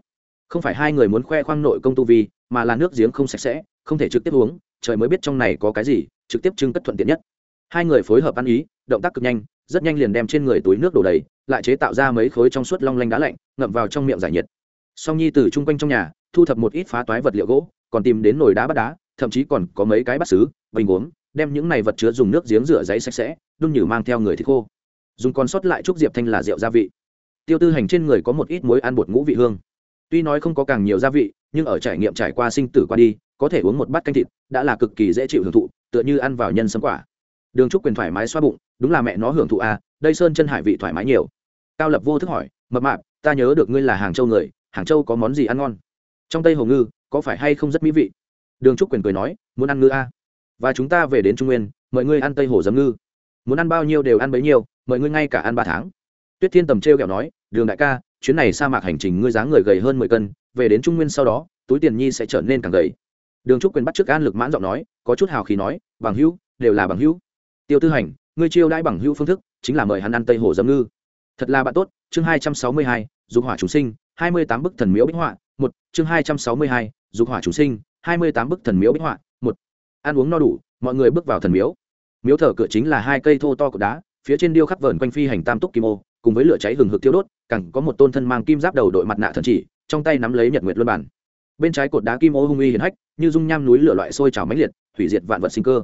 Không phải hai người muốn khoe khoang nội công tu vi, mà là nước giếng không sạch sẽ, không thể trực tiếp uống, trời mới biết trong này có cái gì, trực tiếp trưng cất thuận tiện nhất. Hai người phối hợp ăn ý, động tác cực nhanh rất nhanh liền đem trên người túi nước đổ đầy, lại chế tạo ra mấy khối trong suốt long lanh đá lạnh, ngậm vào trong miệng giải nhiệt. Song nhi từ chung quanh trong nhà, thu thập một ít phá toái vật liệu gỗ, còn tìm đến nồi đá bắt đá, thậm chí còn có mấy cái bắt xứ bình gốm đem những này vật chứa dùng nước giếng rửa giấy sạch sẽ, đun nhử mang theo người thì khô. Dùng còn sót lại trúc diệp thanh là rượu gia vị. Tiêu tư hành trên người có một ít muối ăn bột ngũ vị hương. Tuy nói không có càng nhiều gia vị, nhưng ở trải nghiệm trải qua sinh tử qua đi, có thể uống một bát canh thịt, đã là cực kỳ dễ chịu hưởng thụ, tựa như ăn vào nhân sấm quả đường trúc quyền thoải mái xoa bụng, đúng là mẹ nó hưởng thụ à đây sơn chân hải vị thoải mái nhiều. Cao lập vô thức hỏi, mập mạp, ta nhớ được ngươi là hàng châu người, hàng châu có món gì ăn ngon? Trong tây hồ ngư, có phải hay không rất mỹ vị? Đường trúc quyền cười nói, muốn ăn ngư a à? và chúng ta về đến trung nguyên, mời ngươi ăn tây hồ giấm ngư. Muốn ăn bao nhiêu đều ăn bấy nhiêu, mời ngươi ngay cả ăn ba tháng. Tuyết thiên tầm t r e o kẹo nói, đường đại ca, chuyến này sa mạc hành trình ngươi dáng người gầy hơn mười cân, về đến trung nguyên sau đó, túi tiền nhi sẽ trở nên càng gầy. Đường trúc quyền bắt trước an lực mãn giọng nói, có chút hào khí nói, bằng hữu, đều là bằng hữu tiêu tư hành, ngươi chiêu đãi bằng hữu phương thức, chính là mời hắn ăn tây hồ dâm ngư. Thật là bạn tốt, chương hai trăm sáu mươi hai, dục hỏa chúng sinh, hai mươi tám bức thần miếu bích họa, một, chương hai trăm sáu mươi hai, dục hỏa chúng sinh, hai mươi tám bức thần miếu bích họa, một. Ăn uống no đủ, mọi người bước vào thần miếu. Miếu thờ cửa chính là hai cây thô to của đá, phía trên điêu khắc vờn quanh phi hành tam túc kim ô, cùng với lửa cháy hừng hực tiêu đốt, cẳng có một tôn thân mang kim giáp đầu đội mặt nạ thần chỉ, trong tay nắm lấy nhật nguyệt luân bản. Bên trái cột đá kim ô hung uy hiển hách, như dung nham núi lửa loại sôi trào mãnh liệt, hủy diệt vạn vật sinh cơ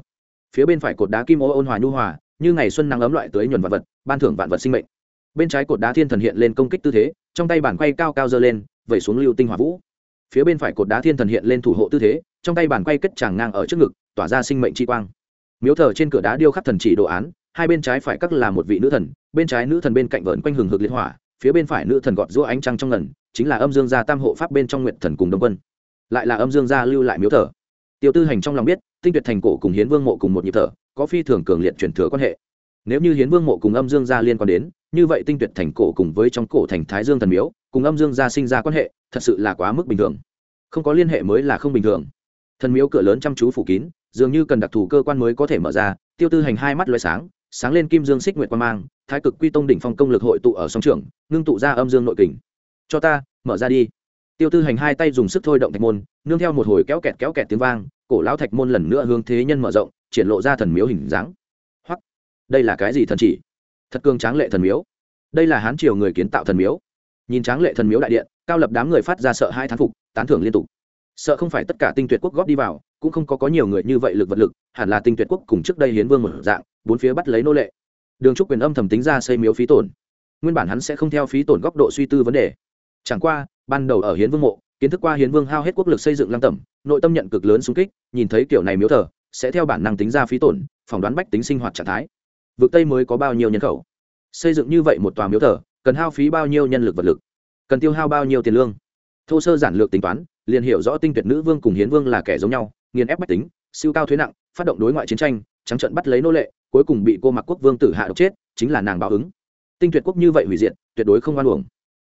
phía bên phải cột đá kim ô ôn hòa nhu hòa, như ngày xuân nắng ấm loại tới nhuần vạn vật, ban thưởng vạn vật sinh mệnh. Bên trái cột đá thiên thần hiện lên công kích tư thế, trong tay bản quay cao cao dơ lên, vẩy xuống lưu tinh hỏa vũ. Phía bên phải cột đá thiên thần hiện lên thủ hộ tư thế, trong tay bản quay kết tràng ngang ở trước ngực, tỏa ra sinh mệnh chi quang. Miếu thờ trên cửa đá điêu khắc thần chỉ đồ án, hai bên trái phải các là một vị nữ thần, bên trái nữ thần bên cạnh vợn quanh hừng hực liên hỏa, phía bên phải nữ thần gọt giũa ánh trăng trong ngần, chính là âm dương gia tam hộ pháp bên trong nguyện thần cùng đông quân. Lại là âm dương gia lưu lại miếu thờ tiêu tư hành trong lòng biết, tinh tuyệt thành cổ cùng hiến vương mộ cùng một nhịp thở, có phi thường cường liệt truyền thừa quan hệ. Nếu như hiến vương mộ cùng âm dương gia liên quan đến, như vậy tinh tuyệt thành cổ cùng với trong cổ thành thái dương thần miếu, cùng âm dương gia sinh ra quan hệ, thật sự là quá mức bình thường. Không có liên hệ mới là không bình thường. Thần miếu cửa lớn chăm chú phủ kín, dường như cần đặc thù cơ quan mới có thể mở ra, tiêu tư hành hai mắt loay sáng sáng lên kim dương xích nguyệt quan mang, thái cực quy tông đỉnh phong công lực hội tụ ở song trường ngưng tụ ra âm dương nội kình. Cho ta, mở ra đi tiêu tư hành hai tay dùng sức thôi động thạch môn, nương theo một hồi kéo kẹt kéo kẹt tiếng vang, cổ lão thạch môn lần nữa hướng thế nhân mở rộng, triển lộ ra thần miếu hình dáng. Hoặc đây là cái gì thần chỉ? Thật cường tráng lệ thần miếu. Đây là hán triều người kiến tạo thần miếu. Nhìn tráng lệ thần miếu đại điện, cao lập đám người phát ra sợ hai thán phục, tán thưởng liên tục. Sợ không phải tất cả tinh tuyệt quốc góp đi vào, cũng không có có nhiều người như vậy lực vật lực, hẳn là tinh tuyệt quốc cùng trước đây hiến vương một dạng, bốn phía bắt lấy nô lệ. Đường trúc quyền âm thầm tính ra xây miếu phí tổn. Nguyên bản hắn sẽ không theo phí tổn góc độ suy tư vấn đề. Chẳng qua ban đầu ở hiến vương mộ, kiến thức qua hiến vương hao hết quốc lực xây dựng lăng tẩm, nội tâm nhận cực lớn xung kích, nhìn thấy kiểu này miếu thờ, sẽ theo bản năng tính ra phí tổn, phỏng đoán bách tính sinh hoạt trạng thái. Vực tây mới có bao nhiêu nhân khẩu? Xây dựng như vậy một tòa miếu thờ, cần hao phí bao nhiêu nhân lực vật lực? Cần tiêu hao bao nhiêu tiền lương? Thô sơ giản lược tính toán, liền hiểu rõ tinh tuyệt nữ vương cùng hiến vương là kẻ giống nhau, nghiền ép bách tính, siêu cao thuế nặng, phát động đối ngoại chiến tranh, trắng trận bắt lấy nô lệ, cuối cùng bị cô mặc quốc vương tử hạ độc chết, chính là nàng báo ứng. Tinh tuyệt quốc như vậy hủy diệt, tuyệt đối không oan uổng.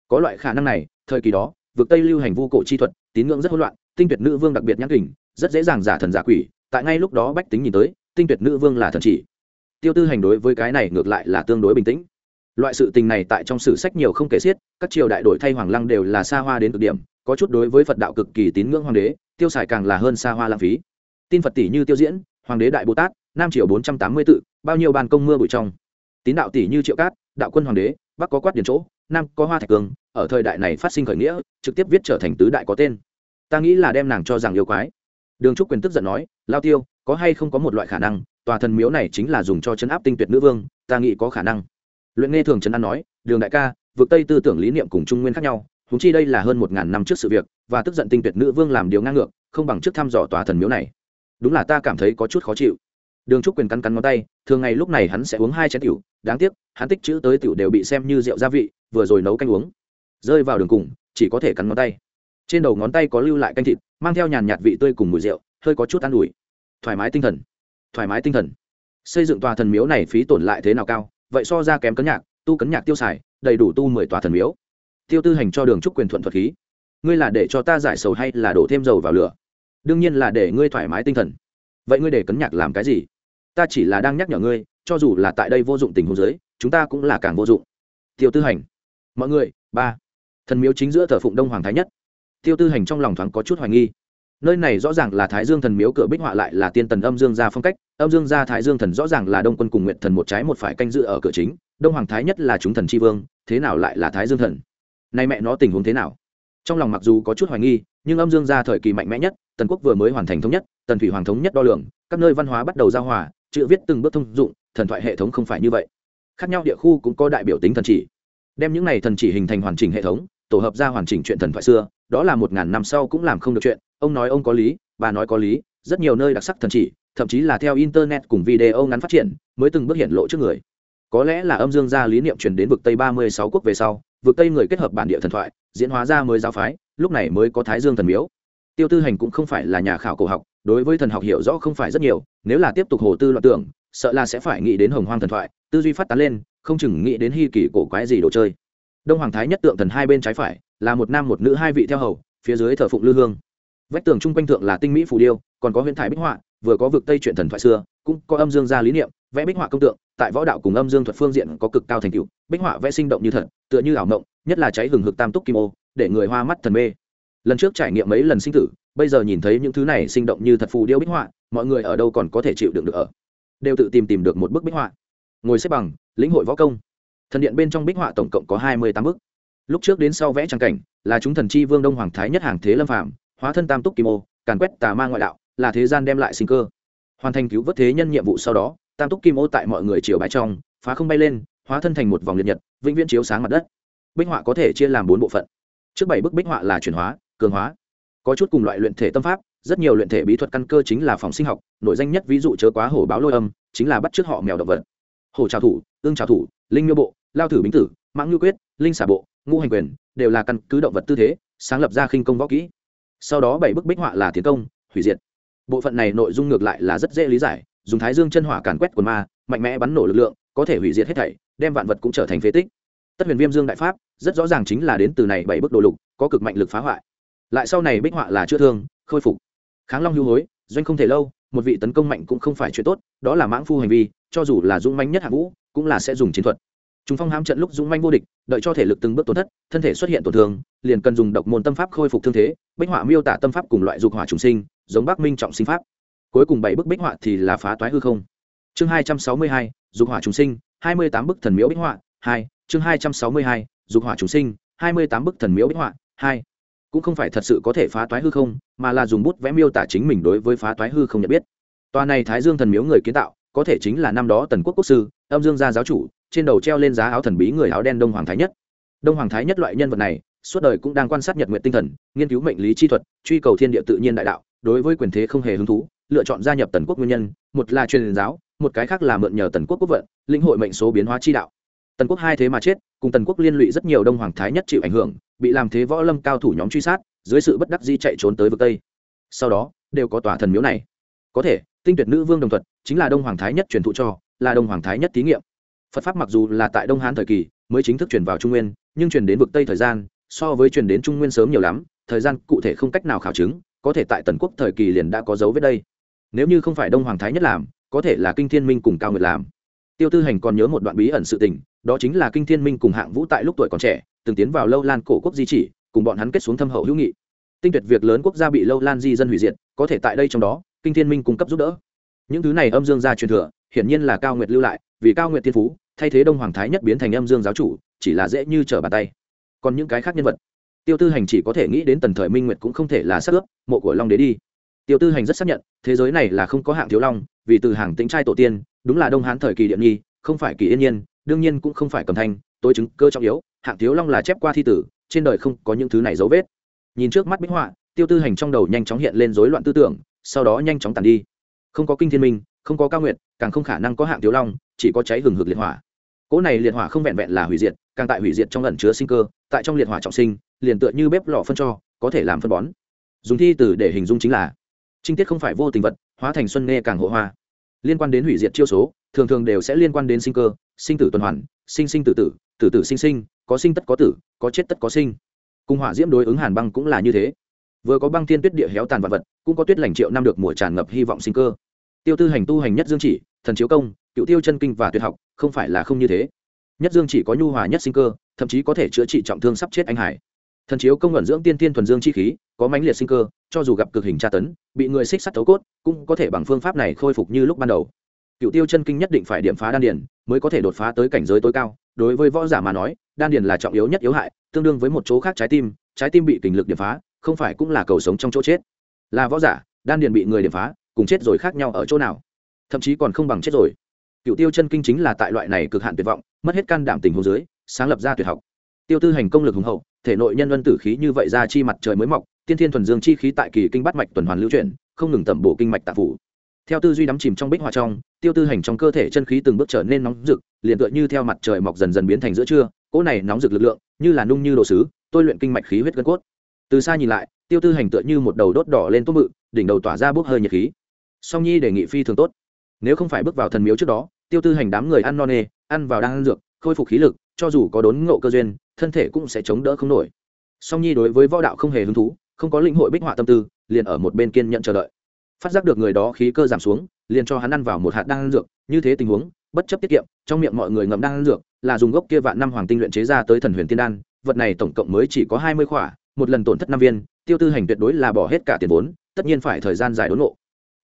Có loại khả năng này thời kỳ đó, vực tây lưu hành vu cổ chi thuật, tín ngưỡng rất hỗn loạn, tinh tuyệt nữ vương đặc biệt nhãn kình, rất dễ dàng giả thần giả quỷ, tại ngay lúc đó bách tính nhìn tới, tinh tuyệt nữ vương là thần chỉ. Tiêu tư hành đối với cái này ngược lại là tương đối bình tĩnh. Loại sự tình này tại trong sử sách nhiều không kể xiết, các triều đại đổi thay hoàng lăng đều là xa hoa đến cực điểm, có chút đối với phật đạo cực kỳ tín ngưỡng hoàng đế, tiêu xài càng là hơn xa hoa lãng phí. Tin phật tỷ như tiêu diễn, hoàng đế đại bồ tát, nam triều bốn trăm tám mươi tự, bao nhiêu bàn công mưa bụi trong. Tín đạo tỷ như triệu cát, đạo quân hoàng đế, bắc có quát điển chỗ nam có hoa thạch cương, ở thời đại này phát sinh khởi nghĩa, trực tiếp viết trở thành tứ đại có tên. Ta nghĩ là đem nàng cho rằng yêu quái. Đường trúc quyền tức giận nói, lao tiêu, có hay không có một loại khả năng, tòa thần miếu này chính là dùng cho chấn áp tinh tuyệt nữ vương, ta nghĩ có khả năng. Luyện nghe thường trấn an nói, đường đại ca, vượt tây tư tưởng lý niệm cùng trung nguyên khác nhau húng chi đây là hơn một ngàn năm trước sự việc, và tức giận tinh tuyệt nữ vương làm điều ngang ngược, không bằng trước thăm dò tòa thần miếu này. Đúng là ta cảm thấy có chút khó chịu đường trúc quyền cắn cắn ngón tay, thường ngày lúc này hắn sẽ uống hai chén tiểu, đáng tiếc, hắn tích chữ tới tiểu đều bị xem như rượu gia vị, vừa rồi nấu canh uống. Rơi vào đường cùng, chỉ có thể cắn ngón tay. Trên đầu ngón tay có lưu lại canh thịt, mang theo nhàn nhạt vị tươi cùng mùi rượu, hơi có chút an ủi. Thoải mái tinh thần. Thoải mái tinh thần. Xây dựng tòa thần miếu này phí tổn lại thế nào cao, vậy so ra kém cấn nhạc, tu cấn nhạc tiêu xài, đầy đủ tu mười tòa thần miếu. Tiêu tư hành cho đường trúc quyền thuận thuật khí. Ngươi là để cho ta giải sầu hay là đổ thêm dầu vào lửa? Đương nhiên là để ngươi thoải mái tinh thần. Vậy ngươi để cấn nhạc làm cái gì? Ta chỉ là đang nhắc nhở ngươi, cho dù là tại đây vô dụng tình huống giới chúng ta cũng là càng vô dụng. Tiêu tư hành, mọi người, ba. Thần miếu chính giữa thờ phụng đông hoàng thái nhất. Tiêu tư hành trong lòng thoáng có chút hoài nghi. Nơi này rõ ràng là thái dương thần miếu cửa bích họa lại là tiên tần âm dương gia phong cách, âm dương gia thái dương thần rõ ràng là đông quân cùng nguyện thần một trái một phải canh dự ở cửa chính, đông hoàng thái nhất là chúng thần tri vương, thế nào lại là thái dương thần? Nay mẹ nó tình huống thế nào? Trong lòng mặc dù có chút hoài nghi, nhưng âm dương gia thời kỳ mạnh mẽ nhất, tần quốc vừa mới hoàn thành thống nhất, tần thủy hoàng thống nhất đo lường, các nơi văn hóa bắt đầu giao hòa chữ viết từng bước thông dụng, thần thoại hệ thống không phải như vậy. Khác nhau địa khu cũng có đại biểu tính thần chỉ. Đem những này thần chỉ hình thành hoàn chỉnh hệ thống, tổ hợp ra hoàn chỉnh chuyện thần thoại xưa, đó là một ngàn năm sau cũng làm không được chuyện, ông nói ông có lý, bà nói có lý, rất nhiều nơi đặc sắc thần chỉ, thậm chí là theo internet cùng video ngắn phát triển, mới từng bước hiện lộ trước người. Có lẽ là âm dương gia lý niệm truyền đến vực tây ba mươi sáu quốc về sau, vực tây người kết hợp bản địa thần thoại, diễn hóa ra mới giáo phái, lúc này mới có thái dương thần miếu. Tiêu tư hành cũng không phải là nhà khảo cổ học đối với thần học hiểu rõ không phải rất nhiều, nếu là tiếp tục hồ tư loạn tưởng, sợ là sẽ phải nghĩ đến hồng hoang thần thoại, tư duy phát tán lên, không chừng nghĩ đến hy kỳ cổ quái gì đồ chơi. Đông hoàng thái nhất tượng thần hai bên trái phải, là một nam một nữ hai vị theo hầu, phía dưới thờ phụng lư hương. Vách tường chung quanh thượng là tinh mỹ phù điêu, còn có huyện thải bích họa, vừa có vực tây truyện thần thoại xưa, cũng có âm dương gia lý niệm, vẽ bích họa công tượng, tại võ đạo cùng âm dương thuật phương diện có cực cao thành tựu, bích họa vẽ sinh động như thật, tựa như ảo mộng, nhất là cháy hừng hực tam túc kim ô, để người hoa mắt thần mê. Lần trước trải nghiệm mấy lần sinh tử bây giờ nhìn thấy những thứ này sinh động như thật phù điêu bích họa, mọi người ở đâu còn có thể chịu đựng được ở? Đều tự tìm tìm được một bức bích họa. Ngồi xếp bằng, lĩnh hội võ công. Thần điện bên trong bích họa tổng cộng có hai mươi tám bức. Lúc trước đến sau vẽ trang cảnh, là chúng thần chi vương đông hoàng thái nhất hàng thế lâm phạm hóa thân tam túc kim ô, càn quét tà ma ngoại đạo, là thế gian đem lại sinh cơ. Hoàn thành cứu vớt thế nhân nhiệm vụ sau đó, tam túc kim ô tại mọi người chiều bãi trong, phá không bay lên, hóa thân thành một vòng liệt nhật, vĩnh viễn chiếu sáng mặt đất. Bích họa có thể chia làm bốn bộ phận. Trước bảy bức bích họa là chuyển hóa, cường hóa có chút cùng loại luyện thể tâm pháp, rất nhiều luyện thể bí thuật căn cơ chính là phòng sinh học nội danh nhất ví dụ chớ quá hổ báo lôi âm, chính là bắt trước họ mèo động vật. Hổ trào thủ, ương trào thủ, linh miêu bộ, lao thử bính tử, mãng ngư quyết, linh xả bộ, ngũ hành quyền, đều là căn cứ động vật tư thế, sáng lập ra khinh công võ kỹ. Sau đó bảy bức bích họa là tiến công, hủy diệt. Bộ phận này nội dung ngược lại là rất dễ lý giải, dùng thái dương chân hỏa càn quét quần ma, mạnh mẽ bắn nổ lực lượng, có thể hủy diệt hết thảy, đem vạn vật cũng trở thành phế tích. Tất huyền viêm dương đại pháp, rất rõ ràng chính là đến từ này bảy bức đồ lục, có cực mạnh lực phá hoại lại sau này bích họa là chữa thương, khôi phục. Kháng long hưu hối, doanh không thể lâu, một vị tấn công mạnh cũng không phải chuyện tốt, đó là mãng phu hành vi, cho dù là dũng manh nhất hạ vũ, cũng là sẽ dùng chiến thuật. Chúng phong hám trận lúc dũng manh vô địch, đợi cho thể lực từng bước tổn thất, thân thể xuất hiện tổn thương, liền cần dùng độc môn tâm pháp khôi phục thương thế, bích họa miêu tả tâm pháp cùng loại dục hỏa trùng sinh, giống bắc minh trọng sinh pháp. Cuối cùng bảy bức bích họa thì là phá toái hư không. Chương hai trăm sáu mươi hai, dục hỏa trùng sinh, hai mươi tám bức thần miếu bích họa, hai, chương hai trăm sáu mươi hai, dục hỏa trùng sinh, hai mươi tám bức thần miếu bích họa, hai cũng không phải thật sự có thể phá toái hư không, mà là dùng bút vẽ miêu tả chính mình đối với phá toái hư không nhận biết. Tòa này thái dương thần miếu người kiến tạo, có thể chính là năm đó tần quốc quốc sư, âm dương gia giáo chủ, trên đầu treo lên giá áo thần bí người áo đen đông hoàng thái nhất. Đông hoàng thái nhất loại nhân vật này, suốt đời cũng đang quan sát nhật nguyện tinh thần, nghiên cứu mệnh lý chi thuật, truy cầu thiên địa tự nhiên đại đạo, đối với quyền thế không hề hứng thú, lựa chọn gia nhập tần quốc nguyên nhân, một là truyền giáo, một cái khác là mượn nhờ tần quốc quốc vận, lĩnh hội mệnh số biến hóa chi đạo. Tần quốc hai thế mà chết, cùng tần quốc liên lụy rất nhiều đông hoàng thái nhất chịu ảnh hưởng bị làm thế võ lâm cao thủ nhóm truy sát, dưới sự bất đắc di chạy trốn tới vực tây. Sau đó, đều có tòa thần miếu này. Có thể, tinh tuyệt nữ vương đồng thuật, chính là đông hoàng thái nhất truyền thụ cho, là đông hoàng thái nhất thí nghiệm. Phật pháp mặc dù là tại đông hán thời kỳ, mới chính thức chuyển vào trung nguyên, nhưng chuyển đến vực tây thời gian, so với chuyển đến trung nguyên sớm nhiều lắm, thời gian cụ thể không cách nào khảo chứng, có thể tại tần quốc thời kỳ liền đã có dấu vết đây. Nếu như không phải đông hoàng thái nhất làm, có thể là kinh thiên minh cùng cao nguyệt làm. Tiêu tư hành còn nhớ một đoạn bí ẩn sự tình, đó chính là kinh thiên minh cùng hạng vũ tại lúc tuổi còn trẻ từng tiến vào lâu lan cổ quốc di chỉ, cùng bọn hắn kết xuống thâm hậu hữu nghị. Tinh tuyệt việc lớn quốc gia bị lâu lan di dân hủy diệt, có thể tại đây trong đó, kinh thiên minh cung cấp giúp đỡ. Những thứ này âm dương gia truyền thừa, hiển nhiên là cao nguyệt lưu lại, vì cao nguyệt thiên phú, thay thế đông hoàng thái nhất biến thành âm dương giáo chủ, chỉ là dễ như trở bàn tay. Còn những cái khác nhân vật, tiêu tư hành chỉ có thể nghĩ đến tần thời minh nguyệt cũng không thể là sắc ướp, mộ của long đế đi. Tiêu tư hành rất xác nhận, thế giới này là không có hạng thiếu long, vì từ hàng tính trai tổ tiên, đúng là đông hán thời kỳ điện nghi, không phải kỳ yên nhiên, đương nhiên cũng không phải cầm thanh, tối chứng cơ trọng yếu hạng thiếu long là chép qua thi tử, trên đời không có những thứ này dấu vết. Nhìn trước mắt bích họa, tiêu tư hành trong đầu nhanh chóng hiện lên rối loạn tư tưởng, sau đó nhanh chóng tàn đi. Không có kinh thiên minh, không có cao nguyện càng không khả năng có hạng thiếu long, chỉ có cháy hừng hực liệt hỏa. Cỗ này liệt hỏa không vẹn vẹn là hủy diệt, càng tại hủy diệt trong ẩn chứa sinh cơ, tại trong liệt hỏa trọng sinh, liền tựa như bếp lò phân cho, có thể làm phân bón. Dùng thi từ để hình dung chính là, trinh tiết không phải vô tình vật, hóa thành xuân nghe càng hộ hoa liên quan đến hủy diệt chiêu số, thường thường đều sẽ liên quan đến sinh cơ, sinh tử tuần hoàn, sinh sinh tử tử tử tử sinh sinh, có sinh tất có tử, có chết tất có sinh. Cùng hỏa diễm đối ứng hàn băng cũng là như thế. Vừa có băng thiên tuyết địa héo tàn vật vật, cũng có tuyết lành triệu năm được mùa tràn ngập hy vọng sinh cơ. Tiêu tư hành tu hành nhất dương chỉ, thần chiếu công, cựu tiêu chân kinh và tuyệt học, không phải là không như thế. Nhất dương chỉ có nhu hòa nhất sinh cơ, thậm chí có thể chữa trị trọng thương sắp chết anh hải thần chiếu công ngẩn dưỡng tiên tiên thuần dương chi khí, có mãnh liệt sinh cơ, cho dù gặp cực hình tra tấn, bị người xích sắt thấu cốt, cũng có thể bằng phương pháp này khôi phục như lúc ban đầu. Cựu tiêu chân kinh nhất định phải điểm phá đan điền, mới có thể đột phá tới cảnh giới tối cao. Đối với võ giả mà nói, đan điền là trọng yếu nhất yếu hại, tương đương với một chỗ khác trái tim trái tim bị kình lực điểm phá, không phải cũng là cầu sống trong chỗ chết. Là võ giả, đan điền bị người điểm phá, cùng chết rồi khác nhau ở chỗ nào? Thậm chí còn không bằng chết rồi. Cựu tiêu chân kinh chính là tại loại này cực hạn tuyệt vọng, mất hết can đảm tình hồ dưới, sáng lập ra tuyệt học tiêu tư hành công lực hùng hậu, thể nội nhân luân tử khí như vậy ra chi mặt trời mới mọc, tiên thiên thuần dương chi khí tại kỳ kinh bắt mạch tuần hoàn lưu chuyển, không ngừng tẩm bổ kinh mạch tạ phủ. Theo tư duy đắm chìm trong bích hoa trong, tiêu tư hành trong cơ thể chân khí từng bước trở nên nóng rực, liền tựa như theo mặt trời mọc dần dần biến thành giữa trưa, cỗ này nóng rực lực lượng, như là nung như đồ sứ, tôi luyện kinh mạch khí huyết gân cốt. Từ xa nhìn lại, tiêu tư hành tựa như một đầu đốt đỏ lên tốt mự đỉnh đầu tỏa ra bốc hơi nhiệt khí. Song nhi đề nghị phi thường tốt. Nếu không phải bước vào thần miếu trước đó, tiêu tư hành đám người ăn no nê, ăn vào đang ăn dược, khôi phục khí lực cho dù có đốn ngộ cơ duyên, thân thể cũng sẽ chống đỡ không nổi. Song nhi đối với võ đạo không hề hứng thú, không có linh hội bích họa tâm tư, liền ở một bên kiên nhận chờ đợi. Phát giác được người đó khí cơ giảm xuống, liền cho hắn ăn vào một hạt đan dược, như thế tình huống, bất chấp tiết kiệm, trong miệng mọi người ngậm đan dược, là dùng gốc kia vạn năm hoàng tinh luyện chế ra tới thần huyền tiên đan, vật này tổng cộng mới chỉ có hai mươi khỏa, một lần tổn thất năm viên, tiêu tư hành tuyệt đối là bỏ hết cả tiền vốn, tất nhiên phải thời gian dài đốn ngộ.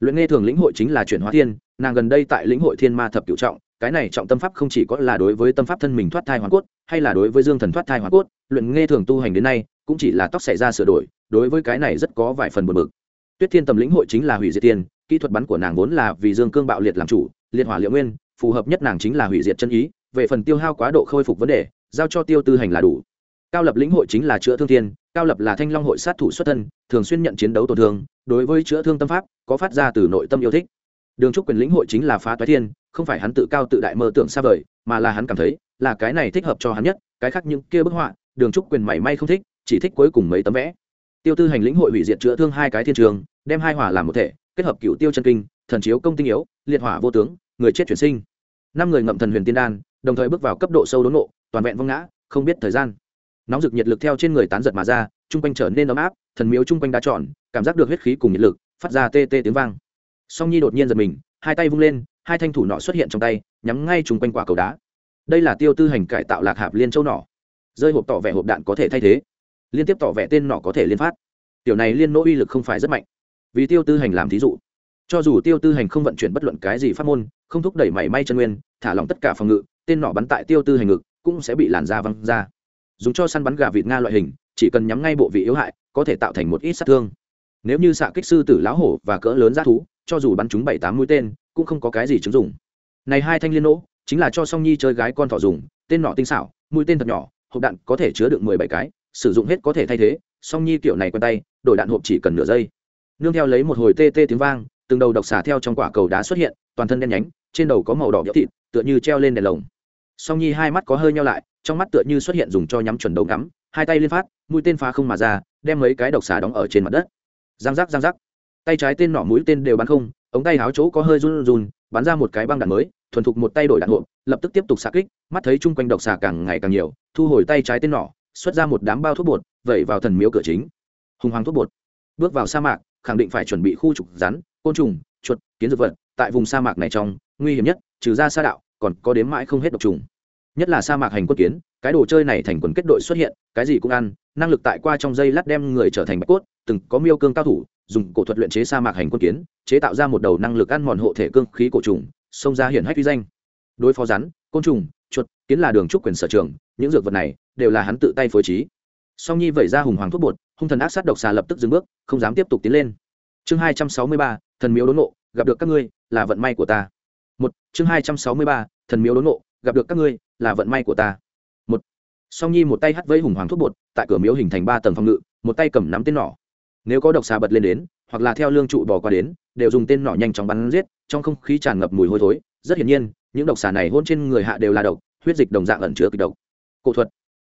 Luyện nghe thường lĩnh hội chính là chuyển hóa thiên, nàng gần đây tại lĩnh hội thiên ma thập cửu trọng cái này trọng tâm pháp không chỉ có là đối với tâm pháp thân mình thoát thai hoàn cốt, hay là đối với dương thần thoát thai hoàn cốt, luyện nghe thường tu hành đến nay, cũng chỉ là tóc xảy ra sửa đổi, đối với cái này rất có vài phần buồn bực. Tuyết thiên tầm lĩnh hội chính là hủy diệt tiên, kỹ thuật bắn của nàng vốn là vì dương cương bạo liệt làm chủ, liệt hỏa liệu nguyên, phù hợp nhất nàng chính là hủy diệt chân ý, về phần tiêu hao quá độ khôi phục vấn đề, giao cho tiêu tư hành là đủ. Cao lập lĩnh hội chính là chữa thương thiên cao lập là thanh long hội sát thủ xuất thân, thường xuyên nhận chiến đấu tổn thương, đối với chữa thương tâm pháp, có phát ra từ nội tâm yêu thích đường trúc quyền lĩnh hội chính là phá toái thiên, không phải hắn tự cao tự đại mơ tưởng xa vời, mà là hắn cảm thấy, là cái này thích hợp cho hắn nhất, cái khác những kia bức họa, đường trúc quyền mảy may không thích, chỉ thích cuối cùng mấy tấm vẽ. Tiêu tư hành lĩnh hội hủy diệt chữa thương hai cái thiên trường, đem hai hỏa làm một thể, kết hợp cựu tiêu chân kinh, thần chiếu công tinh yếu, liệt hỏa vô tướng, người chết chuyển sinh. Năm người ngậm thần huyền tiên đan, đồng thời bước vào cấp độ sâu đốn nộ toàn vẹn vong ngã, không biết thời gian. Nóng rực nhiệt lực theo trên người tán giật mà ra, chung quanh trở nên ấm áp, thần miếu chung quanh đá tròn, cảm giác được huyết khí cùng nhiệt lực, phát ra tê tê tiếng vang song nhi đột nhiên giật mình, hai tay vung lên, hai thanh thủ nọ xuất hiện trong tay, nhắm ngay chung quanh quả cầu đá. Đây là tiêu tư hành cải tạo lạc hạp liên châu nỏ. Rơi hộp tỏ vẻ hộp đạn có thể thay thế. Liên tiếp tỏ vẻ tên nọ có thể liên phát. Tiểu này liên nỗ uy lực không phải rất mạnh. Vì tiêu tư hành làm thí dụ, cho dù tiêu tư hành không vận chuyển bất luận cái gì phát môn, không thúc đẩy mảy may chân nguyên, thả lỏng tất cả phòng ngự, tên nọ bắn tại tiêu tư hành ngực cũng sẽ bị làn da văng ra. Dùng cho săn bắn gà vịt nga loại hình, chỉ cần nhắm ngay bộ vị yếu hại, có thể tạo thành một ít sát thương. Nếu như xạ kích sư tử lão hổ và cỡ lớn g thú cho dù bắn chúng bảy tám mũi tên, cũng không có cái gì chứng dùng. Này hai thanh liên nỗ, chính là cho song nhi chơi gái con thỏ dùng, tên nọ tinh xảo, mũi tên thật nhỏ, hộp đạn có thể chứa được mười bảy cái, sử dụng hết có thể thay thế, song nhi kiểu này quen tay, đổi đạn hộp chỉ cần nửa giây. Nương theo lấy một hồi tê tê tiếng vang, từng đầu độc xả theo trong quả cầu đá xuất hiện, toàn thân đen nhánh, trên đầu có màu đỏ nhỡ thịt, tựa như treo lên đèn lồng. Song nhi hai mắt có hơi nhau lại, trong mắt tựa như xuất hiện dùng cho nhắm chuẩn đầu ngắm, hai tay liên phát, mũi tên phá không mà ra, đem mấy cái độc xà đóng ở trên mặt đất. Giang giác giang giác tay trái tên nỏ mũi tên đều bắn không, ống tay háo chỗ có hơi run run, bắn ra một cái băng đạn mới, thuần thục một tay đổi đạn hộp, lập tức tiếp tục xạ kích, mắt thấy chung quanh độc xà càng ngày càng nhiều, thu hồi tay trái tên nỏ xuất ra một đám bao thuốc bột, vẩy vào thần miếu cửa chính. Hùng hoàng thuốc bột. Bước vào sa mạc, khẳng định phải chuẩn bị khu trục rắn, côn trùng, chuột, kiến dược vật, tại vùng sa mạc này trong, nguy hiểm nhất, trừ ra sa đạo, còn có đếm mãi không hết độc trùng. Nhất là sa mạc hành quân kiến, cái đồ chơi này thành quần kết đội xuất hiện, cái gì cũng ăn, năng lực tại qua trong dây lát đem người trở thành bạch cốt, từng có miêu cương cao thủ dùng cổ thuật luyện chế sa mạc hành quân kiến, chế tạo ra một đầu năng lực ăn mòn hộ thể cương khí cổ trùng, xông ra hiển hách uy danh. Đối phó rắn, côn trùng, chuột, kiến là đường trúc quyền sở trường, những dược vật này đều là hắn tự tay phối trí. Song nhi vẩy ra hùng hoàng thuốc bột, hung thần ác sát độc xà lập tức dừng bước, không dám tiếp tục tiến lên. Chương hai trăm sáu mươi ba, thần miếu đốn nộ gặp được các ngươi, là vận may của ta. Một, chương hai trăm sáu mươi ba, thần miếu đốn nộ gặp được các ngươi, là vận may của ta. Một, song nhi một tay hắt vẫy hùng hoàng thuốc bột, tại cửa miếu hình thành ba tầng phòng ngự, một tay cầm nắm tên nỏ nếu có độc xà bật lên đến, hoặc là theo lương trụ bò qua đến, đều dùng tên nỏ nhanh chóng bắn giết, trong không khí tràn ngập mùi hôi thối. Rất hiển nhiên, những độc xà này hôn trên người hạ đều là độc, huyết dịch đồng dạng ẩn chứa kịch độc. Cổ thuật.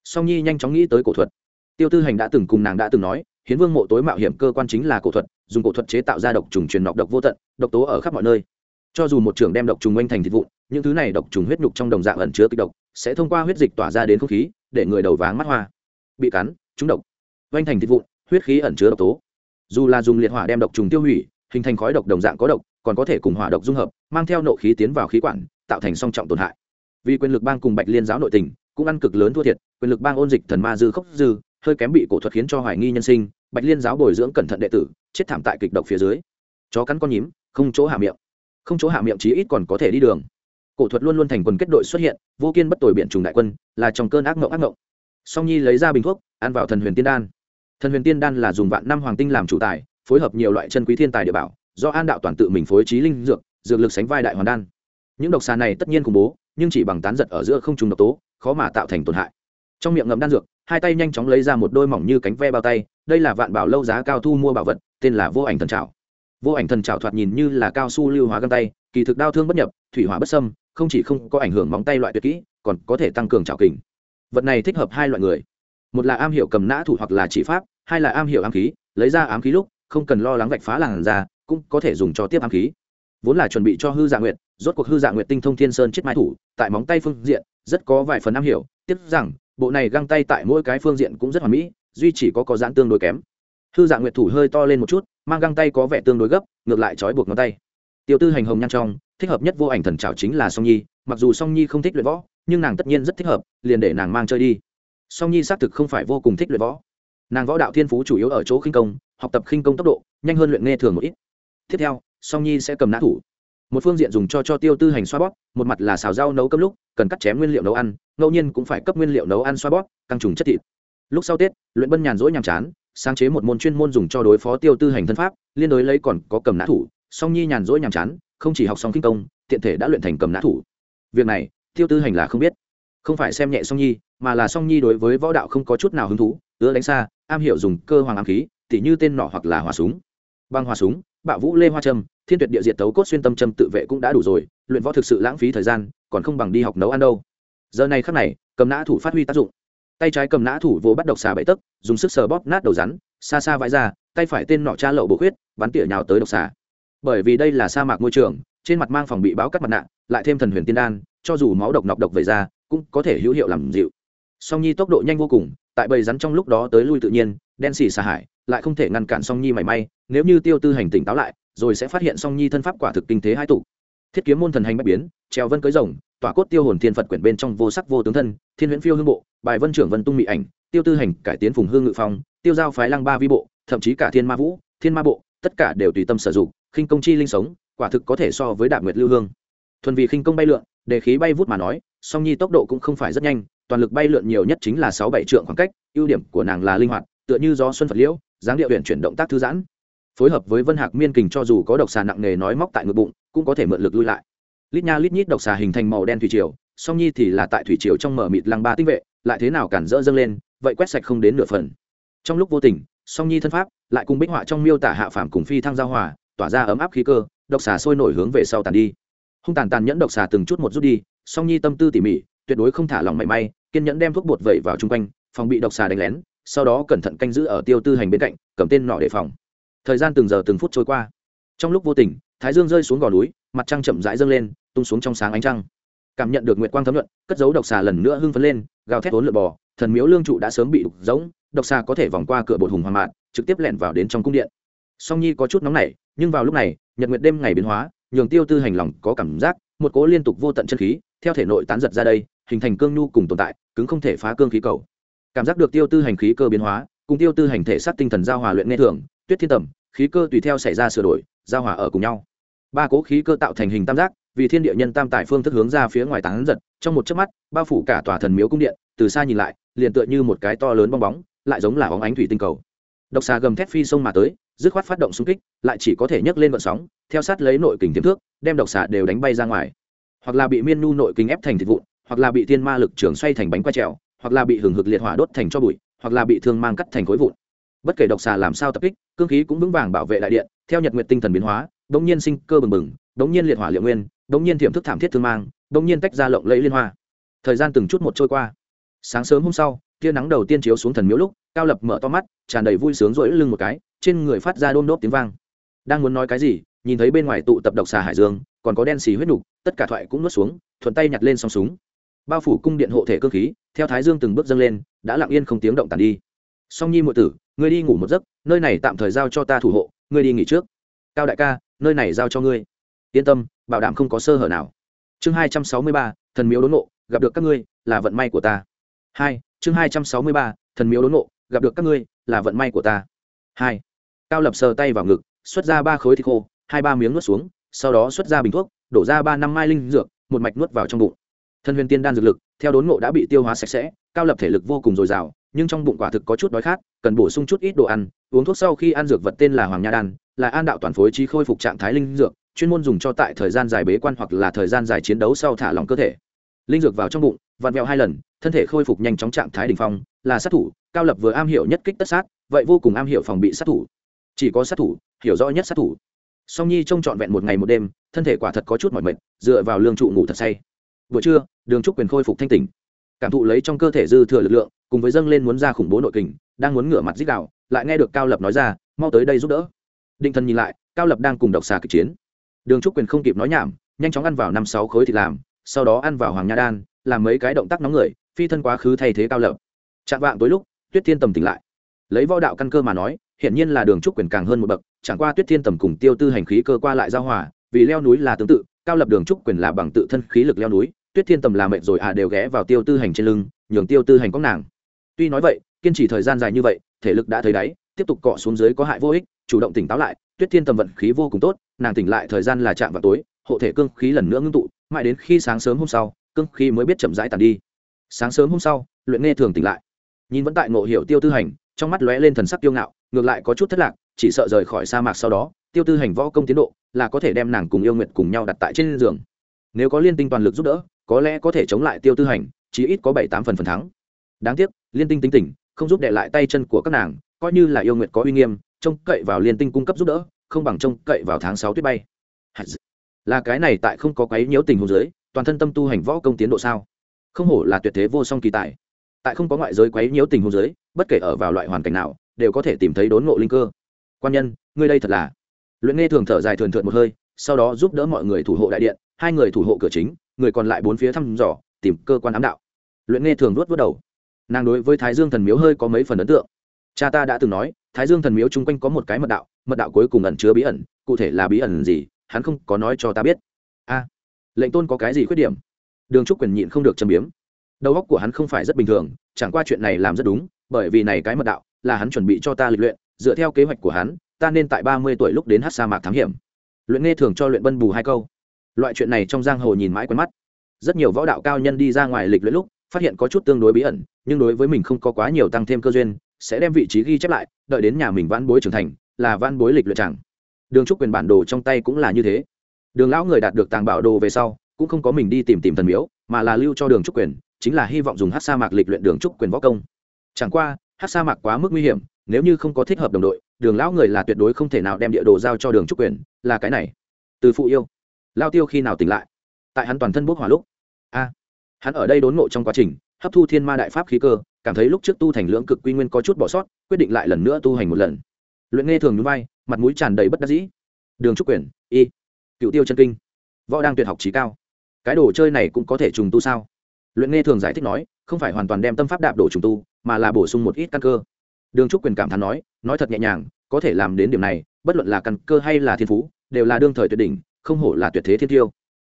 Song nhi nhanh chóng nghĩ tới cổ thuật. Tiêu tư hành đã từng cùng nàng đã từng nói, hiến vương mộ tối mạo hiểm cơ quan chính là cổ thuật, dùng cổ thuật chế tạo ra độc trùng truyền nọc độc vô tận, độc tố ở khắp mọi nơi. Cho dù một trưởng đem độc trùng oanh thành thịt vụn, những thứ này độc trùng huyết nhục trong đồng dạng ẩn chứa kịch độc, sẽ thông qua huyết dịch tỏa ra đến không khí, để người đầu váng mắt hoa. Bị cắn, trúng độc. Oanh thành thịt vụn huyết khí ẩn chứa độc tố. Dù là dùng liệt hỏa đem độc trùng tiêu hủy, hình thành khói độc đồng dạng có độc, còn có thể cùng hỏa độc dung hợp, mang theo nộ khí tiến vào khí quản, tạo thành song trọng tổn hại. Vì quyền lực bang cùng bạch liên giáo nội tình, cũng ăn cực lớn thua thiệt, quyền lực bang ôn dịch thần ma dư khốc dư, hơi kém bị cổ thuật khiến cho hoài nghi nhân sinh, bạch liên giáo bồi dưỡng cẩn thận đệ tử, chết thảm tại kịch độc phía dưới. Chó cắn con nhím, không chỗ hạ miệng. Không chỗ hạ miệng chí ít còn có thể đi đường. Cổ thuật luôn luôn thành quần kết đội xuất hiện, vô kiên bất tồi biện trùng đại quân, là trong cơn ác mộng ác mộng song nhi lấy ra bình thuốc, ăn vào thần huyền tiên đan thần huyền tiên đan là dùng vạn năm hoàng tinh làm chủ tài, phối hợp nhiều loại chân quý thiên tài địa bảo, do an đạo toàn tự mình phối trí linh dược dược lực sánh vai đại hoàn đan. Những độc xà này tất nhiên khủng bố, nhưng chỉ bằng tán giật ở giữa không trùng độc tố, khó mà tạo thành tổn hại. Trong miệng ngậm đan dược, hai tay nhanh chóng lấy ra một đôi mỏng như cánh ve bao tay, đây là vạn bảo lâu giá cao thu mua bảo vật, tên là vô ảnh thần trào vô ảnh thần trào thoạt nhìn như là cao su lưu hóa găng tay, kỳ thực đau thương bất nhập, thủy hỏa bất sâm không chỉ không có ảnh hưởng móng tay loại tuyệt kỹ, còn có thể tăng cường trào kình. Vật này thích hợp hai loại người một là am hiểu cầm nã thủ hoặc là chỉ pháp, hai là am hiểu ám khí, lấy ra ám khí lúc, không cần lo lắng vạch phá làn ra cũng có thể dùng cho tiếp ám khí. Vốn là chuẩn bị cho hư dạ nguyệt, rốt cuộc hư dạ nguyệt tinh thông thiên sơn chết mai thủ, tại móng tay phương diện, rất có vài phần am hiểu, tiếp rằng, bộ này găng tay tại mỗi cái phương diện cũng rất hoàn mỹ, duy chỉ có có giãn tương đối kém. Hư dạ nguyệt thủ hơi to lên một chút, mang găng tay có vẻ tương đối gấp, ngược lại trói buộc ngón tay. Tiêu tư hành hồng nhan trong, thích hợp nhất vô ảnh thần trào chính là song nhi, mặc dù song nhi không thích luyện võ, nhưng nàng tất nhiên rất thích hợp, liền để nàng mang chơi đi song nhi xác thực không phải vô cùng thích luyện võ. Nàng võ đạo thiên phú chủ yếu ở chỗ khinh công, học tập khinh công tốc độ, nhanh hơn luyện nghe thường một ít. Tiếp theo, song nhi sẽ cầm nã thủ. Một phương diện dùng cho cho tiêu tư hành xoa bóp, một mặt là xào rau nấu cơm lúc, cần cắt chém nguyên liệu nấu ăn, ngẫu nhiên cũng phải cấp nguyên liệu nấu ăn xoa bóp, căng trùng chất thịt. Lúc sau tết, luyện bân nhàn rỗi nhàm chán, sáng chế một môn chuyên môn dùng cho đối phó tiêu tư hành thân pháp, liên đối lấy còn có cầm nã thủ, song nhi nhàn rỗi nhàm chán, không chỉ học xong kinh công, tiện thể đã luyện thành cầm nã thủ. Việc này, tiêu tư hành là không biết không phải xem nhẹ song nhi, mà là song nhi đối với võ đạo không có chút nào hứng thú, ứa đánh xa, am hiểu dùng cơ hoàng ám khí, tỉ như tên nỏ hoặc là hỏa súng. Băng hỏa súng, bạo vũ lê hoa trâm, thiên tuyệt địa diệt tấu cốt xuyên tâm trâm tự vệ cũng đã đủ rồi, luyện võ thực sự lãng phí thời gian, còn không bằng đi học nấu ăn đâu. Giờ này khắc này, cầm nã thủ phát huy tác dụng. Tay trái cầm nã thủ vỗ bắt độc xà bậy tấc, dùng sức sờ bóp nát đầu rắn, xa xa vãi ra, tay phải tên nọ cha lậu bổ khuyết, bắn tỉa nhào tới độc xà. Bởi vì đây là sa mạc môi trường, trên mặt mang phòng bị báo cắt mặt nạ, lại thêm thần huyền tiên đan, cho dù máu độc nọc độc về ra cũng có thể hữu hiệu làm dịu. Song nhi tốc độ nhanh vô cùng, tại bầy rắn trong lúc đó tới lui tự nhiên, đen xì xà hải, lại không thể ngăn cản song nhi mảy may, nếu như tiêu tư hành tỉnh táo lại, rồi sẽ phát hiện song nhi thân pháp quả thực kinh thế hai tụ. Thiết kiếm môn thần hành bạch biến treo vân cưới rồng, tỏa cốt tiêu hồn thiên phật quyển bên trong vô sắc vô tướng thân, thiên huyễn phiêu hương bộ, bài vân trưởng vân tung mỹ ảnh, tiêu tư hành cải tiến phùng hương ngự phong, tiêu giao phái lăng ba vi bộ, thậm chí cả thiên ma vũ, thiên ma bộ, tất cả đều tùy tâm sử dụng, khinh công chi linh sống, quả thực có thể so với đạp nguyệt lưu hương. Thuần vì khinh công bay lượn đề khí bay vút mà nói, song nhi tốc độ cũng không phải rất nhanh, toàn lực bay lượn nhiều nhất chính là sáu bảy trượng khoảng cách, ưu điểm của nàng là linh hoạt, tựa như do xuân phật liễu, dáng địa huyện chuyển động tác thư giãn. Phối hợp với vân hạc miên kình cho dù có độc xà nặng nề nói móc tại ngực bụng, cũng có thể mượn lực lui lại. Lít nha lít nhít độc xà hình thành màu đen thủy triều, song nhi thì là tại thủy triều trong mở mịt lăng ba tinh vệ, lại thế nào cản rỡ dâng lên, vậy quét sạch không đến nửa phần. Trong lúc vô tình, song nhi thân pháp lại cùng bích họa trong miêu tả hạ phàm cùng phi thăng giao hòa, tỏa ra ấm áp khí cơ, độc xà sôi nổi hướng về sau tàn đi hung tàn tàn nhẫn độc xà từng chút một rút đi, song nhi tâm tư tỉ mỉ, tuyệt đối không thả lòng mảy may, kiên nhẫn đem thuốc bột vẩy vào chung quanh, phòng bị độc xà đánh lén, sau đó cẩn thận canh giữ ở tiêu tư hành bên cạnh, cầm tên nọ đề phòng. Thời gian từng giờ từng phút trôi qua. Trong lúc vô tình, thái dương rơi xuống gò núi, mặt trăng chậm rãi dâng lên, tung xuống trong sáng ánh trăng. Cảm nhận được nguyệt quang thấm luận cất dấu độc xà lần nữa hưng phấn lên, gào thét vốn lượt bò, thần miếu lương trụ đã sớm bị đục giống độc xà có thể vòng qua cửa bột hùng hoàng mạn, trực tiếp lẻn vào đến trong cung điện. Song nhi có chút nóng nảy, nhưng vào lúc này, nhật nguyệt đêm ngày biến hóa nhường tiêu tư hành lòng có cảm giác, một cố liên tục vô tận chân khí, theo thể nội tán giật ra đây, hình thành cương nhu cùng tồn tại, cứng không thể phá cương khí cầu. Cảm giác được tiêu tư hành khí cơ biến hóa, cùng tiêu tư hành thể sát tinh thần giao hòa luyện nghe thường, tuyết thiên tầm, khí cơ tùy theo xảy ra sửa đổi, giao hòa ở cùng nhau. Ba cố khí cơ tạo thành hình tam giác, vì thiên địa nhân tam tài phương thức hướng ra phía ngoài tán giật, trong một chớp mắt, bao phủ cả tòa thần miếu cung điện, từ xa nhìn lại, liền tựa như một cái to lớn bong bóng, lại giống là bóng ánh thủy tinh cầu. Độc xà gầm thét phi sông mà tới dứt khoát phát động xung kích, lại chỉ có thể nhấc lên vận sóng, theo sát lấy nội kình tiềm thước đem độc xà đều đánh bay ra ngoài. Hoặc là bị miên nu nội kình ép thành thịt vụn, hoặc là bị thiên ma lực trường xoay thành bánh quay trèo, hoặc là bị hừng hực liệt hỏa đốt thành cho bụi, hoặc là bị thương mang cắt thành khối vụn. Bất kể độc xà làm sao tập kích, cương khí cũng vững vàng bảo vệ đại điện, theo nhật nguyện tinh thần biến hóa đống nhiên sinh cơ bừng bừng đống nhiên liệt hỏa liệu nguyên đống nhiên thiểm thức thảm thiết thương mang đống nhiên tách ra lộng lẫy liên hoa. Thời gian từng chút một trôi qua. Sáng sớm hôm sau tia nắng đầu tiên chiếu xuống thần miếu lúc, cao lập mở to mắt, tràn đầy vui sướng rỗi lưng một cái, trên người phát ra đôm đốp tiếng vang. Đang muốn nói cái gì, nhìn thấy bên ngoài tụ tập độc xà hải dương, còn có đen xì huyết nục, tất cả thoại cũng nuốt xuống, thuận tay nhặt lên song súng. Bao phủ cung điện hộ thể cơ khí, theo thái dương từng bước dâng lên, đã lặng yên không tiếng động tàn đi. Song nhi muội tử, ngươi đi ngủ một giấc, nơi này tạm thời giao cho ta thủ hộ, ngươi đi nghỉ trước. Cao đại ca, nơi này giao cho ngươi. Yên tâm, bảo đảm không có sơ hở nào. Chương hai trăm sáu mươi ba, thần miếu đốn ngộ, gặp được các ngươi, là vận may của ta. Hai chương hai trăm sáu mươi ba, thần miếu đốn ngộ, gặp được các ngươi, là vận may của ta. Hai, cao lập sờ tay vào ngực, xuất ra ba khối thịt khô, hai ba miếng nuốt xuống, sau đó xuất ra bình thuốc, đổ ra ba năm mai linh dược, một mạch nuốt vào trong bụng. Thân huyền tiên đan dược lực, theo đốn ngộ đã bị tiêu hóa sạch sẽ, cao lập thể lực vô cùng dồi dào, nhưng trong bụng quả thực có chút đói khát, cần bổ sung chút ít đồ ăn, uống thuốc sau khi ăn dược vật tên là hoàng nha đan, là an đạo toàn phối trí khôi phục trạng thái linh dược, chuyên môn dùng cho tại thời gian dài bế quan hoặc là thời gian dài chiến đấu sau thả lỏng cơ thể. Linh dược vào trong bụng vặn vẹo hai lần, thân thể khôi phục nhanh chóng trạng thái đ ỉ n h phong, là sát thủ, cao lập vừa am hiểu nhất kích tất sát, vậy vô cùng am hiểu phòng bị sát thủ. Chỉ có sát thủ, hiểu rõ nhất sát thủ. Song nhi trông trọn vẹn một ngày một đêm, thân thể quả thật có chút mỏi mệt, dựa vào lương trụ ngủ thật say. Buổi trưa, đường trúc quyền khôi phục thanh tỉnh. Cảm thụ lấy trong cơ thể dư thừa lực lượng, cùng với dâng lên muốn ra khủng bố nội kình, đang muốn ngửa mặt dích đạo lại nghe được cao lập nói ra, mau tới đây giúp đỡ. Định thần nhìn lại, cao lập đang cùng độc xà kịch chiến. Đường trúc quyền không kịp nói nhảm, nhanh chóng ăn vào năm sáu khối thịt làm, sau đó ăn vào hoàng nha đan làm mấy cái động tác nóng người, phi thân quá khứ thay thế cao lập. Chạm vạng tối lúc, tuyết thiên tầm tỉnh lại. Lấy võ đạo căn cơ mà nói hiện nhiên là đường trúc quyền càng hơn một bậc, chẳng qua tuyết thiên tầm cùng tiêu tư hành khí cơ qua lại giao hòa, vì leo núi là tương tự, cao lập đường trúc quyền là bằng tự thân khí lực leo núi, tuyết thiên tầm là mệnh rồi à đều ghé vào tiêu tư hành trên lưng, nhường tiêu tư hành có nàng. Tuy nói vậy, kiên trì thời gian dài như vậy, thể lực đã thấy đáy, tiếp tục cọ xuống dưới có hại vô ích, chủ động tỉnh táo lại, tuyết thiên tầm vận khí vô cùng tốt, nàng tỉnh lại thời gian là chạm vào tối, hộ thể cương khí lần nữa ngưng tụ, mãi đến khi sáng sớm hôm sau cương khí mới biết chậm rãi tàn đi. Sáng sớm hôm sau, luyện nghe thường tỉnh lại. Nhìn vẫn tại ngộ hiểu tiêu tư hành, trong mắt lóe lên thần sắc kiêu ngạo, ngược lại có chút thất lạc, chỉ sợ rời khỏi sa mạc sau đó, tiêu tư hành võ công tiến độ là có thể đem nàng cùng yêu nguyện cùng nhau đặt tại trên giường. Nếu có liên tinh toàn lực giúp đỡ, có lẽ có thể chống lại tiêu tư hành chỉ ít có bảy tám phần phần thắng. Đáng tiếc, liên tinh tính tỉnh không giúp đệ lại tay chân của các nàng, coi như là yêu nguyện có uy nghiêm, trông cậy vào liên tinh cung cấp giúp đỡ, không bằng trông cậy vào tháng sáu tuyết bay. Là cái này tại không có quấy nhiễu tình huống dưới toàn thân tâm tu hành võ công tiến độ sao? Không hổ là tuyệt thế vô song kỳ tài. Tại không có ngoại giới quấy nhiễu tình huống giới, bất kể ở vào loại hoàn cảnh nào đều có thể tìm thấy đốn ngộ linh cơ. Quan nhân ngươi đây thật là luyện nghe thường thở dài thường thượt một hơi sau đó giúp đỡ mọi người thủ hộ đại điện hai người thủ hộ cửa chính người còn lại bốn phía thăm dò tìm cơ quan ám đạo. Luyện nghe thường nuốt vớt đầu. Nàng đối với thái dương thần miếu hơi có mấy phần ấn tượng. Cha ta đã từng nói thái dương thần miếu chung quanh có một cái mật đạo mật đạo cuối cùng ẩn chứa bí ẩn cụ thể là bí ẩn gì hắn không có nói cho ta biết. A lệnh tôn có cái gì khuyết điểm? Đường trúc quyền nhịn không được châm biếm. Đầu óc của hắn không phải rất bình thường, chẳng qua chuyện này làm rất đúng, bởi vì này cái mật đạo, là hắn chuẩn bị cho ta lịch luyện, dựa theo kế hoạch của hắn, ta nên tại ba mươi tuổi lúc đến hát sa mạc thám hiểm. Luyện nghe thường cho luyện bân bù hai câu. Loại chuyện này trong giang hồ nhìn mãi quen mắt. Rất nhiều võ đạo cao nhân đi ra ngoài lịch luyện lúc, phát hiện có chút tương đối bí ẩn, nhưng đối với mình không có quá nhiều tăng thêm cơ duyên, sẽ đem vị trí ghi chép lại, đợi đến nhà mình văn bối trưởng thành, là văn bối lịch luyện chẳng. Đường trúc quyền bản đồ trong tay cũng là như thế đường lão người đạt được tàng bảo đồ về sau, cũng không có mình đi tìm tìm thần miếu, mà là lưu cho đường trúc quyền, chính là hy vọng dùng hát sa mạc lịch luyện đường trúc quyền võ công. Chẳng qua, hát sa mạc quá mức nguy hiểm, nếu như không có thích hợp đồng đội, đường lão người là tuyệt đối không thể nào đem địa đồ giao cho đường trúc quyền, là cái này. Từ phụ yêu. Lao tiêu khi nào tỉnh lại? Tại hắn toàn thân bốc hỏa lúc. A. Hắn ở đây đốn ngộ trong quá trình, hấp thu thiên ma đại pháp khí cơ, cảm thấy lúc trước tu thành lưỡng cực quy nguyên có chút bỏ sót, quyết định lại lần nữa tu hành một lần. Luyện nghe thường núi vai, mặt mũi tràn đầy bất đắc dĩ. Đường trúc quyền, y cựu tiêu chân kinh. Võ đang tuyệt học trí cao. Cái đồ chơi này cũng có thể trùng tu sao? Luyện nghe thường giải thích nói, không phải hoàn toàn đem tâm pháp đạp đổ trùng tu, mà là bổ sung một ít căn cơ. Đường trúc quyền cảm thán nói nói thật nhẹ nhàng, có thể làm đến điểm này, bất luận là căn cơ hay là thiên phú, đều là đương thời tuyệt đỉnh, không hổ là tuyệt thế thiên tiêu.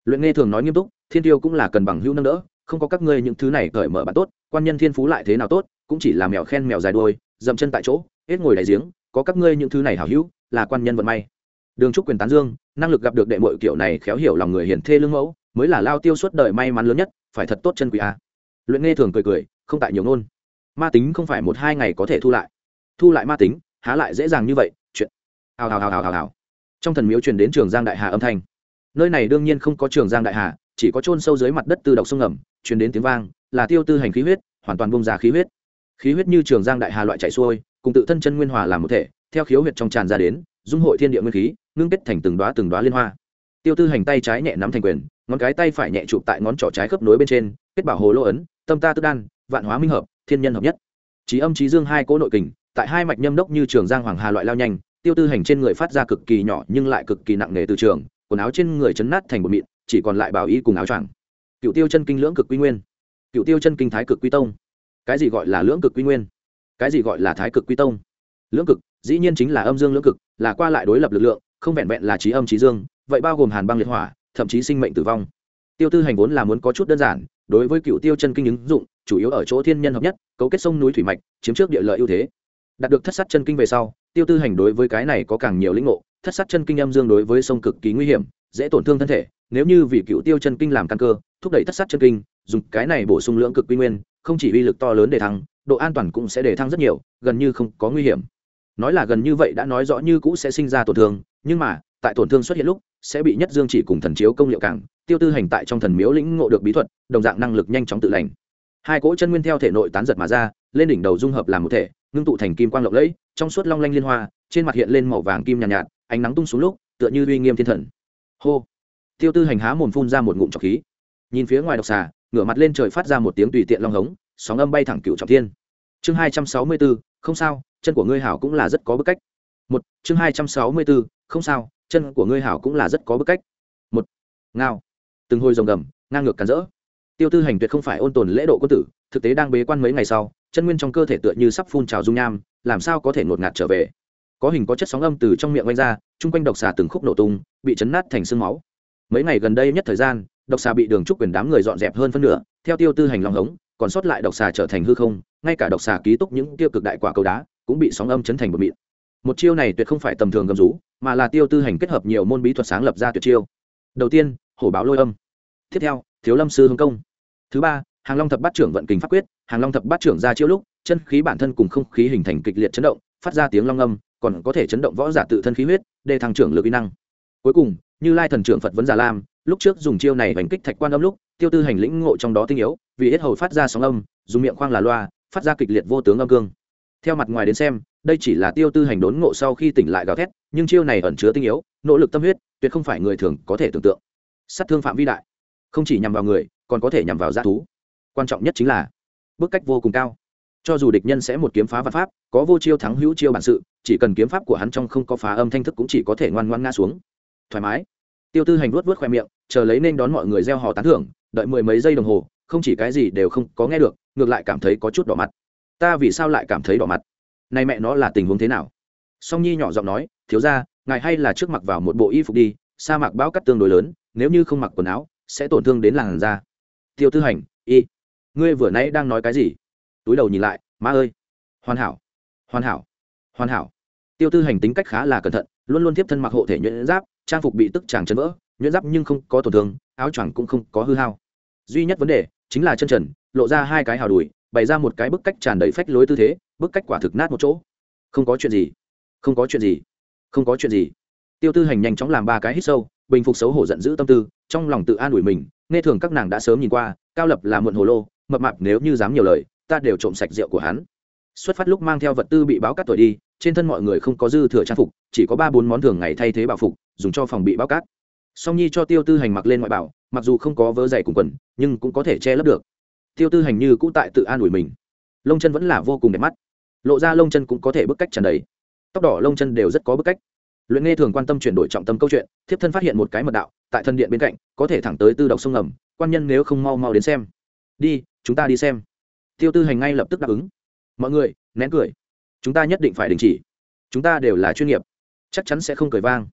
Luyện nghe thường nói nghiêm túc, thiên tiêu cũng là cần bằng hữu nâng đỡ, không có các ngươi những thứ này cởi mở bạn tốt, quan nhân thiên phú lại thế nào tốt, cũng chỉ là mèo khen mèo dài đuôi, dậm chân tại chỗ, hết ngồi đại giếng, có các ngươi những thứ này hảo hữu, là quan nhân vận may đường trúc quyền tán dương, năng lực gặp được đệ mội kiểu này khéo hiểu lòng người hiển thê lương mẫu, mới là lao tiêu suốt đời may mắn lớn nhất, phải thật tốt chân quý a luyện nghe thường cười cười, không tại nhiều ngôn. Ma tính không phải một hai ngày có thể thu lại. Thu lại ma tính, há lại dễ dàng như vậy, chuyện. Hào hào hào hào hào hào. Trong thần miếu truyền đến trường giang đại hà âm thanh. Nơi này đương nhiên không có trường giang đại hà, chỉ có chôn sâu dưới mặt đất từ độc sông ngầm, truyền đến tiếng vang, là tiêu tư hành khí huyết, hoàn toàn bông ra khí huyết. Khí huyết như trường giang đại hà loại chạy xuôi, cùng tự thân chân nguyên hòa làm một thể, theo khiếu huyệt trong tràn ra đến dung hội thiên địa nguyên khí, ngưng kết thành từng đoá từng đoá liên hoa. Tiêu tư hành tay trái nhẹ nắm thành quyền, ngón cái tay phải nhẹ chụp tại ngón trỏ trái khớp nối bên trên, kết bảo hồ lô ấn, tâm ta tức đan, vạn hóa minh hợp, thiên nhân hợp nhất. Trí âm trí dương hai cỗ nội kình, tại hai mạch nhâm đốc như trường giang hoàng hà loại lao nhanh, tiêu tư hành trên người phát ra cực kỳ nhỏ nhưng lại cực kỳ nặng nề từ trường, quần áo trên người chấn nát thành một mịn, chỉ còn lại bảo y cùng áo choàng. Cựu tiêu chân kinh lưỡng cực quy nguyên. Cựu tiêu chân kinh thái cực quy tông. Cái gì gọi là lưỡng cực quy nguyên? Cái gì gọi là thái cực quy tông? Lưỡng cực dĩ nhiên chính là âm dương lưỡng cực, là qua lại đối lập lực lượng, không vẹn vẹn là trí âm trí dương, vậy bao gồm hàn băng liệt hỏa, thậm chí sinh mệnh tử vong. Tiêu tư hành vốn là muốn có chút đơn giản, đối với cựu tiêu chân kinh ứng dụng, chủ yếu ở chỗ thiên nhân hợp nhất, cấu kết sông núi thủy mạch, chiếm trước địa lợi ưu thế. Đạt được thất sát chân kinh về sau, tiêu tư hành đối với cái này có càng nhiều lĩnh ngộ, thất sát chân kinh âm dương đối với sông cực kỳ nguy hiểm, dễ tổn thương thân thể, nếu như vì cựu tiêu chân kinh làm căn cơ, thúc đẩy thất sát chân kinh, dùng cái này bổ sung lưỡng cực quy nguyên, không chỉ uy lực to lớn để thăng, độ an toàn cũng sẽ để thăng rất nhiều, gần như không có nguy hiểm nói là gần như vậy đã nói rõ như cũ sẽ sinh ra tổn thương nhưng mà tại tổn thương xuất hiện lúc sẽ bị nhất dương chỉ cùng thần chiếu công liệu cảng tiêu tư hành tại trong thần miếu lĩnh ngộ được bí thuật đồng dạng năng lực nhanh chóng tự lành. Hai cỗ chân nguyên theo thể nội tán giật mà ra lên đỉnh đầu dung hợp làm một thể ngưng tụ thành kim quang lộng lẫy trong suốt long lanh liên hoa trên mặt hiện lên màu vàng kim nhàn nhạt, nhạt ánh nắng tung xuống lúc tựa như uy nghiêm thiên thần. Hô! Tiêu tư hành há mồm phun ra một ngụm trọc khí. Nhìn phía ngoài độc xà ngửa mặt lên trời phát ra một tiếng tùy tiện long hống sóng âm bay thẳng cựu trọng thiên. Chương hai trăm sáu mươi bốn không sao chân của ngươi hảo cũng là rất có bức cách. Một, chương hai trăm sáu mươi bốn, không sao, chân của ngươi hảo cũng là rất có bức cách. Một, ngao. Từng hồi rồng gầm, ngang ngược cắn rỡ. Tiêu tư hành tuyệt không phải ôn tồn lễ độ quân tử, thực tế đang bế quan mấy ngày sau, chân nguyên trong cơ thể tựa như sắp phun trào dung nham, làm sao có thể ngột ngạt trở về? Có hình có chất sóng âm từ trong miệng oanh ra, chung quanh độc xà từng khúc nổ tung, bị chấn nát thành sương máu. Mấy ngày gần đây nhất thời gian, độc xà bị đường trúc quyền đám người dọn dẹp hơn phân nửa, theo tiêu tư hành lòng hống, còn sót lại độc xà trở thành hư không, ngay cả độc xà ký túc những tiêu cực đại quả cầu đá cũng bị sóng âm chấn thành một mịn. Một chiêu này tuyệt không phải tầm thường gầm rú, mà là tiêu tư hành kết hợp nhiều môn bí thuật sáng lập ra tuyệt chiêu. Đầu tiên, hổ báo lôi âm. Tiếp theo, thiếu lâm sư hưng công. Thứ ba, hàng long thập bát trưởng vận kình pháp quyết. Hàng long thập bát trưởng ra chiêu lúc, chân khí bản thân cùng không khí hình thành kịch liệt chấn động, phát ra tiếng long âm, còn có thể chấn động võ giả tự thân khí huyết, để thăng trưởng lực kỹ năng. Cuối cùng, như lai thần trưởng phật vấn giả lam, lúc trước dùng chiêu này đánh kích thạch quan âm lúc, tiêu tư hành lĩnh ngộ trong đó tinh yếu, vì hết hầu phát ra sóng âm, dùng miệng khoang là loa, phát ra kịch liệt vô tướng âm cương theo mặt ngoài đến xem, đây chỉ là tiêu tư hành đốn ngộ sau khi tỉnh lại gào thét, nhưng chiêu này ẩn chứa tinh yếu, nỗ lực tâm huyết, tuyệt không phải người thường có thể tưởng tượng. Sát thương phạm vi đại, không chỉ nhằm vào người, còn có thể nhằm vào g thú. Quan trọng nhất chính là bức cách vô cùng cao. Cho dù địch nhân sẽ một kiếm phá văn pháp, có vô chiêu thắng hữu chiêu bản sự, chỉ cần kiếm pháp của hắn trong không có phá âm thanh thức cũng chỉ có thể ngoan ngoan ngã xuống. Thoải mái. Tiêu tư hành vuốt vớt khoe miệng, chờ lấy nên đón mọi người gieo hò tán thưởng, đợi mười mấy giây đồng hồ, không chỉ cái gì đều không có nghe được, ngược lại cảm thấy có chút đỏ mặt ta vì sao lại cảm thấy đỏ mặt? Nay mẹ nó là tình huống thế nào? Song nhi nhỏ giọng nói, thiếu ra ngài hay là trước mặc vào một bộ y phục đi, sa mạc bão cắt tương đối lớn, nếu như không mặc quần áo, sẽ tổn thương đến làn da. Tiêu tư hành, y, ngươi vừa nãy đang nói cái gì? Túi đầu nhìn lại, má ơi, hoàn hảo hoàn hảo hoàn hảo. Tiêu tư hành tính cách khá là cẩn thận, luôn luôn tiếp thân mặc hộ thể nhuyễn giáp, trang phục bị tức chàng chấn vỡ, nhuyễn giáp nhưng không có tổn thương, áo choàng cũng không có hư hao. Duy nhất vấn đề chính là chân trần, lộ ra hai cái hào đùi bày ra một cái bức cách tràn đầy phách lối tư thế, bức cách quả thực nát một chỗ. Không có chuyện gì. Không có chuyện gì. Không có chuyện gì. Tiêu tư hành nhanh chóng làm ba cái hít sâu, bình phục xấu hổ giận dữ tâm tư, trong lòng tự an ủi mình, nghe thường các nàng đã sớm nhìn qua, cao lập là muộn hồ lô, mập mạp nếu như dám nhiều lời, ta đều trộm sạch rượu của hắn. Xuất phát lúc mang theo vật tư bị báo cắt tuổi đi, trên thân mọi người không có dư thừa trang phục, chỉ có ba bốn món thường ngày thay thế bảo phục, dùng cho phòng bị báo cát. Song nhi cho tiêu tư hành mặc lên ngoại bảo, mặc dù không có vớ dày cùng quần, nhưng cũng có thể che lấp được tiêu tư hành như cũ tại tự an ủi mình. Lông chân vẫn là vô cùng đẹp mắt. Lộ ra lông chân cũng có thể bức cách trần đầy. Tóc đỏ lông chân đều rất có bức cách. Luyện nghe thường quan tâm chuyển đổi trọng tâm câu chuyện, thiếp thân phát hiện một cái mật đạo, tại thân điện bên cạnh, có thể thẳng tới tư độc sông ngầm, quan nhân nếu không mau mau đến xem. Đi, chúng ta đi xem. Tiêu tư hành ngay lập tức đáp ứng. Mọi người, nén cười. Chúng ta nhất định phải đình chỉ. Chúng ta đều là chuyên nghiệp. Chắc chắn sẽ không cười vang.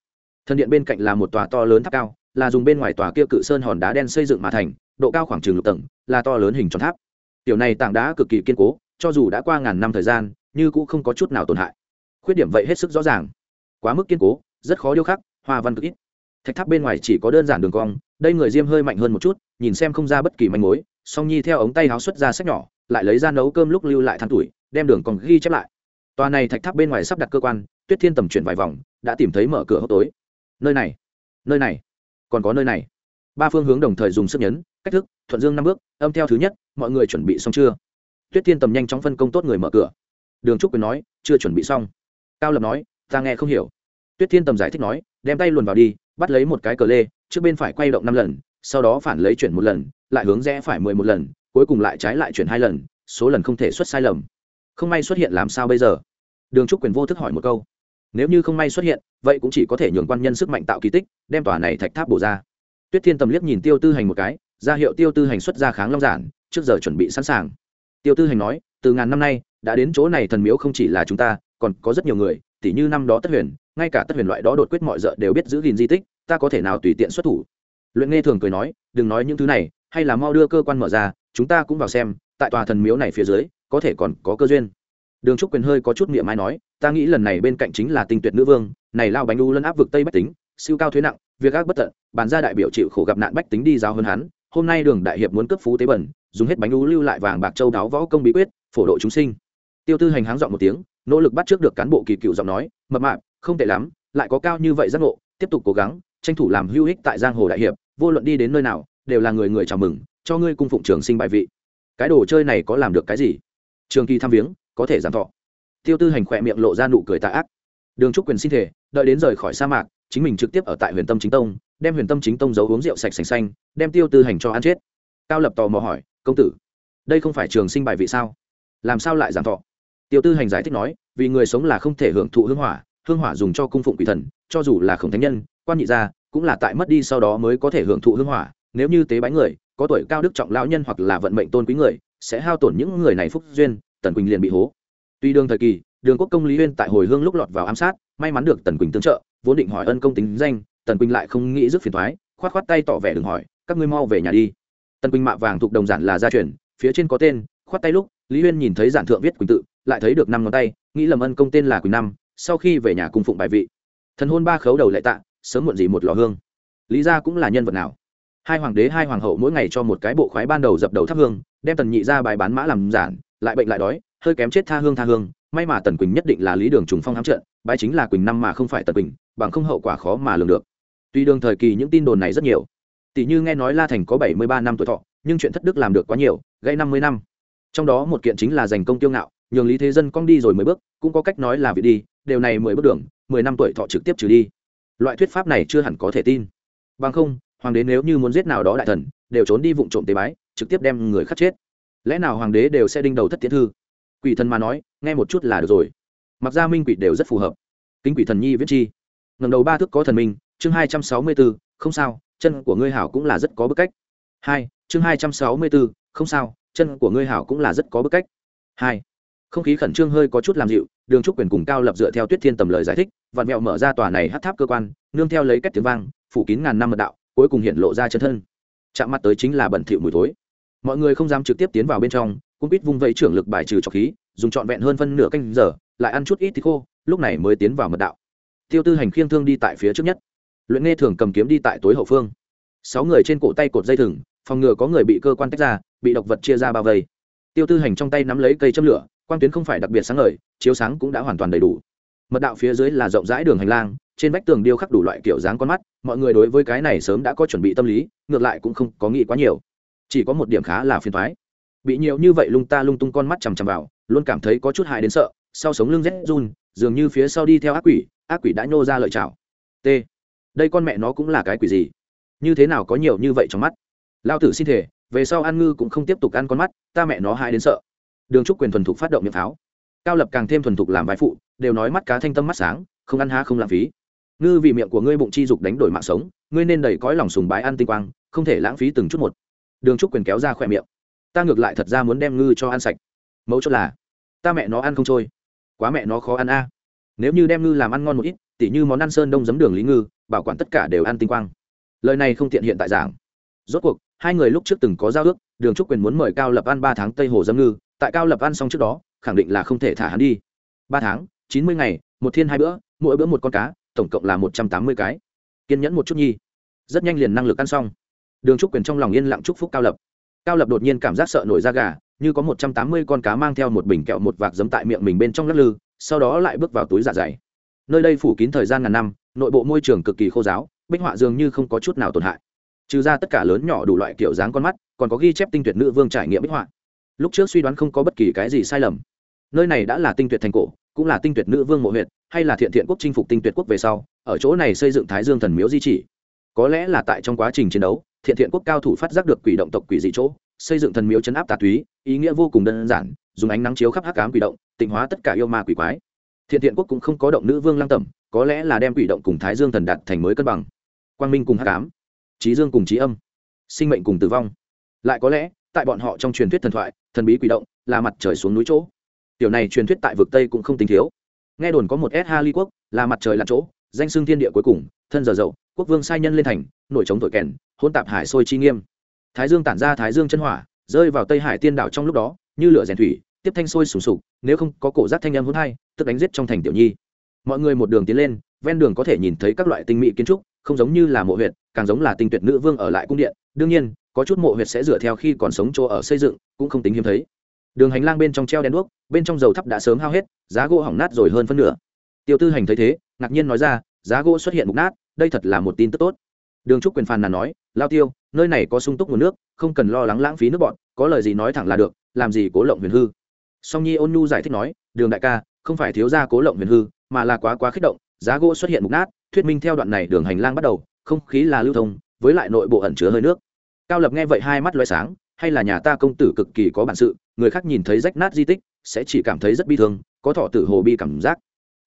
Thân điện bên cạnh là một tòa to lớn tháp cao là dùng bên ngoài tòa kia cự sơn hòn đá đen xây dựng mà thành, độ cao khoảng chừng lục tầng, là to lớn hình tròn tháp. Tiểu này tảng đá cực kỳ kiên cố, cho dù đã qua ngàn năm thời gian, như cũng không có chút nào tổn hại. Khuyết điểm vậy hết sức rõ ràng. Quá mức kiên cố, rất khó điêu khắc, hoa văn cực ít. Thạch tháp bên ngoài chỉ có đơn giản đường cong, đây người diêm hơi mạnh hơn một chút, nhìn xem không ra bất kỳ manh mối, song nhi theo ống tay háo xuất ra sách nhỏ, lại lấy ra nấu cơm lúc lưu lại than tuổi, đem đường còn ghi chép lại. Tòa này thạch tháp bên ngoài sắp đặt cơ quan, tuyết thiên tầm chuyển vài vòng, đã tìm thấy mở cửa hốc tối. Nơi này nơi này còn có nơi này. Ba phương hướng đồng thời dùng sức nhấn, cách thức, thuận dương năm bước, âm theo thứ nhất, mọi người chuẩn bị xong chưa? Tuyết thiên tầm nhanh chóng phân công tốt người mở cửa. Đường trúc quyền nói, chưa chuẩn bị xong. Cao lập nói, ta nghe không hiểu. Tuyết thiên tầm giải thích nói, đem tay luồn vào đi, bắt lấy một cái cờ lê, trước bên phải quay động năm lần, sau đó phản lấy chuyển một lần, lại hướng rẽ phải mười một lần, cuối cùng lại trái lại chuyển hai lần, số lần không thể xuất sai lầm. Không may xuất hiện làm sao bây giờ? Đường trúc quyền vô thức hỏi một câu nếu như không may xuất hiện, vậy cũng chỉ có thể nhường quan nhân sức mạnh tạo kỳ tích, đem tòa này thạch tháp bổ ra. Tuyết thiên tầm liếc nhìn tiêu tư hành một cái, ra hiệu tiêu tư hành xuất ra kháng long giản, trước giờ chuẩn bị sẵn sàng. Tiêu tư hành nói, từ ngàn năm nay, đã đến chỗ này thần miếu không chỉ là chúng ta, còn có rất nhiều người, tỉ như năm đó tất huyền, ngay cả tất huyền loại đó đột quyết mọi d đều biết giữ gìn di tích, ta có thể nào tùy tiện xuất thủ? Luyện nghe thường cười nói, đừng nói những thứ này, hay là mau đưa cơ quan mở ra, chúng ta cũng vào xem, tại tòa thần miếu này phía dưới, có thể còn có cơ duyên đường trúc quyền hơi có chút miệng mai nói, ta nghĩ lần này bên cạnh chính là tinh tuyệt nữ vương, này lao bánh đu lân áp vực tây bách tính, siêu cao thuế nặng, việc ác bất tận bàn ra đại biểu chịu khổ gặp nạn bách tính đi giáo hơn hắn, hôm nay đường đại hiệp muốn cấp phú tế bẩn, dùng hết bánh đu lưu lại vàng bạc châu đáo võ công bí quyết, phổ độ chúng sinh. Tiêu tư hành háng dọn một tiếng, nỗ lực bắt trước được cán bộ kỳ cựu giọng nói, mập mạp, không tệ lắm, lại có cao như vậy giác ngộ, tiếp tục cố gắng, tranh thủ làm hữu ích tại giang hồ đại hiệp, vô luận đi đến nơi nào, đều là người người chào mừng, cho ngươi cung phụng trường sinh bài vị. Cái đồ chơi này có làm được cái gì? Trường kỳ tham viếng có thể giảm thọ. Tiêu tư hành khỏe miệng lộ ra nụ cười tạ ác. Đường trúc quyền xin thể đợi đến rời khỏi sa mạc, chính mình trực tiếp ở tại huyền tâm chính tông, đem huyền tâm chính tông giấu uống rượu sạch sành xanh, đem tiêu tư hành cho ăn chết. Cao lập tò mò hỏi, công tử, đây không phải trường sinh bài vị sao? Làm sao lại giảm thọ? Tiêu tư hành giải thích nói, vì người sống là không thể hưởng thụ hương hỏa hương hỏa dùng cho cung phụng quỷ thần, cho dù là khổng thánh nhân, quan nhị gia cũng là tại mất đi sau đó mới có thể hưởng thụ hương hỏa. Nếu như tế bái người, có tuổi cao đức trọng lão nhân hoặc là vận mệnh tôn quý người, sẽ hao tổn những người này phúc duyên tần quỳnh liền bị hố. Tuy đương thời kỳ, đường quốc công lý huyên tại hồi hương lúc lọt vào ám sát, may mắn được tần quỳnh tương trợ, vốn định hỏi ân công tính danh, tần quỳnh lại không nghĩ rước phiền thoái khoát khoát tay tỏ vẻ đừng hỏi, các ngươi mau về nhà đi. Tần quỳnh mạ vàng thuộc đồng giản là gia truyền, phía trên có tên, khoát tay lúc, lý huyên nhìn thấy giản thượng viết quỳnh tự, lại thấy được năm ngón tay, nghĩ lầm ân công tên là quỳnh năm, sau khi về nhà cung phụng bài vị. Thần hôn ba khấu đầu lại tạ, sớm muộn gì một lò hương. Lý gia cũng là nhân vật nào? Hai hoàng đế hai hoàng hậu mỗi ngày cho một cái bộ khoái ban đầu dập đầu thắp hương, đem tần nhị ra bài bán mã làm giản lại bệnh lại đói, hơi kém chết tha hương tha hương, may mà tần quỳnh nhất định là lý đường trùng phong hám trận bãi chính là quỳnh năm mà không phải tần quỳnh, bằng không hậu quả khó mà lường được. Tuy đường thời kỳ những tin đồn này rất nhiều tỷ như nghe nói la thành có bảy mươi ba năm tuổi thọ, nhưng chuyện thất đức làm được quá nhiều gây năm mươi năm. Trong đó một kiện chính là giành công tiêu ngạo, nhường lý thế dân cong đi rồi mười bước, cũng có cách nói là việc đi đều này mười bước đường, mười năm tuổi thọ trực tiếp trừ đi. Loại thuyết pháp này chưa hẳn có thể tin. Bằng không, hoàng đế nếu như muốn giết nào đó đại thần, đều trốn đi vụ trộm tế bái, trực tiếp đem người khắc chết lẽ nào hoàng đế đều sẽ đinh đầu thất tiến thư? Quỷ thần mà nói, nghe một chút là được rồi. Mặc ra minh quỷ đều rất phù hợp. Kính quỷ thần nhi viết chi. Ngầm đầu ba thức có thần minh, chương hai trăm sáu mươi bốn không sao, chân của ngươi hảo cũng là rất có bức cách. Hai, chương hai trăm sáu mươi bốn không sao, chân của ngươi hảo cũng là rất có bức cách. Hai, không khí khẩn trương hơi có chút làm dịu, đường trúc quyền cùng cao lập dựa theo tuyết thiên tầm lời giải thích, vạn mẹo mở ra tòa này hát tháp cơ quan, nương theo lấy cách tiếng vang, phủ kín ngàn năm mật đạo, cuối cùng hiện lộ ra chân thân. Chạm mặt tới chính là bẩn thỉu mùi thối mọi người không dám trực tiếp tiến vào bên trong, cũng biết vung vẫy trưởng lực bài trừ trọc khí, dùng trọn vẹn hơn phân nửa canh giờ, lại ăn chút ít thịt khô, lúc này mới tiến vào mật đạo. Tiêu tư hành khiêng thương đi tại phía trước nhất. Luyện nghe thường cầm kiếm đi tại tối hậu phương. Sáu người trên cổ tay cột dây thừng, phòng ngừa có người bị cơ quan tách ra, bị độc vật chia ra bao vây. Tiêu tư hành trong tay nắm lấy cây châm lửa, quang tuyến không phải đặc biệt sáng ngời, chiếu sáng cũng đã hoàn toàn đầy đủ. Mật đạo phía dưới là rộng rãi đường hành lang, trên vách tường điêu khắc đủ loại kiểu dáng con mắt, mọi người đối với cái này sớm đã có chuẩn bị tâm lý, ngược lại cũng không có nghĩ quá nhiều chỉ có một điểm khá là phiền thoái. Bị nhiều như vậy lung ta lung tung con mắt chằm chằm vào, luôn cảm thấy có chút hại đến sợ, sau sống lưng rét run, dường như phía sau đi theo ác quỷ ác quỷ đã nhô ra lợi chảo. T. Đây con mẹ nó cũng là cái quỷ gì? Như thế nào có nhiều như vậy trong mắt? Lao tử xin thể về sau ăn ngư cũng không tiếp tục ăn con mắt, ta mẹ nó hại đến sợ. Đường trúc quyền thuần thục phát động miệng pháo. Cao lập càng thêm thuần thục làm vai phụ, đều nói mắt cá thanh tâm mắt sáng, không ăn há không lãng phí. Ngư vì miệng của ngươi bụng chi dục đánh đổi mạng sống, ngươi nên đầy cõi lòng sùng bái ăn tinh quang, không thể lãng phí từng chút một đường trúc quyền kéo ra khỏe miệng. Ta ngược lại thật ra muốn đem ngư cho ăn sạch. Mẫu chốt là, ta mẹ nó ăn không trôi. Quá mẹ nó khó ăn a. Nếu như đem ngư làm ăn ngon một ít, tỉ như món ăn sơn đông giấm đường lý ngư, bảo quản tất cả đều ăn tinh quang. Lời này không tiện hiện tại giảng. Rốt cuộc, hai người lúc trước từng có giao ước, đường trúc quyền muốn mời cao lập ăn ba tháng tây hồ dâm ngư, tại cao lập ăn xong trước đó, khẳng định là không thể thả hắn đi. Ba tháng, chín mươi ngày, một thiên hai bữa, mỗi bữa một con cá, tổng cộng là một trăm tám mươi cái. Kiên nhẫn một chút nhi. Rất nhanh liền năng lực ăn xong đường trúc quyền trong lòng yên lặng chúc phúc cao lập. Cao lập đột nhiên cảm giác sợ nổi da gà, như có một trăm tám mươi con cá mang theo một bình kẹo một vạc giấm tại miệng mình bên trong lắc lư, sau đó lại bước vào túi dạ dày. Nơi đây phủ kín thời gian ngàn năm, nội bộ môi trường cực kỳ khô giáo, bích họa dường như không có chút nào tổn hại. Trừ ra tất cả lớn nhỏ đủ loại kiểu dáng con mắt, còn có ghi chép tinh tuyệt nữ vương trải nghiệm bích họa. Lúc trước suy đoán không có bất kỳ cái gì sai lầm. Nơi này đã là tinh tuyệt thành cổ, cũng là tinh tuyệt nữ vương mộ huyện hay là thiện thiện quốc chinh phục tinh tuyệt quốc về sau, ở chỗ này xây dựng thái dương thần miếu di chỉ. Có lẽ là tại trong quá trình chiến đấu thiện thiện quốc cao thủ phát giác được quỷ động tộc quỷ dị chỗ, xây dựng thần miếu chấn áp tà túy, ý nghĩa vô cùng đơn giản, dùng ánh nắng chiếu khắp hắc cám quỷ động, tịnh hóa tất cả yêu ma quỷ quái. Thiện thiện quốc cũng không có động nữ vương lăng tẩm, có lẽ là đem quỷ động cùng thái dương thần đạt thành mới cân bằng. Quang minh cùng hắc cám trí dương cùng trí âm, sinh mệnh cùng tử vong. Lại có lẽ, tại bọn họ trong truyền thuyết thần thoại, thần bí quỷ động là mặt trời xuống núi chỗ. Tiểu này truyền thuyết tại vực tây cũng không tính thiếu. Nghe đồn có một s ha ly quốc là mặt trời là chỗ, danh xưng thiên địa cuối cùng, thân giờ dậu, quốc vương sai nhân lên thành, nổi chống thổi kèn hôn tạp hải sôi chi nghiêm. Thái dương tản ra thái dương chân hỏa, rơi vào tây hải tiên đảo trong lúc đó, như lửa rèn thủy, tiếp thanh sôi sùng sục, nếu không có cổ giác thanh âm hôn hai, tức đánh giết trong thành tiểu nhi. Mọi người một đường tiến lên, ven đường có thể nhìn thấy các loại tinh mỹ kiến trúc, không giống như là mộ huyệt, càng giống là tinh tuyệt nữ vương ở lại cung điện. Đương nhiên, có chút mộ huyệt sẽ dựa theo khi còn sống chỗ ở xây dựng, cũng không tính hiếm thấy. Đường hành lang bên trong treo đèn đuốc, bên trong dầu thắp đã sớm hao hết, giá gỗ hỏng nát rồi hơn phân nửa. Tiêu tư hành thấy thế, ngạc nhiên nói ra, giá gỗ xuất hiện mục nát, đây thật là một tin tức tốt đường trúc quyền phàn nàn nói, lao tiêu, nơi này có sung túc nguồn nước, không cần lo lắng lãng phí nước bọn, có lời gì nói thẳng là được, làm gì cố lộng huyền hư? Song nhi ôn nhu giải thích nói, đường đại ca, không phải thiếu ra cố lộng huyền hư, mà là quá quá kích động, giá gỗ xuất hiện mục nát, thuyết minh theo đoạn này đường hành lang bắt đầu, không khí là lưu thông, với lại nội bộ ẩn chứa hơi nước. Cao lập nghe vậy hai mắt loay sáng, hay là nhà ta công tử cực kỳ có bản sự, người khác nhìn thấy rách nát di tích, sẽ chỉ cảm thấy rất bi thương, có thọ tử hồ bi cảm giác.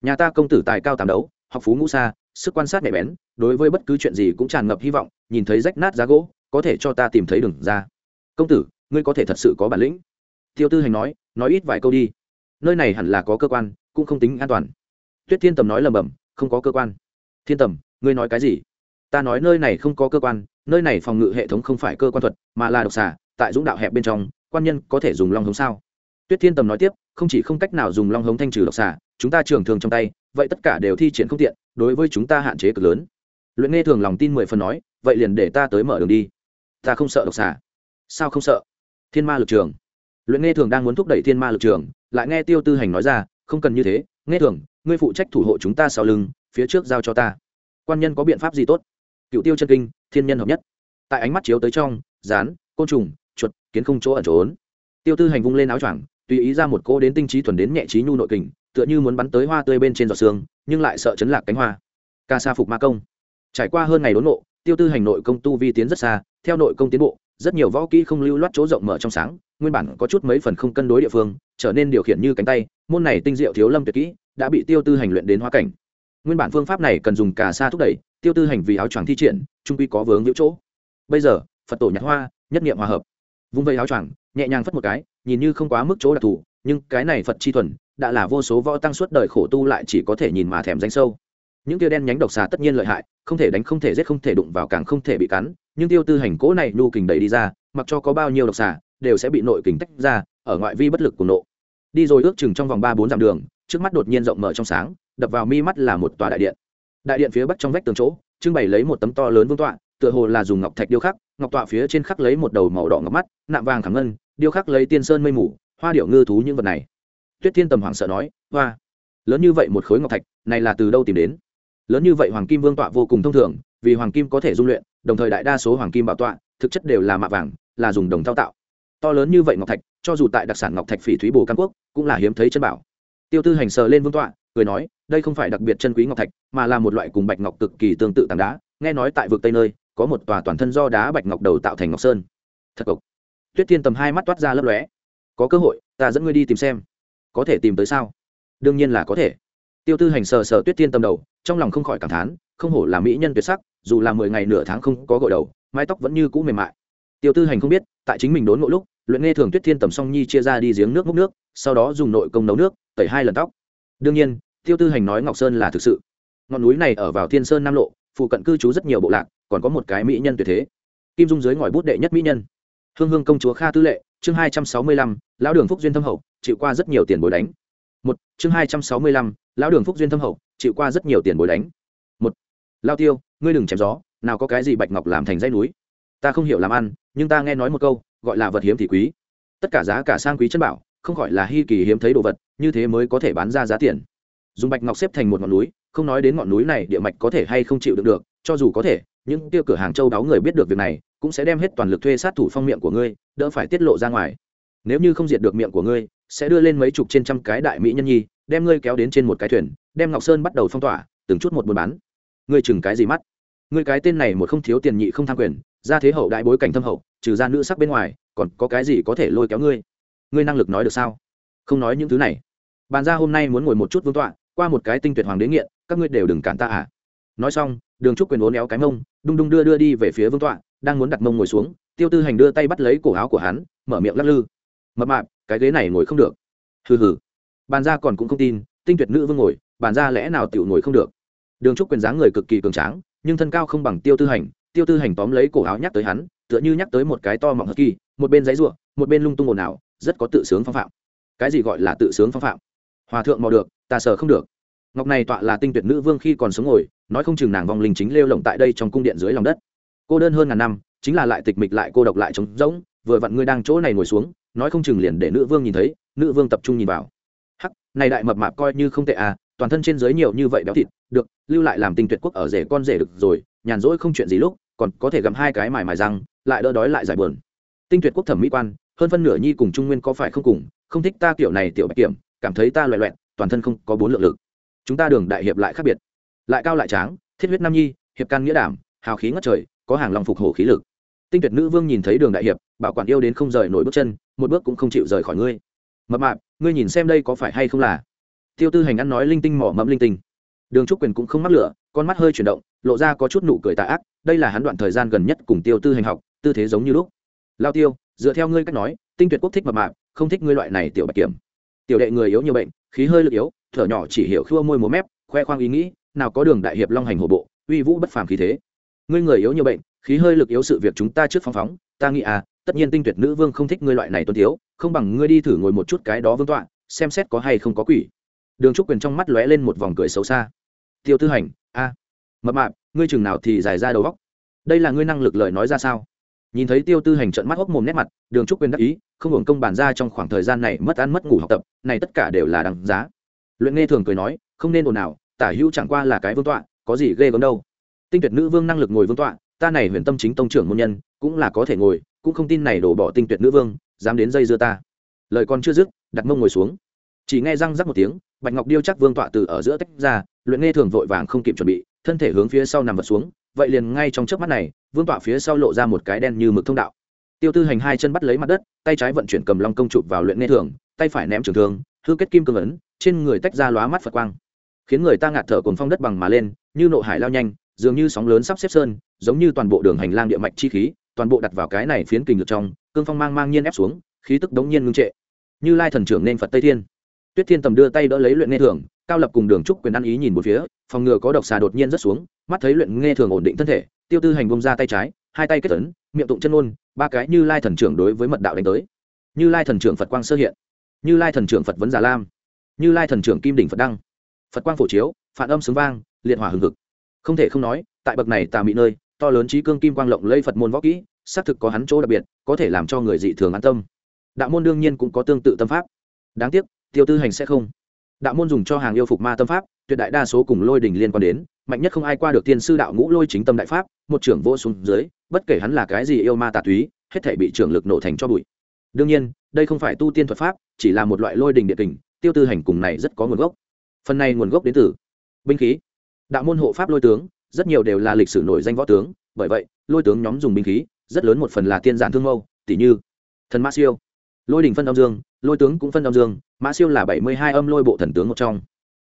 Nhà ta công tử tài cao tàm đấu, học phú ngũ xa sức quan sát nhạy bén, đối với bất cứ chuyện gì cũng tràn ngập hy vọng, nhìn thấy rách nát giá gỗ, có thể cho ta tìm thấy đường ra. Công tử, ngươi có thể thật sự có bản lĩnh. Tiêu tư hành nói nói ít vài câu đi. Nơi này hẳn là có cơ quan, cũng không tính an toàn. Tuyết thiên tầm nói lầm bầm, không có cơ quan. Thiên tầm, ngươi nói cái gì? Ta nói nơi này không có cơ quan, nơi này phòng ngự hệ thống không phải cơ quan thuật, mà là độc xà, tại dũng đạo hẹp bên trong, quan nhân có thể dùng long hống sao? Tuyết thiên tầm nói tiếp, không chỉ không cách nào dùng long hống thanh trừ độc xà, chúng ta trưởng thường trong tay vậy tất cả đều thi triển không tiện, đối với chúng ta hạn chế cực lớn. Luyện nghe thường lòng tin mười phần nói, vậy liền để ta tới mở đường đi. Ta không sợ độc xà. Sao không sợ? Thiên ma lực trường. Luyện nghe thường đang muốn thúc đẩy thiên ma lực trường, lại nghe tiêu tư hành nói ra, không cần như thế, nghe thường, ngươi phụ trách thủ hộ chúng ta sau lưng, phía trước giao cho ta. Quan nhân có biện pháp gì tốt? Cựu tiêu chân kinh, thiên nhân hợp nhất. Tại ánh mắt chiếu tới trong rán côn trùng, chuột, kiến không chỗ ẩn trốn. Tiêu tư hành vung lên áo choàng, tùy ý ra một cô đến tinh trí thuần đến nhẹ trí nhu nội kình tựa như muốn bắn tới hoa tươi bên trên giọt xương nhưng lại sợ chấn lạc cánh hoa. Ca sa phục ma công. Trải qua hơn ngày đốn nộ tiêu tư hành nội công tu vi tiến rất xa, theo nội công tiến bộ, rất nhiều võ kỹ không lưu loát chỗ rộng mở trong sáng, nguyên bản có chút mấy phần không cân đối địa phương, trở nên điều khiển như cánh tay, môn này tinh diệu thiếu lâm tuyệt kỹ, đã bị tiêu tư hành luyện đến hoa cảnh. Nguyên bản phương pháp này cần dùng cả sa thúc đẩy, tiêu tư hành vì áo choàng thi triển, trung quy có vướng hữu chỗ. Bây giờ, phật tổ nhặt hoa, nhất niệm hòa hợp. Vung vây áo choàng, nhẹ nhàng phất một cái, nhìn như không quá mức chỗ đặc thù, nhưng cái này phật chi thuần đã là vô số võ tăng suốt đời khổ tu lại chỉ có thể nhìn mà thèm danh sâu. Những tiêu đen nhánh độc xà tất nhiên lợi hại, không thể đánh, không thể giết, không thể đụng vào, càng không thể bị cắn. Nhưng tiêu tư hành cố này nhu kình đẩy đi ra, mặc cho có bao nhiêu độc xà, đều sẽ bị nội kình tách ra, ở ngoại vi bất lực của nộ. Đi rồi ước chừng trong vòng ba bốn dặm đường, trước mắt đột nhiên rộng mở trong sáng, đập vào mi mắt là một tòa đại điện. Đại điện phía bắc trong vách tường chỗ, trưng bày lấy một tấm to lớn vương tọa, tựa hồ là dùng ngọc thạch điêu khắc, ngọc tọa phía trên khắc lấy một đầu màu đỏ ngọc mắt, nạm vàng khảm ngân, điêu khắc lấy tiên sơn mây mù, hoa điệu ngư thú những vật này tuyết thiên tầm hoảng sợ nói, hoa, lớn như vậy một khối ngọc thạch, này là từ đâu tìm đến? Lớn như vậy hoàng kim vương tọa vô cùng thông thường, vì hoàng kim có thể dung luyện, đồng thời đại đa số hoàng kim bảo tọa, thực chất đều là mạ vàng, là dùng đồng thao tạo. To lớn như vậy ngọc thạch, cho dù tại đặc sản ngọc thạch phỉ thúy bồ cam quốc, cũng là hiếm thấy chân bảo. Tiêu tư hành sờ lên vương tọa, cười nói, đây không phải đặc biệt chân quý ngọc thạch, mà là một loại cùng bạch ngọc cực kỳ tương tự tảng đá, nghe nói tại vực tây nơi, có một tòa toàn thân do đá bạch ngọc đầu tạo thành ngọc sơn. Thật cộc. Tuyết thiên tầm hai mắt toát ra lấp lóe. Có cơ hội, ta dẫn ngươi đi tìm xem có thể tìm tới sao? Đương nhiên là có thể. Tiêu tư hành sờ sờ tuyết thiên Tâm đầu, trong lòng không khỏi cảm thán, không hổ là mỹ nhân tuyệt sắc, dù là mười ngày nửa tháng không có gội đầu, mái tóc vẫn như cũ mềm mại. Tiêu tư hành không biết, tại chính mình đốn ngộ lúc, luyện nghe thường tuyết thiên tầm song nhi chia ra đi giếng nước múc nước, sau đó dùng nội công nấu nước, tẩy hai lần tóc. Đương nhiên, tiêu tư hành nói ngọc sơn là thực sự. Ngọn núi này ở vào thiên sơn nam lộ, phụ cận cư trú rất nhiều bộ lạc, còn có một cái mỹ nhân tuyệt thế. Kim dung dưới ngòi bút đệ nhất mỹ nhân hương hương công chúa kha tư lệ, chương hai trăm sáu mươi lăm, lão đường phúc duyên thâm hậu, chịu qua rất nhiều tiền bồi đánh. Một, chương hai trăm sáu mươi lăm, lão đường phúc duyên thâm hậu, chịu qua rất nhiều tiền bồi đánh. Một, lao tiêu, ngươi đừng chém gió, nào có cái gì bạch ngọc làm thành dây núi. Ta không hiểu làm ăn, nhưng ta nghe nói một câu, gọi là vật hiếm thì quý. Tất cả giá cả sang quý chân bảo, không gọi là hi kỳ hiếm thấy đồ vật, như thế mới có thể bán ra giá tiền. Dùng bạch ngọc xếp thành một ngọn núi, không nói đến ngọn núi này địa mạch có thể hay không chịu được được, cho dù có thể những tiêu cửa hàng châu đáo người biết được việc này cũng sẽ đem hết toàn lực thuê sát thủ phong miệng của ngươi, đỡ phải tiết lộ ra ngoài. Nếu như không diệt được miệng của ngươi, sẽ đưa lên mấy chục trên trăm cái đại mỹ nhân nhi, đem ngươi kéo đến trên một cái thuyền, đem ngọc sơn bắt đầu phong tỏa, từng chút một buôn bán. Ngươi chừng cái gì mắt? Ngươi cái tên này một không thiếu tiền nhị không tham quyền, ra thế hậu đại bối cảnh thâm hậu, trừ ra nữ sắc bên ngoài, còn có cái gì có thể lôi kéo ngươi? Ngươi năng lực nói được sao? Không nói những thứ này. Bàn ra hôm nay muốn ngồi một chút vương tọa, qua một cái tinh tuyệt hoàng đế nghiện, các ngươi đều đừng cản ta à. Nói xong, đường trúc quyền uốn éo cái mông, đung đung đưa đưa đi về phía vương tọa đang muốn đặt mông ngồi xuống, tiêu tư hành đưa tay bắt lấy cổ áo của hắn, mở miệng lắc lư. Mập mạp, cái ghế này ngồi không được. Hừ hừ. Bàn ra còn cũng không tin, tinh tuyệt nữ vương ngồi, bàn ra lẽ nào tiểu ngồi không được? Đường trúc quyền dáng người cực kỳ cường tráng, nhưng thân cao không bằng tiêu tư hành. Tiêu tư hành tóm lấy cổ áo nhắc tới hắn, tựa như nhắc tới một cái to mọng hất kỳ một bên giấy ruộng một bên lung tung ồn ào, rất có tự sướng phong phạm. Cái gì gọi là tự sướng phong phạm? Hòa thượng mò được, ta sợ không được. Ngọc này tọa là tinh tuyệt nữ vương khi còn sống ngồi, nói không chừng nàng vong linh chính lêu lồng tại đây trong cung điện dưới lòng đất cô đơn hơn ngàn năm, chính là lại tịch mịch lại cô độc lại trống rỗng, vừa vặn ngươi đang chỗ này ngồi xuống, nói không chừng liền để nữ vương nhìn thấy, nữ vương tập trung nhìn vào. Hắc, này đại mập mạp coi như không tệ à toàn thân trên dưới nhiều như vậy béo thịt, được, lưu lại làm tinh tuyệt quốc ở rể con rể được rồi, nhàn rỗi không chuyện gì lúc, còn có thể gặm hai cái mài mài răng, lại đỡ đói lại giải buồn. Tinh tuyệt quốc thẩm mỹ quan, hơn phân nửa nhi cùng trung nguyên có phải không cùng, không thích ta kiểu này tiểu bạch kiểm, cảm thấy ta loẹ loẹn toàn thân không có bốn lượng lực. Chúng ta đường đại hiệp lại khác biệt. Lại cao lại tráng, thiết huyết nam nhi, hiệp can nghĩa đảm hào khí ngất trời, có hàng lòng phục hổ khí lực. Tinh tuyệt nữ vương nhìn thấy đường đại hiệp, bảo quản yêu đến không rời nổi bước chân, một bước cũng không chịu rời khỏi ngươi. Mập mạp, ngươi nhìn xem đây có phải hay không là? Tiêu tư hành ăn nói linh tinh mỏ mẫm linh tinh. Đường trúc quyền cũng không mắc lửa, con mắt hơi chuyển động, lộ ra có chút nụ cười tạ ác, đây là hắn đoạn thời gian gần nhất cùng tiêu tư hành học, tư thế giống như lúc. Lao tiêu, dựa theo ngươi cách nói, tinh tuyệt quốc thích mập mạp, không thích ngươi loại này tiểu bạch kiểm. Tiểu đệ người yếu nhiều bệnh, khí hơi lực yếu, thở nhỏ chỉ hiểu khua môi múa mép, khoe khoang ý nghĩ, nào có đường đại hiệp long hành hổ bộ, uy vũ bất phàm khí thế ngươi người yếu nhiều bệnh, khí hơi lực yếu sự việc chúng ta trước phong phóng. Ta nghĩ à tất nhiên tinh tuyệt nữ vương không thích ngươi loại này tuân thiếu, không bằng ngươi đi thử ngồi một chút cái đó vương tọa, xem xét có hay không có quỷ. Đường trúc quyền trong mắt lóe lên một vòng cười xấu xa. Tiêu tư hành, a, mập mạp, ngươi chừng nào thì giải ra đầu góc đây là ngươi năng lực lời nói ra sao? Nhìn thấy tiêu tư hành trận mắt hốc mồm nét mặt, đường trúc quyền đắc ý, không hưởng công bàn ra trong khoảng thời gian này mất ăn mất ngủ học tập, này tất cả đều là đằng giá. Luyện nghe thường cười nói, không nên ồn nào tả hữu chẳng qua là cái vương tọa, có gì ghê gớm đâu tinh tuyệt nữ vương năng lực ngồi vương tọa, ta này huyền tâm chính tông trưởng môn nhân, cũng là có thể ngồi, cũng không tin này đổ bỏ tinh tuyệt nữ vương, dám đến dây dưa ta. Lời còn chưa dứt, đặt mông ngồi xuống. Chỉ nghe răng rắc một tiếng, bạch ngọc điêu chắc vương tọa từ ở giữa tách ra, luyện nghe thường vội vàng không kịp chuẩn bị, thân thể hướng phía sau nằm vật xuống, vậy liền ngay trong trước mắt này, vương tọa phía sau lộ ra một cái đen như mực thông đạo. Tiêu tư hành hai chân bắt lấy mặt đất, tay trái vận chuyển cầm long công chụp vào luyện nghe thường, tay phải ném trường thương, hư kết kim cương ấn, trên người tách ra lóa mắt phật quang. Khiến người ta ngạt thở cồn phong đất bằng mà lên, như nộ hải lao nhanh dường như sóng lớn sắp xếp sơn, giống như toàn bộ đường hành lang địa mạch chi khí, toàn bộ đặt vào cái này phiến kình lực trong, cương phong mang mang nhiên ép xuống, khí tức đống nhiên ngưng trệ. Như lai thần trưởng nên phật tây thiên. Tuyết thiên tầm đưa tay đỡ lấy luyện nghe thường, cao lập cùng đường trúc quyền ăn ý nhìn một phía, phòng ngừa có độc xà đột nhiên rất xuống, mắt thấy luyện nghe thường ổn định thân thể, tiêu tư hành bông ra tay trái, hai tay kết tấn miệng tụng chân ôn ba cái như lai thần trưởng đối với mật đạo đánh tới. Như lai thần trưởng phật quang sơ hiện. Như lai thần trưởng phật vấn giả lam. Như lai thần trưởng kim đỉnh phật đăng. Phật quang phổ chiếu, phản âm xứng vang, liệt hỏa hừng hực không thể không nói, tại bậc này tà mị nơi, to lớn trí cương kim quang lộng lây phật môn võ kỹ, xác thực có hắn chỗ đặc biệt, có thể làm cho người dị thường an tâm. Đạo môn đương nhiên cũng có tương tự tâm pháp. Đáng tiếc, tiêu tư hành sẽ không. Đạo môn dùng cho hàng yêu phục ma tâm pháp, tuyệt đại đa số cùng lôi đình liên quan đến, mạnh nhất không ai qua được tiên sư đạo ngũ lôi chính tâm đại pháp, một trưởng vô xuống dưới, bất kể hắn là cái gì yêu ma tà túy, hết thể bị trưởng lực nổ thành cho bụi. Đương nhiên, đây không phải tu tiên thuật pháp, chỉ là một loại lôi đình địa kình, tiêu tư hành cùng này rất có nguồn gốc. Phần này nguồn gốc đến từ binh khí đạo môn hộ pháp lôi tướng, rất nhiều đều là lịch sử nổi danh võ tướng, bởi vậy, lôi tướng nhóm dùng binh khí, rất lớn một phần là tiên giản thương mâu tỷ như thần ma siêu, lôi đình phân âm dương, lôi tướng cũng phân âm dương mã siêu là bảy mươi hai âm lôi bộ thần tướng một trong.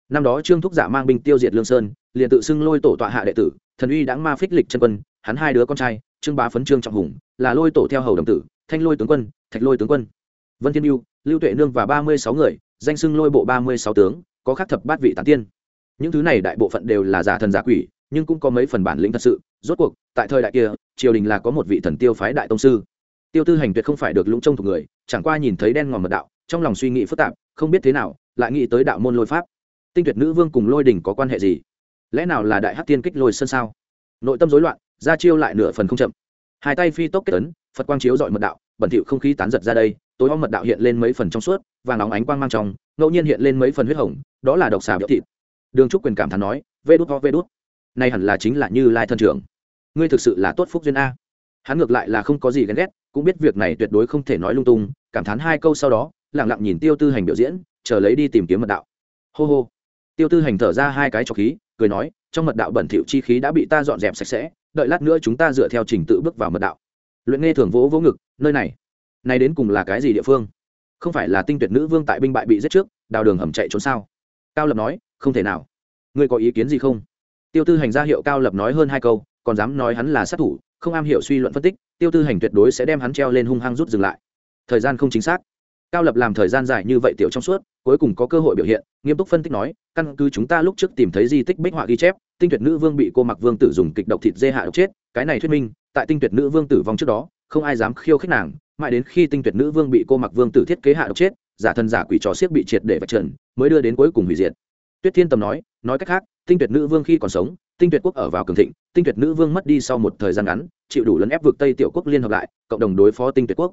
Năm đó trương thúc giả mang binh tiêu diệt lương sơn, liền tự xưng lôi tổ tọa hạ đệ tử, thần uy đãng ma phích lịch chân quân, hắn hai đứa con trai, trương bá phấn trương trọng hùng, là lôi tổ theo hầu đồng tử, thanh lôi tướng quân, thạch lôi tướng quân. Vân thiên mưu lưu tuệ nương và ba mươi sáu người, danh xưng lôi bộ ba mươi sáu tướng, có khắc thập bát vị tán tiên những thứ này đại bộ phận đều là giả thần giả quỷ, nhưng cũng có mấy phần bản lĩnh thật sự. Rốt cuộc, tại thời đại kia, triều đình là có một vị thần tiêu phái đại tông sư. Tiêu tư hành tuyệt không phải được lũng trông thuộc người, chẳng qua nhìn thấy đen ngòm mật đạo, trong lòng suy nghĩ phức tạp, không biết thế nào, lại nghĩ tới đạo môn lôi pháp. Tinh tuyệt nữ vương cùng lôi đình có quan hệ gì? Lẽ nào là đại hát tiên kích lôi sân sao? Nội tâm rối loạn, ra chiêu lại nửa phần không chậm. Hai tay phi tốc kết ấn, phật quang chiếu dọi mật đạo, bẩn thỉu không khí tán giật ra đây, tối om mật đạo hiện lên mấy phần trong suốt và nóng ánh quang mang trong, ngẫu nhiên hiện lên mấy phần huyết hồng, đó là độc xà biểu thịt đường trúc quyền cảm thán nói, vê đút ho vê đút. Này hẳn là chính là như lai thân trưởng. Ngươi thực sự là tốt phúc duyên a. Hắn ngược lại là không có gì ghen ghét, cũng biết việc này tuyệt đối không thể nói lung tung, cảm thán hai câu sau đó lẳng lặng nhìn tiêu tư hành biểu diễn, chờ lấy đi tìm kiếm mật đạo. Hô hô. Tiêu tư hành thở ra hai cái trọc khí, cười nói, trong mật đạo bẩn thỉu chi khí đã bị ta dọn dẹp sạch sẽ, đợi lát nữa chúng ta dựa theo trình tự bước vào mật đạo. Luyện nghe thường vỗ vỗ ngực, nơi này này đến cùng là cái gì địa phương? Không phải là tinh tuyệt nữ vương tại binh bại bị giết trước, đào đường hầm chạy trốn sao? Cao lập nói không thể nào. Ngươi có ý kiến gì không? Tiêu tư hành ra hiệu cao lập nói hơn hai câu, còn dám nói hắn là sát thủ, không am hiểu suy luận phân tích, tiêu tư hành tuyệt đối sẽ đem hắn treo lên hung hăng rút dừng lại. Thời gian không chính xác. Cao lập làm thời gian dài như vậy tiểu trong suốt, cuối cùng có cơ hội biểu hiện, nghiêm túc phân tích nói, căn cứ chúng ta lúc trước tìm thấy di tích bích họa ghi chép, tinh tuyệt nữ vương bị cô mặc vương tử dùng kịch độc thịt dê hạ độc chết, cái này thuyết minh, tại tinh tuyệt nữ vương tử vong trước đó, không ai dám khiêu khích nàng, mãi đến khi tinh tuyệt nữ vương bị cô mặc vương tử thiết kế hạ độc chết, giả thân giả quỷ trò xiếc bị triệt để vạch trần, mới đưa đến cuối cùng hủy diệt tuyết thiên tầm nói nói cách khác, tinh tuyệt nữ vương khi còn sống, tinh tuyệt quốc ở vào cường thịnh, tinh tuyệt nữ vương mất đi sau một thời gian ngắn, chịu đủ lấn ép vực tây tiểu quốc liên hợp lại, cộng đồng đối phó tinh tuyệt quốc.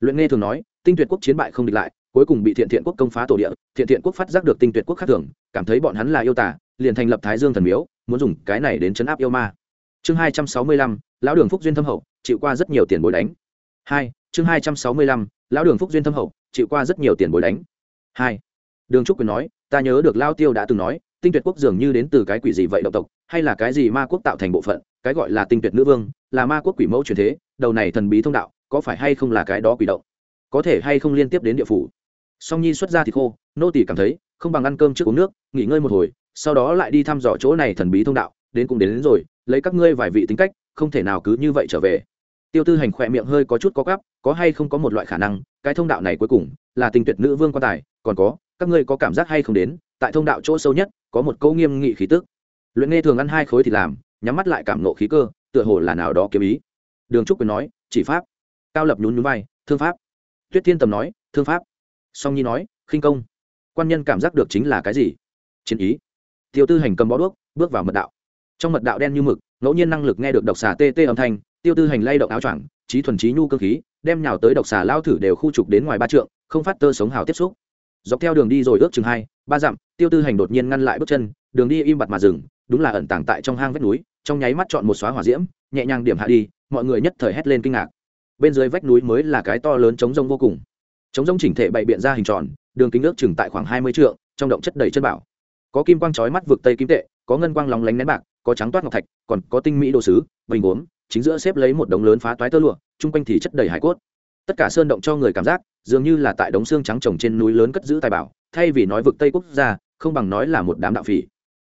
Luyện nghe thường nói, tinh tuyệt quốc chiến bại không địch lại, cuối cùng bị thiện thiện quốc công phá tổ địa, thiện thiện quốc phát giác được tinh tuyệt quốc khác thường, cảm thấy bọn hắn là yêu tả liền thành lập thái dương thần miếu, muốn dùng cái này đến chấn áp yêu ma. Chương hai trăm sáu mươi lăm, lão đường phúc duyên thâm hậu, chịu qua rất nhiều tiền bồi đánh. Hai, chương hai trăm sáu mươi lăm, lão đường phúc duyên thâm hậu, chịu qua rất nhiều tiền bồi đánh. Hai, đường trúc quyền nói ta nhớ được lao tiêu đã từng nói tinh tuyệt quốc dường như đến từ cái quỷ gì vậy động tộc hay là cái gì ma quốc tạo thành bộ phận cái gọi là tinh tuyệt nữ vương là ma quốc quỷ mẫu truyền thế đầu này thần bí thông đạo có phải hay không là cái đó quỷ động? Có thể hay không liên tiếp đến địa phủ? Song nhi xuất ra thì khô nô tỷ cảm thấy không bằng ăn cơm trước uống nước nghỉ ngơi một hồi sau đó lại đi thăm dò chỗ này thần bí thông đạo đến cũng đến, đến rồi lấy các ngươi vài vị tính cách không thể nào cứ như vậy trở về. Tiêu tư hành khỏe miệng hơi có chút có gắp có hay không có một loại khả năng cái thông đạo này cuối cùng là tình tuyệt nữ vương quan tài còn có các ngươi có cảm giác hay không đến, tại thông đạo chỗ sâu nhất, có một câu nghiêm nghị khí tức. Luyện nghe thường ăn hai khối thì làm, nhắm mắt lại cảm nộ khí cơ, tựa hồ là nào đó kiếm ý. Đường trúc quyền nói, chỉ pháp. Cao lập nhún nhún vai, thương pháp. Tuyết thiên tầm nói, thương pháp. Song nhi nói, khinh công. Quan nhân cảm giác được chính là cái gì? Chiến ý. Tiêu tư hành cầm bó đuốc, bước vào mật đạo. Trong mật đạo đen như mực, ngẫu nhiên năng lực nghe được độc xà tê tê âm thanh, tiêu tư hành lay động áo choàng trí thuần trí nhu cơ khí, đem nhào tới độc xà lao thử đều khu trục đến ngoài ba trượng, không phát tơ sống hào tiếp xúc dọc theo đường đi rồi ước chừng hai, ba dặm, tiêu tư hành đột nhiên ngăn lại bước chân, đường đi im bặt mà dừng, đúng là ẩn tàng tại trong hang vách núi, trong nháy mắt chọn một xóa hỏa diễm, nhẹ nhàng điểm hạ đi, mọi người nhất thời hét lên kinh ngạc. Bên dưới vách núi mới là cái to lớn chống rông vô cùng. Chống rông chỉnh thể bày biện ra hình tròn, đường kính ước chừng tại khoảng hai mươi trượng, trong động chất đầy chân bảo. Có kim quang chói mắt vực tây kim tệ, có ngân quang lóng lánh nén bạc, có trắng toát ngọc thạch, còn có tinh mỹ đồ sứ, bình gốm chính giữa xếp lấy một đống lớn phá toái tơ lụa, chung quanh thì chất đầy hải cốt tất cả sơn động cho người cảm giác, dường như là tại đống xương trắng trồng trên núi lớn cất giữ tài bảo, thay vì nói vực tây quốc gia, không bằng nói là một đám đạo phỉ.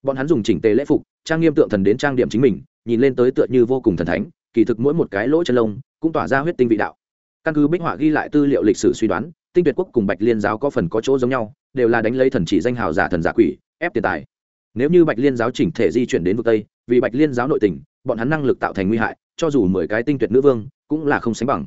Bọn hắn dùng chỉnh tề lễ phục, trang nghiêm tượng thần đến trang điểm chính mình, nhìn lên tới tựa như vô cùng thần thánh, kỳ thực mỗi một cái lỗ chân lông cũng tỏa ra huyết tinh vị đạo. Căn cứ bích họa ghi lại tư liệu lịch sử suy đoán, tinh tuyệt quốc cùng bạch liên giáo có phần có chỗ giống nhau, đều là đánh lấy thần chỉ danh hào giả thần giả quỷ, ép tiền tài. Nếu như bạch liên giáo chỉnh thể di chuyển đến vực tây, vì bạch liên giáo nội tình, bọn hắn năng lực tạo thành nguy hại, cho dù mười cái tinh tuyệt nữ vương, cũng là không sánh bằng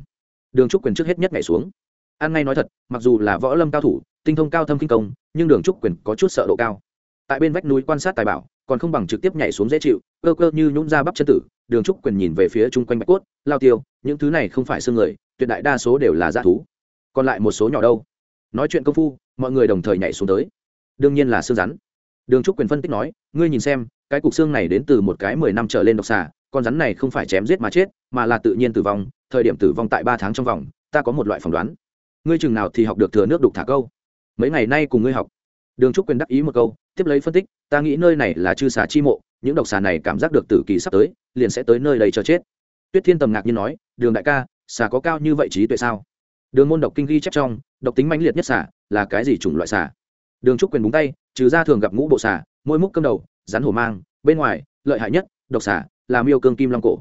đường trúc quyền trước hết nhất nhảy xuống. An ngay nói thật, mặc dù là võ lâm cao thủ, tinh thông cao thâm kinh công, nhưng đường trúc quyền có chút sợ độ cao. Tại bên vách núi quan sát tài bảo, còn không bằng trực tiếp nhảy xuống dễ chịu, cơ cơ như nhún ra bắp chân tử, đường trúc quyền nhìn về phía chung quanh bạch cốt, lao tiêu, những thứ này không phải xương người, tuyệt đại đa số đều là g thú. Còn lại một số nhỏ đâu? Nói chuyện công phu, mọi người đồng thời nhảy xuống tới. Đương nhiên là xương rắn. Đường trúc quyền phân tích nói, ngươi nhìn xem, cái cục xương này đến từ một cái mười năm trở lên độc xà, con rắn này không phải chém giết mà chết, mà là tự nhiên tử vong thời điểm tử vong tại ba tháng trong vòng, ta có một loại phỏng đoán. Ngươi chừng nào thì học được thừa nước đục thả câu. Mấy ngày nay cùng ngươi học. Đường trúc quyền đắc ý một câu, tiếp lấy phân tích, ta nghĩ nơi này là chư xà chi mộ, những độc xà này cảm giác được tử kỳ sắp tới, liền sẽ tới nơi đây chờ chết. Tuyết thiên tầm ngạc nhiên nói, đường đại ca, xà có cao như vậy trí tuệ sao? Đường môn độc kinh ghi chép trong, độc tính mãnh liệt nhất xà là cái gì chủng loại xà? Đường trúc quyền búng tay, trừ ra thường gặp ngũ bộ xà, mỗi múc cơm đầu, rắn hổ mang, bên ngoài, lợi hại nhất độc xà là miêu cương kim long cổ.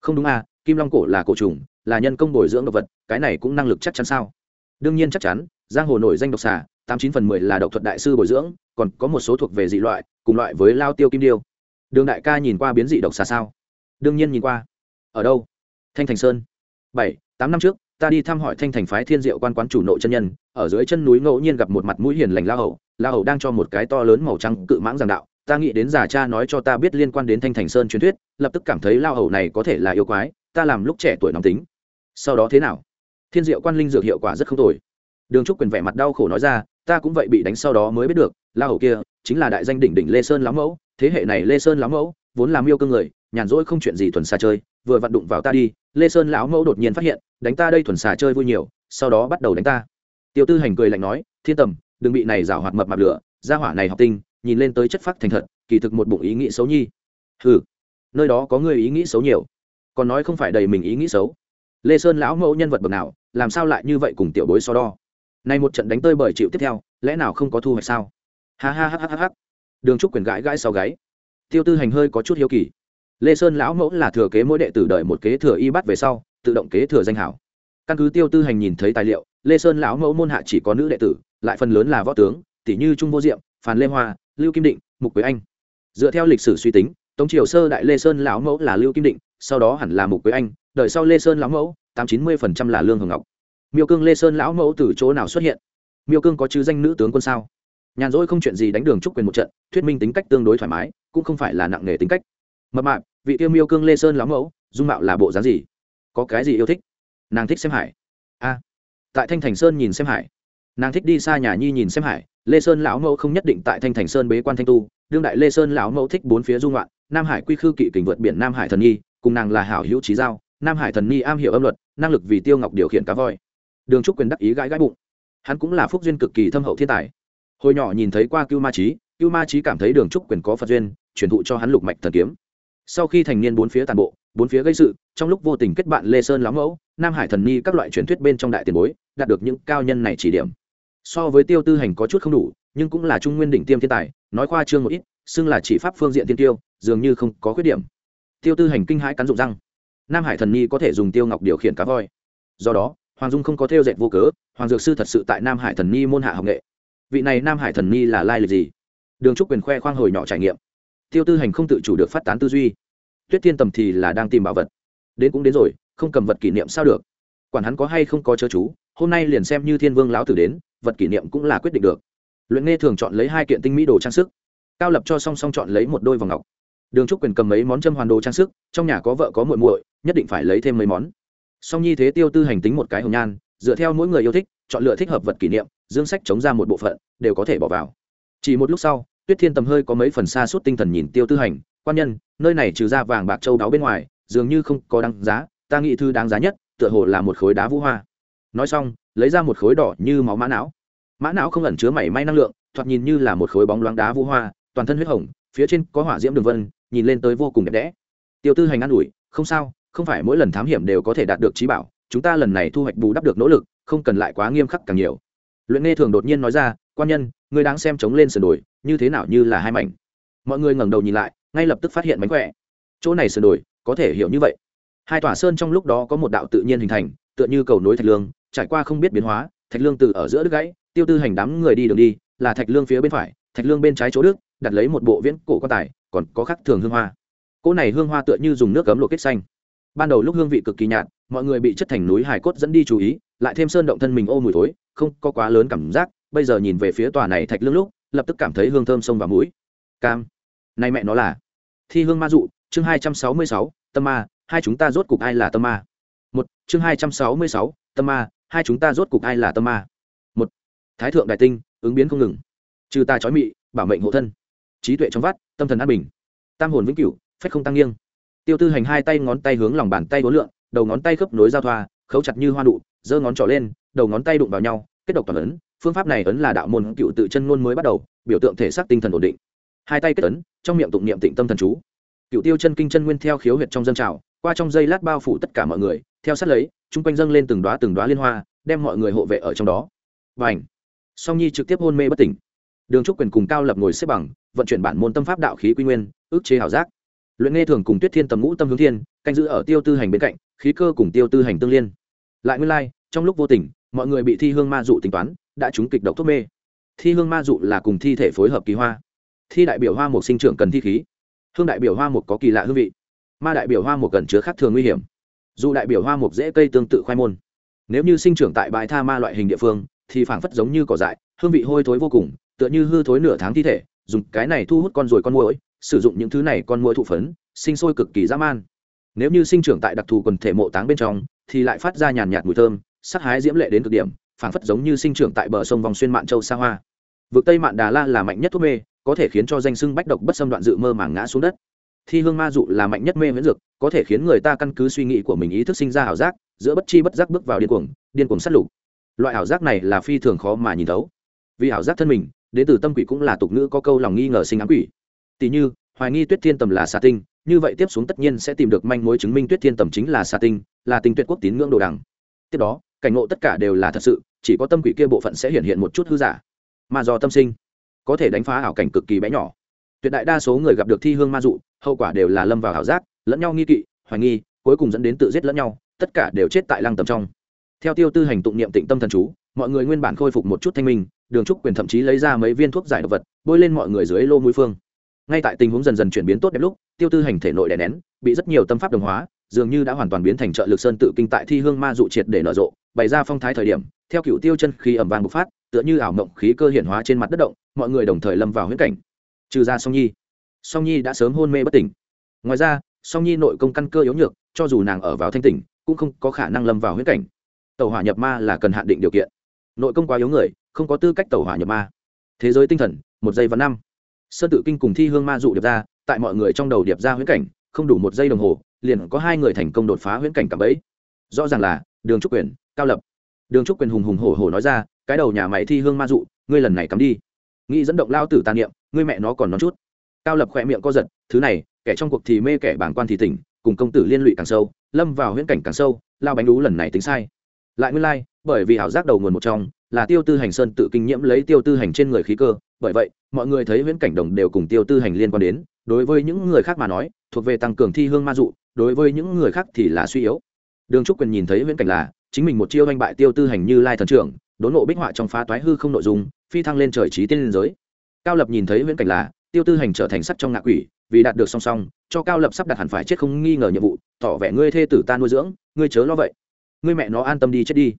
Không đúng à kim long cổ là cổ trùng, là nhân công bồi dưỡng động vật, cái này cũng năng lực chắc chắn sao? Đương nhiên chắc chắn, giang hồ nổi danh độc xà, tám chín phần mười là độc thuật đại sư bồi dưỡng, còn có một số thuộc về dị loại, cùng loại với lao tiêu kim điêu. Đường đại ca nhìn qua biến dị độc xà sao? Đương nhiên nhìn qua. Ở đâu? Thanh thành sơn. Bảy, tám năm trước, ta đi thăm hỏi thanh thành phái thiên diệu quan quán chủ nội chân nhân, ở dưới chân núi ngẫu nhiên gặp một mặt mũi hiền lành la hầu. La hầu đang cho một cái to lớn màu trắng cự mãng giảng đạo, ta nghĩ đến già cha nói cho ta biết liên quan đến thanh thành sơn truyền thuyết, lập tức cảm thấy la hầu này có thể là yêu quái ta làm lúc trẻ tuổi nóng tính. Sau đó thế nào? Thiên diệu quan linh dược hiệu quả rất không tồi. Đường trúc quyền vẻ mặt đau khổ nói ra, ta cũng vậy bị đánh sau đó mới biết được, la hầu kia chính là đại danh đỉnh đỉnh lê sơn lão mẫu, thế hệ này lê sơn lão mẫu vốn làm yêu cương người, nhàn rỗi không chuyện gì thuần xà chơi, vừa vặn đụng vào ta đi, lê sơn lão mẫu đột nhiên phát hiện, đánh ta đây thuần xà chơi vui nhiều, sau đó bắt đầu đánh ta. Tiêu tư hành cười lạnh nói, thiên tầm, đừng bị này rảo hoạt mập mạp lửa ra hỏa này học tinh, nhìn lên tới chất phác thành thật, kỳ thực một bụng ý nghĩ xấu nhi. Ừ nơi đó có người ý nghĩ xấu nhiều còn nói không phải đầy mình ý nghĩ xấu. Lê sơn lão mẫu nhân vật bậc nào, làm sao lại như vậy cùng tiểu bối so đo? Nay một trận đánh tơi bởi chịu tiếp theo, lẽ nào không có thu hoạch sao? Ha ha ha ha ha đường trúc quyền gãi gãi sau gáy. Tiêu tư hành hơi có chút hiếu kỳ. Lê sơn lão mẫu là thừa kế mỗi đệ tử đợi một kế thừa y bắt về sau, tự động kế thừa danh hảo. Căn cứ tiêu tư hành nhìn thấy tài liệu, lê sơn lão mẫu môn hạ chỉ có nữ đệ tử, lại phần lớn là võ tướng, tỷ như trung vô diệm, phàn lê hoa, lưu kim định, mục quế anh. Dựa theo lịch sử suy tính, tống triều sơ đại lê sơn lão mẫu là lưu kim định sau đó hẳn là mục quế anh đợi sau lê sơn lão mẫu, tám chín mươi là lương hồng ngọc. Miêu cương lê sơn lão mẫu từ chỗ nào xuất hiện? Miêu cương có chứ danh nữ tướng quân sao? Nhàn rỗi không chuyện gì đánh đường trúc quyền một trận, thuyết minh tính cách tương đối thoải mái, cũng không phải là nặng nề tính cách. Mập mạp, vị tiêu miêu cương lê sơn lão mẫu, dung mạo là bộ dáng gì? Có cái gì yêu thích? Nàng thích xem hải. A. Tại thanh thành sơn nhìn xem hải. Nàng thích đi xa nhà nhi nhìn xem hải. Lê sơn lão mẫu không nhất định tại thanh thành sơn bế quan thanh tu, đương đại lê sơn lão mẫu thích bốn phía dung loạn nam hải quy khư kỵ kình vượt biển nam hải thần nhi cùng nàng là hảo hữu trí giao, nam hải thần nhi am hiểu âm luật, năng lực vì tiêu ngọc điều khiển cá voi. Đường trúc quyền đắc ý gãi gãi bụng. Hắn cũng là phúc duyên cực kỳ thâm hậu thiên tài. Hồi nhỏ nhìn thấy qua cưu ma trí cưu ma trí cảm thấy đường trúc quyền có phật duyên, truyền thụ cho hắn lục mạch thần kiếm. Sau khi thành niên bốn phía tàn bộ, bốn phía gây sự, trong lúc vô tình kết bạn lê sơn lão mẫu, nam hải thần ni các loại truyền thuyết bên trong đại tiền bối, đạt được những cao nhân này chỉ điểm. So với tiêu tư hành có chút không đủ, nhưng cũng là trung nguyên đỉnh tiêm thiên tài, nói khoa trương một ít, xưng là chỉ pháp phương diện tiên tiêu, dường như không có khuyết điểm tiêu tư hành kinh hãi cắn dụng răng. Nam hải thần Nhi có thể dùng tiêu ngọc điều khiển cá voi. Do đó, hoàng dung không có theo dệt vô cớ, hoàng dược sư thật sự tại nam hải thần Nhi môn hạ học nghệ. Vị này nam hải thần Nhi là lai lịch gì? Đường trúc quyền khoe khoang hồi nhỏ trải nghiệm. Tiêu tư hành không tự chủ được phát tán tư duy. Tuyết thiên tầm thì là đang tìm bảo vật. Đến cũng đến rồi, không cầm vật kỷ niệm sao được? Quản hắn có hay không có chớ chú, hôm nay liền xem như thiên vương lão tử đến, vật kỷ niệm cũng là quyết định được. Luyện nghe thường chọn lấy hai kiện tinh mỹ đồ trang sức. Cao lập cho song song chọn lấy một đôi vòng ngọc đường trúc quyền cầm mấy món châm hoàn đồ trang sức, trong nhà có vợ có muội muội, nhất định phải lấy thêm mấy món. Song nhi thế tiêu tư hành tính một cái hồng nhan, dựa theo mỗi người yêu thích, chọn lựa thích hợp vật kỷ niệm, dương sách chống ra một bộ phận, đều có thể bỏ vào. Chỉ một lúc sau, tuyết thiên tầm hơi có mấy phần xa suốt tinh thần nhìn tiêu tư hành, quan nhân, nơi này trừ ra vàng bạc châu đáo bên ngoài, dường như không có đáng giá, ta nghĩ thư đáng giá nhất, tựa hồ là một khối đá vũ hoa. Nói xong, lấy ra một khối đỏ như máu mã não. Mã não không ẩn chứa mảy may năng lượng, thoạt nhìn như là một khối bóng loáng đá vũ hoa, toàn thân huyết hồng, phía trên có hỏa diễm đường vân nhìn lên tới vô cùng đẹp đẽ. Tiêu tư hành an ủi, không sao, không phải mỗi lần thám hiểm đều có thể đạt được trí bảo, chúng ta lần này thu hoạch bù đắp được nỗ lực, không cần lại quá nghiêm khắc càng nhiều. Luyện nghe thường đột nhiên nói ra, quan nhân người đang xem chống lên sườn đồi, như thế nào như là hai mảnh. Mọi người ngẩng đầu nhìn lại, ngay lập tức phát hiện mánh khỏe. Chỗ này sườn đồi, có thể hiểu như vậy. Hai tòa sơn trong lúc đó có một đạo tự nhiên hình thành, tựa như cầu nối thạch lương, trải qua không biết biến hóa, thạch lương từ ở giữa đứt gãy, tiêu tư hành đám người đi đường đi, là thạch lương phía bên phải, thạch lương bên trái chỗ đức đặt lấy một bộ viễn cổ quan tài còn có khắc thường hương hoa. Cỗ này hương hoa tựa như dùng nước cấm lộ kết xanh. Ban đầu lúc hương vị cực kỳ nhạt, mọi người bị chất thành núi hải cốt dẫn đi chú ý, lại thêm sơn động thân mình ô mùi thối, không có quá lớn cảm giác, bây giờ nhìn về phía tòa này thạch lương lúc, lập tức cảm thấy hương thơm sông và mũi. Cam. Nay mẹ nó là. Thi hương ma dụ, chương hai trăm sáu mươi sáu, tâm ma, hai chúng ta rốt cục ai là tâm ma? Một, chương hai trăm sáu mươi sáu, tâm ma, hai chúng ta rốt cục ai là tâm ma? Một, thái thượng đại tinh, ứng biến không ngừng. Trừ ta trói mị, bảo mệnh hộ thân trí tuệ trong vắt, tâm thần an bình. Tam hồn vĩnh cửu, phách không tăng nghiêng. Tiêu tư hành hai tay ngón tay hướng lòng bàn tay đối lượng, đầu ngón tay khớp nối giao thoa, khấu chặt như hoa nụ, giơ ngón trỏ lên, đầu ngón tay đụng vào nhau, kết độc toàn ấn. Phương pháp này ấn là đạo môn cựu tự chân ngôn mới bắt đầu, biểu tượng thể xác tinh thần ổn định. Hai tay kết ấn, trong miệng tụng niệm tịnh tâm thần chú. Cựu tiêu chân kinh chân nguyên theo khiếu huyệt trong dân trào, qua trong dây lát bao phủ tất cả mọi người, theo sát lấy, chung quanh dâng lên từng đoá từng đoá liên hoa, đem mọi người hộ vệ ở trong đó. Và ảnh song nhi trực tiếp hôn mê bất tỉnh. Đường trúc quyền cùng cao lập ngồi xếp bằng vận chuyển bản môn tâm pháp đạo khí quy nguyên ước chế hảo giác. Luyện nghe thường cùng tuyết thiên tầm ngũ tâm hướng thiên, canh giữ ở tiêu tư hành bên cạnh, khí cơ cùng tiêu tư hành tương liên. Lại nguyên lai, trong lúc vô tình, mọi người bị thi hương ma dụ tính toán, đã trúng kịch độc thuốc mê. Thi hương ma dụ là cùng thi thể phối hợp kỳ hoa. Thi đại biểu hoa một sinh trưởng cần thi khí. Hương đại biểu hoa một có kỳ lạ hương vị. Ma đại biểu hoa một cần chứa khác thường nguy hiểm. Dù đại biểu hoa một dễ cây tương tự khoai môn. Nếu như sinh trưởng tại bãi tha ma loại hình địa phương, thì phảng phất giống như cỏ dại, hương vị hôi thối vô cùng, tựa như hư thối nửa tháng thi thể dùng cái này thu hút con ruồi con muỗi, sử dụng những thứ này con muỗi thụ phấn, sinh sôi cực kỳ dã man. Nếu như sinh trưởng tại đặc thù quần thể mộ táng bên trong, thì lại phát ra nhàn nhạt mùi thơm, sắc hái diễm lệ đến cực điểm, phảng phất giống như sinh trưởng tại bờ sông vòng xuyên mạn châu xa hoa. Vực tây mạn đà la là mạnh nhất thuốc mê, có thể khiến cho danh sưng bách độc bất xâm đoạn dự mơ màng ngã xuống đất. Thi hương ma dụ là mạnh nhất mê miễn dược, có thể khiến người ta căn cứ suy nghĩ của mình ý thức sinh ra ảo giác, giữa bất chi bất giác bước vào điên cuồng điên cuồng sát lục. Loại ảo giác này là phi thường khó mà nhìn thấu. Vì ảo giác thân mình đến từ tâm quỷ cũng là tục ngữ có câu lòng nghi ngờ sinh ám quỷ. Tỷ như, hoài nghi tuyết thiên tầm là xà tinh, như vậy tiếp xuống tất nhiên sẽ tìm được manh mối chứng minh tuyết thiên tầm chính là xà tinh, là tinh tuyệt quốc tín ngưỡng đồ đằng. Tiếp đó, cảnh ngộ tất cả đều là thật sự, chỉ có tâm quỷ kia bộ phận sẽ hiện hiện một chút hư giả. Mà do tâm sinh, có thể đánh phá ảo cảnh cực kỳ bé nhỏ. Tuyệt đại đa số người gặp được thi hương ma dụ, hậu quả đều là lâm vào ảo giác, lẫn nhau nghi kỵ, hoài nghi, cuối cùng dẫn đến tự giết lẫn nhau, tất cả đều chết tại lăng tầm trong. Theo tiêu tư hành tụng niệm tịnh tâm thần chú, mọi người nguyên bản khôi phục một chút thanh minh đường trúc quyền thậm chí lấy ra mấy viên thuốc giải độc vật, bôi lên mọi người dưới lô mũi phương. Ngay tại tình huống dần dần chuyển biến tốt đẹp lúc, tiêu tư hành thể nội đè nén, bị rất nhiều tâm pháp đồng hóa, dường như đã hoàn toàn biến thành trợ lực sơn tự kinh tại thi hương ma dụ triệt để nở rộ, bày ra phong thái thời điểm, theo cựu tiêu chân khí ẩm vàng bộc phát, tựa như ảo mộng khí cơ hiển hóa trên mặt đất động, mọi người đồng thời lâm vào huyễn cảnh. Trừ ra song nhi. Song nhi đã sớm hôn mê bất tỉnh. Ngoài ra, song nhi nội công căn cơ yếu nhược, cho dù nàng ở vào thanh tỉnh, cũng không có khả năng lâm vào huyễn cảnh. Tàu hỏa nhập ma là cần hạn định điều kiện. Nội công quá yếu người không có tư cách tẩu hỏa nhập ma. Thế giới tinh thần, một giây và năm. Sơn tự kinh cùng thi hương ma dụ điệp ra, tại mọi người trong đầu điệp ra huyễn cảnh, không đủ một giây đồng hồ, liền có hai người thành công đột phá huyễn cảnh cảm ấy rõ ràng là, đường trúc quyền, cao lập. Đường trúc quyền hùng hùng hổ hổ nói ra, cái đầu nhà mày thi hương ma dụ, ngươi lần này cắm đi. Nghĩ dẫn động lao tử tàn niệm, ngươi mẹ nó còn nói chút. Cao lập khỏe miệng co giật, thứ này, kẻ trong cuộc thì mê kẻ bản quan thì tỉnh, cùng công tử liên lụy càng sâu, lâm vào huyễn cảnh càng sâu, lao bánh đú lần này tính sai. Lại nguyên lai bởi vì ảo giác đầu nguồn một trong là tiêu tư hành sơn tự kinh nhiễm lấy tiêu tư hành trên người khí cơ. Bởi vậy, mọi người thấy viễn cảnh đồng đều cùng tiêu tư hành liên quan đến. Đối với những người khác mà nói, thuộc về tăng cường thi hương ma dụ, đối với những người khác thì là suy yếu. Đường trúc quyền nhìn thấy viễn cảnh là, chính mình một chiêu anh bại tiêu tư hành như lai thần trưởng, đốn ngộ bích họa trong phá toái hư không nội dung, phi thăng lên trời trí tiên liên giới. Cao lập nhìn thấy viễn cảnh là, tiêu tư hành trở thành sắt trong ngạ quỷ, vì đạt được song song, cho cao lập sắp đặt hẳn phải chết không nghi ngờ nhiệm vụ, tỏ vẻ ngươi thê tử ta nuôi dưỡng, ngươi chớ lo vậy. Ngươi mẹ nó an tâm đi chết đi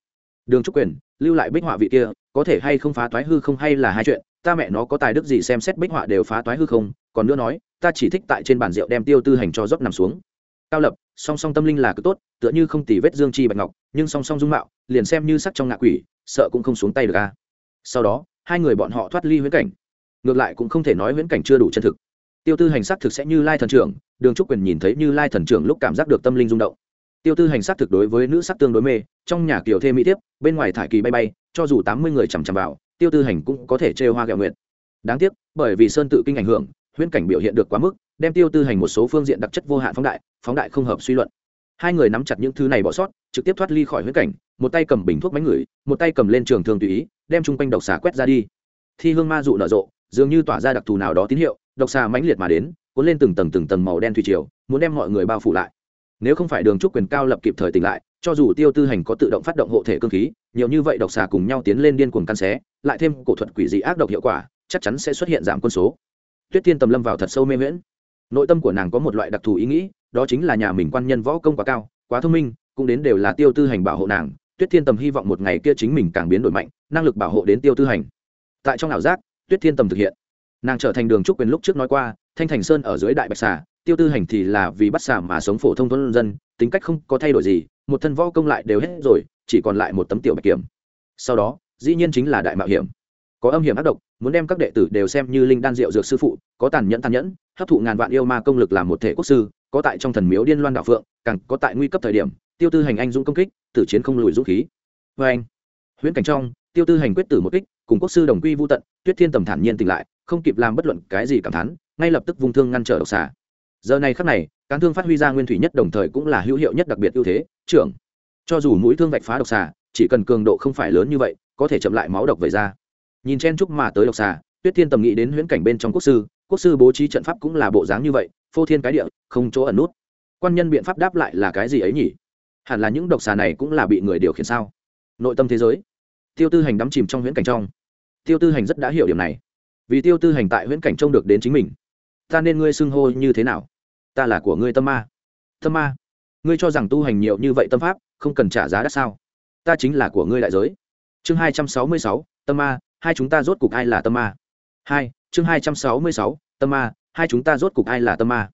đường trúc quyền, lưu lại bích họa vị kia, có thể hay không phá toái hư không hay là hai chuyện, ta mẹ nó có tài đức gì xem xét bích họa đều phá toái hư không, còn nữa nói, ta chỉ thích tại trên bàn rượu đem tiêu tư hành cho dốc nằm xuống. Cao lập, song song tâm linh là cực tốt, tựa như không tì vết dương chi bạch ngọc, nhưng song song dung mạo, liền xem như sắc trong ngạ quỷ, sợ cũng không xuống tay được a. Sau đó, hai người bọn họ thoát ly huyễn cảnh. Ngược lại cũng không thể nói huyễn cảnh chưa đủ chân thực. Tiêu tư hành sắc thực sẽ như lai thần trưởng, đường trúc quyền nhìn thấy như lai thần trưởng lúc cảm giác được tâm linh rung động tiêu tư hành sát thực đối với nữ sắc tương đối mê, trong nhà kiểu thêm mỹ tiếp bên ngoài thải kỳ bay bay, cho dù tám mươi người chằm chằm vào, tiêu tư hành cũng có thể trêu hoa gạo nguyện đáng tiếc, bởi vì sơn tự kinh ảnh hưởng, huyễn cảnh biểu hiện được quá mức, đem tiêu tư hành một số phương diện đặc chất vô hạn phóng đại phóng đại không hợp suy luận. Hai người nắm chặt những thứ này bỏ sót, trực tiếp thoát ly khỏi huyễn cảnh, một tay cầm bình thuốc bánh ngửi, một tay cầm lên trường thường tùy ý, đem chung quanh độc xà quét ra đi. Thi hương ma dụ nở rộ, dường như tỏa ra đặc thù nào đó tín hiệu, độc xà mãnh liệt mà đến, cuốn lên từng tầng từng tầng màu đen thủy triều, muốn đem mọi người bao phủ lại nếu không phải đường trúc quyền cao lập kịp thời tỉnh lại, cho dù tiêu tư hành có tự động phát động hộ thể cơ khí, nhiều như vậy độc xà cùng nhau tiến lên điên cuồng căn xé, lại thêm cổ thuật quỷ dị ác độc hiệu quả, chắc chắn sẽ xuất hiện giảm quân số. Tuyết tiên tầm lâm vào thật sâu mê miễn nội tâm của nàng có một loại đặc thù ý nghĩ, đó chính là nhà mình quan nhân võ công quá cao, quá thông minh, cũng đến đều là tiêu tư hành bảo hộ nàng. Tuyết thiên tầm hy vọng một ngày kia chính mình càng biến đổi mạnh, năng lực bảo hộ đến tiêu tư hành. Tại trong ảo giác, tuyết thiên tầm thực hiện. Nàng trở thành đường trúc quyền lúc trước nói qua, thanh thành sơn ở dưới đại bạch xà tiêu tư hành thì là vì bắt xà mà sống phổ thông thôn dân, tính cách không có thay đổi gì, một thân võ công lại đều hết rồi, chỉ còn lại một tấm tiểu bạch kiểm. Sau đó, dĩ nhiên chính là đại mạo hiểm. Có âm hiểm ác độc, muốn đem các đệ tử đều xem như linh đan diệu dược sư phụ, có tàn nhẫn tàn nhẫn, hấp thụ ngàn vạn yêu ma công lực làm một thể quốc sư, có tại trong thần miếu điên loan đạo phượng, càng có tại nguy cấp thời điểm, tiêu tư hành anh dũng công kích, tử chiến không lùi dũng khí. Vê anh, huyễn cảnh trong, tiêu tư hành quyết tử một kích, cùng quốc sư đồng quy vô tận, tuyết thiên tầm thản nhiên tỉnh lại, không kịp làm bất luận cái gì cảm thán, ngay lập tức vung thương ngăn trở độc xà giờ này khắc này, cán thương phát huy ra nguyên thủy nhất đồng thời cũng là hữu hiệu nhất đặc biệt ưu thế, trưởng. Cho dù mũi thương vạch phá độc xà, chỉ cần cường độ không phải lớn như vậy, có thể chậm lại máu độc về ra nhìn chen chúc mà tới độc xà, tuyết thiên tầm nghĩ đến huyễn cảnh bên trong quốc sư quốc sư bố trí trận pháp cũng là bộ dáng như vậy, phô thiên cái địa, không chỗ ẩn nút. Quan nhân biện pháp đáp lại là cái gì ấy nhỉ? Hẳn là những độc xà này cũng là bị người điều khiển sao? Nội tâm thế giới. Tiêu tư hành đắm chìm trong huyễn cảnh trong. Tiêu tư hành rất đã hiểu điểm này. Vì tiêu tư hành tại huyễn cảnh trông được đến chính mình ta nên ngươi xưng hô như thế nào? Ta là của ngươi tâm ma. Tâm ma? Ngươi cho rằng tu hành nhiều như vậy tâm pháp, không cần trả giá đắt sao? Ta chính là của ngươi đại giới. Chương hai trăm sáu mươi sáu, tâm ma, hai chúng ta rốt cục ai là tâm ma? Hai, chương hai trăm sáu mươi sáu, tâm ma, hai chúng ta rốt cục ai là tâm ma?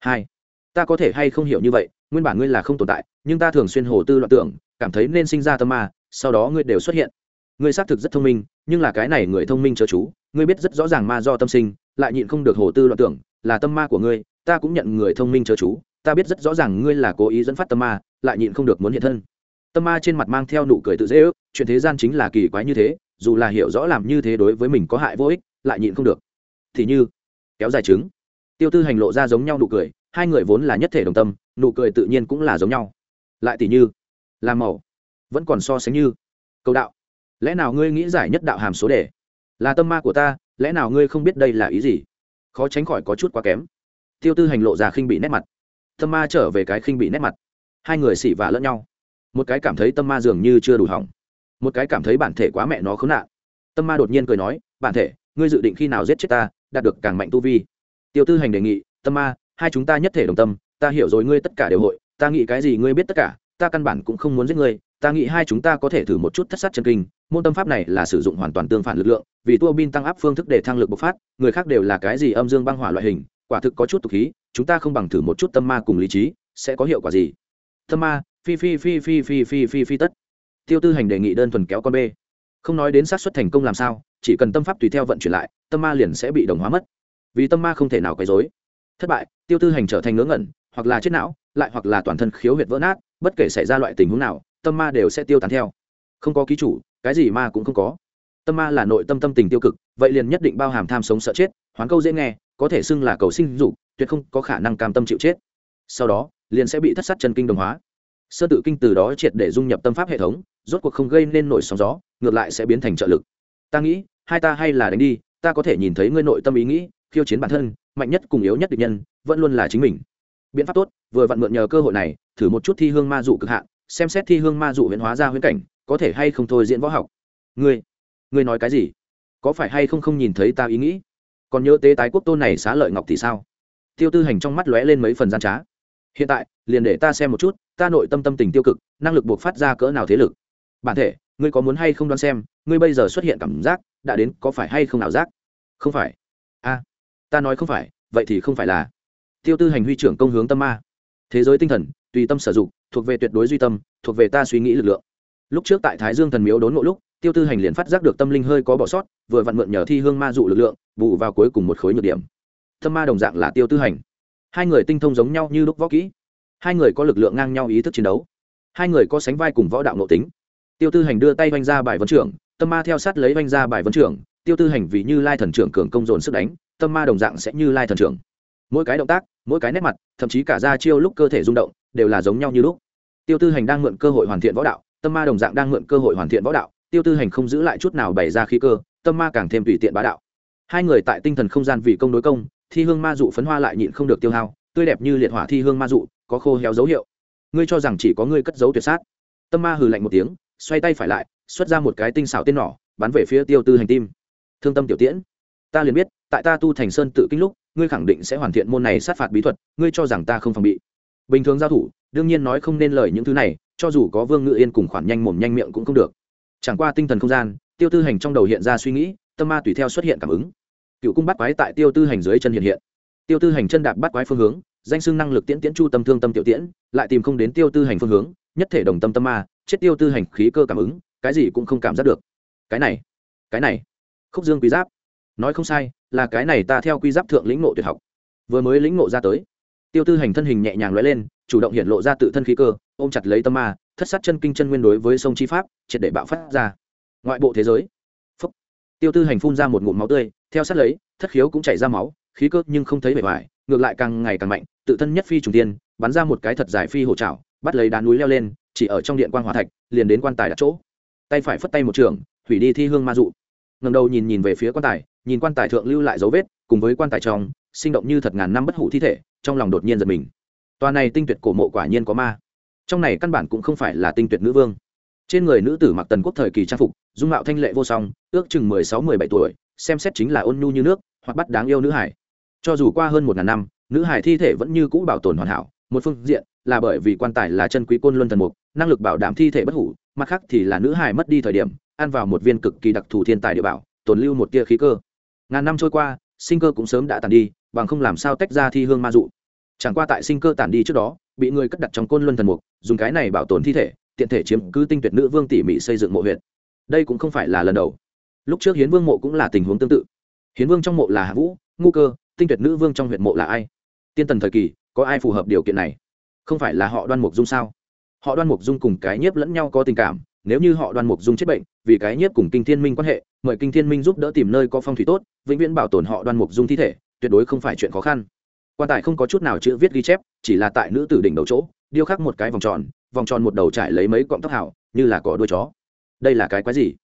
Hai, ta có thể hay không hiểu như vậy, nguyên bản ngươi là không tồn tại, nhưng ta thường xuyên hồ tư loạn tưởng, cảm thấy nên sinh ra tâm ma, sau đó ngươi đều xuất hiện ngươi xác thực rất thông minh, nhưng là cái này người thông minh chớ chú, ngươi biết rất rõ ràng ma do tâm sinh, lại nhịn không được hồ tư loạn tưởng, là tâm ma của ngươi, ta cũng nhận người thông minh chớ chú, ta biết rất rõ ràng ngươi là cố ý dẫn phát tâm ma, lại nhịn không được muốn hiện thân. Tâm ma trên mặt mang theo nụ cười tự dễ ước, chuyện thế gian chính là kỳ quái như thế, dù là hiểu rõ làm như thế đối với mình có hại vô ích, lại nhịn không được. Thì như, kéo dài trứng. Tiêu tư hành lộ ra giống nhau nụ cười, hai người vốn là nhất thể đồng tâm, nụ cười tự nhiên cũng là giống nhau. Lại tỷ như, làm màu, vẫn còn so sánh như, cầu đạo lẽ nào ngươi nghĩ giải nhất đạo hàm số đề? Là tâm ma của ta, lẽ nào ngươi không biết đây là ý gì? Khó tránh khỏi có chút quá kém. Tiêu tư hành lộ ra khinh bị nét mặt. Tâm ma trở về cái khinh bị nét mặt. Hai người xỉ vả lẫn nhau. Một cái cảm thấy tâm ma dường như chưa đủ hỏng. Một cái cảm thấy bản thể quá mẹ nó khốn nạn. Tâm ma đột nhiên cười nói, bản thể, ngươi dự định khi nào giết chết ta, đạt được càng mạnh tu vi? Tiêu tư hành đề nghị, tâm ma, hai chúng ta nhất thể đồng tâm, ta hiểu rồi ngươi tất cả đều hội, ta nghĩ cái gì ngươi biết tất cả, ta căn bản cũng không muốn giết ngươi ta nghĩ hai chúng ta có thể thử một chút thất sát chân kinh, môn tâm pháp này là sử dụng hoàn toàn tương phản lực lượng, vì tua bin tăng áp phương thức để thăng lực bộc phát, người khác đều là cái gì âm dương băng hỏa loại hình, quả thực có chút tục khí, chúng ta không bằng thử một chút tâm ma cùng lý trí, sẽ có hiệu quả gì? Tâm ma, phi phi phi phi phi phi phi phi tất. Tiêu tư hành đề nghị đơn thuần kéo con b không nói đến xác suất thành công làm sao, chỉ cần tâm pháp tùy theo vận chuyển lại, tâm ma liền sẽ bị đồng hóa mất. Vì tâm ma không thể nào quấy dối thất bại, tiêu tư hành trở thành ngớ ngẩn, hoặc là chết não, lại hoặc là toàn thân khiếu huyệt vỡ nát, bất kể xảy ra loại tình huống nào tâm ma đều sẽ tiêu tán theo. Không có ký chủ, cái gì ma cũng không có. Tâm ma là nội tâm tâm tình tiêu cực, vậy liền nhất định bao hàm tham sống sợ chết, hoán câu dễ nghe, có thể xưng là cầu sinh dục, tuyệt không có khả năng cam tâm chịu chết. Sau đó, liền sẽ bị thất sát chân kinh đồng hóa. Sơ tự kinh từ đó triệt để dung nhập tâm pháp hệ thống, rốt cuộc không gây nên nổi sóng gió, ngược lại sẽ biến thành trợ lực. Ta nghĩ, hai ta hay là đánh đi, ta có thể nhìn thấy ngươi nội tâm ý nghĩ, khiêu chiến bản thân, mạnh nhất cùng yếu nhất địch nhân, vẫn luôn là chính mình. Biện pháp tốt, vừa vặn mượn nhờ cơ hội này, thử một chút thi hương ma dụ cực hạn xem xét thi hương ma dụ huyễn hóa ra huyễn cảnh, có thể hay không thôi diễn võ học. Ngươi ngươi nói cái gì? Có phải hay không không nhìn thấy ta ý nghĩ? Còn nhớ tế tái quốc tôn này xá lợi ngọc thì sao? Tiêu tư hành trong mắt lóe lên mấy phần gian trá. Hiện tại, liền để ta xem một chút, ta nội tâm tâm tình tiêu cực, năng lực buộc phát ra cỡ nào thế lực? Bản thể, ngươi có muốn hay không đoán xem, ngươi bây giờ xuất hiện cảm giác, đã đến có phải hay không nào giác? Không phải. A, ta nói không phải, vậy thì không phải là. Tiêu tư hành huy trưởng công hướng tâm ma. Thế giới tinh thần, tùy tâm sử dụng thuộc về tuyệt đối duy tâm, thuộc về ta suy nghĩ lực lượng. Lúc trước tại thái dương thần miếu đốn ngộ lúc, tiêu tư hành liền phát giác được tâm linh hơi có bỏ sót, vừa vặn mượn nhờ thi hương ma dụ lực lượng, bù vào cuối cùng một khối nhược điểm. Thâm ma đồng dạng là tiêu tư hành. Hai người tinh thông giống nhau như lúc võ kỹ. Hai người có lực lượng ngang nhau ý thức chiến đấu. Hai người có sánh vai cùng võ đạo nội tính. Tiêu tư hành đưa tay vanh ra bài vấn trưởng, tâm ma theo sát lấy vanh ra bài vấn trưởng, tiêu tư hành vì như lai thần trưởng cường công dồn sức đánh, tâm ma đồng dạng sẽ như lai thần trưởng. Mỗi cái động tác, mỗi cái nét mặt, thậm chí cả ra chiêu lúc cơ thể rung động đều là giống nhau như lúc. Tiêu tư hành đang mượn cơ hội hoàn thiện võ đạo, tâm ma đồng dạng đang mượn cơ hội hoàn thiện võ đạo, tiêu tư hành không giữ lại chút nào bày ra khí cơ, tâm ma càng thêm tùy tiện bá đạo. Hai người tại tinh thần không gian vì công đối công, thi hương ma dụ phấn hoa lại nhịn không được tiêu hao, tươi đẹp như liệt hỏa thi hương ma dụ, có khô héo dấu hiệu. Ngươi cho rằng chỉ có ngươi cất dấu tuyệt sát. Tâm ma hừ lạnh một tiếng, xoay tay phải lại, xuất ra một cái tinh xảo tên nỏ, bắn về phía tiêu tư hành tim. Thương tâm tiểu tiễn, ta liền biết, tại ta tu thành sơn tự kinh lúc, ngươi khẳng định sẽ hoàn thiện môn này sát phạt bí thuật, ngươi cho rằng ta không phòng bị bình thường giao thủ, đương nhiên nói không nên lời những thứ này, cho dù có vương ngự yên cùng khoản nhanh mồm nhanh miệng cũng không được. Chẳng qua tinh thần không gian, tiêu tư hành trong đầu hiện ra suy nghĩ, tâm ma tùy theo xuất hiện cảm ứng. Cựu cung bắt quái tại tiêu tư hành dưới chân hiện hiện. Tiêu tư hành chân đạp bắt quái phương hướng, danh xưng năng lực tiễn tiễn chu tâm thương tâm tiểu tiễn, lại tìm không đến tiêu tư hành phương hướng, nhất thể đồng tâm tâm ma, chết tiêu tư hành khí cơ cảm ứng, cái gì cũng không cảm giác được. Cái này cái này, khúc dương quý giáp. Nói không sai, là cái này ta theo quy giáp thượng lĩnh ngộ tuyệt học. Vừa mới lĩnh ngộ ra tới tiêu tư hành thân hình nhẹ nhàng lóe lên, chủ động hiện lộ ra tự thân khí cơ, ôm chặt lấy tâm ma, thất sát chân kinh chân nguyên đối với sông chi pháp, triệt để bạo phát ra. Ngoại bộ thế giới. Phúc. tiêu tư hành phun ra một ngụm máu tươi, theo sát lấy, thất khiếu cũng chảy ra máu, khí cơ nhưng không thấy vẻ vải ngược lại càng ngày càng mạnh, tự thân nhất phi trùng tiên, bắn ra một cái thật dài phi hổ trảo bắt lấy đá núi leo lên, chỉ ở trong điện quan hòa thạch, liền đến quan tài đặt chỗ. Tay phải phất tay một trường, hủy đi thi hương ma dụ. Ngầm đầu nhìn nhìn về phía quan tài, nhìn quan tài thượng lưu lại dấu vết, cùng với quan tài trong, sinh động như thật ngàn năm bất hủ thi thể trong lòng đột nhiên giật mình. Tòa này tinh tuyệt cổ mộ quả nhiên có ma. Trong này căn bản cũng không phải là tinh tuyệt nữ vương. Trên người nữ tử mặc tần quốc thời kỳ trang phục, dung mạo thanh lệ vô song, ước chừng mười sáu mười bảy tuổi, xem xét chính là ôn nhu như nước, hoặc bắt đáng yêu nữ hải. Cho dù qua hơn một ngàn năm, nữ hải thi thể vẫn như cũ bảo tồn hoàn hảo, một phương diện là bởi vì quan tài là chân quý côn luân thần mục, năng lực bảo đảm thi thể bất hủ, mặt khác thì là nữ hải mất đi thời điểm, ăn vào một viên cực kỳ đặc thù thiên tài địa bảo, tồn lưu một tia khí cơ. Ngàn năm trôi qua sinh cơ cũng sớm đã tàn đi, bằng không làm sao tách ra thi hương ma dụ. Chẳng qua tại sinh cơ tàn đi trước đó, bị người cất đặt trong côn luân thần mục, dùng cái này bảo tồn thi thể, tiện thể chiếm cứ tinh tuyệt nữ vương tỉ mỉ xây dựng mộ huyện đây cũng không phải là lần đầu. Lúc trước hiến vương mộ cũng là tình huống tương tự. Hiến vương trong mộ là hạ vũ, ngu cơ, tinh tuyệt nữ vương trong huyện mộ là ai? Tiên tần thời kỳ, có ai phù hợp điều kiện này? Không phải là họ đoan mục dung sao? Họ đoan mục dung cùng cái nhiếp lẫn nhau có tình cảm nếu như họ đoan mục dung chết bệnh, vì cái nhiếp cùng kinh thiên minh quan hệ, mời kinh thiên minh giúp đỡ tìm nơi có phong thủy tốt, vĩnh viễn bảo tồn họ đoan mục dung thi thể, tuyệt đối không phải chuyện khó khăn. Quan tài không có chút nào chữ viết ghi chép, chỉ là tại nữ tử đỉnh đầu chỗ, điêu khắc một cái vòng tròn vòng tròn một đầu trải lấy mấy cọng tóc hảo như là cỏ đuôi chó. Đây là cái quái gì?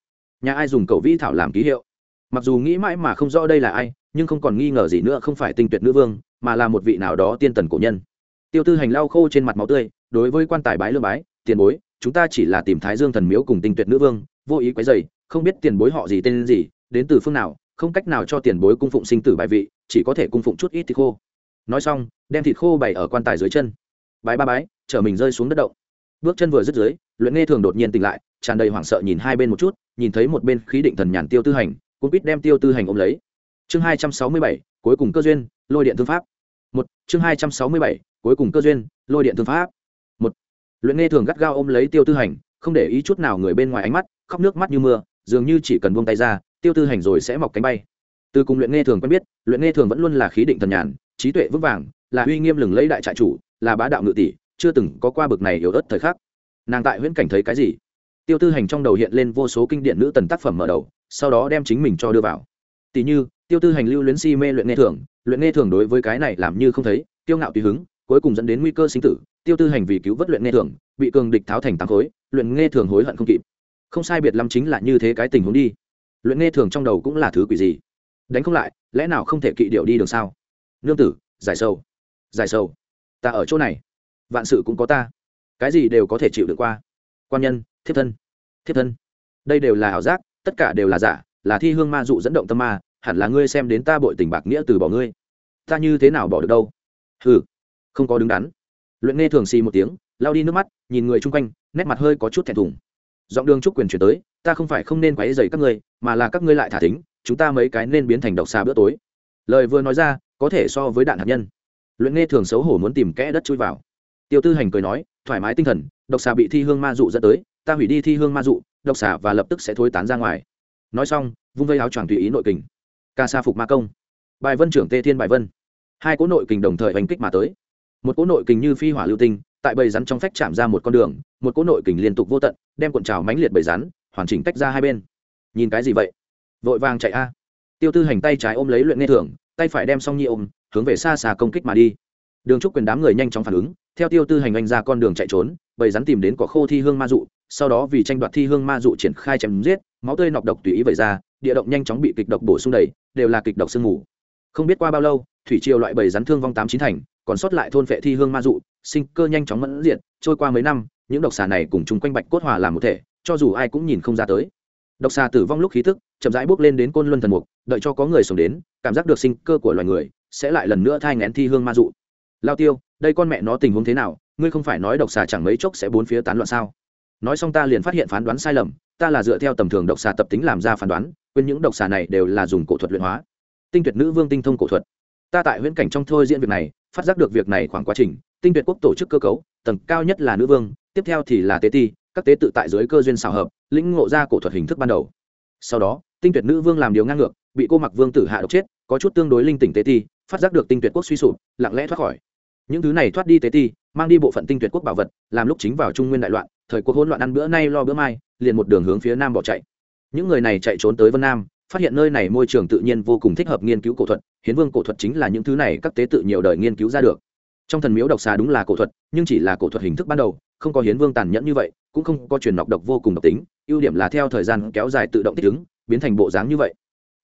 Nhà ai dùng cầu vĩ thảo làm ký hiệu? Mặc dù nghĩ mãi mà không rõ đây là ai, nhưng không còn nghi ngờ gì nữa không phải tinh tuyệt nữ vương, mà là một vị nào đó tiên tần cổ nhân. Tiêu tư hành lau khô trên mặt máu tươi, đối với quan tài bái lương bái, tiền bối chúng ta chỉ là tìm thái dương thần miếu cùng tinh tuyệt nữ vương, vô ý quấy dày không biết tiền bối họ gì tên gì, đến từ phương nào, không cách nào cho tiền bối cung phụng sinh tử bài vị, chỉ có thể cung phụng chút ít thịt khô. Nói xong, đem thịt khô bày ở quan tài dưới chân. Bái ba bái, chở mình rơi xuống đất động. Bước chân vừa dứt dưới, luyện nghe thường đột nhiên tỉnh lại, tràn đầy hoảng sợ nhìn hai bên một chút, nhìn thấy một bên khí định thần nhàn tiêu tư hành cũng biết đem tiêu tư hành ôm lấy. Chương hai trăm sáu mươi bảy, cuối cùng cơ duyên, lôi điện thương pháp. Một, chương hai trăm sáu mươi bảy, cuối cùng cơ duyên, lôi điện thương pháp luyện nghe thường gắt gao ôm lấy tiêu tư hành, không để ý chút nào người bên ngoài ánh mắt, khóc nước mắt như mưa, dường như chỉ cần buông tay ra, tiêu tư hành rồi sẽ mọc cánh bay. Từ cùng luyện nghe thường quen biết, luyện nghe thường vẫn luôn là khí định thần nhàn, trí tuệ vững vàng, là uy nghiêm lừng lấy đại trại chủ, là bá đạo ngự tỷ, chưa từng có qua bực này yếu ớt thời khắc. Nàng tại huyễn cảnh thấy cái gì? Tiêu tư hành trong đầu hiện lên vô số kinh điển nữ tần tác phẩm mở đầu, sau đó đem chính mình cho đưa vào. Tỷ như, tiêu tư hành lưu luyến si mê luyện nghe thường, luyện nghe thường đối với cái này làm như không thấy tiêu ngạo tùy hứng cuối cùng dẫn đến nguy cơ sinh tử, tiêu tư hành vì cứu vớt luyện nghe thường, bị cường địch tháo thành tám khối, luyện nghe thường hối hận không kịp. Không sai biệt lắm chính là như thế cái tình huống đi. Luyện nghe thường trong đầu cũng là thứ quỷ gì? Đánh không lại, lẽ nào không thể kỵ điệu đi đường sao? Nương tử, giải sâu giải sâu ta ở chỗ này. Vạn sự cũng có ta. Cái gì đều có thể chịu được qua. Quan nhân, thiếp thân. Thiếp thân. Đây đều là ảo giác, tất cả đều là giả, là thi hương ma dụ dẫn động tâm ma, hẳn là ngươi xem đến ta bội tình bạc nghĩa từ bỏ ngươi. Ta như thế nào bỏ được đâu? Hừ không có đứng đắn. Luyện nghe thường xì một tiếng, lao đi nước mắt, nhìn người chung quanh, nét mặt hơi có chút thẹn thùng. Giọng đường trúc quyền chuyển tới, ta không phải không nên quấy dày các ngươi, mà là các ngươi lại thả thính, chúng ta mấy cái nên biến thành độc xa bữa tối. Lời vừa nói ra, có thể so với đạn hạt nhân. Luyện nghe thường xấu hổ muốn tìm kẽ đất chui vào. Tiêu tư hành cười nói, thoải mái tinh thần, độc xà bị thi hương ma dụ dẫn tới, ta hủy đi thi hương ma dụ, độc xà và lập tức sẽ thối tán ra ngoài. Nói xong, vung vây áo choàng tùy ý nội kình. Ca sa phục ma công. Bài vân trưởng tê thiên bài vân. Hai cỗ nội kình đồng thời hành kích mà tới một cỗ nội kình như phi hỏa lưu tinh, tại bầy rắn trong phách chạm ra một con đường, một cỗ nội kình liên tục vô tận, đem cuộn trào mánh liệt bầy rắn, hoàn chỉnh tách ra hai bên. Nhìn cái gì vậy? Vội vàng chạy a. Tiêu tư hành tay trái ôm lấy luyện nghe thưởng, tay phải đem song nhi ôm, hướng về xa xa công kích mà đi. Đường trúc quyền đám người nhanh chóng phản ứng, theo tiêu tư hành anh ra con đường chạy trốn, bầy rắn tìm đến quả khô thi hương ma dụ, sau đó vì tranh đoạt thi hương ma dụ triển khai chém giết, máu tươi nọc độc tùy ý vẩy ra, địa động nhanh chóng bị kịch độc bổ sung đầy, đều là kịch độc sương mù. Không biết qua bao lâu thủy triều loại bầy rắn thương vong tám chín thành, còn sót lại thôn vệ thi hương ma dụ, sinh cơ nhanh chóng mẫn diện trôi qua mấy năm, những độc xà này cùng chung quanh bạch cốt hòa làm một thể, cho dù ai cũng nhìn không ra tới. Độc xà tử vong lúc khí tức, chậm rãi bước lên đến côn luân thần mục, đợi cho có người sống đến, cảm giác được sinh cơ của loài người, sẽ lại lần nữa thai ngén thi hương ma dụ. Lao tiêu, đây con mẹ nó tình huống thế nào, ngươi không phải nói độc xà chẳng mấy chốc sẽ bốn phía tán loạn sao? Nói xong ta liền phát hiện phán đoán sai lầm, ta là dựa theo tầm thường độc xà tập tính làm ra phán đoán, quên những độc xà này đều là dùng cổ thuật luyện hóa. Tinh tuyệt nữ vương tinh thông cổ thuật ta tại huyễn cảnh trong thôi diễn việc này, phát giác được việc này khoảng quá trình, tinh tuyệt quốc tổ chức cơ cấu, tầng cao nhất là nữ vương, tiếp theo thì là tế ti, các tế tự tại dưới cơ duyên xào hợp, lĩnh ngộ ra cổ thuật hình thức ban đầu. Sau đó, tinh tuyệt nữ vương làm điều ngang ngược, bị cô mặc vương tử hạ độc chết, có chút tương đối linh tỉnh tế ti, phát giác được tinh tuyệt quốc suy sụp, lặng lẽ thoát khỏi. Những thứ này thoát đi tế ti, mang đi bộ phận tinh tuyệt quốc bảo vật, làm lúc chính vào trung nguyên đại loạn, thời cuộc hỗn loạn ăn bữa nay lo bữa mai, liền một đường hướng phía nam bỏ chạy. Những người này chạy trốn tới vân nam phát hiện nơi này môi trường tự nhiên vô cùng thích hợp nghiên cứu cổ thuật, hiến vương cổ thuật chính là những thứ này các tế tự nhiều đời nghiên cứu ra được. Trong thần miếu độc xà đúng là cổ thuật, nhưng chỉ là cổ thuật hình thức ban đầu, không có hiến vương tàn nhẫn như vậy, cũng không có truyền nọc độc vô cùng độc tính, ưu điểm là theo thời gian kéo dài tự động thích ứng, biến thành bộ dáng như vậy.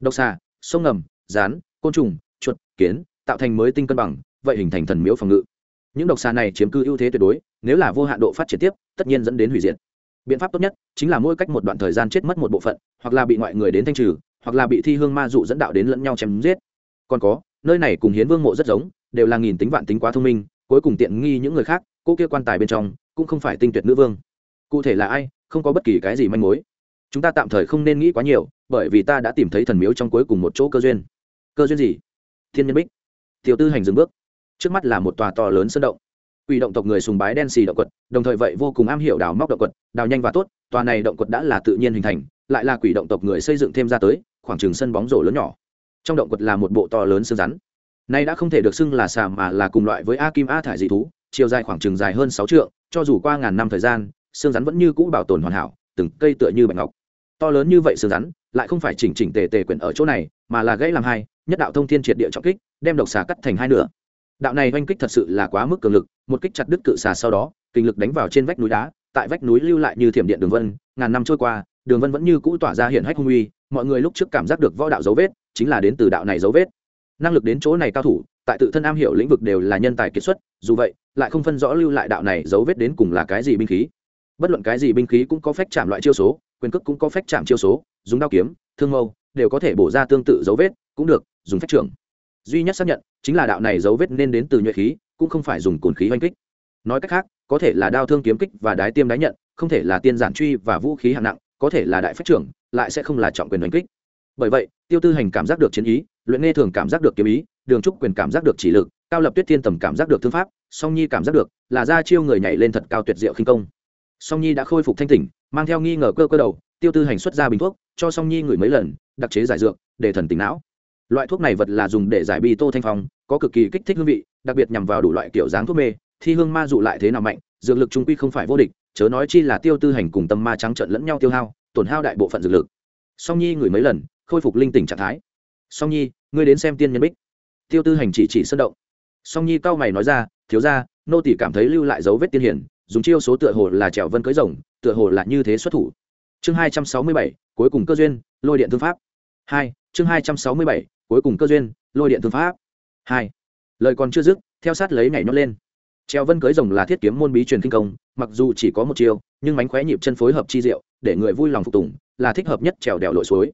Độc xà, sông ngầm, rán, côn trùng, chuột, kiến, tạo thành mới tinh cân bằng, vậy hình thành thần miếu phòng ngự. Những độc xà này chiếm cư ưu thế tuyệt đối, nếu là vô hạn độ phát triển tiếp, tất nhiên dẫn đến hủy diệt. Biện pháp tốt nhất chính là mỗi cách một đoạn thời gian chết mất một bộ phận, hoặc là bị ngoại người đến thanh trừ hoặc là bị thi hương ma dụ dẫn đạo đến lẫn nhau chém giết. Còn có, nơi này cùng hiến vương mộ rất giống, đều là nghìn tính vạn tính quá thông minh, cuối cùng tiện nghi những người khác, cô kia quan tài bên trong, cũng không phải tinh tuyệt nữ vương. Cụ thể là ai, không có bất kỳ cái gì manh mối. Chúng ta tạm thời không nên nghĩ quá nhiều, bởi vì ta đã tìm thấy thần miếu trong cuối cùng một chỗ cơ duyên. Cơ duyên gì? Thiên nhân bích. Tiểu tư hành dừng bước. Trước mắt là một tòa to lớn sơn động. Quỷ động tộc người sùng bái đen xì động quật, đồng thời vậy vô cùng am hiểu đào móc động quật, đào nhanh và tốt, tòa này động quật đã là tự nhiên hình thành, lại là quỷ động tộc người xây dựng thêm ra tới khoảng trường sân bóng rổ lớn nhỏ. Trong động quật là một bộ to lớn xương rắn. Nay đã không thể được xưng là xà mà là cùng loại với a kim a thải dị thú, chiều dài khoảng chừng dài hơn sáu trượng, cho dù qua ngàn năm thời gian, xương rắn vẫn như cũ bảo tồn hoàn hảo, từng cây tựa như bạch ngọc. To lớn như vậy xương rắn, lại không phải chỉnh chỉnh tề tề quyển ở chỗ này, mà là gãy làm hai, nhất đạo thông thiên triệt địa trọng kích, đem độc xà cắt thành hai nửa. Đạo này oanh kích thật sự là quá mức cường lực, một kích chặt đứt cự xà sau đó, kinh lực đánh vào trên vách núi đá, tại vách núi lưu lại như thiểm điện đường vân, ngàn năm trôi qua đường vân vẫn như cũ tỏa ra hiện hách hung uy, mọi người lúc trước cảm giác được võ đạo dấu vết, chính là đến từ đạo này dấu vết. Năng lực đến chỗ này cao thủ, tại tự thân am hiểu lĩnh vực đều là nhân tài kiệt xuất, dù vậy, lại không phân rõ lưu lại đạo này dấu vết đến cùng là cái gì binh khí. Bất luận cái gì binh khí cũng có phép chạm loại chiêu số, quyền cước cũng có phép chạm chiêu số, dùng đao kiếm, thương mâu, đều có thể bổ ra tương tự dấu vết, cũng được, dùng phép trưởng. Duy nhất xác nhận, chính là đạo này dấu vết nên đến từ nhuệ khí, cũng không phải dùng cồn khí oanh kích. Nói cách khác, có thể là đao thương kiếm kích và đái tiêm đái nhận, không thể là tiên giản truy và vũ khí hạng nặng có thể là đại phách trưởng, lại sẽ không là trọng quyền đánh kích. Bởi vậy, tiêu tư hành cảm giác được chiến ý, luyện nghe thường cảm giác được kiếm ý, đường trúc quyền cảm giác được chỉ lực, cao lập tuyết thiên tầm cảm giác được thương pháp, song nhi cảm giác được là ra chiêu người nhảy lên thật cao tuyệt diệu khinh công. Song nhi đã khôi phục thanh tỉnh, mang theo nghi ngờ cơ cơ đầu, tiêu tư hành xuất ra bình thuốc, cho song nhi ngửi mấy lần, đặc chế giải dược, để thần tỉnh não. Loại thuốc này vật là dùng để giải bi tô thanh phong, có cực kỳ kích thích hương vị, đặc biệt nhằm vào đủ loại kiểu dáng thuốc mê, thi hương ma dụ lại thế nào mạnh, dược lực trung quy không phải vô địch chớ nói chi là tiêu tư hành cùng tâm ma trắng trợn lẫn nhau tiêu hao, tổn hao đại bộ phận dược lực. Song nhi ngửi mấy lần, khôi phục linh tỉnh trạng thái. Song nhi, ngươi đến xem tiên nhân bích. Tiêu tư hành chỉ chỉ sân động. Song nhi cao mày nói ra, thiếu ra nô tỷ cảm thấy lưu lại dấu vết tiên hiển, dùng chiêu số tựa hồ là trèo vân cưới rồng, tựa hồ là như thế xuất thủ. Chương hai trăm sáu mươi bảy, cuối cùng cơ duyên, lôi điện thương pháp. Hai, chương hai trăm sáu mươi bảy, cuối cùng cơ duyên, lôi điện thương pháp. Hai, lời còn chưa dứt, theo sát lấy nhảy nhót lên. Treo vân cưới rồng là thiết kiếm môn bí truyền kinh công mặc dù chỉ có một chiêu nhưng mánh khóe nhịp chân phối hợp chi diệu để người vui lòng phục tùng là thích hợp nhất trèo đèo lội suối.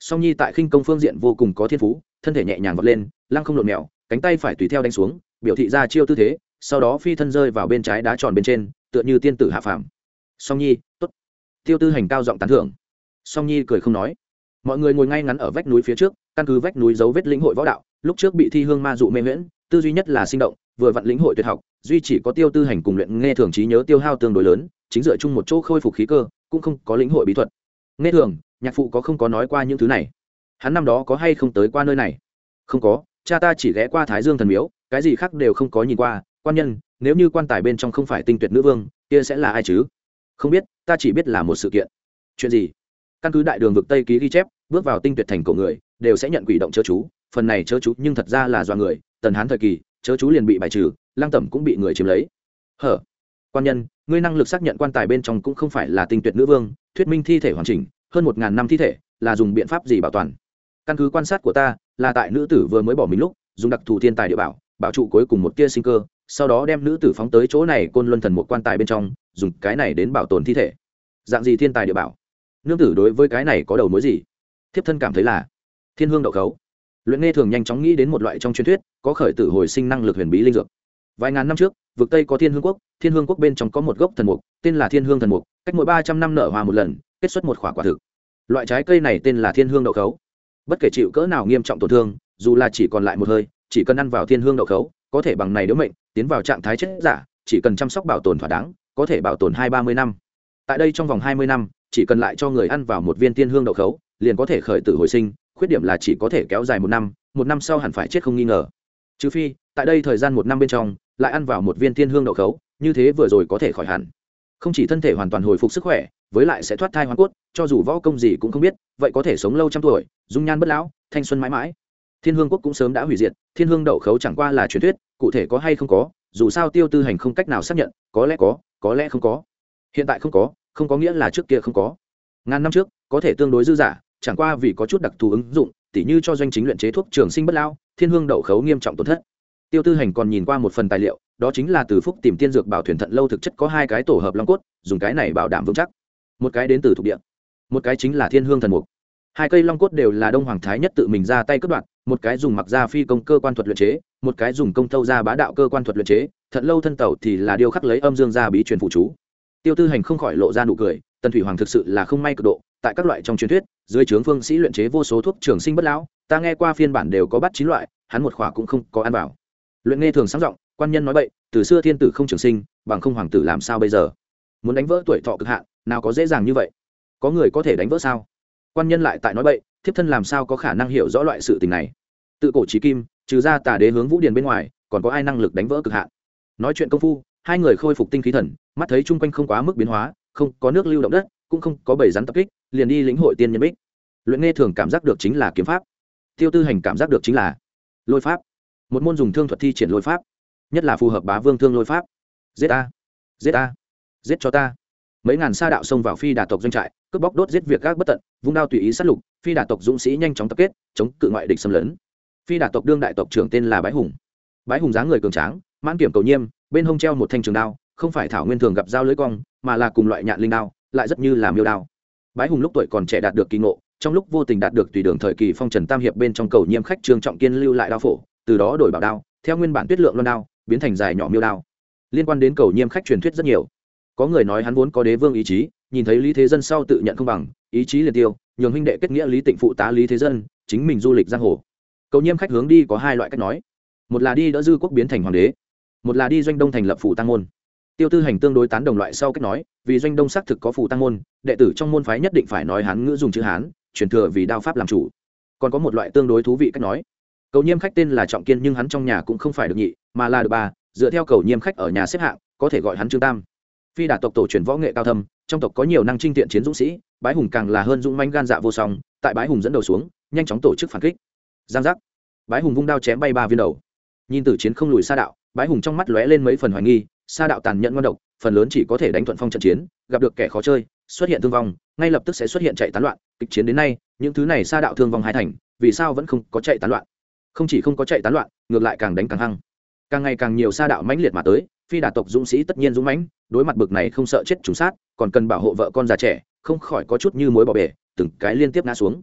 Song nhi tại khinh công phương diện vô cùng có thiên phú thân thể nhẹ nhàng vọt lên lăng không lộn mèo cánh tay phải tùy theo đánh xuống biểu thị ra chiêu tư thế sau đó phi thân rơi vào bên trái đá tròn bên trên tựa như tiên tử hạ phàm. Song nhi t ố t tiêu tư hành cao giọng tán thưởng. Song nhi cười không nói. Mọi người ngồi ngay ngắn ở vách núi phía trước căn cứ vách núi dấu vết lĩnh hội võ đạo lúc trước bị thi hương ma dụ mê nguyễn, tư duy nhất là sinh động vừa vặn lĩnh hội tuyệt học, duy chỉ có tiêu tư hành cùng luyện nghe thường trí nhớ tiêu hao tương đối lớn, chính dựa chung một chỗ khôi phục khí cơ, cũng không có lĩnh hội bí thuật. Nghe thường, nhạc phụ có không có nói qua những thứ này. Hắn năm đó có hay không tới qua nơi này? Không có, cha ta chỉ ghé qua thái dương thần miếu, cái gì khác đều không có nhìn qua. Quan nhân, nếu như quan tài bên trong không phải tinh tuyệt nữ vương, kia sẽ là ai chứ? Không biết, ta chỉ biết là một sự kiện. Chuyện gì? Căn cứ đại đường vực tây ký ghi chép, bước vào tinh tuyệt thành cổ người, đều sẽ nhận quỷ động chớ chú. Phần này chớ chú nhưng thật ra là do người, tần hán thời kỳ chớ chú liền bị bài trừ lang tẩm cũng bị người chiếm lấy. Hở? Quan nhân, ngươi năng lực xác nhận quan tài bên trong cũng không phải là tinh tuyệt nữ vương, thuyết minh thi thể hoàn chỉnh, hơn một ngàn năm thi thể, là dùng biện pháp gì bảo toàn? Căn cứ quan sát của ta, là tại nữ tử vừa mới bỏ mình lúc, dùng đặc thù thiên tài địa bảo bảo trụ cuối cùng một tia sinh cơ, sau đó đem nữ tử phóng tới chỗ này côn luân thần một quan tài bên trong, dùng cái này đến bảo tồn thi thể. Dạng gì thiên tài địa bảo? Nương tử đối với cái này có đầu mối gì? Thiếp thân cảm thấy là thiên hương đậu khấu luyện nghe thường nhanh chóng nghĩ đến một loại trong truyền thuyết, có khởi tử hồi sinh năng lực huyền bí linh dược. Vài ngàn năm trước, vực tây có thiên hương quốc, thiên hương quốc bên trong có một gốc thần mục, tên là thiên hương thần mục, cách mỗi ba trăm năm nở hoa một lần, kết xuất một quả quả thực. Loại trái cây này tên là thiên hương đậu khấu. Bất kể chịu cỡ nào nghiêm trọng tổn thương, dù là chỉ còn lại một hơi, chỉ cần ăn vào thiên hương đậu khấu, có thể bằng này đỡ mệnh, tiến vào trạng thái chết giả, chỉ cần chăm sóc bảo tồn thỏa đáng, có thể bảo tồn hai ba mươi năm. Tại đây trong vòng hai mươi năm, chỉ cần lại cho người ăn vào một viên thiên hương đậu khấu, liền có thể khởi tử hồi sinh khuyết điểm là chỉ có thể kéo dài một năm một năm sau hẳn phải chết không nghi ngờ. Trừ phi, tại đây thời gian một năm bên trong, lại ăn vào một viên thiên hương đậu khấu, như thế vừa rồi có thể khỏi hẳn. Không chỉ thân thể hoàn toàn hồi phục sức khỏe, với lại sẽ thoát thai hoàn cốt, cho dù võ công gì cũng không biết, vậy có thể sống lâu trăm tuổi, dung nhan bất lão, thanh xuân mãi mãi. Thiên hương quốc cũng sớm đã hủy diệt, thiên hương đậu khấu chẳng qua là truyền thuyết, cụ thể có hay không có, dù sao tiêu tư hành không cách nào xác nhận, có lẽ có có lẽ không có. Hiện tại không có không có nghĩa là trước kia không có. Ngàn năm trước, có thể tương đối dư giả chẳng qua vì có chút đặc thù ứng dụng, tỉ như cho doanh chính luyện chế thuốc trường sinh bất lao thiên hương đậu khấu nghiêm trọng tổn thất. Tiêu tư hành còn nhìn qua một phần tài liệu, đó chính là từ phúc tìm tiên dược bảo thuyền thận lâu thực chất có hai cái tổ hợp long cốt, dùng cái này bảo đảm vững chắc. Một cái đến từ thuộc địa, một cái chính là thiên hương thần mục. Hai cây long cốt đều là đông hoàng thái nhất tự mình ra tay cướp đoạn một cái dùng mặc ra phi công cơ quan thuật luyện chế, một cái dùng công thâu ra bá đạo cơ quan thuật luyện chế, thận lâu thân tàu thì là điều khắc lấy âm dương ra bí truyền phụ chú. Tiêu tư hành không khỏi lộ ra nụ cười, tần thủy hoàng thực sự là không may cực độ, tại các loại trong truyền thuyết dưới trướng phương sĩ luyện chế vô số thuốc trường sinh bất lão, ta nghe qua phiên bản đều có bắt chín loại, hắn một khỏa cũng không có ăn vào. Luyện nghe thường sáng giọng, quan nhân nói vậy từ xưa thiên tử không trường sinh, bằng không hoàng tử làm sao bây giờ? Muốn đánh vỡ tuổi thọ cực hạn, nào có dễ dàng như vậy? Có người có thể đánh vỡ sao? Quan nhân lại tại nói vậy thiếp thân làm sao có khả năng hiểu rõ loại sự tình này? Tự cổ trí kim, trừ ra tà đế hướng vũ điền bên ngoài, còn có ai năng lực đánh vỡ cực hạn? Nói chuyện công phu, hai người khôi phục tinh khí thần, mắt thấy chung quanh không quá mức biến hóa, không có nước lưu động đất cũng không có bầy rắn tập kích liền đi lĩnh hội tiên nhân bích. Luyện nghe thường cảm giác được chính là kiếm pháp. Tiêu tư hành cảm giác được chính là lôi pháp. Một môn dùng thương thuật thi triển lôi pháp nhất là phù hợp bá vương thương lôi pháp. Giết ta, giết ta, giết cho ta. Mấy ngàn sa đạo xông vào phi đà tộc doanh trại cướp bóc đốt giết việc các bất tận vung đao tùy ý sát lục phi đà tộc dũng sĩ nhanh chóng tập kết chống cự ngoại địch xâm lấn. Phi đà tộc đương đại tộc trưởng tên là bái hùng. Bái hùng dáng người cường tráng mãn kiểm cầu nhiêm bên hông treo một thanh trường đao không phải thảo nguyên thường gặp dao lưỡi cong mà là cùng loại nhạn linh đao lại rất như là miêu đao. Bái hùng lúc tuổi còn trẻ đạt được kỳ ngộ, trong lúc vô tình đạt được tùy đường thời kỳ phong trần tam hiệp bên trong cầu nhiêm khách trương trọng kiên lưu lại đao phổ, từ đó đổi bảo đao, theo nguyên bản tuyết lượng loan đao, biến thành dài nhỏ miêu đao. Liên quan đến cầu nhiêm khách truyền thuyết rất nhiều. Có người nói hắn vốn có đế vương ý chí, nhìn thấy lý thế dân sau tự nhận không bằng, ý chí liền tiêu, nhường huynh đệ kết nghĩa lý tịnh phụ tá lý thế dân, chính mình du lịch giang hồ. Cầu nhiêm khách hướng đi có hai loại cách nói. Một là đi đỡ dư quốc biến thành hoàng đế, một là đi doanh đông thành lập phủ tăng môn. Tiêu tư hành tương đối tán đồng loại sau cách nói vì doanh đông xác thực có phù tăng môn, đệ tử trong môn phái nhất định phải nói hán ngữ dùng chữ hán, truyền thừa vì đao pháp làm chủ. Còn có một loại tương đối thú vị cách nói. Cầu nhiêm khách tên là trọng kiên nhưng hắn trong nhà cũng không phải được nhị, mà là được ba, dựa theo cầu nhiêm khách ở nhà xếp hạng, có thể gọi hắn trương tam. Phi đả tộc tổ truyền võ nghệ cao thâm, trong tộc có nhiều năng trinh tiện chiến dũng sĩ, bái hùng càng là hơn dũng manh gan dạ vô song, tại bái hùng dẫn đầu xuống, nhanh chóng tổ chức phản kích. Giang giác. Bái hùng vung đao chém bay ba viên đầu. Nhìn tử chiến không lùi xa đạo, bái hùng trong mắt lóe lên mấy phần hoài nghi, xa đạo tàn nhẫn ngon độc phần lớn chỉ có thể đánh thuận phong trận chiến, gặp được kẻ khó chơi, xuất hiện thương vong, ngay lập tức sẽ xuất hiện chạy tán loạn, kịch chiến đến nay, những thứ này xa đạo thương vong hai thành, vì sao vẫn không có chạy tán loạn? Không chỉ không có chạy tán loạn, ngược lại càng đánh càng hăng. Càng ngày càng nhiều xa đạo mãnh liệt mà tới, phi đà tộc dũng sĩ tất nhiên dũng mãnh, đối mặt bực này không sợ chết trùng sát, còn cần bảo hộ vợ con già trẻ, không khỏi có chút như mối bỏ bể, từng cái liên tiếp ngã xuống.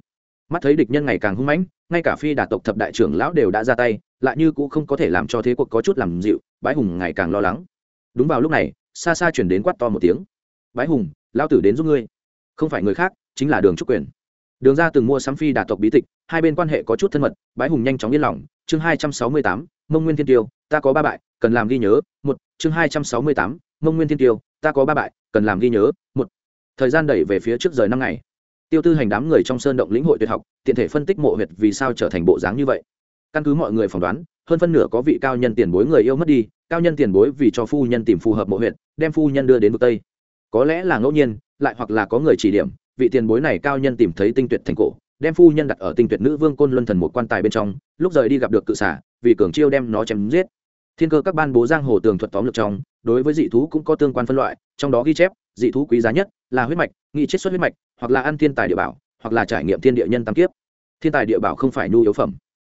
Mắt thấy địch nhân ngày càng hung mãnh, ngay cả phi đà tộc thập đại trưởng lão đều đã ra tay, lại như cũng không có thể làm cho thế cuộc có chút làm dịu, bái hùng ngày càng lo lắng. Đúng vào lúc này xa xa chuyển đến quát to một tiếng. Bái hùng lao tử đến giúp ngươi. Không phải người khác, chính là đường trúc quyền. Đường ra từng mua sắm phi đà tộc bí tịch, hai bên quan hệ có chút thân mật, bái hùng nhanh chóng yên lòng. Chương hai trăm sáu mươi tám, mông nguyên thiên tiêu, ta có ba bại, cần làm ghi nhớ. Một, chương hai trăm sáu mươi tám, mông nguyên thiên tiêu, ta có ba bại, cần làm ghi nhớ. Một, thời gian đẩy về phía trước rời năm ngày. Tiêu tư hành đám người trong sơn động lĩnh hội tuyệt học, tiện thể phân tích mộ huyệt vì sao trở thành bộ dáng như vậy. Căn cứ mọi người phỏng đoán hơn phân nửa có vị cao nhân tiền bối người yêu mất đi cao nhân tiền bối vì cho phu nhân tìm phù hợp mộ huyện, đem phu nhân đưa đến vực tây. Có lẽ là ngẫu nhiên lại hoặc là có người chỉ điểm vị tiền bối này cao nhân tìm thấy tinh tuyệt thành cổ đem phu nhân đặt ở tinh tuyệt nữ vương côn luân thần một quan tài bên trong lúc rời đi gặp được cự xả vì cường chiêu đem nó chém giết. Thiên cơ các ban bố giang hồ tường thuật tóm lược trong đối với dị thú cũng có tương quan phân loại trong đó ghi chép dị thú quý giá nhất là huyết mạch nghị chết xuất huyết mạch hoặc là ăn thiên tài địa bảo hoặc là trải nghiệm thiên địa nhân tam kiếp. Thiên tài địa bảo không phải nhu yếu phẩm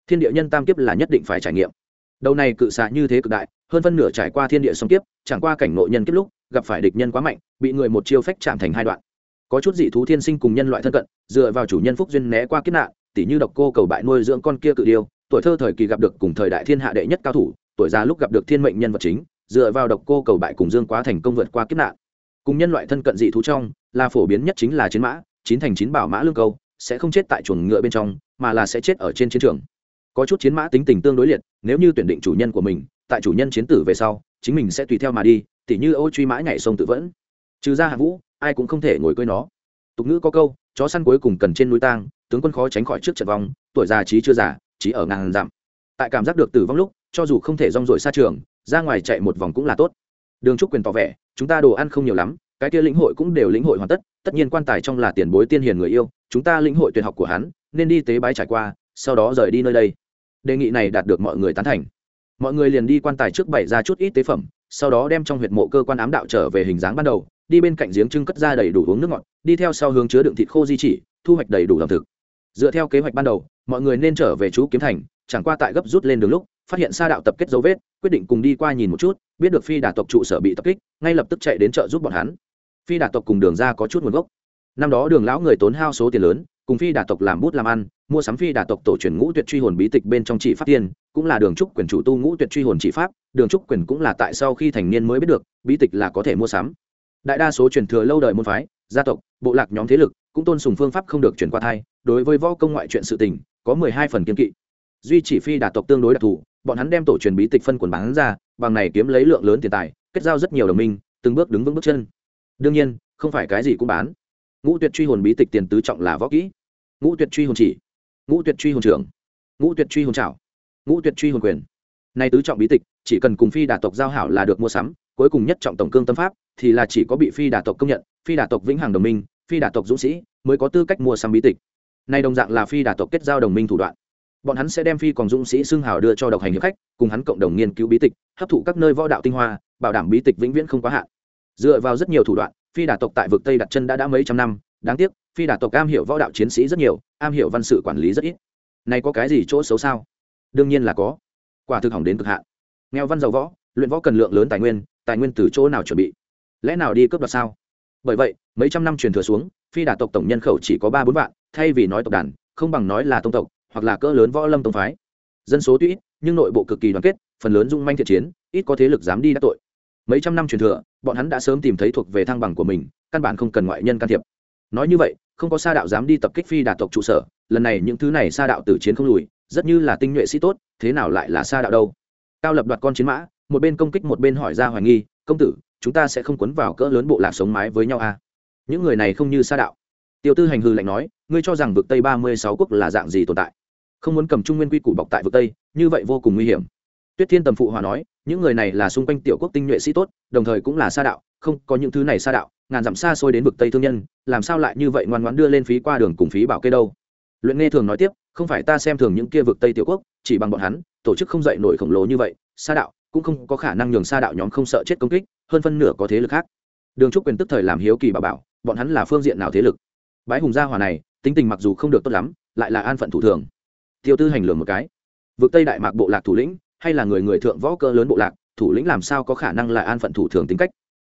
thiên địa nhân tam kiếp là nhất định phải trải nghiệm. Đầu này cự xạ như thế cực đại, hơn phân nửa trải qua thiên địa song kiếp, chẳng qua cảnh nội nhân kiếp lúc, gặp phải địch nhân quá mạnh, bị người một chiêu phách chạm thành hai đoạn. Có chút dị thú thiên sinh cùng nhân loại thân cận, dựa vào chủ nhân phúc duyên né qua kiếp nạn, tỉ như độc cô cầu bại nuôi dưỡng con kia cự điêu, tuổi thơ thời kỳ gặp được cùng thời đại thiên hạ đệ nhất cao thủ, tuổi già lúc gặp được thiên mệnh nhân vật chính, dựa vào độc cô cầu bại cùng dương quá thành công vượt qua kiếp nạn. Cùng nhân loại thân cận dị thú trong, là phổ biến nhất chính là chiến mã, chín thành chín bảo mã lương câu, sẽ không chết tại chuồng ngựa bên trong, mà là sẽ chết ở trên chiến trường có chút chiến mã tính tình tương đối liệt, nếu như tuyển định chủ nhân của mình, tại chủ nhân chiến tử về sau, chính mình sẽ tùy theo mà đi, tỉ như ô truy mãi nhảy sông tự vẫn. Trừ ra hạ vũ, ai cũng không thể ngồi cưới nó. Tục ngữ có câu, chó săn cuối cùng cần trên núi tang, tướng quân khó tránh khỏi trước trận vong, tuổi già trí chưa già, trí ở ngàn dặm. Tại cảm giác được tử vong lúc, cho dù không thể rong rổi xa trường, ra ngoài chạy một vòng cũng là tốt. Đường trúc quyền tỏ vẻ, chúng ta đồ ăn không nhiều lắm, cái kia lĩnh hội cũng đều lĩnh hội hoàn tất tất nhiên quan tài trong là tiền bối tiên hiền người yêu, chúng ta lĩnh hội tuyệt học của hắn, nên đi tế bái trải qua, sau đó rời đi nơi đây đề nghị này đạt được mọi người tán thành. Mọi người liền đi quan tài trước bày ra chút ít tế phẩm, sau đó đem trong huyệt mộ cơ quan ám đạo trở về hình dáng ban đầu, đi bên cạnh giếng trưng cất ra đầy đủ uống nước ngọt, đi theo sau hướng chứa đựng thịt khô di chỉ, thu hoạch đầy đủ ẩm thực. Dựa theo kế hoạch ban đầu, mọi người nên trở về chú kiếm thành, chẳng qua tại gấp rút lên đường lúc, phát hiện sa đạo tập kết dấu vết, quyết định cùng đi qua nhìn một chút, biết được phi đà tộc trụ sở bị tập kích, ngay lập tức chạy đến chợ giúp bọn hắn. Phi đà tộc cùng đường ra có chút nguồn gốc. Năm đó đường lão người tốn hao số tiền lớn cùng phi đà tộc làm bút làm ăn, mua sắm phi đà tộc tổ truyền ngũ tuyệt truy hồn bí tịch bên trong chỉ pháp tiên, cũng là đường trúc quyền chủ tu ngũ tuyệt truy hồn chỉ pháp, đường trúc quyền cũng là tại sau khi thành niên mới biết được, bí tịch là có thể mua sắm. Đại đa số truyền thừa lâu đời môn phái, gia tộc, bộ lạc nhóm thế lực, cũng tôn sùng phương pháp không được chuyển qua thai, đối với võ công ngoại chuyện sự tình, có mười hai phần kiên kỵ. Duy chỉ phi đà tộc tương đối đặc thù, bọn hắn đem tổ truyền bí tịch phân quần bán ra, bằng này kiếm lấy lượng lớn tiền tài, kết giao rất nhiều đồng minh, từng bước đứng vững bước chân. Đương nhiên, không phải cái gì cũng bán ngũ tuyệt truy hồn bí tịch tiền tứ trọng là võ kỹ. Ngũ tuyệt truy hồn chỉ. Ngũ tuyệt truy hồn trưởng. Ngũ tuyệt truy hồn trảo. Ngũ tuyệt truy hồn quyền. Nay tứ trọng bí tịch, chỉ cần cùng phi đà tộc giao hảo là được mua sắm, cuối cùng nhất trọng tổng cương tâm pháp thì là chỉ có bị phi đà tộc công nhận, phi đà tộc vĩnh hằng đồng minh, phi đà tộc dũng sĩ mới có tư cách mua sắm bí tịch. Nay đồng dạng là phi đà tộc kết giao đồng minh thủ đoạn. Bọn hắn sẽ đem phi còn dũng sĩ xưng hào đưa cho độc hành hiệp khách, cùng hắn cộng đồng nghiên cứu bí tịch, hấp thụ các nơi võ đạo tinh hoa, bảo đảm bí tịch vĩnh viễn không quá hạn. Dựa vào rất nhiều thủ đoạn phi đà tộc tại vực tây đặt chân đã đã mấy trăm năm, đáng tiếc, phi đà tộc am hiểu võ đạo chiến sĩ rất nhiều, am hiểu văn sự quản lý rất ít. Này có cái gì chỗ xấu sao? Đương nhiên là có. Quả thực hỏng đến cực hạn. Nghèo văn giàu võ, luyện võ cần lượng lớn tài nguyên tài nguyên từ chỗ nào chuẩn bị? Lẽ nào đi cướp đoạt sao? Bởi vậy, mấy trăm năm truyền thừa xuống, phi đà tộc tổng nhân khẩu chỉ có ba bốn vạn, thay vì nói tộc đàn, không bằng nói là tông tộc, hoặc là cỡ lớn võ lâm tông phái. Dân số tuy ít, nhưng nội bộ cực kỳ đoàn kết, phần lớn dung manh thiện chiến, ít có thế lực dám đi đắc tội. Mấy trăm năm truyền thừa bọn hắn đã sớm tìm thấy thuộc về thăng bằng của mình, căn bản không cần ngoại nhân can thiệp. Nói như vậy, không có sa đạo dám đi tập kích phi đạt tộc trụ sở, lần này những thứ này sa đạo tử chiến không lùi, rất như là tinh nhuệ sĩ tốt, thế nào lại là sa đạo đâu? Cao lập đoạt con chiến mã, một bên công kích một bên hỏi ra hoài nghi, công tử, chúng ta sẽ không quấn vào cỡ lớn bộ lạc sống mái với nhau à? những người này không như sa đạo. Tiêu tư hành hư lạnh nói, ngươi cho rằng vực tây ba mươi sáu quốc là dạng gì tồn tại? Không muốn cầm trung nguyên quy củ bọc tại vực tây, như vậy vô cùng nguy hiểm. Tuyết thiên tầm phụ hòa nói những người này là xung quanh tiểu quốc tinh nhuệ sĩ tốt, đồng thời cũng là xa đạo, không có những thứ này xa đạo, ngàn dặm xa xôi đến vực tây thương nhân, làm sao lại như vậy ngoan ngoãn đưa lên phí qua đường cùng phí bảo kê đâu? Luyện nghe thường nói tiếp, không phải ta xem thường những kia vực tây tiểu quốc, chỉ bằng bọn hắn, tổ chức không dậy nổi khổng lồ như vậy xa đạo cũng không có khả năng nhường xa đạo nhóm không sợ chết công kích, hơn phân nửa có thế lực khác. Đường trúc quyền tức thời làm hiếu kỳ bà bảo, bọn hắn là phương diện nào thế lực? Bái hùng gia hòa này, tính tình mặc dù không được tốt lắm, lại là an phận thủ thường. Tiêu tư hành lường một cái. Vực tây đại mạc bộ lạc thủ lĩnh hay là người người thượng võ cơ lớn bộ lạc, thủ lĩnh làm sao có khả năng là an phận thủ thường tính cách?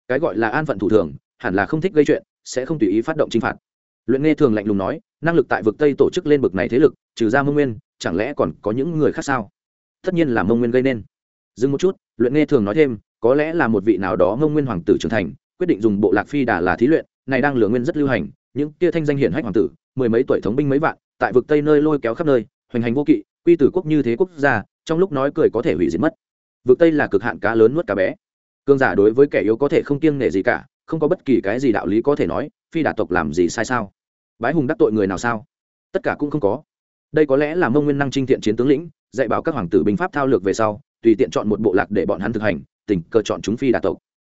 Cái gọi là an phận thủ thường, hẳn là không thích gây chuyện, sẽ không tùy ý phát động chinh phạt. Luyện nghe thường lạnh lùng nói, năng lực tại vực tây tổ chức lên bực này thế lực, trừ ra mông nguyên, chẳng lẽ còn có những người khác sao? Tất nhiên là mông nguyên gây nên. Dừng một chút, luyện nghe thường nói thêm, có lẽ là một vị nào đó mông nguyên hoàng tử trưởng thành, quyết định dùng bộ lạc phi đà là thí luyện, này đang lừa nguyên rất lưu hành, những kia thanh danh hiển hách hoàng tử, mười mấy tuổi thống binh mấy vạn, tại vực tây nơi lôi kéo khắp nơi, hoành hành vô kỵ, quy tử quốc như thế quốc gia trong lúc nói cười có thể hủy diệt mất. Vực tây là cực hạn cá lớn nuốt cá bé. Cương giả đối với kẻ yếu có thể không kiêng nể gì cả, không có bất kỳ cái gì đạo lý có thể nói, phi đả tộc làm gì sai sao? Bái hùng đắc tội người nào sao? Tất cả cũng không có. Đây có lẽ là mông nguyên năng trinh thiện chiến tướng lĩnh, dạy bảo các hoàng tử binh pháp thao lược về sau, tùy tiện chọn một bộ lạc để bọn hắn thực hành, tình cờ chọn chúng phi đà tộc.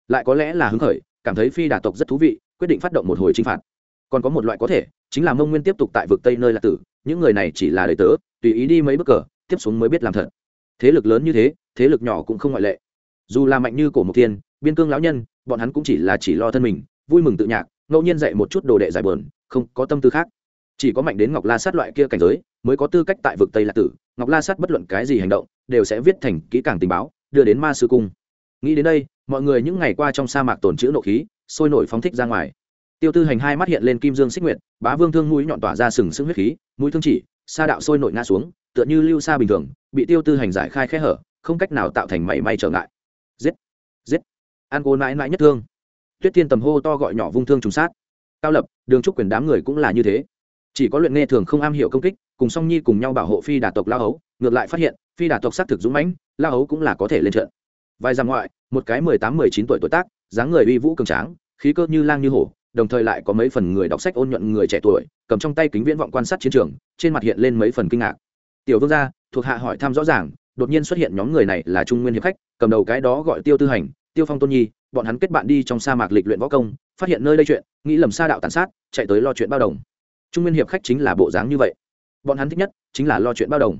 Lại có lẽ là hứng khởi, cảm thấy phi đà tộc rất thú vị, quyết định phát động một hồi chinh phạt. Còn có một loại có thể, chính là mông nguyên tiếp tục tại vực tây nơi là tử, những người này chỉ là đời tớ, tùy ý đi mấy bước cờ tiếp xuống mới biết làm thật. Thế lực lớn như thế thế lực nhỏ cũng không ngoại lệ. Dù là mạnh như cổ mộc thiên, biên cương lão nhân, bọn hắn cũng chỉ là chỉ lo thân mình, vui mừng tự nhạc, ngẫu nhiên dạy một chút đồ đệ giải bờn không có tâm tư khác. Chỉ có mạnh đến ngọc la sát loại kia cảnh giới, mới có tư cách tại vực tây lạc tử, ngọc la sát bất luận cái gì hành động, đều sẽ viết thành kỹ càng tình báo, đưa đến ma sư cung. Nghĩ đến đây, mọi người những ngày qua trong sa mạc tồn chữ nộ khí, sôi nổi phóng thích ra ngoài. Tiêu tư hành hai mắt hiện lên kim dương xích nguyệt, bá vương thương mũi nhọn tỏa ra sừng sững huyết khí, mũi thương chỉ, sa đạo sôi nổi ngã xuống tựa như lưu xa bình thường, bị tiêu tư hành giải khai khe hở, không cách nào tạo thành mảy may trở ngại. Giết giết. An cố mãi mãi nhất thương. Tuyết thiên tầm hô to gọi nhỏ vung thương trùng sát. Cao lập, đường trúc quyền đám người cũng là như thế. Chỉ có luyện nghe thường không am hiểu công kích, cùng song nhi cùng nhau bảo hộ phi đà tộc la hấu, ngược lại phát hiện, phi đà tộc xác thực dũng mãnh, la hấu cũng là có thể lên trận. Vài dặm ngoại, một cái mười tám mười chín tuổi tuổi tác, dáng người uy vũ cường tráng, khí cơ như lang như hổ, đồng thời lại có mấy phần người đọc sách ôn nhuận người trẻ tuổi, cầm trong tay kính viễn vọng quan sát chiến trường, trên mặt hiện lên mấy phần kinh ngạc tiểu vương gia, thuộc hạ hỏi thăm rõ ràng, đột nhiên xuất hiện nhóm người này là trung nguyên hiệp khách, cầm đầu cái đó gọi tiêu tư hành, tiêu phong tôn nhi, bọn hắn kết bạn đi trong sa mạc lịch luyện võ công, phát hiện nơi đây chuyện, nghĩ lầm sa đạo tàn sát, chạy tới lo chuyện bao đồng. Trung nguyên hiệp khách chính là bộ dáng như vậy. Bọn hắn thích nhất chính là lo chuyện bao đồng.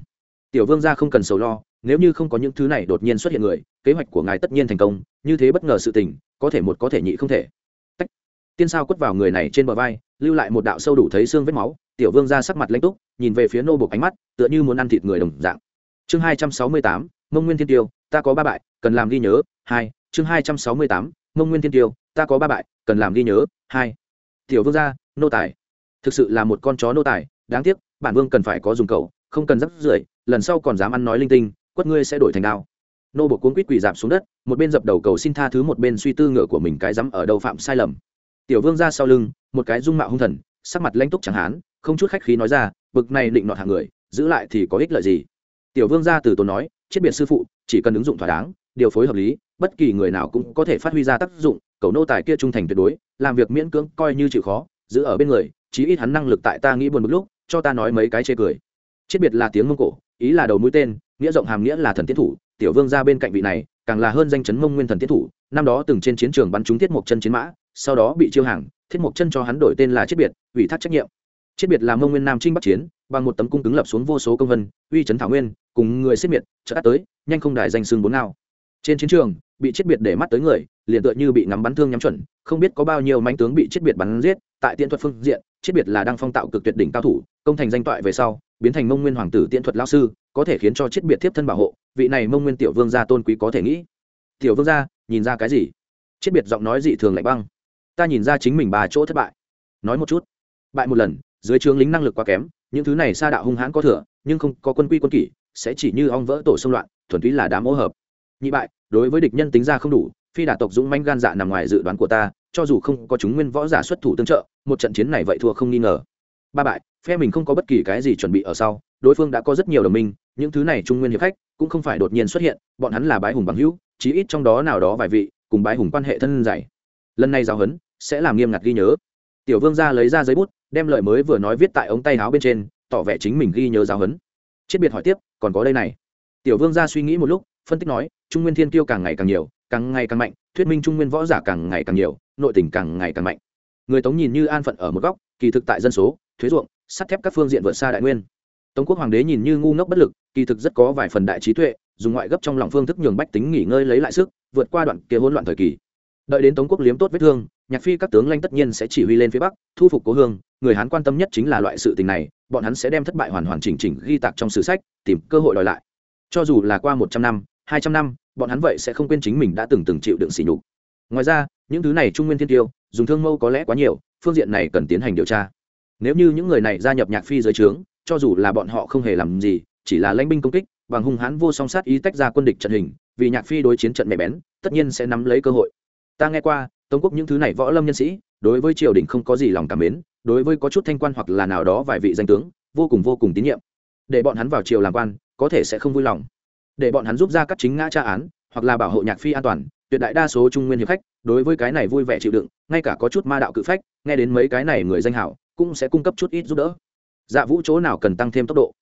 Tiểu vương gia không cần sầu lo, nếu như không có những thứ này đột nhiên xuất hiện người, kế hoạch của ngài tất nhiên thành công, như thế bất ngờ sự tình, có thể một có thể nhị không thể. Tách. tiên sao quất vào người này trên bờ vai, lưu lại một đạo sâu đủ thấy xương vết máu tiểu vương ra sắc mặt lãnh túc, nhìn về phía nô bộc ánh mắt, tựa như muốn ăn thịt người đồng dạng. Chương hai trăm sáu mươi tám, mông nguyên thiên tiêu, ta có ba bại, cần làm ghi nhớ, hai. Chương hai trăm sáu mươi tám, mông nguyên thiên tiêu, ta có ba bại, cần làm ghi nhớ, hai. Tiểu vương gia nô tài. Thực sự là một con chó nô tài, đáng tiếc, bản vương cần phải có dùng cầu không cần rắc rưởi, lần sau còn dám ăn nói linh tinh, quất ngươi sẽ đổi thành đao. Nô bộ cuốn quýt quỳ dạp xuống đất, một bên dập đầu cầu xin tha thứ, một bên suy tư ngựa của mình cái dám ở đâu phạm sai lầm. Tiểu vương ra sau lưng, một cái dung mạo hung thần, sắc mặt lãnh túc chẳng hán không chút khách khí nói ra, bực này định nọt hàng người, giữ lại thì có ích lợi gì? Tiểu vương gia từ tốn nói chiết biệt sư phụ, chỉ cần ứng dụng thỏa đáng, điều phối hợp lý, bất kỳ người nào cũng có thể phát huy ra tác dụng, cầu nô tài kia trung thành tuyệt đối, làm việc miễn cưỡng coi như chịu khó, giữ ở bên người, chí ít hắn năng lực tại ta nghĩ buồn một lúc, cho ta nói mấy cái chê cười. Chiết biệt là tiếng mông cổ, ý là đầu mũi tên, nghĩa rộng hàm nghĩa là thần tiến thủ, tiểu vương ra bên cạnh vị này, càng là hơn danh chấn mông nguyên thần tiến thủ, năm đó từng trên chiến trường bắn trúng thiết mộc chân chiến mã, sau đó bị chiêu hàng, thiết mộc chân cho hắn đổi tên là chết biệt, ủy thác trách nhiệm chết biệt là mông nguyên nam trinh bắc chiến, bằng một tấm cung cứng lập xuống vô số công vân, uy trấn thảo nguyên, cùng người xếp miệt, chợt tới, nhanh không đài danh xương bốn nào trên chiến trường, bị chết biệt để mắt tới người, liền tựa như bị ngắm bắn thương nhắm chuẩn, không biết có bao nhiêu manh tướng bị chết biệt bắn giết, tại tiện thuật phương diện, chết biệt là đang phong tạo cực tuyệt đỉnh cao thủ, công thành danh toại về sau, biến thành mông nguyên hoàng tử tiện thuật lao sư, có thể khiến cho chết biệt tiếp thân bảo hộ, vị này mông nguyên tiểu vương gia tôn quý có thể nghĩ. Tiểu vương gia, nhìn ra cái gì? Chết biệt giọng nói dị thường lạnh băng. Ta nhìn ra chính mình bà chỗ thất bại. Nói một chút. Bại một lần dưới trướng lính năng lực quá kém, những thứ này xa đạo hung hãn có thừa, nhưng không có quân quy quân kỷ, sẽ chỉ như ong vỡ tổ xung loạn, thuần túy là đám ô hợp. Nhị bại, đối với địch nhân tính ra không đủ, phi đả tộc dũng manh gan dạ nằm ngoài dự đoán của ta, cho dù không có chúng nguyên võ giả xuất thủ tương trợ, một trận chiến này vậy thua không nghi ngờ. Ba bại, phe mình không có bất kỳ cái gì chuẩn bị ở sau, đối phương đã có rất nhiều đồng minh, những thứ này trung nguyên hiệp khách, cũng không phải đột nhiên xuất hiện, bọn hắn là bái hùng bằng hữu, chí ít trong đó nào đó vài vị, cùng bái hùng quan hệ thân dày. Lần này giao hấn, sẽ làm nghiêm ngặt ghi nhớ. Tiểu vương ra lấy ra giấy bút đem lời mới vừa nói viết tại ống tay áo bên trên, tỏ vẻ chính mình ghi nhớ giáo huấn. Chết biệt hỏi tiếp, còn có đây này. Tiểu vương gia suy nghĩ một lúc, phân tích nói, trung nguyên thiên kiêu càng ngày càng nhiều, càng ngày càng mạnh, thuyết minh trung nguyên võ giả càng ngày càng nhiều, nội tình càng ngày càng mạnh. Người tống nhìn như an phận ở một góc, kỳ thực tại dân số, thuế ruộng, sắt thép các phương diện vượt xa đại nguyên. Tống quốc hoàng đế nhìn như ngu ngốc bất lực, kỳ thực rất có vài phần đại trí tuệ, dùng ngoại gấp trong lòng phương thức nhường bách tính nghỉ ngơi lấy lại sức, vượt qua đoạn kia hỗn loạn thời kỳ. Đợi đến tống quốc liếm tốt vết thương nhạc phi các tướng lanh tất nhiên sẽ chỉ huy lên phía bắc, thu phục cố hương, người hán quan tâm nhất chính là loại sự tình này, bọn hắn sẽ đem thất bại hoàn hoàn chỉnh chỉnh ghi tạc trong sử sách, tìm cơ hội đòi lại. Cho dù là qua một trăm năm, hai trăm năm, bọn hắn vậy sẽ không quên chính mình đã từng từng chịu đựng sỉ nhục. Ngoài ra, những thứ này trung nguyên thiên tiêu, dùng thương mâu có lẽ quá nhiều, phương diện này cần tiến hành điều tra. Nếu như những người này gia nhập nhạc phi dưới trướng, cho dù là bọn họ không hề làm gì, chỉ là lãnh binh công kích, bằng hung hãn vô song sát ý tách ra quân địch trận hình, vì nhạc phi đối chiến trận mẹ bén, tất nhiên sẽ nắm lấy cơ hội. Ta nghe qua tống quốc những thứ này võ lâm nhân sĩ, đối với triều đình không có gì lòng cảm mến, đối với có chút thanh quan hoặc là nào đó vài vị danh tướng, vô cùng vô cùng tín nhiệm. Để bọn hắn vào triều làm quan, có thể sẽ không vui lòng. Để bọn hắn giúp ra các chính ngã tra án, hoặc là bảo hộ nhạc phi an toàn, tuyệt đại đa số trung nguyên hiệp khách, đối với cái này vui vẻ chịu đựng, ngay cả có chút ma đạo cự phách, nghe đến mấy cái này người danh hảo, cũng sẽ cung cấp chút ít giúp đỡ. Dạ vũ chỗ nào cần tăng thêm tốc độ?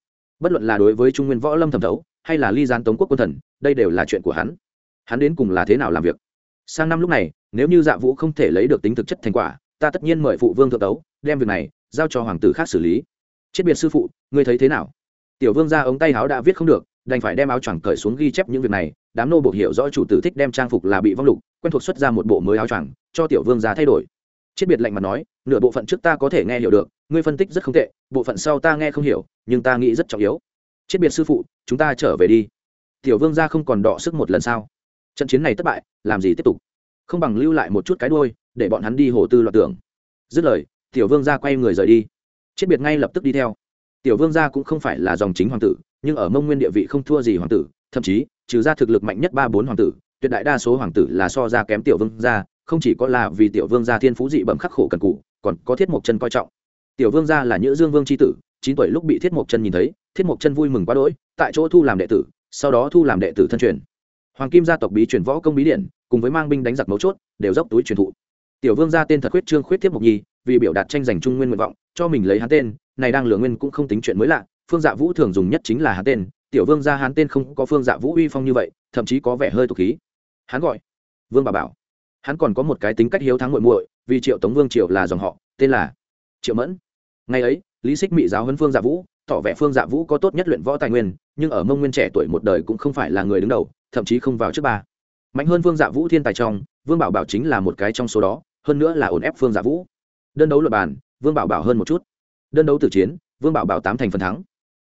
Bất luận là đối với trung nguyên võ lâm thẩm thấu, hay là ly gián tống quốc quân thần, đây đều là chuyện của hắn. Hắn đến cùng là thế nào làm việc? Sang năm lúc này nếu như dạ vũ không thể lấy được tính thực chất thành quả, ta tất nhiên mời phụ vương thượng tấu, đem việc này giao cho hoàng tử khác xử lý. Chết biệt sư phụ, ngươi thấy thế nào? Tiểu vương ra ống tay áo đã viết không được, đành phải đem áo choàng cởi xuống ghi chép những việc này. Đám nô buộc hiểu rõ chủ tử thích đem trang phục là bị vong lục, quen thuộc xuất ra một bộ mới áo choàng, cho tiểu vương ra thay đổi. Chết biệt lạnh mặt nói, nửa bộ phận trước ta có thể nghe hiểu được, ngươi phân tích rất không tệ, bộ phận sau ta nghe không hiểu, nhưng ta nghĩ rất trọng yếu. Chết biệt sư phụ, chúng ta trở về đi. Tiểu vương ra không còn đọ sức một lần sao? Trận chiến này thất bại, làm gì tiếp tục? Không bằng lưu lại một chút cái đôi để bọn hắn đi hồ tư loạt tưởng. Dứt lời, tiểu vương gia quay người rời đi. Chết biệt ngay lập tức đi theo. Tiểu vương gia cũng không phải là dòng chính hoàng tử, nhưng ở mông nguyên địa vị không thua gì hoàng tử, thậm chí, trừ ra thực lực mạnh nhất ba bốn hoàng tử, tuyệt đại đa số hoàng tử là so ra kém tiểu vương gia, không chỉ có là vì tiểu vương gia thiên phú dị bẩm khắc khổ cần cụ còn có thiết mộc chân coi trọng. Tiểu vương gia là nhữ dương vương c h i tử, chín tuổi lúc bị thiết mộc chân nhìn thấy, thiết mộc chân vui mừng quá đỗi, tại chỗ thu làm đệ tử, sau đó thu làm đệ tử thân truyền. Hoàng kim gia tộc bí truyền võ công bí điện cùng với mang binh đánh giặc mấu chốt, đều dốc túi truyền thụ. Tiểu vương gia tên thật khuyết trương khuyết thiếp mộc nhi, vì biểu đạt tranh giành trung nguyên nguyện vọng, cho mình lấy hắn tên, này đang lừa nguyên cũng không tính chuyện mới lạ, phương dạ vũ thường dùng nhất chính là hắn tên, tiểu vương gia hắn tên không có phương dạ vũ uy phong như vậy, thậm chí có vẻ hơi tục khí. Hắn gọi, vương bà bảo. Hắn còn có một cái tính cách hiếu thắng muội muội, vì triệu tống vương triệu là dòng họ, tên là triệu mẫn. Ngày ấy, lý xích mị giáo huấn phương dạ vũ, tỏ vẻ phương dạ vũ có tốt nhất luyện võ tài nguyên, nhưng ở mông nguyên trẻ tuổi một đời cũng không phải là người đứng đầu, thậm chí không vào trước ba mạnh hơn vương dạ vũ thiên tài trong, vương bảo bảo chính là một cái trong số đó, hơn nữa là ổn ép phương dạ vũ. Đơn đấu luật bàn, vương bảo bảo hơn một chút. Đơn đấu tử chiến, vương bảo bảo tám thành phần thắng.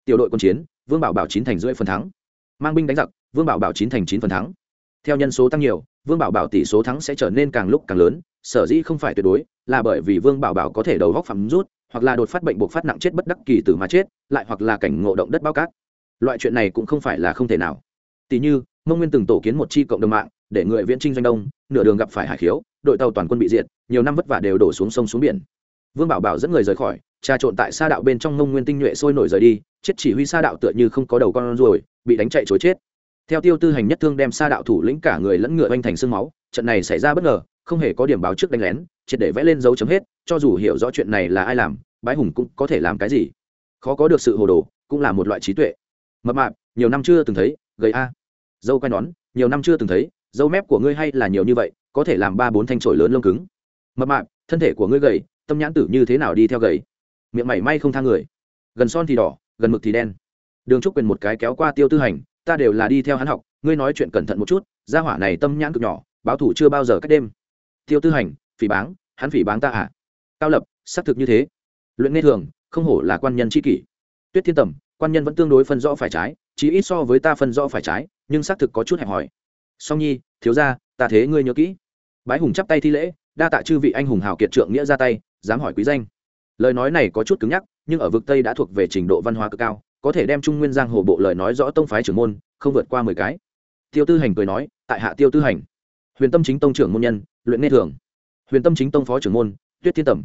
Tiểu đội quân chiến, vương bảo bảo chín thành rưỡi phần thắng. Mang binh đánh giặc, vương bảo bảo chín thành chín phần thắng. Theo nhân số tăng nhiều, vương bảo bảo tỷ số thắng sẽ trở nên càng lúc càng lớn, sở dĩ không phải tuyệt đối, là bởi vì vương bảo bảo có thể đầu góc phạm rút, hoặc là đột phát bệnh buộc phát nặng chết bất đắc kỳ từ mà chết, lại hoặc là cảnh ngộ động đất bao cát. Loại chuyện này cũng không phải là không thể nào. Tỷ như mông nguyên từng tổ kiến một chi cộng đồng mạng, để người viễn trinh doanh đông, nửa đường gặp phải hải khiếu, đội tàu toàn quân bị diệt, nhiều năm vất vả đều đổ xuống sông xuống biển. Vương bảo bảo dẫn người rời khỏi, trà trộn tại sa đạo bên trong mông nguyên tinh nhuệ sôi nổi rời đi, chết chỉ huy sa đạo tựa như không có đầu con ruồi, bị đánh chạy chối chết. Theo tiêu tư hành nhất thương đem sa đạo thủ lĩnh cả người lẫn ngựa oanh thành sương máu, trận này xảy ra bất ngờ, không hề có điểm báo trước đánh lén, triệt để vẽ lên dấu chấm hết, cho dù hiểu rõ chuyện này là ai làm, bái hùng cũng có thể làm cái gì. Khó có được sự hồ đồ, cũng là một loại trí tuệ. Mập mạp, nhiều năm chưa từng thấy, gầy a dâu quay nón nhiều năm chưa từng thấy, dâu mép của ngươi hay là nhiều như vậy, có thể làm ba bốn thanh trổi lớn lông cứng. Mập mạp, thân thể của ngươi gầy, tâm nhãn tử như thế nào đi theo gầy? Miệng mảy may không thang người. Gần son thì đỏ, gần mực thì đen. Đường trúc quyền một cái kéo qua tiêu tư hành, ta đều là đi theo hắn học, ngươi nói chuyện cẩn thận một chút, gia hỏa này tâm nhãn cực nhỏ, báo thủ chưa bao giờ cách đêm. Tiêu tư hành, phỉ báng, hắn phỉ báng ta à? Cao lập, xác thực như thế. Luyện nghe thường, không hổ là quan nhân tri kỷ. Tuyết thiên tầm, quan nhân vẫn tương đối phân rõ phải trái chỉ ít so với ta phân rõ phải trái, nhưng xác thực có chút hẹp hòi. Song nhi, thiếu ra ta thế ngươi nhớ kỹ. Bái hùng chắp tay thi lễ, đa tạ chư vị anh hùng hào kiệt trượng nghĩa ra tay, dám hỏi quý danh. Lời nói này có chút cứng nhắc, nhưng ở vực tây đã thuộc về trình độ văn hóa cực cao, có thể đem trung nguyên giang hồ bộ lời nói rõ tông phái trưởng môn, không vượt qua mười cái. Tiêu tư hành cười nói, tại hạ tiêu tư hành. Huyền tâm chính tông trưởng môn nhân, luyện nghe thường. Huyền tâm chính tông phó trưởng môn, tuyết thiên tẩm.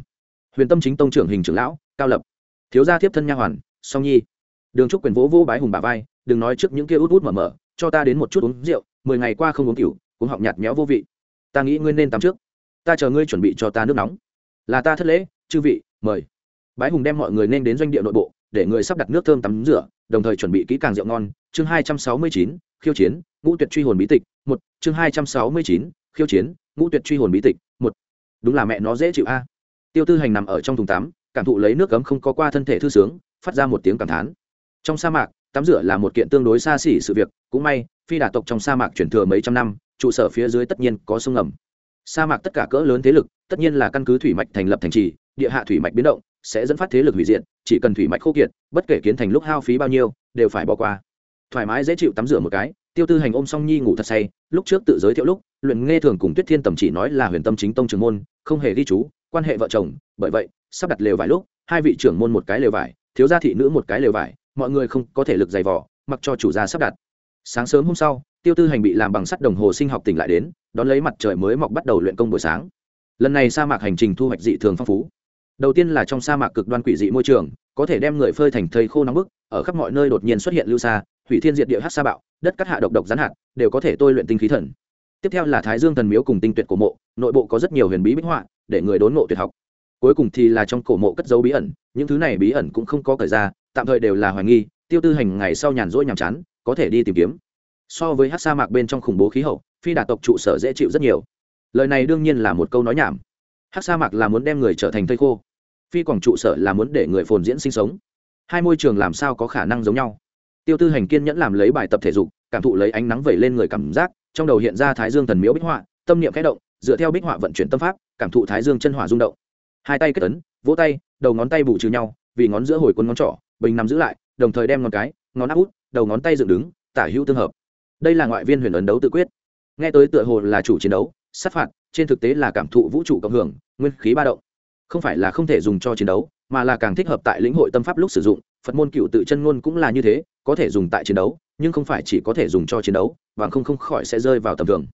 Huyền tâm chính tông trưởng hình trưởng lão, cao lập. Thiếu gia thiếp thân nha hoàn, song nhi. Đường trúc quyền vỗ vỗ bái hùng bà vai đừng nói trước những kia út út mở mở, cho ta đến một chút uống rượu, mười ngày qua không uống cửu cũng họng nhạt méo vô vị. Ta nghĩ ngươi nên tắm trước. Ta chờ ngươi chuẩn bị cho ta nước nóng. Là ta thất lễ, chư vị, mời. Bái hùng đem mọi người nên đến doanh địa nội bộ, để người sắp đặt nước thơm tắm rửa, đồng thời chuẩn bị kỹ càng rượu ngon. Chương hai trăm sáu mươi chín, khiêu chiến, ngũ tuyệt truy hồn bí tịch, một. Chương hai trăm sáu mươi chín, khiêu chiến, ngũ tuyệt truy hồn bí tịch, một. Đúng là mẹ nó dễ chịu a. Tiêu tư hành nằm ở trong thùng tắm, cảm thụ lấy nước cấm không có qua thân thể thư sướng, phát ra một tiếng cảm thán. Trong sa mạc tắm rửa là một kiện tương đối xa xỉ sự việc, cũng may, phi đà tộc trong sa mạc chuyển thừa mấy trăm năm, trụ sở phía dưới tất nhiên có sông ngầm. Sa mạc tất cả cỡ lớn thế lực, tất nhiên là căn cứ thủy mạch thành lập thành trì, địa hạ thủy mạch biến động, sẽ dẫn phát thế lực hủy diệt, chỉ cần thủy mạch khô kiệt, bất kể kiến thành lúc hao phí bao nhiêu, đều phải bỏ qua. Thoải mái dễ chịu tắm rửa một cái, tiêu tư hành ôm song nhi ngủ thật say, lúc trước tự giới thiệu lúc, luyện nghe thường cùng tuyết thiên tầm chỉ nói là huyền tâm chính tông trường môn, không hề ghi chú, quan hệ vợ chồng, bởi vậy, sắp đặt lều vải lúc, hai vị trưởng môn một cái lều vải, thiếu gia thị nữ một cái lều vải mọi người không có thể lực dày vỏ mặc cho chủ gia sắp đặt. Sáng sớm hôm sau, tiêu tư hành bị làm bằng sắt đồng hồ sinh học tỉnh lại đến, đón lấy mặt trời mới mọc bắt đầu luyện công buổi sáng. Lần này sa mạc hành trình thu hoạch dị thường phong phú. Đầu tiên là trong sa mạc cực đoan quỷ dị môi trường, có thể đem người phơi thành thây khô nóng bức, ở khắp mọi nơi đột nhiên xuất hiện lưu xa hủy thiên diệt địa hát sa bạo, đất cắt hạ độc độc rắn hạt, đều có thể tôi luyện tinh khí thần. Tiếp theo là thái dương thần miếu cùng tinh tuyệt cổ mộ, nội bộ có rất nhiều huyền bí bích họa, để người đốn ngộ tuyệt học. Cuối cùng thì là trong cổ mộ cất dấu bí ẩn, những thứ này bí ẩn cũng không có cởi ra tạm thời đều là hoài nghi, tiêu tư hành ngày sau nhàn rỗi nhàm chán, có thể đi tìm kiếm. So với hát sa mạc bên trong khủng bố khí hậu, phi đà tộc trụ sở dễ chịu rất nhiều. Lời này đương nhiên là một câu nói nhảm. Hát sa mạc là muốn đem người trở thành thây khô, phi quảng trụ sở là muốn để người phồn diễn sinh sống. Hai môi trường làm sao có khả năng giống nhau? Tiêu tư hành kiên nhẫn làm lấy bài tập thể dục, cảm thụ lấy ánh nắng vẩy lên người cảm giác, trong đầu hiện ra thái dương thần miếu bích họa, tâm niệm khẽ động, dựa theo bích họa vận chuyển tâm pháp, cảm thụ thái dương chân hỏa rung động. Hai tay kết ấn, vỗ tay, đầu ngón tay bù trừ nhau, vì ngón giữa hồi quân ngón trỏ bình nằm giữ lại, đồng thời đem ngón cái, ngón áp út, đầu ngón tay dựng đứng, tả hữu tương hợp. Đây là ngoại viên huyền ấn đấu tự quyết. Nghe tới tựa hồ là chủ chiến đấu, sát phạt, trên thực tế là cảm thụ vũ trụ cộng hưởng, nguyên khí ba động. Không phải là không thể dùng cho chiến đấu, mà là càng thích hợp tại lĩnh hội tâm pháp lúc sử dụng, phật môn cựu tự chân ngôn cũng là như thế, có thể dùng tại chiến đấu, nhưng không phải chỉ có thể dùng cho chiến đấu, và không không khỏi sẽ rơi vào tầm thường.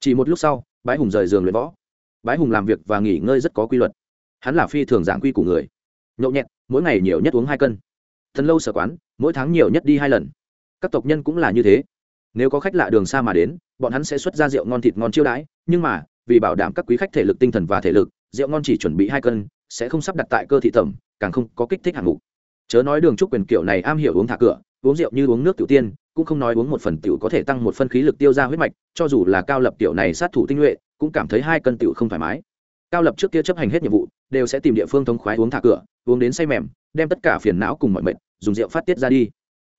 Chỉ một lúc sau, bái hùng rời giường luyện võ. Bái hùng làm việc và nghỉ ngơi rất có quy luật. Hắn là phi thường giảng quy của người. Nhậu nhẹt, mỗi ngày nhiều nhất uống hai cân thần lâu sở quán, mỗi tháng nhiều nhất đi hai lần. Các tộc nhân cũng là như thế. Nếu có khách lạ đường xa mà đến, bọn hắn sẽ xuất ra rượu ngon thịt ngon chiêu đãi, nhưng mà, vì bảo đảm các quý khách thể lực tinh thần và thể lực, rượu ngon chỉ chuẩn bị hai cân, sẽ không sắp đặt tại cơ thị tẩm, càng không có kích thích hạng mục. Chớ nói đường trúc quyền kiểu này am hiểu uống thả cửa, uống rượu như uống nước tiểu tiên, cũng không nói uống một phần tiểu có thể tăng một phân khí lực tiêu ra huyết mạch, cho dù là cao lập tiểu này sát thủ tinh nhuệ, cũng cảm thấy hai cân tiểu không thoải mái. Cao lập trước kia chấp hành hết nhiệm vụ, đều sẽ tìm địa phương thống khoái uống thả cửa, uống đến say mềm đem tất cả phiền não cùng mọi mệt, dùng rượu phát tiết ra đi.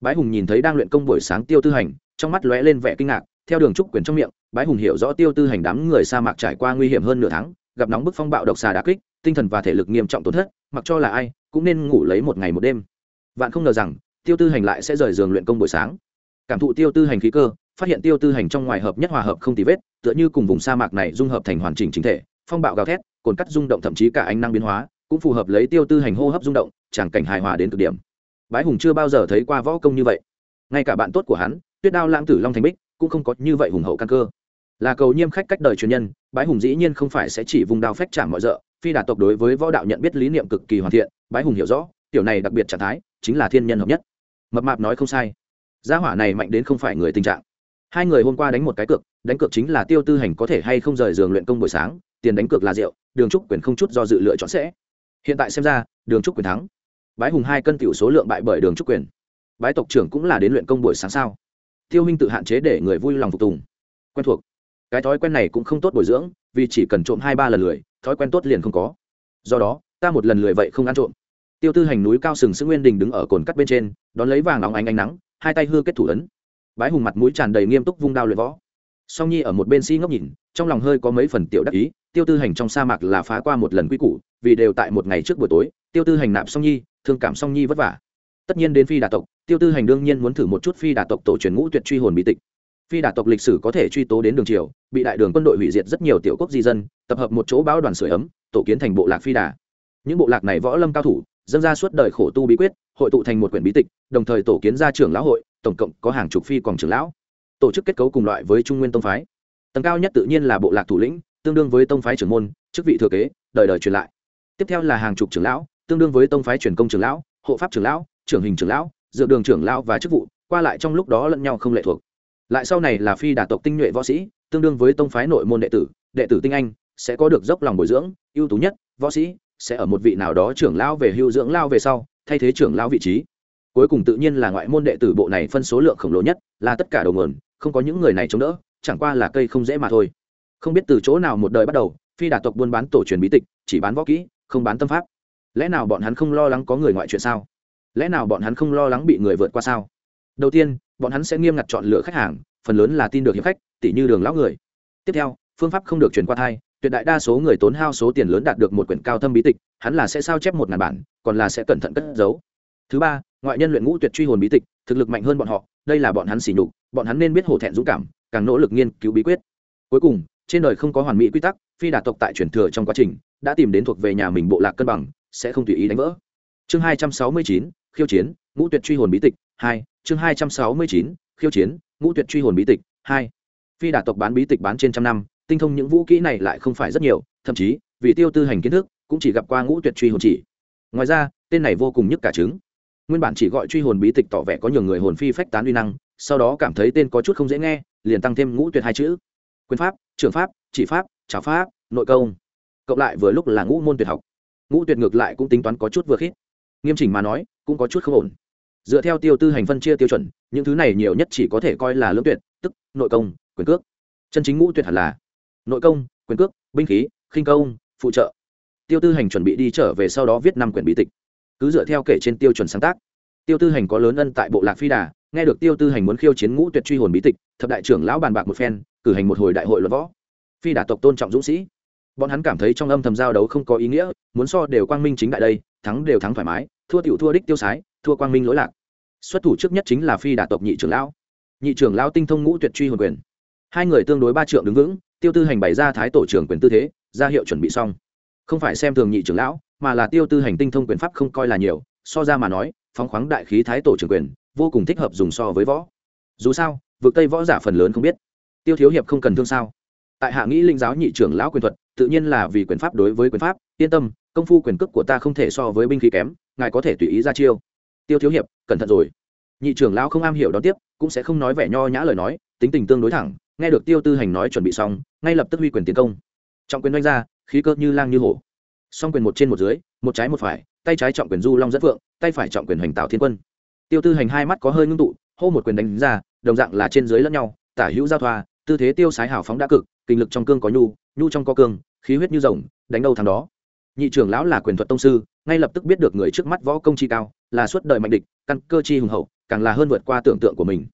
Bái hùng nhìn thấy đang luyện công buổi sáng tiêu tư hành, trong mắt lóe lên vẻ kinh ngạc, theo đường trúc quyền trong miệng, bái hùng hiểu rõ tiêu tư hành đám người sa mạc trải qua nguy hiểm hơn nửa tháng, gặp nóng bức phong bạo độc xà đá kích, tinh thần và thể lực nghiêm trọng tổn thất, mặc cho là ai, cũng nên ngủ lấy một ngày một đêm. Vạn không ngờ rằng, tiêu tư hành lại sẽ rời giường luyện công buổi sáng. Cảm thụ tiêu tư hành khí cơ, phát hiện tiêu tư hành trong ngoài hợp nhất hòa hợp không tì vết, tựa như cùng vùng sa mạc này dung hợp thành hoàn chỉnh chính thể, phong bạo gào thét, cồn cắt rung động thậm chí cả ánh năng biến hóa cũng phù hợp lấy tiêu tư hành hô hấp rung động, chẳng cảnh hài hòa đến cực điểm. Bái hùng chưa bao giờ thấy qua võ công như vậy. Ngay cả bạn tốt của hắn, tuyết đao, lãng tử long thành bích, cũng không có như vậy hùng hậu căn cơ. Là cầu nhiêm khách cách đời truyền nhân, bái hùng dĩ nhiên không phải sẽ chỉ vùng đao phách trả mọi rợ, phi đà tộc đối với võ đạo nhận biết lý niệm cực kỳ hoàn thiện, bái hùng hiểu rõ, tiểu này đặc biệt trạng thái, chính là thiên nhân hợp nhất. Mập mạp nói không sai. Gia hỏa này mạnh đến không phải người tình trạng. Hai người hôm qua đánh một cái cược, đánh cược chính là tiêu tư hành có thể hay không rời giường luyện công buổi sáng, tiền đánh cược là rượu, đường trúc quyền không chút do dự lựa chọn sẽ hiện tại xem ra, đường trúc quyền thắng. Bái hùng hai cân tiểu số lượng bại bởi đường trúc quyền. Bái tộc trưởng cũng là đến luyện công buổi sáng sao? Tiêu huynh tự hạn chế để người vui lòng phục tùng. Quen thuộc. Cái thói quen này cũng không tốt bồi dưỡng, vì chỉ cần trộm hai ba lần lười, thói quen tốt liền không có. Do đó, ta một lần lười vậy không ăn trộm. Tiêu tư hành núi cao sừng sững nguyên đình đứng ở cồn cắt bên trên, đón lấy vàng óng ánh ánh nắng, hai tay hư kết thủ ấn. Bái hùng mặt mũi tràn đầy nghiêm túc vung đao luyện võ song nhi ở một bên si ngốc nhìn, trong lòng hơi có mấy phần tiểu đắc ý, tiêu tư hành trong sa mạc là phá qua một lần quy củ, vì đều tại một ngày trước buổi tối, tiêu tư hành nạp song nhi, thương cảm song nhi vất vả. Tất nhiên đến phi đà tộc, tiêu tư hành đương nhiên muốn thử một chút phi đà tộc tổ truyền ngũ tuyệt truy hồn bí tịch. Phi đà tộc lịch sử có thể truy tố đến đường triều, bị đại đường quân đội hủy diệt rất nhiều tiểu quốc di dân, tập hợp một chỗ báo đoàn sửa ấm, tổ kiến thành bộ lạc phi đà. Những bộ lạc này võ lâm cao thủ, dâng ra suốt đời khổ tu bí quyết, hội tụ thành một quyển bí tịch, đồng thời tổ kiến ra trưởng lão hội, tổng cộng có hàng chục phi quòng trưởng lão tổ chức kết cấu cùng loại với trung nguyên tông phái. Tầng cao nhất tự nhiên là bộ lạc thủ lĩnh, tương đương với tông phái trưởng môn, chức vị thừa kế, đời đời truyền lại. Tiếp theo là hàng chục trưởng lão, tương đương với tông phái truyền công trưởng lão, hộ pháp trưởng lão, trưởng hình trưởng lão, dựa đường trưởng lão và chức vụ, qua lại trong lúc đó lẫn nhau không lệ thuộc. Lại sau này là phi đà tộc tinh nhuệ võ sĩ, tương đương với tông phái nội môn đệ tử đệ tử tinh anh, sẽ có được dốc lòng bồi dưỡng, ưu tú nhất, võ sĩ, sẽ ở một vị nào đó trưởng lão về hưu dưỡng lao về sau, thay thế trưởng lão vị trí. Cuối cùng tự nhiên là ngoại môn đệ tử bộ này phân số lượng khổng lồ nhất, là tất cả đầu nguồn không có những người này chống đỡ, chẳng qua là cây không dễ mà thôi. Không biết từ chỗ nào một đời bắt đầu, phi đà tộc buôn bán tổ truyền bí tịch, chỉ bán võ kỹ, không bán tâm pháp. Lẽ nào bọn hắn không lo lắng có người ngoại chuyện sao? Lẽ nào bọn hắn không lo lắng bị người vượt qua sao? Đầu tiên, bọn hắn sẽ nghiêm ngặt chọn lựa khách hàng, phần lớn là tin được hiệp khách tỷ như đường lão người. Tiếp theo, phương pháp không được chuyển qua thai, tuyệt đại đa số người tốn hao số tiền lớn đạt được một quyển cao thâm bí tịch, hắn là sẽ sao chép một ngàn bản, còn là sẽ cẩn thận cất giấu thứ ba, ngoại nhân luyện ngũ tuyệt truy hồn bí tịch, thực lực mạnh hơn bọn họ, đây là bọn hắn xỉ nhục, bọn hắn nên biết hổ thẹn dũng cảm, càng nỗ lực nghiên cứu bí quyết. Cuối cùng, trên đời không có hoàn mỹ quy tắc, phi đà tộc tại truyền thừa trong quá trình, đã tìm đến thuộc về nhà mình bộ lạc cân bằng, sẽ không tùy ý đánh vỡ. Chương hai trăm sáu mươi chín, khiêu chiến, ngũ tuyệt truy hồn bí tịch, hai, chương hai trăm sáu mươi chín, khiêu chiến, ngũ tuyệt truy hồn bí tịch, hai. Phi đà tộc bán bí tịch bán trên trăm năm, tinh thông những vũ kỹ này lại không phải rất nhiều, thậm chí, vì tiêu tư hành kiến thức, cũng chỉ gặp qua ngũ tuyệt truy hồn chỉ. Ngoài ra, tên này vô cùng nhức cả trứng nguyên bản chỉ gọi truy hồn bí tịch tỏ vẻ có nhiều người hồn phi phách tán uy năng, sau đó cảm thấy tên có chút không dễ nghe, liền tăng thêm ngũ tuyệt hai chữ. Quyền pháp trường pháp, chỉ pháp trả pháp, nội công. Cộng lại vừa lúc là ngũ môn tuyệt học. Ngũ tuyệt ngược lại cũng tính toán có chút vừa khít. Nghiêm chỉnh mà nói, cũng có chút không ổn. Dựa theo tiêu tư hành phân chia tiêu chuẩn, những thứ này nhiều nhất chỉ có thể coi là lưỡng tuyệt, tức, nội công, quyền cước. Chân chính ngũ tuyệt hẳn là nội công, quyền cước, binh khí, khinh công, phụ trợ. Tiêu tư hành chuẩn bị đi trở về sau đó viết năm quyển bí tịch cứ dựa theo kể trên tiêu chuẩn sáng tác. Tiêu tư hành có lớn ân tại bộ lạc phi đà, nghe được tiêu tư hành muốn khiêu chiến ngũ tuyệt truy hồn bí tịch, thập đại trưởng lão bàn bạc một phen, cử hành một hồi đại hội luận võ. Phi đà tộc tôn trọng dũng sĩ. Bọn hắn cảm thấy trong âm thầm giao đấu không có ý nghĩa, muốn so đều quang minh chính đại đây, thắng đều thắng thoải mái, thua tiểu thua đích tiêu sái, thua quang minh lỗi lạc. Xuất thủ trước nhất chính là phi đà tộc nhị trưởng lão. Nhị trưởng lão tinh thông ngũ tuyệt truy hồn quyền. Hai người tương đối ba trượng đứng vững, tiêu tư hành bày ra thái tổ trưởng quyền tư thế, ra hiệu chuẩn bị xong. Không phải xem thường nhị trưởng lão mà là tiêu tư hành tinh thông quyền pháp không coi là nhiều, so ra mà nói, phóng khoáng đại khí thái tổ trưởng quyền, vô cùng thích hợp dùng so với võ. Dù sao, vực tây võ giả phần lớn không biết. Tiêu thiếu hiệp không cần thương sao. Tại hạ nghĩ linh giáo nhị trưởng lão quyền thuật, tự nhiên là vì quyền pháp đối với quyền pháp, yên tâm, công phu quyền cước của ta không thể so với binh khí kém, ngài có thể tùy ý ra chiêu. Tiêu thiếu hiệp, cẩn thận rồi. Nhị trưởng lão không am hiểu đón tiếp, cũng sẽ không nói vẻ nho nhã lời nói, tính tình tương đối thẳng, nghe được tiêu tư hành nói chuẩn bị xong, ngay lập tức huy quyền tiến công. Trọng quyền đánh ra, khí cơ như lang như hổ song quyền một trên một dưới, một trái một phải, tay trái trọng quyền du long dẫn vượng tay phải trọng quyền hoành tạo thiên quân. Tiêu tư hành hai mắt có hơi ngưng tụ, hô một quyền đánh ra, đồng dạng là trên dưới lẫn nhau, tả hữu giao thoa, tư thế tiêu sái hào phóng đã cực, kinh lực trong cương có nhu nhu trong có cương, khí huyết như rồng, đánh đâu thằng đó. Nhị trưởng lão là quyền thuật tông sư, ngay lập tức biết được người trước mắt võ công chi cao, là suốt đời mạnh địch, căn cơ chi hùng hậu, càng là hơn vượt qua tưởng tượng của mình.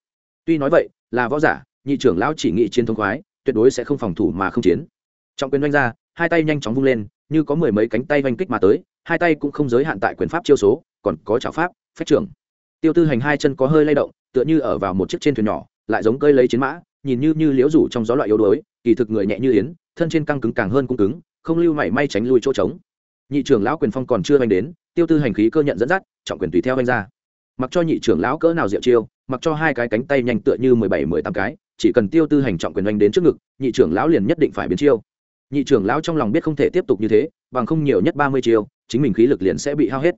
Tuy nói vậy, là võ giả, nhị trưởng lão chỉ nghị chiến thông khoái, tuyệt đối sẽ không phòng thủ mà không chiến. Trọng quyền đánh ra, hai tay nhanh chóng vung lên như có mười mấy cánh tay vanh kích mà tới, hai tay cũng không giới hạn tại quyền pháp chiêu số, còn có trảo pháp, phách trưởng. Tiêu tư hành hai chân có hơi lay động, tựa như ở vào một chiếc trên thuyền nhỏ, lại giống cơi lấy chiến mã, nhìn như như liễu rủ trong gió loại yếu đuối, kỳ thực người nhẹ như yến, thân trên căng cứng càng hơn cung cứng, không lưu mảy may tránh lui chỗ trống. Nhị trưởng lão quyền phong còn chưa vanh đến, tiêu tư hành khí cơ nhận dẫn dắt, trọng quyền tùy theo vanh ra. Mặc cho nhị trưởng lão cỡ nào diệu chiêu, mặc cho hai cái cánh tay nhanh tựa như mười bảy, mười tám cái, chỉ cần tiêu tư hành trọng quyền vanh đến trước ngực, nhị trưởng lão liền nhất định phải biến chiêu nhị trưởng lão trong lòng biết không thể tiếp tục như thế, bằng không nhiều nhất ba mươi chiêu, chính mình khí lực liền sẽ bị hao hết.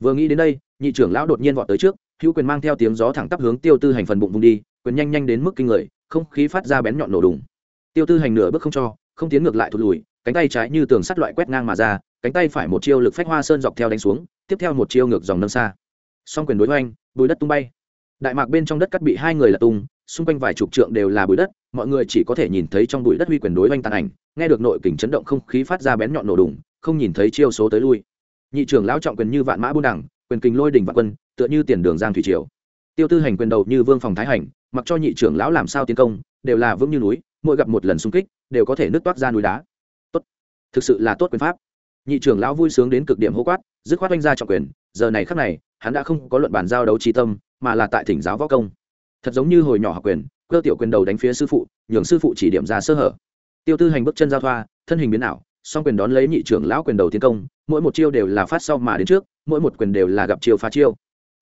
Vừa nghĩ đến đây, nhị trưởng lão đột nhiên vọt tới trước, hữu quyền mang theo tiếng gió thẳng tắp hướng tiêu tư hành phần bụng vùng đi, quyền nhanh nhanh đến mức kinh người, không khí phát ra bén nhọn nổ đùng. Tiêu tư hành nửa bước không cho, không tiến ngược lại thụt lùi, cánh tay trái như tường sắt loại quét ngang mà ra, cánh tay phải một chiêu lực phách hoa sơn dọc theo đánh xuống, tiếp theo một chiêu ngược dòng nâng xa. Song quyền đối oanh bùi đất tung bay. Đại mạc bên trong đất cắt bị hai người là tung, xung quanh vài chục trượng đều là bùi đất mọi người chỉ có thể nhìn thấy trong bụi đất huy quyền đối oanh tàn ảnh, nghe được nội kình chấn động không khí phát ra bén nhọn nổ đùng, không nhìn thấy chiêu số tới lui. Nhị trưởng lão trọng quyền như vạn mã buôn đẳng quyền kình lôi đỉnh vạn quân, tựa như tiền đường giang thủy triều. Tiêu tư hành quyền đầu như vương phòng thái hành, mặc cho nhị trưởng lão làm sao tiến công, đều là vững như núi, mỗi gặp một lần xung kích, đều có thể nứt toát ra núi đá. Tốt. Thực sự là tốt quyền pháp. Nhị trưởng lão vui sướng đến cực điểm hô quát, dứt khoát oanh ra trọng quyền, giờ này khắc này, hắn đã không có luận bàn giao đấu trí tâm, mà là tại thỉnh giáo võ công. Thật giống như hồi nhỏ học quyền cơ tiểu quyền đầu đánh phía sư phụ, nhường sư phụ chỉ điểm ra sơ hở. Tiêu tư hành bước chân giao thoa, thân hình biến ảo, song quyền đón lấy nhị trưởng lão quyền đầu tiến công, mỗi một chiêu đều là phát sau mà đến trước, mỗi một quyền đều là gặp chiêu phá chiêu.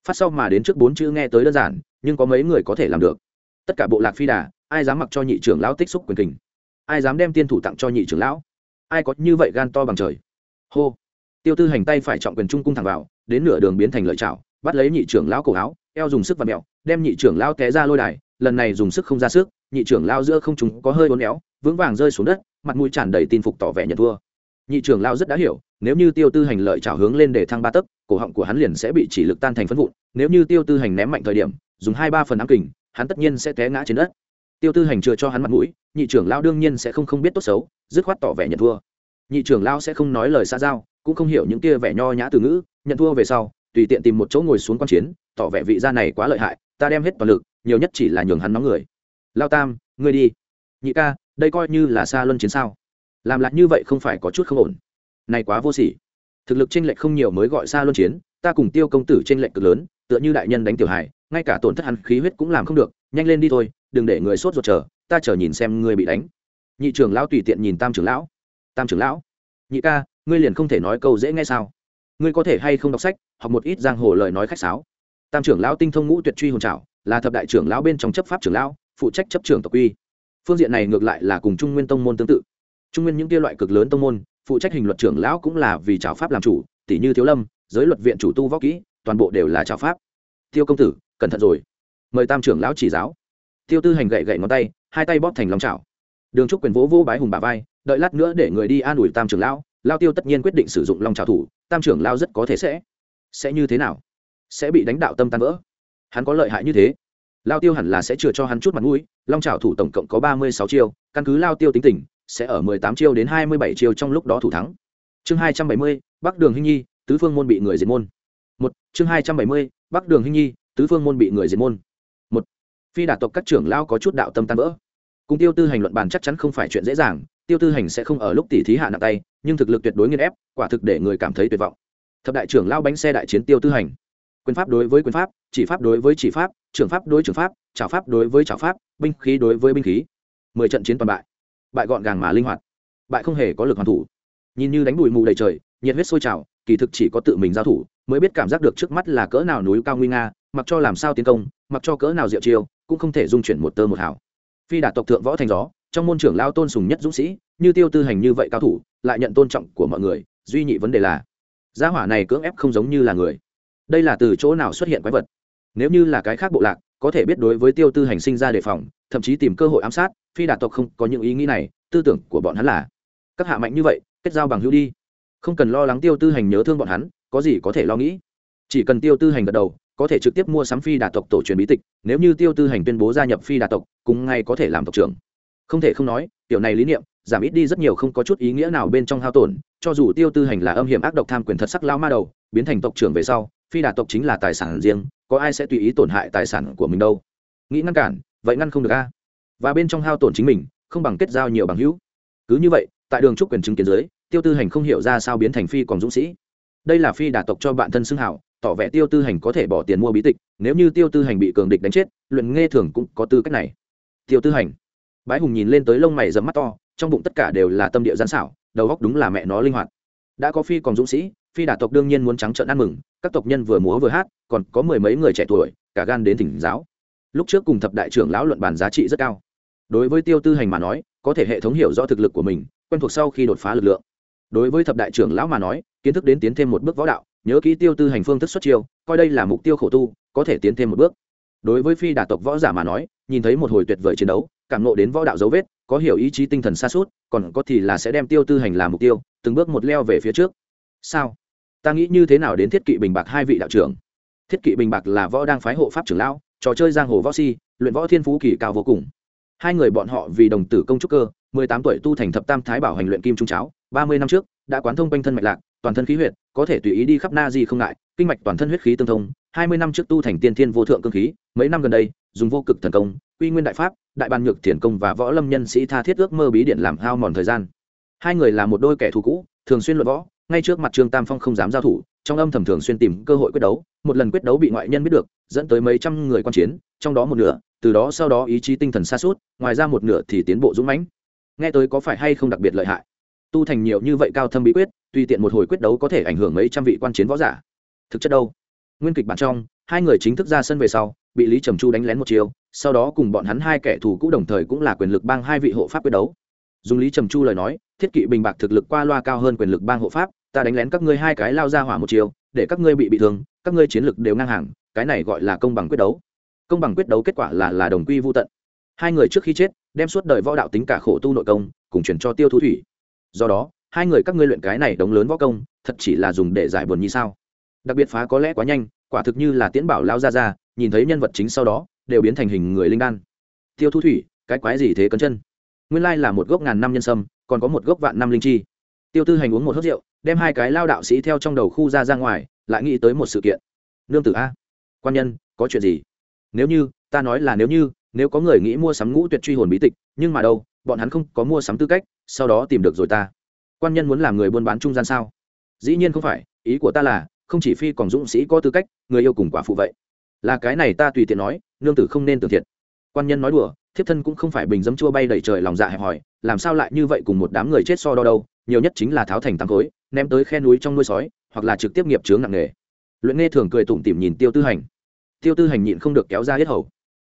Phát sau mà đến trước bốn chữ nghe tới đơn giản, nhưng có mấy người có thể làm được. Tất cả bộ lạc phi đà, ai dám mặc cho nhị trưởng lão tích xúc quyền kình? Ai dám đem tiên thủ tặng cho nhị trưởng lão? Ai có như vậy gan to bằng trời? Hô! Tiêu tư hành tay phải trọng quyền trung cung thẳng vào, đến nửa đường biến thành lợi chảo, bắt lấy nhị trưởng lão cổ áo, eo dùng sức và mẹo, đem nhị trưởng lão té ra lôi đài lần này dùng sức không ra sức, nhị trưởng lão giữa không chúng có hơi uốn éo, vững vàng rơi xuống đất, mặt mũi tràn đầy tin phục tỏ vẻ nhận thua. Nhị trưởng lão rất đã hiểu, nếu như tiêu tư hành lợi chảo hướng lên để thăng ba tấc, cổ họng của hắn liền sẽ bị chỉ lực tan thành phân vụn, nếu như tiêu tư hành ném mạnh thời điểm, dùng hai ba phần ám kình, hắn tất nhiên sẽ té ngã trên đất. Tiêu tư hành chưa cho hắn mặt mũi, nhị trưởng lão đương nhiên sẽ không không biết tốt xấu, dứt khoát tỏ vẻ nhận thua. Nhị trưởng lão sẽ không nói lời xa giao, cũng không hiểu những kia vẻ nho nhã từ ngữ, nhận thua về sau, tùy tiện tìm một chỗ ngồi xuống quan chiến, tỏ vẻ vị gia này quá lợi hại, ta đem hết toàn lực nhiều nhất chỉ là nhường hắn nóng người. Lao tam, ngươi đi. Nhị ca, đây coi như là xa luân chiến sao? Làm lại như vậy không phải có chút không ổn. Này quá vô sỉ. Thực lực tranh lệch không nhiều mới gọi xa luân chiến, ta cùng tiêu công tử tranh lệch cực lớn, tựa như đại nhân đánh tiểu hài, ngay cả tổn thất hắn khí huyết cũng làm không được, nhanh lên đi thôi, đừng để người sốt ruột chờ, ta chờ nhìn xem ngươi bị đánh. Nhị trưởng lão tùy tiện nhìn tam trưởng lão. Tam trưởng lão, nhị ca, ngươi liền không thể nói câu dễ nghe sao? Ngươi có thể hay không đọc sách, học một ít giang hồ lời nói khách sáo. Tam trưởng lão tinh thông ngũ tuyệt truy hồn trảo là thập đại trưởng lão bên trong chấp pháp trưởng lão, phụ trách chấp trưởng tộc quy phương diện này ngược lại là cùng trung nguyên tông môn tương tự. Trung nguyên những kia loại cực lớn tông môn, phụ trách hình luật trưởng lão cũng là vì trào pháp làm chủ tỷ như thiếu lâm, giới luật viện chủ tu võ kỹ, toàn bộ đều là trào pháp. Tiêu công tử, cẩn thận rồi. Mời tam trưởng lão chỉ giáo. Tiêu tư hành gậy gậy ngón tay, hai tay bóp thành lòng chảo. Đường trúc quyền vỗ vô bái hùng bà vai, đợi lát nữa để người đi an ủi tam trưởng lão lao tiêu tất nhiên quyết định sử dụng long trào thủ, tam trưởng lao rất có thể sẽ sẽ như thế nào? Sẽ bị đánh đạo tâm tan vỡ hắn có lợi hại như thế. Lao tiêu hẳn là sẽ chừa cho hắn chút mặt mũi, long trào thủ tổng cộng có ba mươi sáu chiêu, căn cứ lao tiêu tính tình, sẽ ở mười tám chiêu đến hai mươi bảy chiêu trong lúc đó thủ thắng. Chương hai trăm bảy mươi, bắc đường hinh nhi, tứ phương môn bị người diệt môn. Một, chương hai trăm bảy mươi, bắc đường hinh nhi, tứ phương môn bị người diệt môn. Một, phi đả tộc các trưởng lao có chút đạo tâm tan vỡ. Cùng tiêu tư hành luận bàn chắc chắn không phải chuyện dễ dàng, tiêu tư hành sẽ không ở lúc tỉ thí hạ nặng tay, nhưng thực lực tuyệt đối nghiên ép, quả thực để người cảm thấy tuyệt vọng. Thập đại trưởng lao bánh xe đại chiến tiêu tư hành quyền pháp đối với quyền pháp, chỉ pháp đối với chỉ pháp, trưởng pháp đối trưởng pháp trả pháp đối với trả pháp, binh khí đối với binh khí. Mười trận chiến toàn bại. Bại gọn gàng mà linh hoạt. Bại không hề có lực hoàn thủ. Nhìn như đánh bụi mù đầy trời, nhiệt huyết sôi trào, kỳ thực chỉ có tự mình giao thủ, mới biết cảm giác được trước mắt là cỡ nào núi cao nguy nga, mặc cho làm sao tiến công, mặc cho cỡ nào diệu chiêu, cũng không thể dung chuyển một tơ một hào. Phi đả tộc thượng võ thành gió, trong môn trưởng lao tôn sùng nhất dũng sĩ, như tiêu tư hành như vậy cao thủ, lại nhận tôn trọng của mọi người, duy nhị vấn đề là, gia hỏa này cưỡng ép không giống như là người đây là từ chỗ nào xuất hiện quái vật? Nếu như là cái khác bộ lạc, có thể biết đối với tiêu tư hành sinh ra đề phòng, thậm chí tìm cơ hội ám sát, phi đạt tộc không có những ý nghĩ này, tư tưởng của bọn hắn là các hạ mạnh như vậy, kết giao bằng hữu đi. Không cần lo lắng tiêu tư hành nhớ thương bọn hắn, có gì có thể lo nghĩ. Chỉ cần tiêu tư hành gật đầu, có thể trực tiếp mua sắm phi đạt tộc tổ truyền bí tịch, nếu như tiêu tư hành tuyên bố gia nhập phi đạt tộc, cùng ngay có thể làm tộc trưởng. Không thể không nói, tiểu này lý niệm, giảm ít đi rất nhiều không có chút ý nghĩa nào bên trong hao tổn, cho dù tiêu tư hành là âm hiểm ác độc tham quyền thật sắc lao ma đầu, biến thành tộc trưởng về sau phi đà tộc chính là tài sản riêng, có ai sẽ tùy ý tổn hại tài sản của mình đâu? Nghĩ ngăn cản, vậy ngăn không được a. Và bên trong hao tổn chính mình, không bằng kết giao nhiều bằng hữu. Cứ như vậy, tại đường trúc quyền chứng kiến giới tiêu tư hành không hiểu ra sao biến thành phi còn dũng sĩ. Đây là phi đà tộc cho bạn thân xưng hảo, tỏ vẻ tiêu tư hành có thể bỏ tiền mua bí tịch, nếu như tiêu tư hành bị cường địch đánh chết, luyện nghe thường cũng có tư cách này. Tiêu tư hành. Bái hùng nhìn lên tới lông mày dấm mắt to, trong bụng tất cả đều là tâm địa gian xảo, đầu góc đúng là mẹ nó linh hoạt. Đã có phi còn dũng sĩ phi đả tộc đương nhiên muốn trắng trợn ăn mừng, các tộc nhân vừa múa vừa hát, còn có mười mấy người trẻ tuổi, cả gan đến thỉnh giáo. Lúc trước cùng thập đại trưởng lão luận bàn giá trị rất cao. Đối với tiêu tư hành mà nói, có thể hệ thống hiểu rõ thực lực của mình, quen thuộc sau khi đột phá lực lượng. Đối với thập đại trưởng lão mà nói, kiến thức đến tiến thêm một bước võ đạo, nhớ kỹ tiêu tư hành phương thức xuất chiêu, coi đây là mục tiêu khổ tu, có thể tiến thêm một bước. Đối với phi đả tộc võ giả mà nói, nhìn thấy một hồi tuyệt vời chiến đấu, cảm nộ đến võ đạo dấu vết, có hiểu ý chí tinh thần xa suốt, còn có thì là sẽ đem tiêu tư hành làm mục tiêu, từng bước một leo về phía trước sao? Ta nghĩ như thế nào đến thiết kỵ bình bạc hai vị đạo trưởng? Thiết kỵ bình bạc là võ đang phái hộ pháp trưởng lão, trò chơi giang hồ võ si, luyện võ thiên phú kỳ cao vô cùng. Hai người bọn họ vì đồng tử công trúc cơ, mười tám tuổi tu thành thập tam thái bảo hành luyện kim trung cháo, ba mươi năm trước, đã quán thông quanh thân mạch lạc, toàn thân khí huyệt có thể tùy ý đi khắp na di không ngại, kinh mạch toàn thân huyết khí tương thông, hai mươi năm trước tu thành tiên thiên vô thượng cương khí, mấy năm gần đây, dùng vô cực thần công uy nguyên đại pháp, đại ban nhược thiền công và võ lâm nhân sĩ tha thiết ước mơ bí điện làm hao mòn thời gian. Hai người là một đôi kẻ thù cũ, thường xuyên luận võ ngay trước mặt trương tam phong không dám giao thủ, trong âm thầm thường xuyên tìm cơ hội quyết đấu, một lần quyết đấu bị ngoại nhân biết được, dẫn tới mấy trăm người quan chiến, trong đó một nửa, từ đó sau đó ý chí tinh thần xa suốt ngoài ra một nửa thì tiến bộ dũng mãnh. Nghe tới có phải hay không đặc biệt lợi hại? Tu thành nhiều như vậy cao thâm bí quyết, tùy tiện một hồi quyết đấu có thể ảnh hưởng mấy trăm vị quan chiến võ giả. Thực chất đâu? Nguyên kịch bản trong, hai người chính thức ra sân về sau, bị lý trầm chu đánh lén một chiều, sau đó cùng bọn hắn hai kẻ thù cũ đồng thời cũng là quyền lực bang hai vị hộ pháp quyết đấu dùng lý trầm chu lời nói, thiết kỵ bình bạc thực lực qua loa cao hơn quyền lực bang hộ pháp, ta đánh lén các ngươi hai cái lao ra hỏa một chiều để các ngươi bị bị thương, các ngươi chiến lực đều ngang hàng, cái này gọi là công bằng quyết đấu. Công bằng quyết đấu kết quả là là đồng quy vô tận. Hai người trước khi chết, đem suốt đời võ đạo tính cả khổ tu nội công, cùng chuyển cho tiêu thu thủy. Do đó, hai người các ngươi luyện cái này đống lớn võ công, thật chỉ là dùng để giải buồn như sao. Đặc biệt phá có lẽ quá nhanh, quả thực như là tiễn bảo lao ra ra, nhìn thấy nhân vật chính sau đó, đều biến thành hình người linh đan. Tiêu thu thủy, cái quái gì thế cấn chân? Nguyên lai là một gốc ngàn năm nhân sâm, còn có một gốc vạn năm linh chi. Tiêu tư hành uống một hớt rượu, đem hai cái lao đạo sĩ theo trong đầu khu ra ra ngoài, lại nghĩ tới một sự kiện. Nương tử a, quan nhân, có chuyện gì? Nếu như, ta nói là nếu như, nếu có người nghĩ mua sắm ngũ tuyệt truy hồn bí tịch, nhưng mà đâu, bọn hắn không có mua sắm tư cách, sau đó tìm được rồi ta. Quan nhân muốn làm người buôn bán trung gian sao? Dĩ nhiên không phải, ý của ta là, không chỉ phi còn dũng sĩ có tư cách, người yêu cùng quả phụ vậy. Là cái này ta tùy tiện nói, nương tử không nên tưởng thiệt. Quan nhân nói đùa thiếp thân cũng không phải bình dấm chua bay đầy trời lòng dạ hẹp hòi, làm sao lại như vậy cùng một đám người chết so đo đâu, nhiều nhất chính là tháo thành tám khối, ném tới khe núi trong nuôi sói, hoặc là trực tiếp nghiệp chướng nặng nề. Luyện nghe thường cười tủm tỉm nhìn tiêu tư hành. Tiêu tư hành nhịn không được kéo ra hết hầu.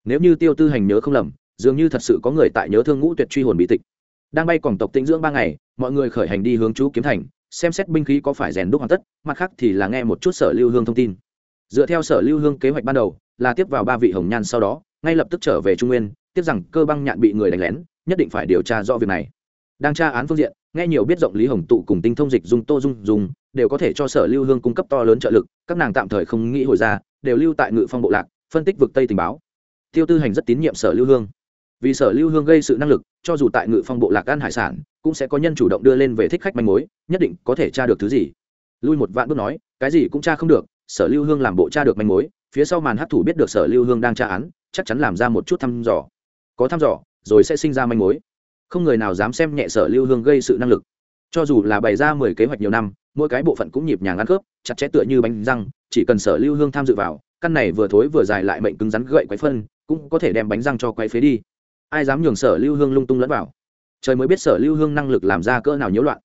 Nếu như tiêu tư hành nhớ không lầm, dường như thật sự có người tại nhớ thương ngũ tuyệt truy hồn bí tịch. Đang bay còn tộc tĩnh dưỡng ba ngày, mọi người khởi hành đi hướng chú kiếm thành, xem xét binh khí có phải rèn đúc hoàn tất, mặt khác thì là nghe một chút sở lưu hương thông tin. Dựa theo sở lưu hương kế hoạch ban đầu, là tiếp vào ba vị hồng nhan sau đó, ngay lập tức trở về trung nguyên tiếp rằng cơ băng nhạn bị người đánh lén, nhất định phải điều tra rõ việc này. Đang tra án phương diện, nghe nhiều biết rộng lý hồng tụ cùng tinh thông dịch dung tô dung dùng đều có thể cho sở lưu hương cung cấp to lớn trợ lực, các nàng tạm thời không nghĩ hồi ra, đều lưu tại ngự phong bộ lạc, phân tích vực tây tình báo. Tiêu tư hành rất tín nhiệm sở lưu hương. Vì sở lưu hương gây sự năng lực, cho dù tại ngự phong bộ lạc ăn hải sản, cũng sẽ có nhân chủ động đưa lên về thích khách manh mối, nhất định có thể tra được thứ gì. Lui một vạn bước nói, cái gì cũng tra không được, sở lưu hương làm bộ tra được manh mối, phía sau màn hấp thủ biết được sở lưu hương đang tra án, chắc chắn làm ra một chút thăm dò có thăm dò, rồi sẽ sinh ra manh mối. Không người nào dám xem nhẹ sở lưu hương gây sự năng lực. Cho dù là bày ra mười kế hoạch nhiều năm, mỗi cái bộ phận cũng nhịp nhàng ăn khớp, chặt chẽ tựa như bánh răng, chỉ cần sở lưu hương tham dự vào, căn này vừa thối vừa dài lại mệnh cứng rắn gậy quấy phân, cũng có thể đem bánh răng cho quay phế đi. Ai dám nhường sở lưu hương lung tung lẫn vào? Trời mới biết sở lưu hương năng lực làm ra cỡ nào nhiễu loạn.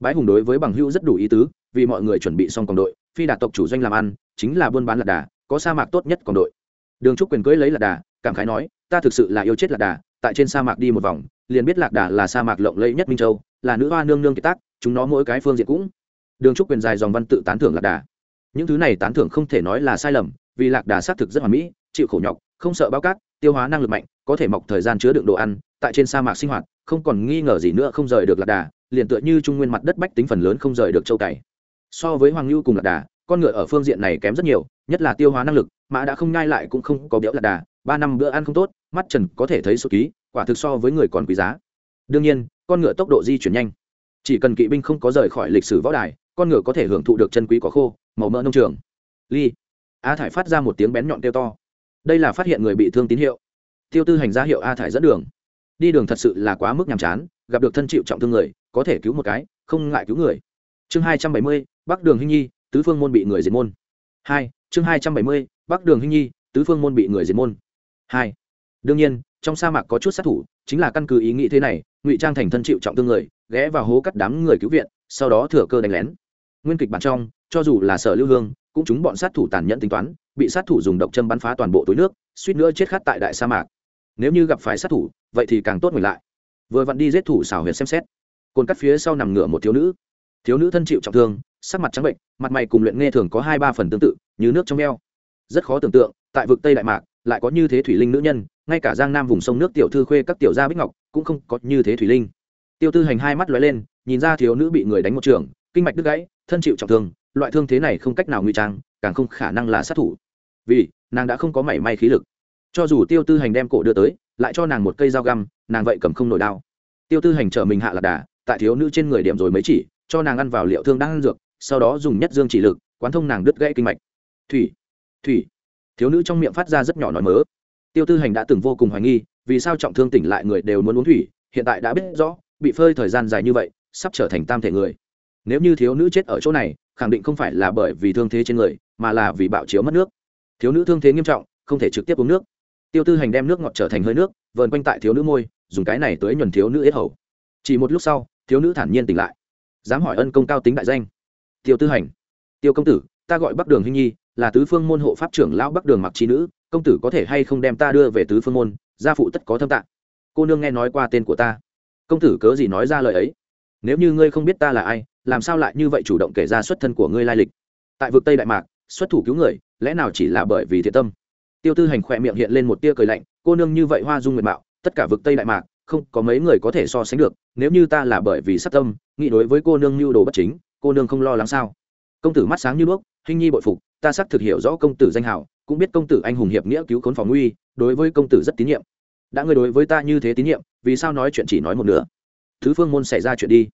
Bái hùng đối với bằng hưu rất đủ ý tứ, vì mọi người chuẩn bị xong còn đội, phi đạt tộc chủ doanh làm ăn, chính là buôn bán lạc đà, có sa mạc tốt nhất còn đội. Đường trúc quyền cưới lấy lạc đà, cảm khái nói ta thực sự là yêu chết lạc đà, tại trên sa mạc đi một vòng, liền biết lạc đà là sa mạc lộng lẫy nhất minh châu, là nữ hoa nương nương kiệt tác, chúng nó mỗi cái phương diện cũng. Đường trúc quyền dài dòng văn tự tán thưởng lạc đà. Những thứ này tán thưởng không thể nói là sai lầm, vì lạc đà xác thực rất hoàn mỹ, chịu khổ nhọc, không sợ bao cát, tiêu hóa năng lực mạnh, có thể mọc thời gian chứa đựng đồ ăn, tại trên sa mạc sinh hoạt, không còn nghi ngờ gì nữa không rời được lạc đà, liền tựa như trung nguyên mặt đất bách tính phần lớn không rời được châu cày. So với hoàng lưu cùng lạc đà, con ngựa ở phương diện này kém rất nhiều, nhất là tiêu hóa năng lực, mã đã không nhai lại cũng không có béo lạc đà ba năm bữa ăn không tốt, mắt trần có thể thấy số ký, quả thực so với người còn quý giá. Đương nhiên, con ngựa tốc độ di chuyển nhanh. Chỉ cần kỵ binh không có rời khỏi lịch sử võ đài, con ngựa có thể hưởng thụ được chân quý có khô, màu mỡ nông trường. Ly, a thải phát ra một tiếng bén nhọn kêu to. Đây là phát hiện người bị thương tín hiệu. Tiêu tư hành ra hiệu a thải dẫn đường. Đi đường thật sự là quá mức nhàm chán, gặp được thân chịu trọng thương người, có thể cứu một cái, không ngại cứu người. Chương hai trăm bảy mươi, bắc đường hinh nhi, tứ phương môn bị người diệt môn. Hai, chương hai trăm bảy mươi, bắc đường hinh nhi, tứ phương môn bị người diệt môn hai. Đương nhiên, trong sa mạc có chút sát thủ, chính là căn cứ ý nghĩ thế này, ngụy trang thành thân chịu trọng thương người, ghé vào hố cắt đám người cứu viện, sau đó thừa cơ đánh lén. Nguyên kịch bản trong, cho dù là sở lưu hương, cũng chúng bọn sát thủ tàn nhẫn tính toán, bị sát thủ dùng độc châm bắn phá toàn bộ túi nước, suýt nữa chết khát tại đại sa mạc. Nếu như gặp phải sát thủ, vậy thì càng tốt mình lại. Vừa vặn đi giết thủ xảo huyệt xem xét. Cồn cắt phía sau nằm ngửa một thiếu nữ. Thiếu nữ thân chịu trọng thương, sắc mặt trắng bệnh, mặt mày cùng luyện nghe thường có hai ba phần tương tự, như nước trong eo. Rất khó tưởng tượng, tại vực tây đại mạc lại có như thế thủy linh nữ nhân, ngay cả giang nam vùng sông nước tiểu thư khuê các tiểu gia bích ngọc cũng không có như thế thủy linh. Tiêu tư hành hai mắt lóe lên, nhìn ra thiếu nữ bị người đánh một trường, kinh mạch đứt gãy, thân chịu trọng thương, loại thương thế này không cách nào ngụy trang, càng không khả năng là sát thủ. Vì, nàng đã không có mảy may khí lực. Cho dù tiêu tư hành đem cổ đưa tới, lại cho nàng một cây dao găm, nàng vậy cầm không nổi đao. Tiêu tư hành chở mình hạ lạc đà, tại thiếu nữ trên người điểm rồi mới chỉ, cho nàng ăn vào liệu thương đang ăn dược, sau đó dùng nhất dương chỉ lực, quán thông nàng đứt gãy kinh mạch. Thủy thủy thiếu nữ trong miệng phát ra rất nhỏ nói mớ. Tiêu tư hành đã từng vô cùng hoài nghi, vì sao trọng thương tỉnh lại người đều muốn uống thủy, hiện tại đã biết rõ, bị phơi thời gian dài như vậy, sắp trở thành tam thể người. Nếu như thiếu nữ chết ở chỗ này, khẳng định không phải là bởi vì thương thế trên người, mà là vì bạo chiếu mất nước. Thiếu nữ thương thế nghiêm trọng, không thể trực tiếp uống nước. Tiêu tư hành đem nước ngọt trở thành hơi nước, vờn quanh tại thiếu nữ môi, dùng cái này tới nhuần thiếu nữ yết hầu. Chỉ một lúc sau, thiếu nữ thản nhiên tỉnh lại. Dám hỏi ân công cao tính đại danh. Tiêu tư hành. Tiêu công tử, ta gọi bắc đường hinh nhi là tứ phương môn hộ pháp trưởng lão bắc đường mặc trí nữ, công tử có thể hay không đem ta đưa về tứ phương môn, gia phụ tất có thâm tạng. Cô nương nghe nói qua tên của ta. Công tử cớ gì nói ra lời ấy? Nếu như ngươi không biết ta là ai, làm sao lại như vậy chủ động kể ra xuất thân của ngươi lai lịch? Tại vực tây đại mạc, xuất thủ cứu người, lẽ nào chỉ là bởi vì thiện tâm? Tiêu tư hành khỏe miệng hiện lên một tia cười lạnh, cô nương như vậy hoa dung nguyệt mạo, tất cả vực tây đại mạc, không có mấy người có thể so sánh được, nếu như ta là bởi vì sát tâm, nghĩ đối với cô nương mưu đồ bất chính, cô nương không lo lắng sao? Công tử mắt sáng như đuốc hình nhi bội phục, ta xác thực hiểu rõ công tử danh hảo cũng biết công tử anh hùng hiệp nghĩa cứu khốn phòng nguy, đối với công tử rất tín nhiệm. Đã ngươi đối với ta như thế tín nhiệm, vì sao nói chuyện chỉ nói một nửa? Thứ phương môn xảy ra chuyện đi.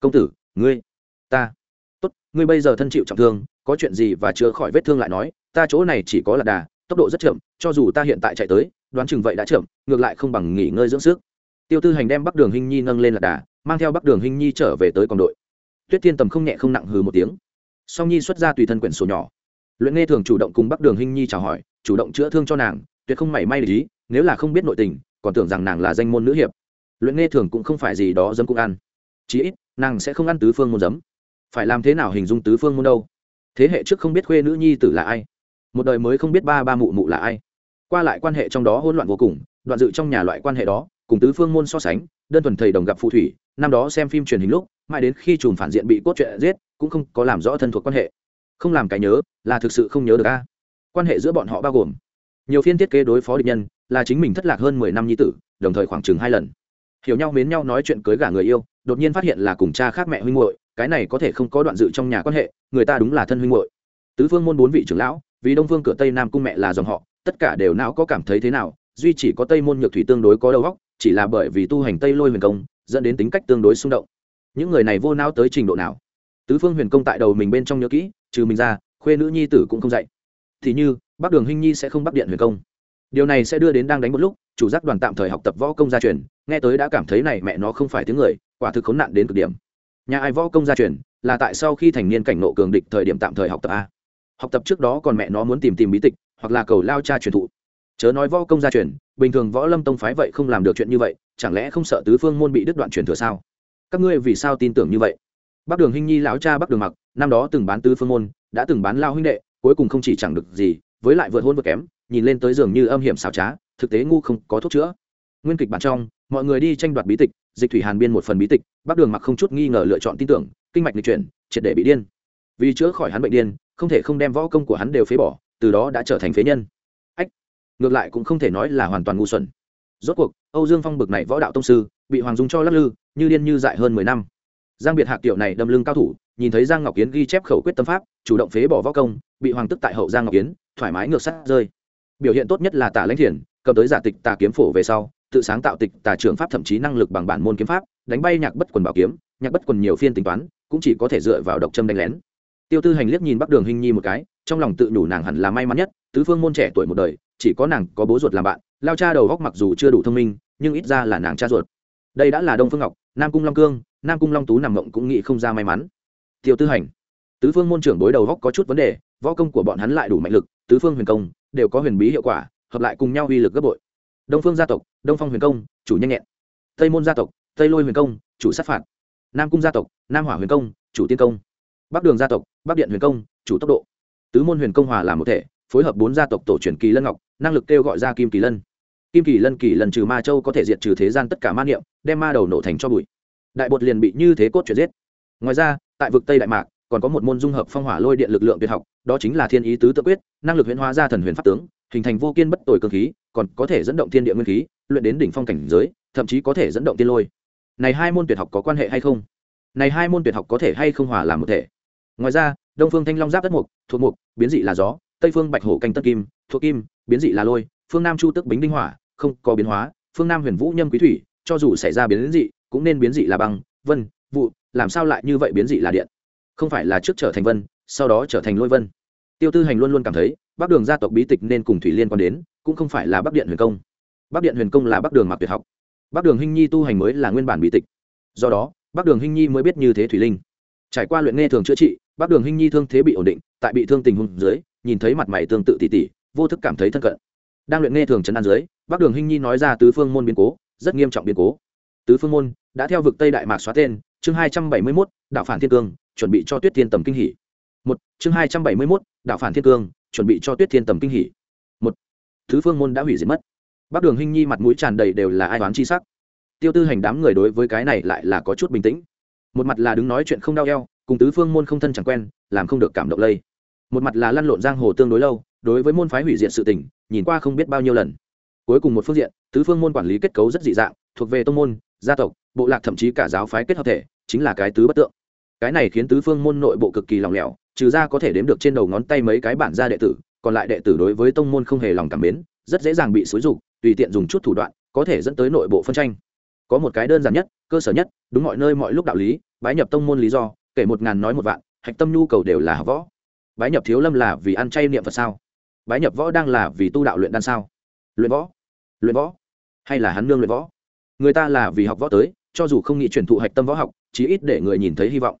Công tử, ngươi, ta. Tốt, ngươi bây giờ thân chịu trọng thương, có chuyện gì và chữa khỏi vết thương lại nói, ta chỗ này chỉ có lạc đà, tốc độ rất chậm, cho dù ta hiện tại chạy tới, đoán chừng vậy đã chậm, ngược lại không bằng nghỉ ngơi dưỡng sức. Tiêu tư hành đem bắc đường hinh nhi nâng lên lạc đà, mang theo bắc đường hinh nhi trở về tới còn đội. Tuyết thiên tầm không nhẹ không nặng hừ một tiếng song nhi xuất ra tùy thân quyển sổ nhỏ. Luyện nghe thường chủ động cùng bắc đường hinh nhi chào hỏi, chủ động chữa thương cho nàng, tuyệt không mảy may lý nếu là không biết nội tình, còn tưởng rằng nàng là danh môn nữ hiệp. Luyện nghe thường cũng không phải gì đó dấm cũng ăn. Chí ít, nàng sẽ không ăn tứ phương môn dấm. Phải làm thế nào hình dung tứ phương môn đâu? Thế hệ trước không biết khuê nữ nhi tử là ai. Một đời mới không biết ba ba mụ mụ là ai. Qua lại quan hệ trong đó hỗn loạn vô cùng, đoạn dự trong nhà loại quan hệ đó, cùng tứ phương môn so sánh, đơn thuần thầy đồng gặp phù thủy, năm đó xem phim truyền hình lúc, mãi đến khi chùm phản diện bị cốt truyện giết cũng không có làm rõ thân thuộc quan hệ. Không làm cái nhớ, là thực sự không nhớ được a. Quan hệ giữa bọn họ bao gồm, nhiều phiên thiết kế đối phó địch nhân, là chính mình thất lạc hơn mười năm nhi tử, đồng thời khoảng chừng hai lần. Hiểu nhau mến nhau nói chuyện cưới gả người yêu, đột nhiên phát hiện là cùng cha khác mẹ huynh muội, cái này có thể không có đoạn dự trong nhà quan hệ, người ta đúng là thân huynh muội. Tứ phương môn bốn vị trưởng lão, vì đông phương cửa tây nam cung mẹ là dòng họ, tất cả đều não có cảm thấy thế nào, duy chỉ có tây môn nhược thủy tương đối có đầu óc, chỉ là bởi vì tu hành tây lôi huyền công, dẫn đến tính cách tương đối xung động. Những người này vô não tới trình độ nào? Tứ phương huyền công tại đầu mình bên trong nhớ kỹ, trừ mình ra, khuê nữ nhi tử cũng không dạy. Thì như, bắc đường hinh nhi sẽ không bắt điện huyền công. Điều này sẽ đưa đến đang đánh một lúc, chủ giác đoàn tạm thời học tập võ công gia truyền, nghe tới đã cảm thấy này mẹ nó không phải tiếng người, quả thực khốn nạn đến cực điểm. Nhà ai võ công gia truyền, là tại sau khi thành niên cảnh nộ cường địch thời điểm tạm thời học tập a. Học tập trước đó còn mẹ nó muốn tìm tìm bí tịch, hoặc là cầu lao cha truyền thụ. Chớ nói võ công gia truyền, bình thường võ lâm tông phái vậy không làm được chuyện như vậy, chẳng lẽ không sợ tứ phương môn bị đứt đoạn truyền thừa sao? Các ngươi vì sao tin tưởng như vậy? Bắc đường hinh nhi lão cha bắc đường mặc, năm đó từng bán tứ phương môn, đã từng bán lao huynh đệ, cuối cùng không chỉ chẳng được gì, với lại vượt hôn vượt kém, nhìn lên tới giường như âm hiểm xảo trá, thực tế ngu không có thuốc chữa. Nguyên kịch bản trong, mọi người đi tranh đoạt bí tịch, dịch thủy hàn biên một phần bí tịch, bắc đường mặc không chút nghi ngờ lựa chọn tin tưởng, kinh mạch lịch chuyển, triệt để bị điên. Vì chữa khỏi hắn bệnh điên, không thể không đem võ công của hắn đều phế bỏ, từ đó đã trở thành phế nhân. Ách, ngược lại cũng không thể nói là hoàn toàn ngu xuẩn. Rốt cuộc, âu dương phong bực này võ đạo tông sư, bị hoàng dung cho lắc lư, như điên như dại hơn mười năm giang biệt hạc tiểu này đâm lưng cao thủ, nhìn thấy giang ngọc kiến ghi chép khẩu quyết tâm pháp, chủ động phế bỏ võ công, bị hoàng tức tại hậu giang ngọc kiến, thoải mái ngược sát rơi. Biểu hiện tốt nhất là tả lãnh thiền cầm tới giả tịch tà kiếm phổ về sau, tự sáng tạo tịch tà trường pháp thậm chí năng lực bằng bản môn kiếm pháp, đánh bay nhạc bất quần bảo kiếm, nhạc bất quần nhiều phiên tính toán, cũng chỉ có thể dựa vào độc châm đánh lén. Tiêu tư hành liếc nhìn bắc đường hình nhi một cái, trong lòng tự nhủ nàng hẳn là may mắn nhất, tứ phương môn trẻ tuổi một đời, chỉ có nàng có bố ruột làm bạn, lao cha đầu góc mặc dù chưa đủ thông minh, nhưng ít ra là nàng cha ruột. Đây đã là đông phương ngọc, nam cung long cương nam cung long tú nằm mộng cũng nghĩ không ra may mắn. Tiêu tư hành, tứ phương môn trưởng đối đầu góc có chút vấn đề, võ công của bọn hắn lại đủ mạnh lực, tứ phương huyền công đều có huyền bí hiệu quả, hợp lại cùng nhau uy lực gấp bội. Đông phương gia tộc, đông phong huyền công, chủ nhanh nhẹn. Tây môn gia tộc, tây lôi huyền công, chủ sát phạt. Nam cung gia tộc, nam hỏa huyền công, chủ tiên công. Bắc đường gia tộc, bắc điện huyền công, chủ tốc độ. Tứ môn huyền công hòa làm một thể, phối hợp bốn gia tộc tổ truyền kỳ lân ngọc, năng lực kêu gọi ra kim kỳ lân. Kim kỳ lân, kỳ lần trừ ma châu có thể diệt trừ thế gian tất cả ma niệm, đem ma đầu nổ thành cho bụi đại bột liền bị như thế cốt chuyển giết. Ngoài ra, tại vực tây đại mạc, còn có một môn dung hợp phong hỏa lôi điện lực lượng tuyệt học, đó chính là thiên ý tứ tự quyết, năng lực huyễn hóa ra thần huyền pháp tướng, hình thành vô kiên bất tồi cơ khí, còn có thể dẫn động thiên địa nguyên khí, luyện đến đỉnh phong cảnh giới, thậm chí có thể dẫn động tiên lôi. Này hai môn tuyệt học có quan hệ hay không? Này hai môn tuyệt học có thể hay không hòa làm một thể? Ngoài ra, đông phương thanh long giáp đất mục, thuộc mục, biến dị là gió, tây phương bạch hổ canh tất kim, thuộc kim, biến dị là lôi, phương nam chu tức bính đinh hỏa, không có biến hóa, phương nam huyền vũ nhâm quý thủy, cho dù xảy ra biến dị cũng nên biến dị là băng, vân, vụ, làm sao lại như vậy biến dị là điện? Không phải là trước trở thành vân, sau đó trở thành lôi vân. Tiêu tư hành luôn luôn cảm thấy, bắc đường gia tộc bí tịch nên cùng thủy liên quan đến, cũng không phải là bắc điện huyền công. Bắc điện huyền công là bắc đường mặc tuyệt học. Bắc đường hinh nhi tu hành mới là nguyên bản bí tịch. Do đó, bắc đường hinh nhi mới biết như thế thủy linh. Trải qua luyện nghe thường chữa trị, bắc đường hinh nhi thương thế bị ổn định, tại bị thương tình huống dưới, nhìn thấy mặt mày tương tự tỉ tỉ, vô thức cảm thấy thân cận. Đang luyện nghe thường chấn an dưới, bắc đường hinh nhi nói ra tứ phương môn biến cố, rất nghiêm trọng biến cố tứ phương môn, đã theo vực tây đại mạc xóa tên, chương hai trăm bảy mươi mốt, đạo phản thiên cương, chuẩn bị cho tuyết thiên tầm kinh hỷ một, chương hai trăm bảy mươi mốt, đạo phản thiên cương, chuẩn bị cho tuyết thiên tầm kinh hỷ một, tứ phương môn đã hủy diệt mất. Bắc đường hinh nhi mặt mũi tràn đầy đều là ai toán chi sắc. Tiêu tư hành đám người đối với cái này lại là có chút bình tĩnh. Một mặt là đứng nói chuyện không đau eo, cùng tứ phương môn không thân chẳng quen, làm không được cảm động lây. Một mặt là lăn lộn giang hồ tương đối lâu, đối với môn phái hủy diệt sự tình, nhìn qua không biết bao nhiêu lần. Cuối cùng một phương diện, tứ phương môn quản lý kết cấu rất dị dạng, thuộc về tông môn gia tộc, bộ lạc thậm chí cả giáo phái kết hợp thể, chính là cái tứ bất tượng. Cái này khiến tứ phương môn nội bộ cực kỳ lòng lẻo, trừ ra có thể đếm được trên đầu ngón tay mấy cái bản gia đệ tử, còn lại đệ tử đối với tông môn không hề lòng cảm mến, rất dễ dàng bị xúi dục, tùy tiện dùng chút thủ đoạn, có thể dẫn tới nội bộ phân tranh. Có một cái đơn giản nhất, cơ sở nhất, đúng mọi nơi mọi lúc đạo lý, bái nhập tông môn lý do, kể một ngàn nói một vạn, hạch tâm nhu cầu đều là học võ. Bái nhập thiếu lâm là vì ăn chay niệm phật sao? Bái nhập võ đang là vì tu đạo luyện đan sao? Luyện võ? Luyện võ? Hay là hắn nương luyện võ? Người ta là vì học võ tới, cho dù không nghĩ truyền thụ hạch tâm võ học, chí ít để người nhìn thấy hy vọng.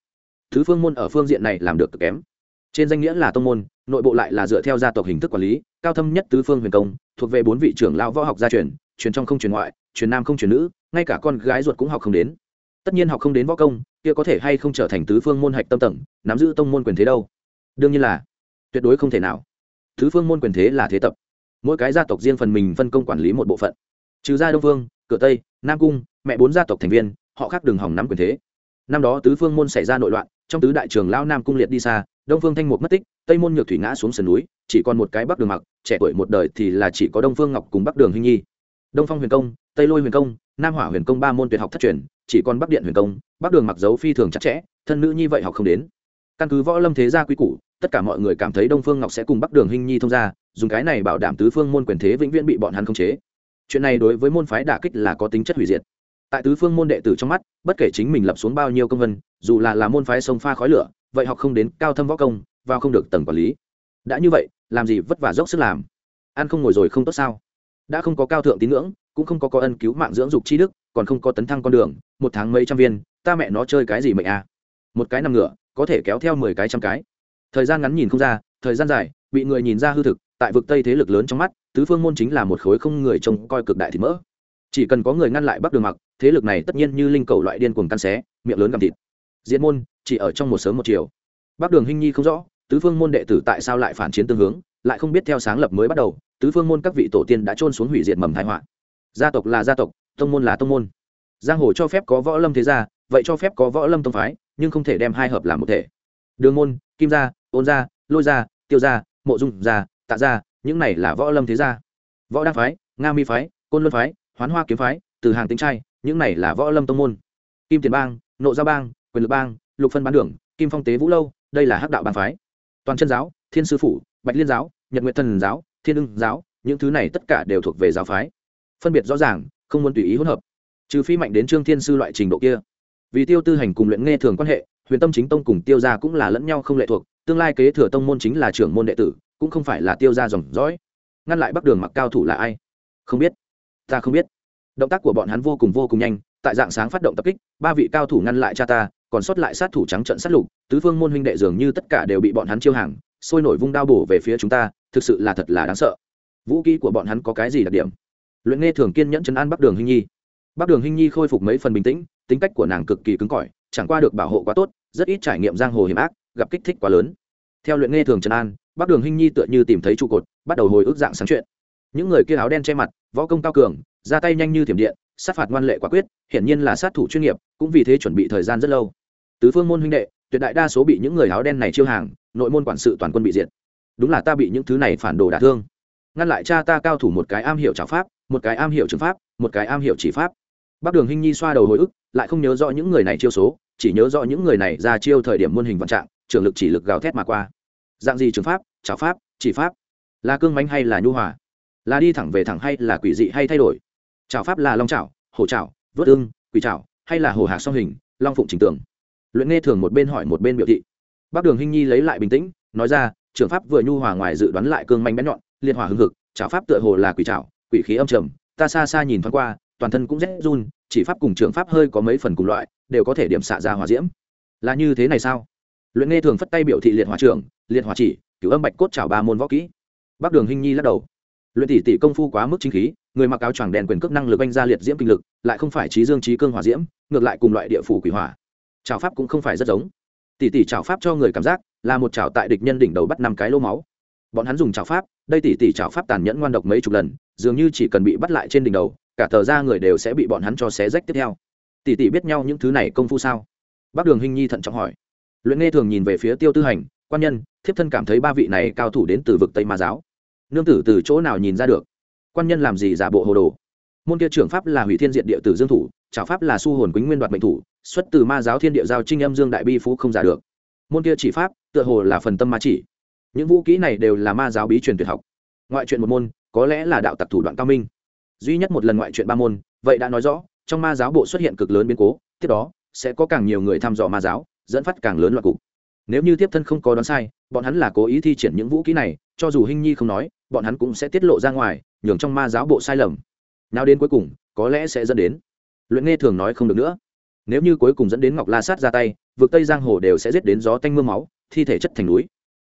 Thứ phương môn ở phương diện này làm được cực kém. Trên danh nghĩa là tông môn, nội bộ lại là dựa theo gia tộc hình thức quản lý, cao thâm nhất tứ phương huyền công, thuộc về bốn vị trưởng lao võ học gia truyền truyền trong không truyền ngoại, truyền nam không truyền nữ, ngay cả con gái ruột cũng học không đến. Tất nhiên học không đến võ công, kia có thể hay không trở thành tứ phương môn hạch tâm tầng, nắm giữ tông môn quyền thế đâu? Đương nhiên là, tuyệt đối không thể nào. Tứ phương môn quyền thế là thế tập. Mỗi cái gia tộc riêng phần mình phân công quản lý một bộ phận trừ ra đông vương, cửa tây nam cung mẹ bốn gia tộc thành viên họ khác đừng hỏng nắm quyền thế. Năm đó tứ phương môn xảy ra nội loạn trong tứ đại trường lao nam cung liệt đi xa đông phương thanh mục mất tích tây môn nhược thủy ngã xuống sườn núi chỉ còn một cái bắc đường mặc trẻ tuổi một đời thì là chỉ có đông phương ngọc cùng bắc đường hinh nhi. Đông phong huyền công tây lôi huyền công nam hỏa huyền công ba môn tuyệt học thất truyền chỉ còn bắc điện huyền công bắc đường mặc dấu phi thường chặt chẽ thân nữ nhi vậy học không đến. Căn cứ võ lâm thế gia quy củ tất cả mọi người cảm thấy đông phương ngọc sẽ cùng bắc đường hinh nhi thông ra dùng cái này bảo đảm tứ phương môn quyền thế vĩnh viễn bị bọn hắn khống chế chuyện này đối với môn phái đả kích là có tính chất hủy diệt. Tại tứ phương môn đệ tử trong mắt, bất kể chính mình lập xuống bao nhiêu công vân, dù là là môn phái sông pha khói lửa, vậy học không đến cao thâm võ công, vào không được tầng quản lý. Đã như vậy, làm gì vất vả dốc sức làm? Ăn không ngồi rồi không tốt sao? Đã không có cao thượng tín ngưỡng, cũng không có có ân cứu mạng dưỡng dục chi đức, còn không có tấn thăng con đường, một tháng mấy trăm viên, ta mẹ nó chơi cái gì mệnh à? Một cái nằm ngửa, có thể kéo theo mười cái trăm cái. Thời gian ngắn nhìn không ra, thời gian dài, bị người nhìn ra hư thực, tại vực tây thế lực lớn trong mắt tứ phương môn chính là một khối không người trông coi cực đại thịt mỡ. Chỉ cần có người ngăn lại bắc đường mặc, thế lực này tất nhiên như linh cầu loại điên cuồng căn xé, miệng lớn gặm thịt. Diễn môn, chỉ ở trong một sớm một chiều. Bắc đường hinh nhi không rõ, tứ phương môn đệ tử tại sao lại phản chiến tương hướng, lại không biết theo sáng lập mới bắt đầu, tứ phương môn các vị tổ tiên đã trôn xuống hủy diệt mầm thái họa. Gia tộc là gia tộc, tông môn là tông môn. Giang hồ cho phép có võ lâm thế gia, vậy cho phép có võ lâm tông phái, nhưng không thể đem hai hợp làm một thể. Đường môn, kim gia, ôn gia, lôi gia, tiêu gia, mộ dung gia, tạ gia những này là võ lâm thế gia. Võ đăng phái, nga mi phái, côn luân phái, hoán hoa kiếm phái, từ hàng tính trai, những này là võ lâm tông môn. Kim tiền bang, nộ gia bang, quyền lực bang, lục phân bán đường, kim phong tế vũ lâu, đây là hắc đạo bang phái. Toàn chân giáo, thiên sư phủ, bạch liên giáo, nhật nguyện thần giáo, thiên ưng giáo, những thứ này tất cả đều thuộc về giáo phái. Phân biệt rõ ràng, không muốn tùy ý hỗn hợp. Trừ phi mạnh đến trương thiên sư loại trình độ kia. Vì tiêu tư hành cùng luyện nghe thường quan hệ, huyền tâm chính tông cùng tiêu gia cũng là lẫn nhau không lệ thuộc, tương lai kế thừa tông môn chính là trưởng môn đệ tử cũng không phải là tiêu gia dòng dõi. Ngăn lại bắc đường mặc cao thủ là ai? Không biết. Ta không biết. Động tác của bọn hắn vô cùng vô cùng nhanh, tại dạng sáng phát động tập kích, ba vị cao thủ ngăn lại cha ta, còn sót lại sát thủ trắng trận sát lục, tứ phương môn huynh đệ dường như tất cả đều bị bọn hắn chiêu hàng, sôi nổi vung đao bổ về phía chúng ta, thực sự là thật là đáng sợ. Vũ kỹ của bọn hắn có cái gì đặc điểm? Luyện nghe thường kiên nhẫn chấn an bắc đường hình nhi. Bắc đường hình nhi khôi phục mấy phần bình tĩnh, tính cách của nàng cực kỳ cứng cỏi, chẳng qua được bảo hộ quá tốt, rất ít trải nghiệm giang hồ hiểm ác, gặp kích thích quá lớn. Theo luyện nghe thường trần an bắc đường hinh nhi tựa như tìm thấy trụ cột, bắt đầu hồi ức dạng sáng chuyện. Những người kia áo đen che mặt, võ công cao cường, ra tay nhanh như thiểm điện, sát phạt ngoan lệ quả quyết, hiển nhiên là sát thủ chuyên nghiệp, cũng vì thế chuẩn bị thời gian rất lâu. Tứ phương môn huynh đệ, tuyệt đại đa số bị những người áo đen này chiêu hàng, nội môn quản sự toàn quân bị diệt. Đúng là ta bị những thứ này phản đồ đả thương. Ngăn lại cha ta cao thủ một cái am hiểu trào pháp, một cái am hiểu trừng pháp, một cái am hiểu chỉ pháp. Bắc đường hinh nhi xoa đầu hồi ức, lại không nhớ rõ những người này chiêu số, chỉ nhớ rõ những người này ra chiêu thời điểm muôn hình vạn trạng, trường lực chỉ lực gào thét mà qua dạng gì trường pháp trào pháp, chỉ pháp? Là cương mánh hay là nhu hòa? Là đi thẳng về thẳng hay là quỷ dị hay thay đổi? Trào pháp là long trào hổ trào vớt ương quỷ trào hay là hổ hạc song hình, long phụng trình tường? Luyện nghe thường một bên hỏi một bên biểu thị. Bác đường hinh nhi lấy lại bình tĩnh, nói ra, trường pháp vừa nhu hòa ngoài dự đoán lại cương manh bén nhọn, liệt hỏa hưng hực trào pháp tựa hồ là quỷ trào quỷ khí âm trầm, ta xa xa nhìn thoáng qua, toàn thân cũng rét run, chỉ pháp cùng trường pháp hơi có mấy phần cùng loại, đều có thể điểm xạ ra hỏa diễm. Là như thế này sao? Luyện nghe thường phất tay biểu thị liệt hỏa trưởng, liệt hỏa chỉ, cửu âm bạch cốt chảo ba môn võ kỹ. Bác đường hinh nhi lắc đầu. Luyện tỷ tỷ công phu quá mức chính khí, người mặc áo choàng đèn quyền cước năng lực anh ra liệt diễm kinh lực, lại không phải trí dương trí cương hòa diễm, ngược lại cùng loại địa phủ quỷ hỏa. Trào pháp cũng không phải rất giống. Tỷ tỷ trào pháp cho người cảm giác là một trào tại địch nhân đỉnh đầu bắt năm cái lô máu. Bọn hắn dùng trào pháp, đây tỷ tỷ trào pháp tàn nhẫn ngoan độc mấy chục lần, dường như chỉ cần bị bắt lại trên đỉnh đầu, cả tờ ra người đều sẽ bị bọn hắn cho xé rách tiếp theo. Tỷ tỷ biết nhau những thứ này công phu sao? Bác đường hình nhi thận trọng hỏi luyện nghe thường nhìn về phía tiêu tư hành, quan nhân, thiếp thân cảm thấy ba vị này cao thủ đến từ vực tây ma giáo. Nương tử từ chỗ nào nhìn ra được? Quan nhân làm gì giả bộ hồ đồ? Môn kia trưởng pháp là hủy thiên diện địa tử dương thủ trào pháp là su hồn quýnh nguyên đoạt mệnh thủ, xuất từ ma giáo thiên địa giao trinh âm dương đại bi phú không giả được. Môn kia chỉ pháp, tựa hồ là phần tâm ma chỉ. Những vũ kỹ này đều là ma giáo bí truyền tuyệt học. Ngoại truyện một môn, có lẽ là đạo tặc thủ đoạn cao minh. Duy nhất một lần ngoại truyện ba môn, vậy đã nói rõ, trong ma giáo bộ xuất hiện cực lớn biến cố, tiếp đó, sẽ có càng nhiều người thăm dò ma giáo dẫn phát càng lớn loạt cục. Nếu như tiếp thân không có đoán sai, bọn hắn là cố ý thi triển những vũ kỹ này, cho dù hình nhi không nói, bọn hắn cũng sẽ tiết lộ ra ngoài, nhường trong ma giáo bộ sai lầm. Nào đến cuối cùng, có lẽ sẽ dẫn đến. Luyện nghe thường nói không được nữa. Nếu như cuối cùng dẫn đến ngọc la sát ra tay vượt tây giang hồ đều sẽ giết đến gió tanh m ư a máu, thi thể chất thành núi.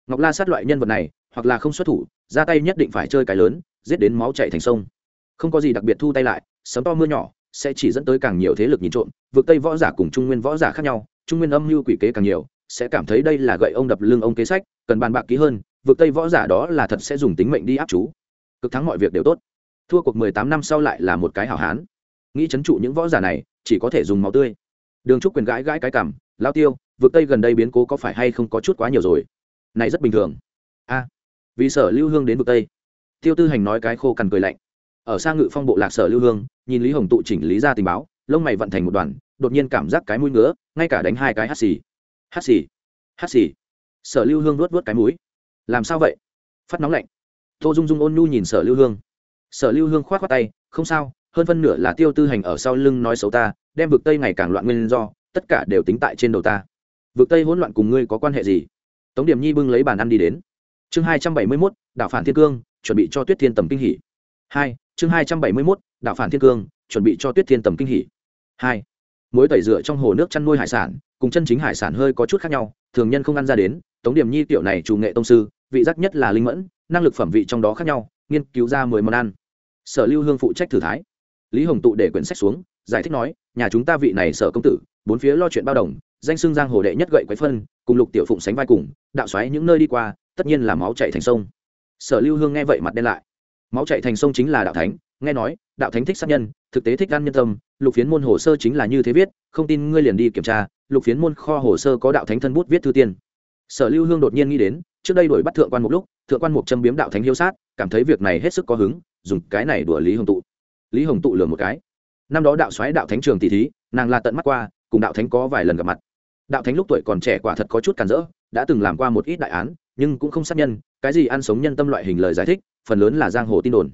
Ngọc la sát loại nhân vật này, hoặc là không xuất thủ, ra tay nhất định phải chơi cái lớn, giết đến máu chạy thành sông. Không có gì đặc biệt thu tay lại, sấm to mưa nhỏ, sẽ chỉ dẫn tới càng nhiều thế lực nhìn trộm vượt tây võ giả cùng trung nguyên võ giả khác nhau trung nguyên âm mưu quỷ kế càng nhiều, sẽ cảm thấy đây là gậy ông đập lưng ông kế sách, cần bàn bạc kỹ hơn vượt tây võ giả đó là thật sẽ dùng tính mệnh đi áp chú. Cực thắng mọi việc đều tốt. Thua cuộc mười tám năm sau lại là một cái hảo hán. Nghĩ c h ấ n trụ những võ giả này, chỉ có thể dùng máu tươi. Đường trúc quyền gãi gãi cái cảm lao tiêu vượt tây gần đây biến cố có phải hay không có chút quá nhiều rồi? Này rất bình thường. A, vì sở lưu hương đến vực tây. Tiêu tư hành nói cái khô cằn cười lạnh. Ở xa ngự phong bộ lạc sở lưu hương, nhìn lý hồng tụ chỉnh lý ra tình báo, lông mày vận thành một đoàn đột nhiên cảm giác cái mũi ngứa, ngay cả đánh hai cái hắt xì. Hắt xì hắt xì. Sở lưu hương nuốt vớt cái mũi. Làm sao vậy? Phát nóng lạnh. Tô dung dung ôn nhu nhìn sở lưu hương. Sở lưu hương k h o á t khoác tay, không sao, hơn phân nửa là tiêu tư hành ở sau lưng nói xấu ta, đem vực tây ngày càng loạn nguyên do, tất cả đều tính tại trên đầu ta. Vực tây hỗn loạn cùng ngươi có quan hệ gì? Tống điểm nhi bưng lấy bàn ăn đi đến. Chương hai trăm bảy mươi mốt đạo phản thiên cương, chuẩn bị cho tuyết thiên tầm kinh hỉ. Hai, chương hai trăm bảy mươi mốt đạo phản thiên cương, chuẩn bị cho tuyết thiên tầm kinh hỉ. Hai muối tẩy rửa trong hồ nước chăn nuôi hải sản, cùng chân chính hải sản hơi có chút khác nhau, thường nhân không ăn ra đến, tống điểm nhi tiểu này chủ nghệ tông sư, vị giác nhất là linh mẫn, năng lực phẩm vị trong đó khác nhau, nghiên cứu ra mười món ăn. Sở lưu hương phụ trách thử thái. Lý hồng tụ để quyển sách xuống, giải thích nói, nhà chúng ta vị này sở công tử, bốn phía lo chuyện bao đồng, danh xưng giang hồ đệ nhất gậy quái phân, cùng lục tiểu phụng sánh vai cùng, đạo xoáy những nơi đi qua, tất nhiên là máu chạy thành sông. Sở lưu hương nghe vậy mặt đen lại. Máu chạy thành sông chính là đạo thánh nghe nói, đạo thánh thích sát nhân, thực tế thích ăn nhân tâm, lục phiến môn hồ sơ chính là như thế viết, không tin ngươi liền đi kiểm tra, lục phiến môn kho hồ sơ có đạo thánh thân bút viết thư tiên sở lưu hương đột nhiên nghĩ đến, trước đây đuổi bắt thượng quan một lúc, thượng quan một châm biếm đạo thánh hiếu sát, cảm thấy việc này hết sức có hứng, dùng cái này đùa lý hồng tụ. Lý hồng tụ lừa một cái. Năm đó đạo xoáy đạo thánh trường tỷ thí, nàng là tận mắt qua, cùng đạo thánh có vài lần gặp mặt. Đạo thánh lúc tuổi còn trẻ quả thật có chút cản rỡ, đã từng làm qua một ít đại án, nhưng cũng không sát nhân, cái gì ăn sống nhân tâm loại hình lời giải thích, phần lớn là giang hồ tin đồn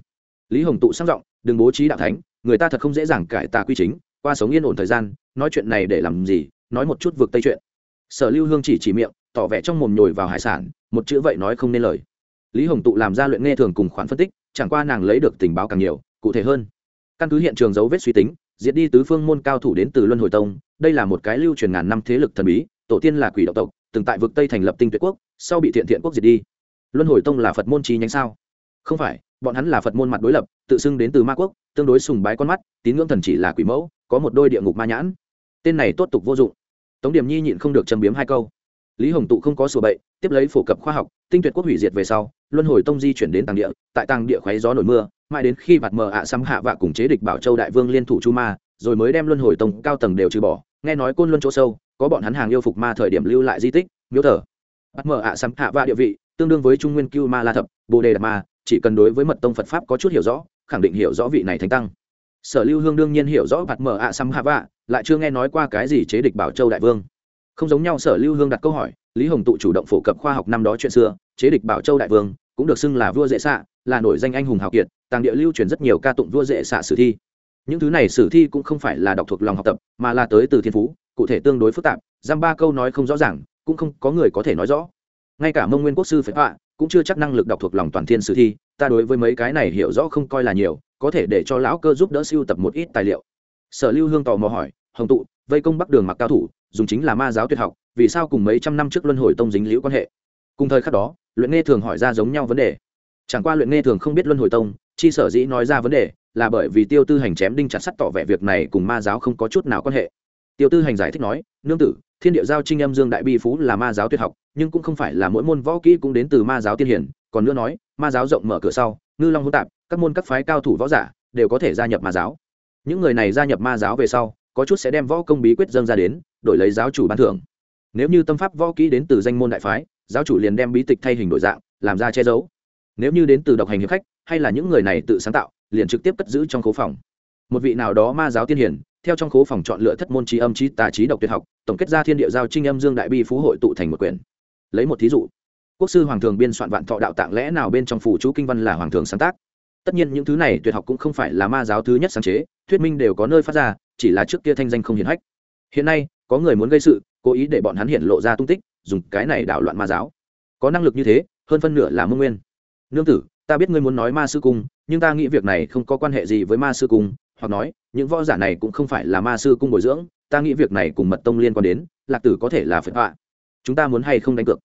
lý hồng tụ sang giọng, đừng bố trí đạo thánh, người ta thật không dễ dàng cải tà quy chính, qua sống yên ổn thời gian, nói chuyện này để làm gì, nói một chút vượt tây chuyện. Sở lưu hương chỉ chỉ miệng, tỏ vẻ trong mồm nhồi vào hải sản, một chữ vậy nói không nên lời. Lý hồng tụ làm ra luyện nghe thường cùng khoản phân tích, chẳng qua nàng lấy được tình báo càng nhiều, cụ thể hơn. Căn cứ hiện trường dấu vết suy tính, diệt đi tứ phương môn cao thủ đến từ luân hồi tông, đây là một cái lưu truyền ngàn năm thế lực thần bí, tổ tiên là quỷ đạo tộc, từng tại vực tây thành lập tinh tuyệt quốc, sau bị thiện thiện quốc diệt đi. Luân hồi tông là phật môn trí nhánh sao? Không phải bọn hắn là phật môn mặt đối lập tự xưng đến từ ma quốc tương đối sùng bái con mắt tín ngưỡng thần chỉ là quỷ mẫu có một đôi địa ngục ma nhãn tên này tốt tục vô dụng tống điểm nhi nhịn không được châm biếm hai câu lý hồng tụ không có sổ bậy tiếp lấy phổ cập khoa học tinh tuyệt quốc hủy diệt về sau luân hồi tông di chuyển đến tàng địa tại tàng địa khoáy gió nổi mưa mãi đến khi bạt mờ ạ xăm hạ vạ cùng chế địch bảo châu đại vương liên thủ chu ma rồi mới đem luân hồi tông cao tầng đều trừ bỏ nghe nói côn luân chỗ sâu có bọn hắn hàng yêu phục ma thời điểm lưu lại di tích miếu thờ bạt mờ ạ xăm hạ vạ địa vị tương đương với trung nguyên cưu ma la thập bồ đề đạt ma chỉ cần đối với mật tông phật pháp có chút hiểu rõ, khẳng định hiểu rõ vị này thánh tăng. Sở lưu hương đương nhiên hiểu rõ bạt mờ ạ xăm hạ vạ lại chưa nghe nói qua cái gì chế địch bảo châu đại vương. Không giống nhau, sở lưu hương đặt câu hỏi, lý hồng tụ chủ động phổ cập khoa học năm đó chuyện xưa, chế địch bảo châu đại vương, cũng được xưng là vua dễ xạ, là nổi danh anh hùng hào kiệt, tàng địa lưu truyền rất nhiều ca tụng vua dễ xạ sử thi. Những thứ này sử thi cũng không phải là đọc thuộc lòng học tập, mà là tới từ thiên phú, cụ thể tương đối phức tạp, giam ba câu nói không rõ ràng, cũng không có người có thể nói rõ. Ngay cả mông nguyên quốc sư phải họa cũng chưa chắc năng lực đọc thuộc lòng toàn thiên sử thi, ta đối với mấy cái này hiểu rõ không coi là nhiều, có thể để cho lão cơ giúp đỡ siêu tập một ít tài liệu. Sở lưu hương tò mò hỏi, hồng tụ, vây công bắc đường mặc cao thủ, dùng chính là ma giáo tuyệt học, vì sao cùng mấy trăm năm trước luân hồi tông dính liễu quan hệ? Cùng thời khắc đó, luyện nghe thường hỏi ra giống nhau vấn đề. Chẳng qua luyện nghe thường không biết luân hồi tông, chi sở dĩ nói ra vấn đề là bởi vì tiêu tư hành chém đinh chặt sắt tỏ vẻ việc này cùng ma giáo không có chút nào quan hệ. Tiêu tư hành giải thích nói, nương tử thiên địa giao trinh âm dương đại bi phú là ma giáo tuyệt học, nhưng cũng không phải là mỗi môn võ kỹ cũng đến từ ma giáo tiên hiển. Còn nữa nói, ma giáo rộng mở cửa sau, ngư long hỗn tạp, các môn các phái cao thủ võ giả đều có thể gia nhập ma giáo. Những người này gia nhập ma giáo về sau, có chút sẽ đem võ công bí quyết dâng ra đến, đổi lấy giáo chủ ban thưởng. Nếu như tâm pháp võ kỹ đến từ danh môn đại phái, giáo chủ liền đem bí tịch thay hình đổi dạng, làm ra che giấu. Nếu như đến từ độc hành hiệp khách, hay là những người này tự sáng tạo, liền trực tiếp cất giữ trong khố phòng. Một vị nào đó ma giáo tiên hiển theo trong khố phòng chọn lựa thất môn trí âm trí tà trí độc tuyệt học, tổng kết ra thiên địa giao trinh âm dương đại bi phú hội tụ thành một quyển. Lấy một thí dụ, quốc sư hoàng thường biên soạn vạn thọ đạo tạng lẽ nào bên trong phủ chú kinh văn là hoàng thường sáng tác. Tất nhiên những thứ này tuyệt học cũng không phải là ma giáo thứ nhất sáng chế, thuyết minh đều có nơi phát ra, chỉ là trước kia thanh danh không hiển hách. Hiện nay, có người muốn gây sự, cố ý để bọn hắn hiện lộ ra tung tích, dùng cái này đảo loạn ma giáo. Có năng lực như thế, hơn phân nửa là mông nguyên. Nương tử, ta biết ngươi muốn nói ma sư cung, nhưng ta nghĩ việc này không có quan hệ gì với ma sư cung hoặc nói, những võ giả này cũng không phải là ma sư cung bồi dưỡng, ta nghĩ việc này cùng mật tông liên quan đến, lạc tử có thể là phật họa. Chúng ta muốn hay không đánh cược?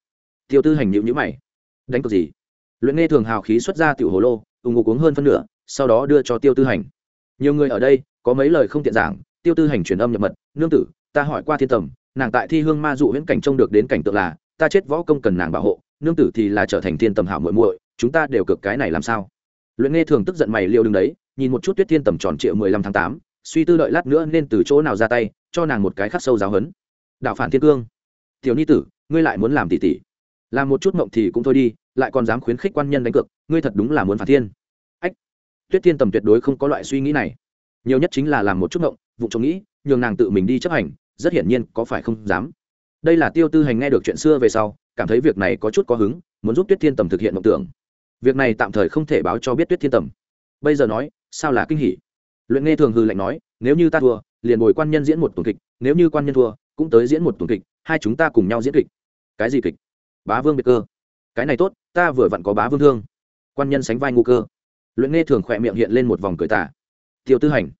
Tiêu tư hành nhịu nhữ mày. Đánh cược gì? Luyện nghe thường hào khí xuất ra tiểu hồ lô ủng hộ uống hơn phân nửa, sau đó đưa cho tiêu tư hành. Nhiều người ở đây, có mấy lời không tiện giảng, tiêu tư hành truyền âm nhập mật, nương tử, ta hỏi qua thiên tầm, nàng tại thi hương ma dụ viễn cảnh trông được đến cảnh tượng là, ta chết võ công cần nàng bảo hộ, nương tử thì là trở thành thiên tầm hảo muội muội, chúng ta đều cực cái này làm sao? Luyện nghe thường tức giận mày liêu đứng đấy nhìn một chút tuyết thiên tầm tròn triệu mười lăm tháng tám, suy tư đợi lát nữa nên từ chỗ nào ra tay, cho nàng một cái khắc sâu giáo hấn đạo phản thiên cương. Tiểu ni tử, ngươi lại muốn làm tỷ tỷ làm một chút mộng thì cũng thôi đi, lại còn dám khuyến khích quan nhân đánh cược, ngươi thật đúng là muốn phản thiên. Ách. Tuyết thiên tầm tuyệt đối không có loại suy nghĩ này. Nhiều nhất chính là làm một chút mộng vụ trông nghĩ, nhường nàng tự mình đi chấp hành, rất hiển nhiên có phải không dám. Đây là tiêu tư hành nghe được chuyện xưa về sau, cảm thấy việc này có chút có hứng, muốn giúp tuyết thiên tầm thực hiện mộng tưởng. Việc này tạm thời không thể báo cho biết tuyết thiên tầm bây giờ nói sao là kinh hỉ? Luyện nghe thường hư lạnh nói nếu như ta thua liền bồi quan nhân diễn một tuần kịch nếu như quan nhân thua cũng tới diễn một tuần kịch hai chúng ta cùng nhau diễn kịch. Cái gì kịch? Bá vương biệt cơ. Cái này tốt ta vừa vặn có bá vương thương. Quan nhân sánh vai ngu cơ. Luyện nghe thường khỏe miệng hiện lên một vòng cười tả tiêu tư hành.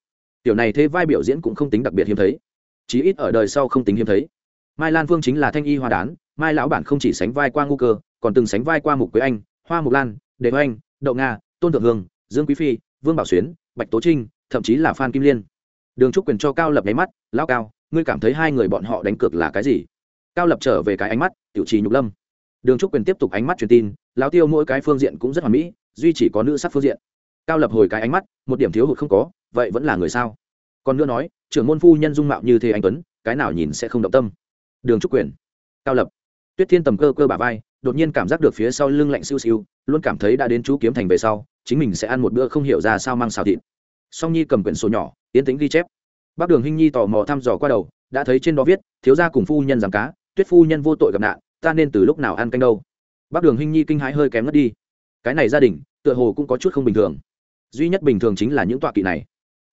Tiểu này thế vai biểu diễn cũng không tính đặc biệt hiếm thấy. Chí ít ở đời sau không tính hiếm thấy. Mai lan phương chính là thanh y hoa đán mai lão bản không chỉ sánh vai qua ngu cơ còn từng sánh vai qua mục quế anh hoa mục lan đề anh, đậu nga tôn thượng hương dương quý phi, vương bảo xuyến, bạch tố trinh, thậm chí là phan kim liên. Đường trúc quyền cho cao lập nháy mắt lão cao, ngươi cảm thấy hai người bọn họ đánh cược là cái gì? Cao lập trở về cái ánh mắt, tiểu trì nhục lâm. Đường trúc quyền tiếp tục ánh mắt truyền tin, lão tiêu mỗi cái phương diện cũng rất hoàn mỹ, duy chỉ có nữ sắc phương diện. Cao lập hồi cái ánh mắt, một điểm thiếu hụt không có, vậy vẫn là người sao? Còn nữa nói, trưởng môn phu nhân dung mạo như thế anh tuấn, cái nào nhìn sẽ không động tâm. Đường trúc quyền, cao lập. Tuyết thiên tầm cơ cơ bà vai, đột nhiên cảm giác được phía sau lưng lạnh siêu siêu, luôn cảm thấy đã đến chú kiếm thành về sau chính mình sẽ ăn một bữa không hiểu ra sao mang xào thịt. Song nhi cầm quyển sổ nhỏ tiến tính ghi chép. Bác đường hinh nhi tò mò thăm dò qua đầu, đã thấy trên đó viết, thiếu gia cùng phu nhân giảm cá, tuyết phu nhân vô tội gặp nạn, ta nên từ lúc nào ăn canh đâu? Bác đường hinh nhi kinh hãi hơi kém ngất đi. Cái này gia đình, tựa hồ cũng có chút không bình thường. Duy nhất bình thường chính là những tọa kỵ này.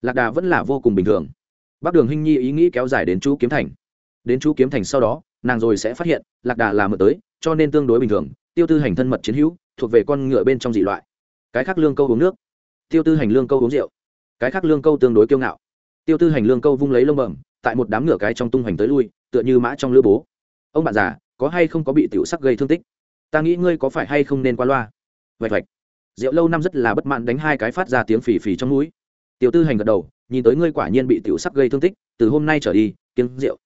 Lạc đà vẫn là vô cùng bình thường. Bác đường hinh nhi ý nghĩ kéo dài đến chú kiếm thành. Đến chú kiếm thành sau đó, nàng rồi sẽ phát hiện, lạc đà là mượn tới, cho nên tương đối bình thường, tiêu tư hành thân mật chiến hữu, thuộc về con ngựa bên trong dị loại cái khác lương câu uống nước, tiêu tư hành lương câu uống rượu, cái khác lương câu tương đối kiêu ngạo. Tiêu tư hành lương câu vung lấy lông bẩm, tại một đám ngựa cái trong tung hành tới lui, tựa như mã trong lưỡi bố. Ông bạn già, có hay không có bị tiểu sắc gây thương tích? Ta nghĩ ngươi có phải hay không nên qua loa? Vạch vạch. Rượu lâu năm rất là bất mãn đánh hai cái phát ra tiếng phì phì trong núi tiểu tư hành gật đầu, nhìn tới ngươi quả nhiên bị tiểu sắc gây thương tích, từ hôm nay trở đi, kiêng rượu.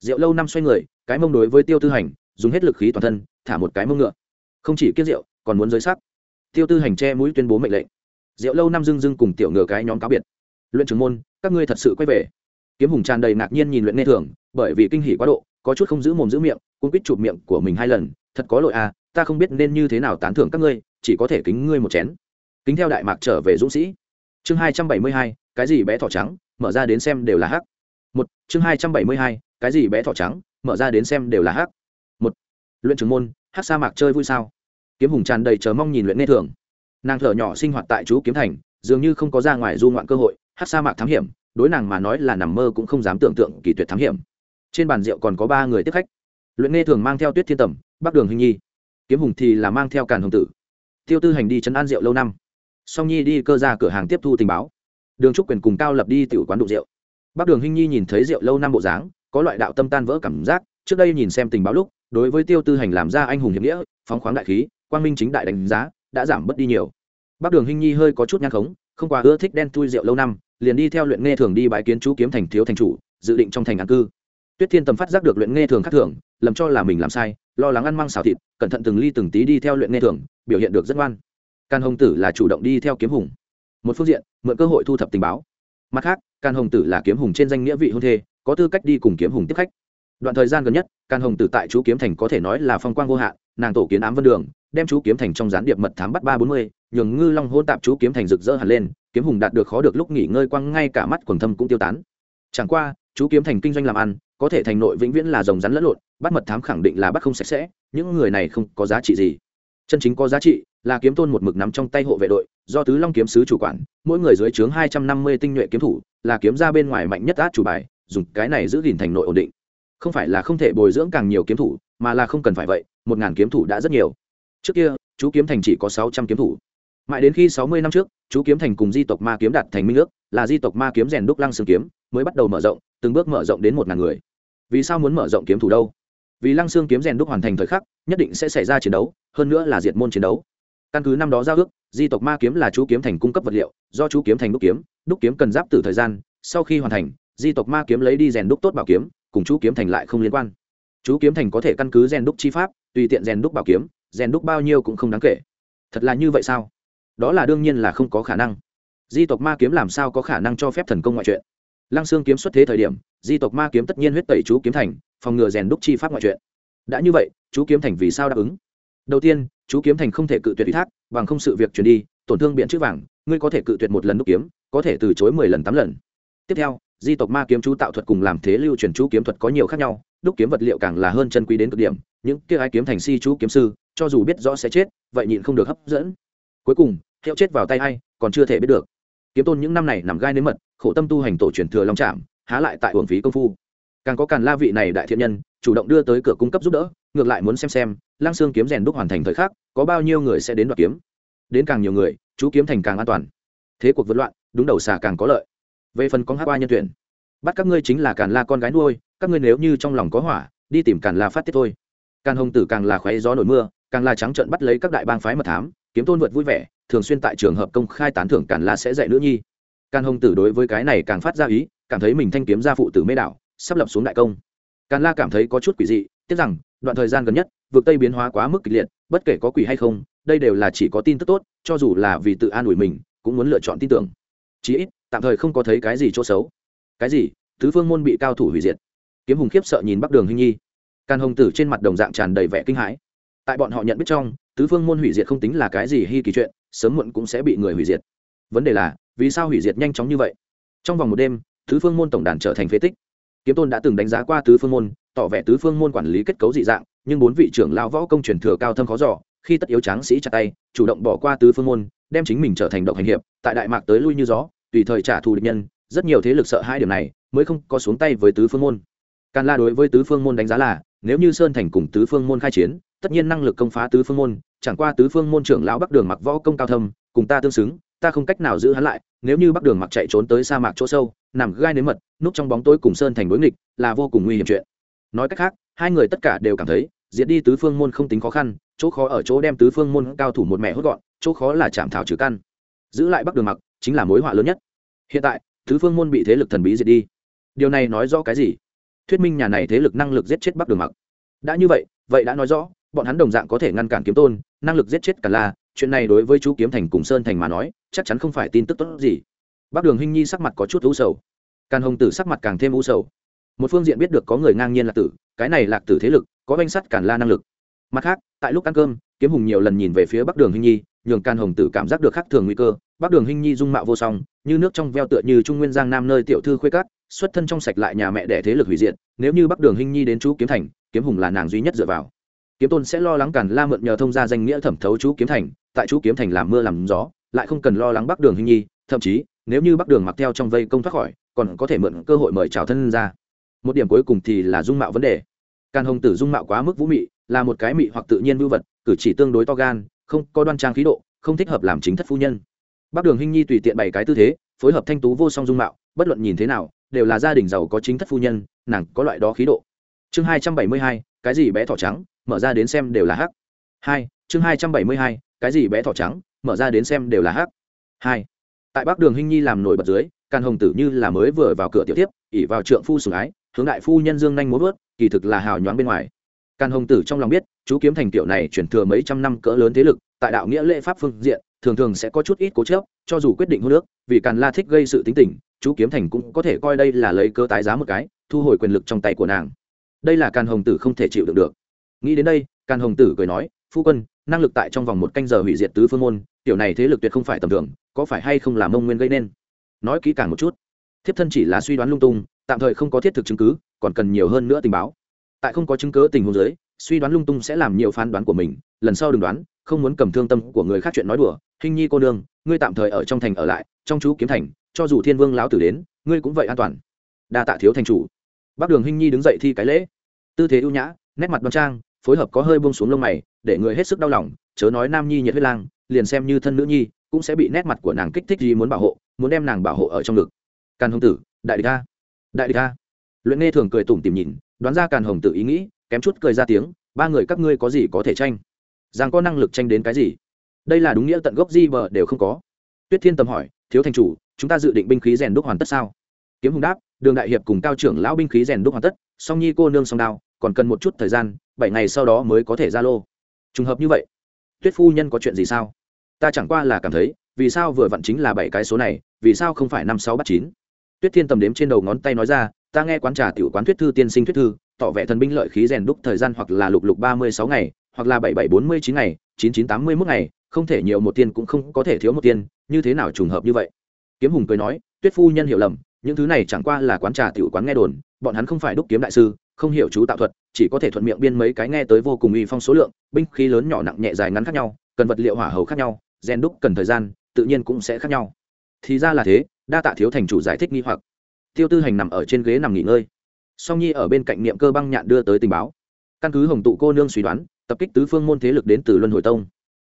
Rượu lâu năm xoay người, cái mông đối với tiêu tư hành, dùng hết lực khí toàn thân, thả một cái mông ngựa. Không chỉ kiêng rượu, còn muốn giới sắc tiêu tư hành che mũi tuyên bố mệnh lệnh. Rượu lâu năm dưng dưng cùng tiểu ngựa cái nhóm cáo biệt. Luyện trưởng môn, các ngươi thật sự quay về. Kiếm hùng tràn đầy ngạc nhiên nhìn luyện nghe thường, bởi vì kinh hỉ quá độ, có chút không giữ mồm giữ miệng cũng quýt chụp miệng của mình hai lần, thật có lỗi à ta không biết nên như thế nào tán thưởng các ngươi, chỉ có thể kính ngươi một chén. Kính theo đại mạc trở về dũng sĩ. Chương hai trăm bảy mươi hai, cái gì bé thỏ trắng, mở ra đến xem đều là hắc. Một, chương hai trăm bảy mươi hai, cái gì bé thỏ trắng, mở ra đến xem đều là hắc. Một, luyện trưởng môn hắc sa mạc chơi vui sao? Kiếm hùng tràn đầy chờ mong nhìn luyện nghe thường. Nàng thở nhỏ sinh hoạt tại chú kiếm thành, dường như không có ra ngoài du ngoạn cơ hội, hát sa mạc thám hiểm, đối nàng mà nói là nằm mơ cũng không dám tưởng tượng kỳ tuyệt thám hiểm. Trên bàn rượu còn có ba người tiếp khách. Luyện nghe thường mang theo tuyết thiên tầm, bắc đường hình nhi. Kiếm hùng thì là mang theo càn hồng tử. Tiêu tư hành đi chấn an rượu lâu năm. Song nhi đi cơ ra cửa hàng tiếp thu tình báo. Đường trúc quyền cùng cao lập đi tiểu quán đụng rượu. Bắc đường hình nhi nhìn thấy rượu lâu năm bộ dáng, có loại đạo tâm tan vỡ cảm giác, trước đây nhìn xem tình báo lúc, đối với tiêu tư hành làm ra anh hùng hiệp nghĩa, phóng khoáng đại khí quang minh chính đại đánh giá, đã giảm bớt đi nhiều. Bắc đường hình nhi hơi có chút nhang khống, không quá ưa thích đen thui rượu lâu năm, liền đi theo luyện nghe thường đi bãi kiến chú kiếm thành thiếu thành chủ, dự định trong thành an cư. Tuyết thiên tầm phát giác được luyện nghe thường khác thường, lầm cho là mình làm sai, lo lắng ăn măng xào thịt, cẩn thận từng ly từng tí đi theo luyện nghe thường, biểu hiện được rất ngoan. Can hồng tử là chủ động đi theo kiếm hùng. Một phương diện, mượn cơ hội thu thập tình báo. Mặt khác, can hồng tử là kiếm hùng trên danh nghĩa vị hôn thê, có tư cách đi cùng kiếm hùng tiếp khách. Đoạn thời gian gần nhất, can hồng tử tại chú kiếm thành có thể nói là phong quang vô hạn nàng tổ kiến ám vân đường, đem chú kiếm thành trong gián điệp mật thám bắt ba bốn mươi, nhường ngư long hôn tạp chú kiếm thành rực rỡ hẳn lên, kiếm hùng đạt được khó được lúc nghỉ ngơi quăng ngay cả mắt quần thâm cũng tiêu tán. Chẳng qua, chú kiếm thành kinh doanh làm ăn, có thể thành nội vĩnh viễn là rồng rắn lẫn lộn, bắt mật thám khẳng định là bắt không sạch sẽ, những người này không có giá trị gì. Chân chính có giá trị là kiếm tôn một mực nắm trong tay hộ vệ đội, do tứ long kiếm sứ chủ quản, mỗi người dưới trướng hai trăm năm mươi tinh nhuệ kiếm thủ, là kiếm ra bên ngoài mạnh nhất át chủ bài, dùng cái này giữ gìn thành nội ổn định. Không phải là không thể bồi dưỡng càng nhiều kiếm thủ, mà là không cần phải vậy một ngàn kiếm thủ đã rất nhiều. Trước kia, chú kiếm thành chỉ có sáu trăm kiếm thủ. Mãi đến khi sáu mươi năm trước, chú kiếm thành cùng di tộc ma kiếm đạt thành minh ước, là di tộc ma kiếm rèn đúc lăng xương kiếm, mới bắt đầu mở rộng, từng bước mở rộng đến một ngàn người. Vì sao muốn mở rộng kiếm thủ đâu? Vì lăng xương kiếm rèn đúc hoàn thành thời khắc, nhất định sẽ xảy ra chiến đấu, hơn nữa là diệt môn chiến đấu. Căn cứ năm đó giao ước, di tộc ma kiếm là chú kiếm thành cung cấp vật liệu, do chú kiếm thành đúc kiếm đúc kiếm cần giáp từ thời gian, sau khi hoàn thành, di tộc ma kiếm lấy đi rèn đúc tốt bảo kiếm, cùng chú kiếm thành lại không liên quan. Chú kiếm thành có thể căn cứ rèn đúc chi pháp tùy tiện rèn đúc bảo kiếm, rèn đúc bao nhiêu cũng không đáng kể. Thật là như vậy sao? Đó là đương nhiên là không có khả năng. Di tộc ma kiếm làm sao có khả năng cho phép thần công ngoại truyện? Lăng xương kiếm xuất thế thời điểm, di tộc ma kiếm tất nhiên huyết tẩy chú kiếm thành, phòng ngừa rèn đúc chi pháp ngoại truyện. Đã như vậy, chú kiếm thành vì sao đáp ứng? Đầu tiên, chú kiếm thành không thể cự tuyệt ủy thác, bằng không sự việc chuyển đi, tổn thương biện chữ vàng, ngươi có thể cự tuyệt một lần đúc kiếm, có thể từ chối mười lần tám lần. Tiếp theo di tộc ma kiếm chú tạo thuật cùng làm thế lưu truyền chú kiếm thuật có nhiều khác nhau, đúc kiếm vật liệu càng là hơn chân quý đến cực điểm, những kia ai kiếm thành si chú kiếm sư, cho dù biết rõ sẽ chết, vậy nhịn không được hấp dẫn. Cuối cùng, hiệu chết vào tay hay còn chưa thể biết được. Kiếm tôn những năm này nằm gai nếm mật, khổ tâm tu hành tổ truyền thừa long trạm há lại tại hưởng phí công phu. Càng có càn la vị này đại thiện nhân, chủ động đưa tới cửa cung cấp giúp đỡ, ngược lại muốn xem xem lang xương kiếm rèn đúc hoàn thành thời khắc, có bao nhiêu người sẽ đến đoạt kiếm. Đến càng nhiều người, chú kiếm thành càng an toàn. Thế cuộc vượt loạn, đúng đầu xà càng có lợi về phần con hát qua nhân tuyển, bắt các ngươi chính là càn la con gái nuôi, các ngươi nếu như trong lòng có hỏa, đi tìm càn la phát tiết thôi. Càn hồng tử càng là khoáy gió nổi mưa, càng là trắng trợn bắt lấy các đại bang phái mật thám, kiếm tôn vượt vui vẻ, thường xuyên tại trường hợp công khai tán thưởng càn la sẽ dạy nữ nhi. Càn hồng tử đối với cái này càng phát ra ý, cảm thấy mình thanh kiếm gia phụ tử mê đảo, sắp lập xuống đại công. Càn la cảm thấy có chút quỷ dị, tiếc rằng, đoạn thời gian gần nhất vượt tây biến hóa quá mức kịch liệt, bất kể có quỷ hay không, đây đều là chỉ có tin tức tốt, cho dù là vì tự an ủi mình, cũng muốn lựa chọn tin tưởng. Chí ít tạm thời không có thấy cái gì chỗ xấu. Cái gì? Tứ phương môn bị cao thủ hủy diệt. Kiếm hùng khiếp sợ nhìn bắc đường hinh nhi. Càn hồng tử trên mặt đồng dạng tràn đầy vẻ kinh hãi. Tại bọn họ nhận biết trong, tứ phương môn hủy diệt không tính là cái gì hy kỳ chuyện, sớm muộn cũng sẽ bị người hủy diệt. Vấn đề là, vì sao hủy diệt nhanh chóng như vậy? Trong vòng một đêm, tứ phương môn tổng đàn trở thành phế tích. Kiếm tôn đã từng đánh giá qua tứ phương môn, tỏ vẻ tứ phương môn quản lý kết cấu dị dạng, nhưng bốn vị trưởng lão võ công truyền thừa cao thâm khó giỏ khi tất yếu tráng sĩ chặt tay, chủ động bỏ qua tứ phương môn, đem chính mình trở thành động hành hiệp, tại đại mạc tới lui như gió tùy thời trả thù địch nhân, rất nhiều thế lực sợ hai điểm này mới không có xuống tay với tứ phương môn. Càn la đối với tứ phương môn đánh giá là, nếu như sơn thành cùng tứ phương môn khai chiến, tất nhiên năng lực công phá tứ phương môn, chẳng qua tứ phương môn trưởng lão bắc đường mặc võ công cao thâm, cùng ta tương xứng, ta không cách nào giữ hắn lại, nếu như bắc đường mặc chạy trốn tới sa mạc chỗ sâu, nằm gai nếm mật, núp trong bóng tối cùng sơn thành đối nghịch, là vô cùng nguy hiểm chuyện. Nói cách khác, hai người tất cả đều cảm thấy, diệt đi tứ phương môn không tính khó khăn, chỗ khó ở chỗ đem tứ phương môn cao thủ một mẹ hốt gọn, chỗ khó là chạm thảo trừ căn. Giữ lại bắc đường mặc chính là mối họa lớn nhất. Hiện tại thứ phương môn bị thế lực thần bí diệt đi. Điều này nói rõ cái gì? Thuyết minh nhà này thế lực năng lực giết chết bắc đường mặc. Đã như vậy vậy đã nói rõ, bọn hắn đồng dạng có thể ngăn cản kiếm tôn, năng lực giết chết cả la. Chuyện này đối với chú kiếm thành cùng sơn thành mà nói, chắc chắn không phải tin tức tốt gì. Bắc đường hinh nhi sắc mặt có chút u sầu. Càn hồng tử sắc mặt càng thêm u sầu. Một phương diện biết được có người ngang nhiên lạc tử, cái này lạc tử thế lực, có danh sắt càn la năng lực. Mặt khác, tại lúc ăn cơm, kiếm hùng nhiều lần nhìn về phía bắc đường hinh nhi, nhường càn hồng tử cảm giác được khác thường nguy cơ bắc đường hinh nhi dung mạo vô song, như nước trong veo tựa như trung nguyên giang nam nơi tiểu thư khuê cát xuất thân trong sạch lại nhà mẹ đẻ thế lực hủy diệt, nếu như bắc đường hinh nhi đến chú kiếm thành, kiếm hùng là nàng duy nhất dựa vào. Kiếm tôn sẽ lo lắng càn la mượn nhờ thông gia danh nghĩa thẩm thấu chú kiếm thành, tại chú kiếm thành làm mưa làm gió, lại không cần lo lắng bắc đường hình nhi, thậm chí, nếu như bắc đường mặc theo trong vây công thoát khỏi, còn có thể mượn cơ hội mời chào thân ra một điểm cuối cùng thì là dung mạo vấn đề. Càn hồng tử dung mạo quá mức vũ mị, là một cái mị hoặc tự nhiên vưu vật, cử chỉ tương đối to gan, không có đoan trang khí độ, không thích hợp làm chính thất phu nhân bắc đường hinh nhi tùy tiện bày cái tư thế, phối hợp thanh tú vô song dung mạo, bất luận nhìn thế nào, đều là gia đình giàu có chính thất phu nhân, nàng có loại đó khí độ. Chương hai trăm bảy mươi hai, cái gì bé thỏ trắng, mở ra đến xem đều là hắc. Hai, chương hai trăm bảy mươi hai, cái gì bé thỏ trắng, mở ra đến xem đều là hắc. Hai, tại bắc đường hinh nhi làm nổi bật dưới, càn hồng tử như là mới vừa vào cửa tiểu tiếp ỉ vào trượng phu sủng ái, hướng đại phu nhân dương nhanh muốn vớt kỳ thực là hào nhoáng bên ngoài. Càn hồng tử trong lòng biết, chú kiếm thành tiểu này chuyển thừa mấy trăm năm cỡ lớn thế lực, tại đạo nghĩa lễ pháp phương diện thường thường sẽ có chút ít cố chấp, cho dù quyết định hôn nước vì càn la thích gây sự tính tình, chú kiếm thành cũng có thể coi đây là lấy cơ tái giá một cái, thu hồi quyền lực trong tay của nàng. Đây là càn hồng tử không thể chịu đựng được. Nghĩ đến đây, càn hồng tử cười nói, phu quân, năng lực tại trong vòng một canh giờ hủy diệt tứ phương môn, tiểu này thế lực tuyệt không phải tầm thường, có phải hay không là mông nguyên gây nên? Nói kỹ càng một chút, thiếp thân chỉ là suy đoán lung tung, tạm thời không có thiết thực chứng cứ, còn cần nhiều hơn nữa tình báo. Tại không có chứng cứ tình huống giới suy đoán lung tung sẽ làm nhiều phán đoán của mình lần sau đừng đoán, không muốn cầm thương tâm của người khác chuyện nói đùa hình nhi cô nương, ngươi tạm thời ở trong thành ở lại, trong chú kiếm thành, cho dù thiên vương lão tử đến, ngươi cũng vậy an toàn. Đa tạ thiếu thành chủ. Bác đường hình nhi đứng dậy thi cái lễ. Tư thế ưu nhã, nét mặt đoan trang, phối hợp có hơi buông xuống lông mày, để người hết sức đau lòng, chớ nói nam nhi nhiệt huyết lang, liền xem như thân nữ nhi, cũng sẽ bị nét mặt của nàng kích thích gì muốn bảo hộ, muốn đem nàng bảo hộ ở trong ngực. Càn hồng tử, đại địch ca đại địch ca luyện nghe thường cười tủm tìm nhìn, đoán ra càn hồng tử ý nghĩ, kém chút cười ra tiếng, ba người các ngươi có gì có thể tranh? Rằng có năng lực tranh đến cái gì? Đây là đúng nghĩa tận gốc di bờ đều không có. Tuyết thiên tầm hỏi, thiếu thành chủ, chúng ta dự định binh khí rèn đúc hoàn tất sao? Kiếm hùng đáp, đường đại hiệp cùng cao trưởng lão binh khí rèn đúc hoàn tất, song nhi cô nương song đao, còn cần một chút thời gian, bảy ngày sau đó mới có thể ra lô. Trùng hợp như vậy, tuyết phu nhân có chuyện gì sao? Ta chẳng qua là cảm thấy, vì sao vừa vặn chính là bảy cái số này, vì sao không phải năm sáu bắt chín? Tuyết thiên tầm đếm trên đầu ngón tay nói ra, ta nghe quán trà tiểu quán thuyết thư tiên sinh thuyết thư, tỏ vẻ thần binh lợi khí rèn đúc thời gian hoặc là lục lục ba mươi sáu ngày hoặc là bảy bảy bốn mươi chín ngày chín chín tám mươi mốt ngày không thể nhiều một tiền cũng không có thể thiếu một tiền, như thế nào trùng hợp như vậy? Kiếm hùng cười nói tuyết phu nhân hiểu lầm những thứ này chẳng qua là quán trà tiểu quán nghe đồn bọn hắn không phải đúc kiếm đại sư không hiểu chú tạo thuật chỉ có thể thuận miệng biên mấy cái nghe tới vô cùng uy phong số lượng binh khí lớn nhỏ nặng nhẹ dài ngắn khác nhau cần vật liệu hỏa hầu khác nhau rèn đúc cần thời gian tự nhiên cũng sẽ khác nhau. Thì ra là thế đa tạ thiếu thành chủ giải thích nghi hoặc. Tiêu tư hành nằm ở trên ghế nằm nghỉ ngơi. Song nhi ở bên cạnh niệm cơ băng nhạn đưa tới tình báo. Căn cứ hồng tụ cô nương suy đoán tập kích tứ phương môn thế lực đến từ luân hồi tông.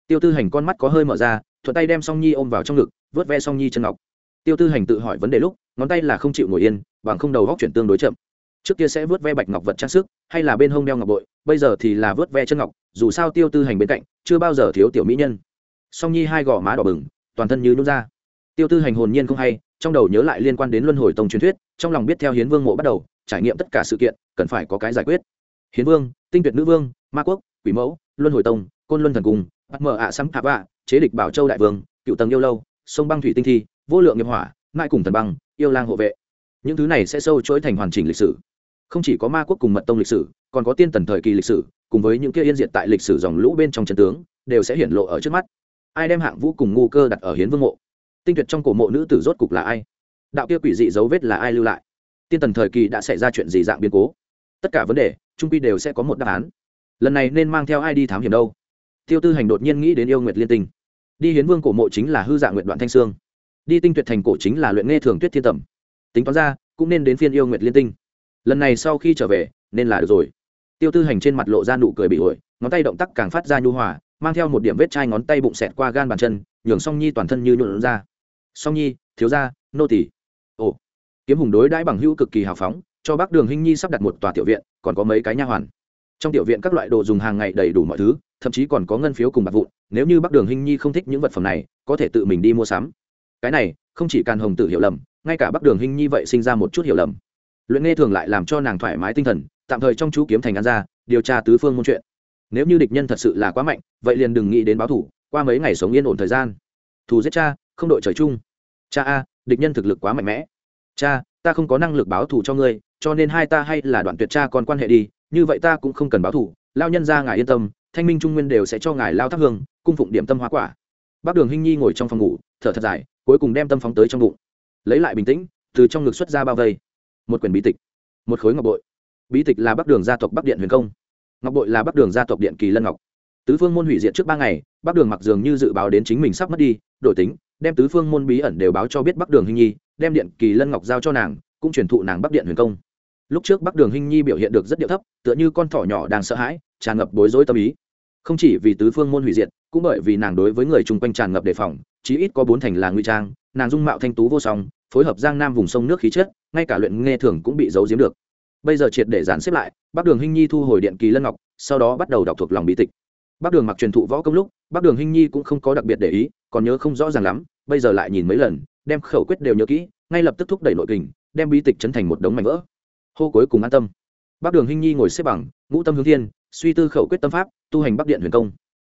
Tiêu tư hành con mắt có hơi mở ra, thuận tay đem song nhi ôm vào trong ngực, vớt ve song nhi chân ngọc. Tiêu tư hành tự hỏi vấn đề lúc, ngón tay là không chịu ngồi yên, bằng không đầu góc chuyển tương đối chậm. Trước kia sẽ vớt ve bạch ngọc vật trang sức, hay là bên hông đeo ngọc bội, bây giờ thì là vớt ve chân ngọc, dù sao tiêu tư hành bên cạnh, chưa bao giờ thiếu tiểu mỹ nhân. Song nhi hai gò má đỏ bừng, toàn thân như nút ra. Tiêu tư hành hồn nhiên không hay, trong đầu nhớ lại liên quan đến luân hồi tông truyền thuyết, trong lòng biết theo hiến vương mộ bắt đầu, trải nghiệm tất cả sự kiện, cần phải có cái giải quyết. Hiến vương, tinh tuyệt nữ vương ma quốc, quỷ mẫu, luân hồi tông, côn luân thần cung, bắt mở ạ sắm hạ vạ, chế địch bảo châu đại vương, cựu tầng yêu lâu, sông băng thủy tinh thi, vô lượng nghiệp hỏa mai cùng thần băng, yêu lang hộ vệ. Những thứ này sẽ sâu chuỗi thành hoàn chỉnh lịch sử. Không chỉ có ma quốc cùng mật tông lịch sử, còn có tiên tần thời kỳ lịch sử, cùng với những kia yên diệt tại lịch sử dòng lũ bên trong chân tướng, đều sẽ hiển lộ ở trước mắt. Ai đem hạng vũ cùng ngu cơ đặt ở hiến vương mộ? Tinh tuyệt trong cổ mộ nữ tử rốt cục là ai? Đạo kia quỷ dị dấu vết là ai lưu lại? Tiên tần thời kỳ đã xảy ra chuyện gì dạng biến cố? Tất cả vấn đề, trung pi đều sẽ có một đáp án lần này nên mang theo ai đi thám hiểm đâu? Tiêu tư hành đột nhiên nghĩ đến yêu nguyệt liên tinh. Đi hiến vương cổ mộ chính là hư dạng nguyện đoạn thanh sương. Đi tinh tuyệt thành cổ chính là luyện nghe thường tuyết thiên tẩm tính toán ra, cũng nên đến phiên yêu nguyệt liên tinh. Lần này sau khi trở về, nên là được rồi. Tiêu tư hành trên mặt lộ ra nụ cười bị ổi, ngón tay động tác càng phát ra nhu hòa, mang theo một điểm vết chai ngón tay bụng xẹt qua gan bàn chân, nhường song nhi toàn thân như nhuộn ra. Song nhi, thiếu gia, nô tỷ ồ. Kiếm hùng đối đãi bằng hữu cực kỳ hào phóng, cho bác đường hinh nhi sắp đặt một tòa tiểu viện, còn có mấy cái nha hoàn trong tiểu viện các loại đồ dùng hàng ngày đầy đủ mọi thứ, thậm chí còn có ngân phiếu cùng bạc vụn, nếu như bác đường hình nhi không thích những vật phẩm này, có thể tự mình đi mua sắm. Cái này, không chỉ càn hồng tử hiểu lầm, ngay cả bác đường hình nhi vậy sinh ra một chút hiểu lầm. Luyện nghe thường lại làm cho nàng thoải mái tinh thần, tạm thời trong chú kiếm thành ăn ra, điều tra tứ phương môn chuyện. Nếu như địch nhân thật sự là quá mạnh, vậy liền đừng nghĩ đến báo thủ, qua mấy ngày sống yên ổn thời gian. Thù giết cha, không đội trời chung. Cha a, địch nhân thực lực quá mạnh mẽ. Cha, ta không có năng lực báo thù cho ngươi, cho nên hai ta hay là đoạn tuyệt cha còn quan hệ đi như vậy ta cũng không cần báo thủ, lao nhân ra ngài yên tâm thanh minh trung nguyên đều sẽ cho ngài lao thắp hương cung phụng điểm tâm hóa quả. Bác đường hinh nhi ngồi trong phòng ngủ thở thật dài cuối cùng đem tâm phóng tới trong bụng. Lấy lại bình tĩnh từ trong ngực xuất ra bao vây. Một quyển bí tịch một khối ngọc bội. Bí tịch là bắc đường gia tộc bắc điện huyền công. Ngọc bội là bắc đường gia tộc điện kỳ lân ngọc. Tứ phương môn hủy diệt trước ba ngày bắc đường mặc dường như dự báo đến chính mình sắp mất đi đổi tính đem tứ phương môn bí ẩn đều báo cho biết bắc đường hinh nhi đem điện kỳ lân ngọc giao cho nàng cũng truyền thụ nàng bắc điện huyền công lúc trước bắc đường hinh nhi biểu hiện được rất điệu thấp, tựa như con thỏ nhỏ đang sợ hãi, tràn ngập bối rối tâm ý. Không chỉ vì tứ phương môn hủy diệt, cũng bởi vì nàng đối với người chung quanh tràn ngập đề phòng, chí ít có bốn thành là nguy trang, nàng dung mạo thanh tú vô song, phối hợp giang nam vùng sông nước khí chất, ngay cả luyện nghe thường cũng bị giấu giếm được. Bây giờ triệt để dàn xếp lại, bắc đường hinh nhi thu hồi điện kỳ lân ngọc, sau đó bắt đầu đọc thuộc lòng bí tịch. Bắc đường mặc truyền thụ võ công lúc, bắc đường hinh nhi cũng không có đặc biệt để ý, còn nhớ không rõ ràng lắm, bây giờ lại nhìn mấy lần, đem khẩu quyết đều nhớ kỹ, ngay lập tức thúc đẩy nội kình, đem bí tịch chấn thành một đống mảnh vỡ hô cuối cùng an tâm. Bắc đường hinh nhi ngồi xếp bằng, ngũ tâm hướng thiên, suy tư khẩu quyết tâm pháp, tu hành bắc điện huyền công.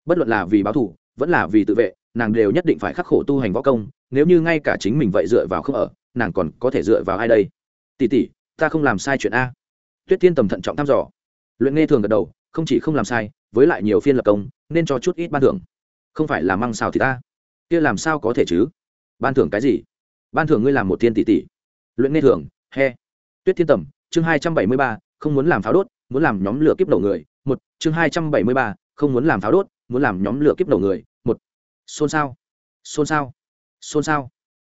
Bất luận là vì báo thủ vẫn là vì tự vệ, nàng đều nhất định phải khắc khổ tu hành võ công, nếu như ngay cả chính mình vậy dựa vào không ở, nàng còn có thể dựa vào ai đây? Tỷ tỷ, ta không làm sai chuyện a. Tuyết tiên tầm thận trọng thăm dò. Luyện nghe thường gật đầu, không chỉ không làm sai, với lại nhiều phiên lập công, nên cho chút ít ban thưởng. Không phải là măng xào thì ta. Kia làm sao có thể chứ? Ban thưởng cái gì? Ban thưởng ngươi làm một thiên tỷ tỷ. Luyện nghe thường, he. Tuyết thiên tầm chương hai trăm bảy mươi ba, không muốn làm pháo đốt, muốn làm nhóm lửa kiếp nổ người, một, chương hai trăm bảy mươi ba, không muốn làm pháo đốt, muốn làm nhóm lửa kiếp nổ người, một. Xôn xao xôn xao xôn xao.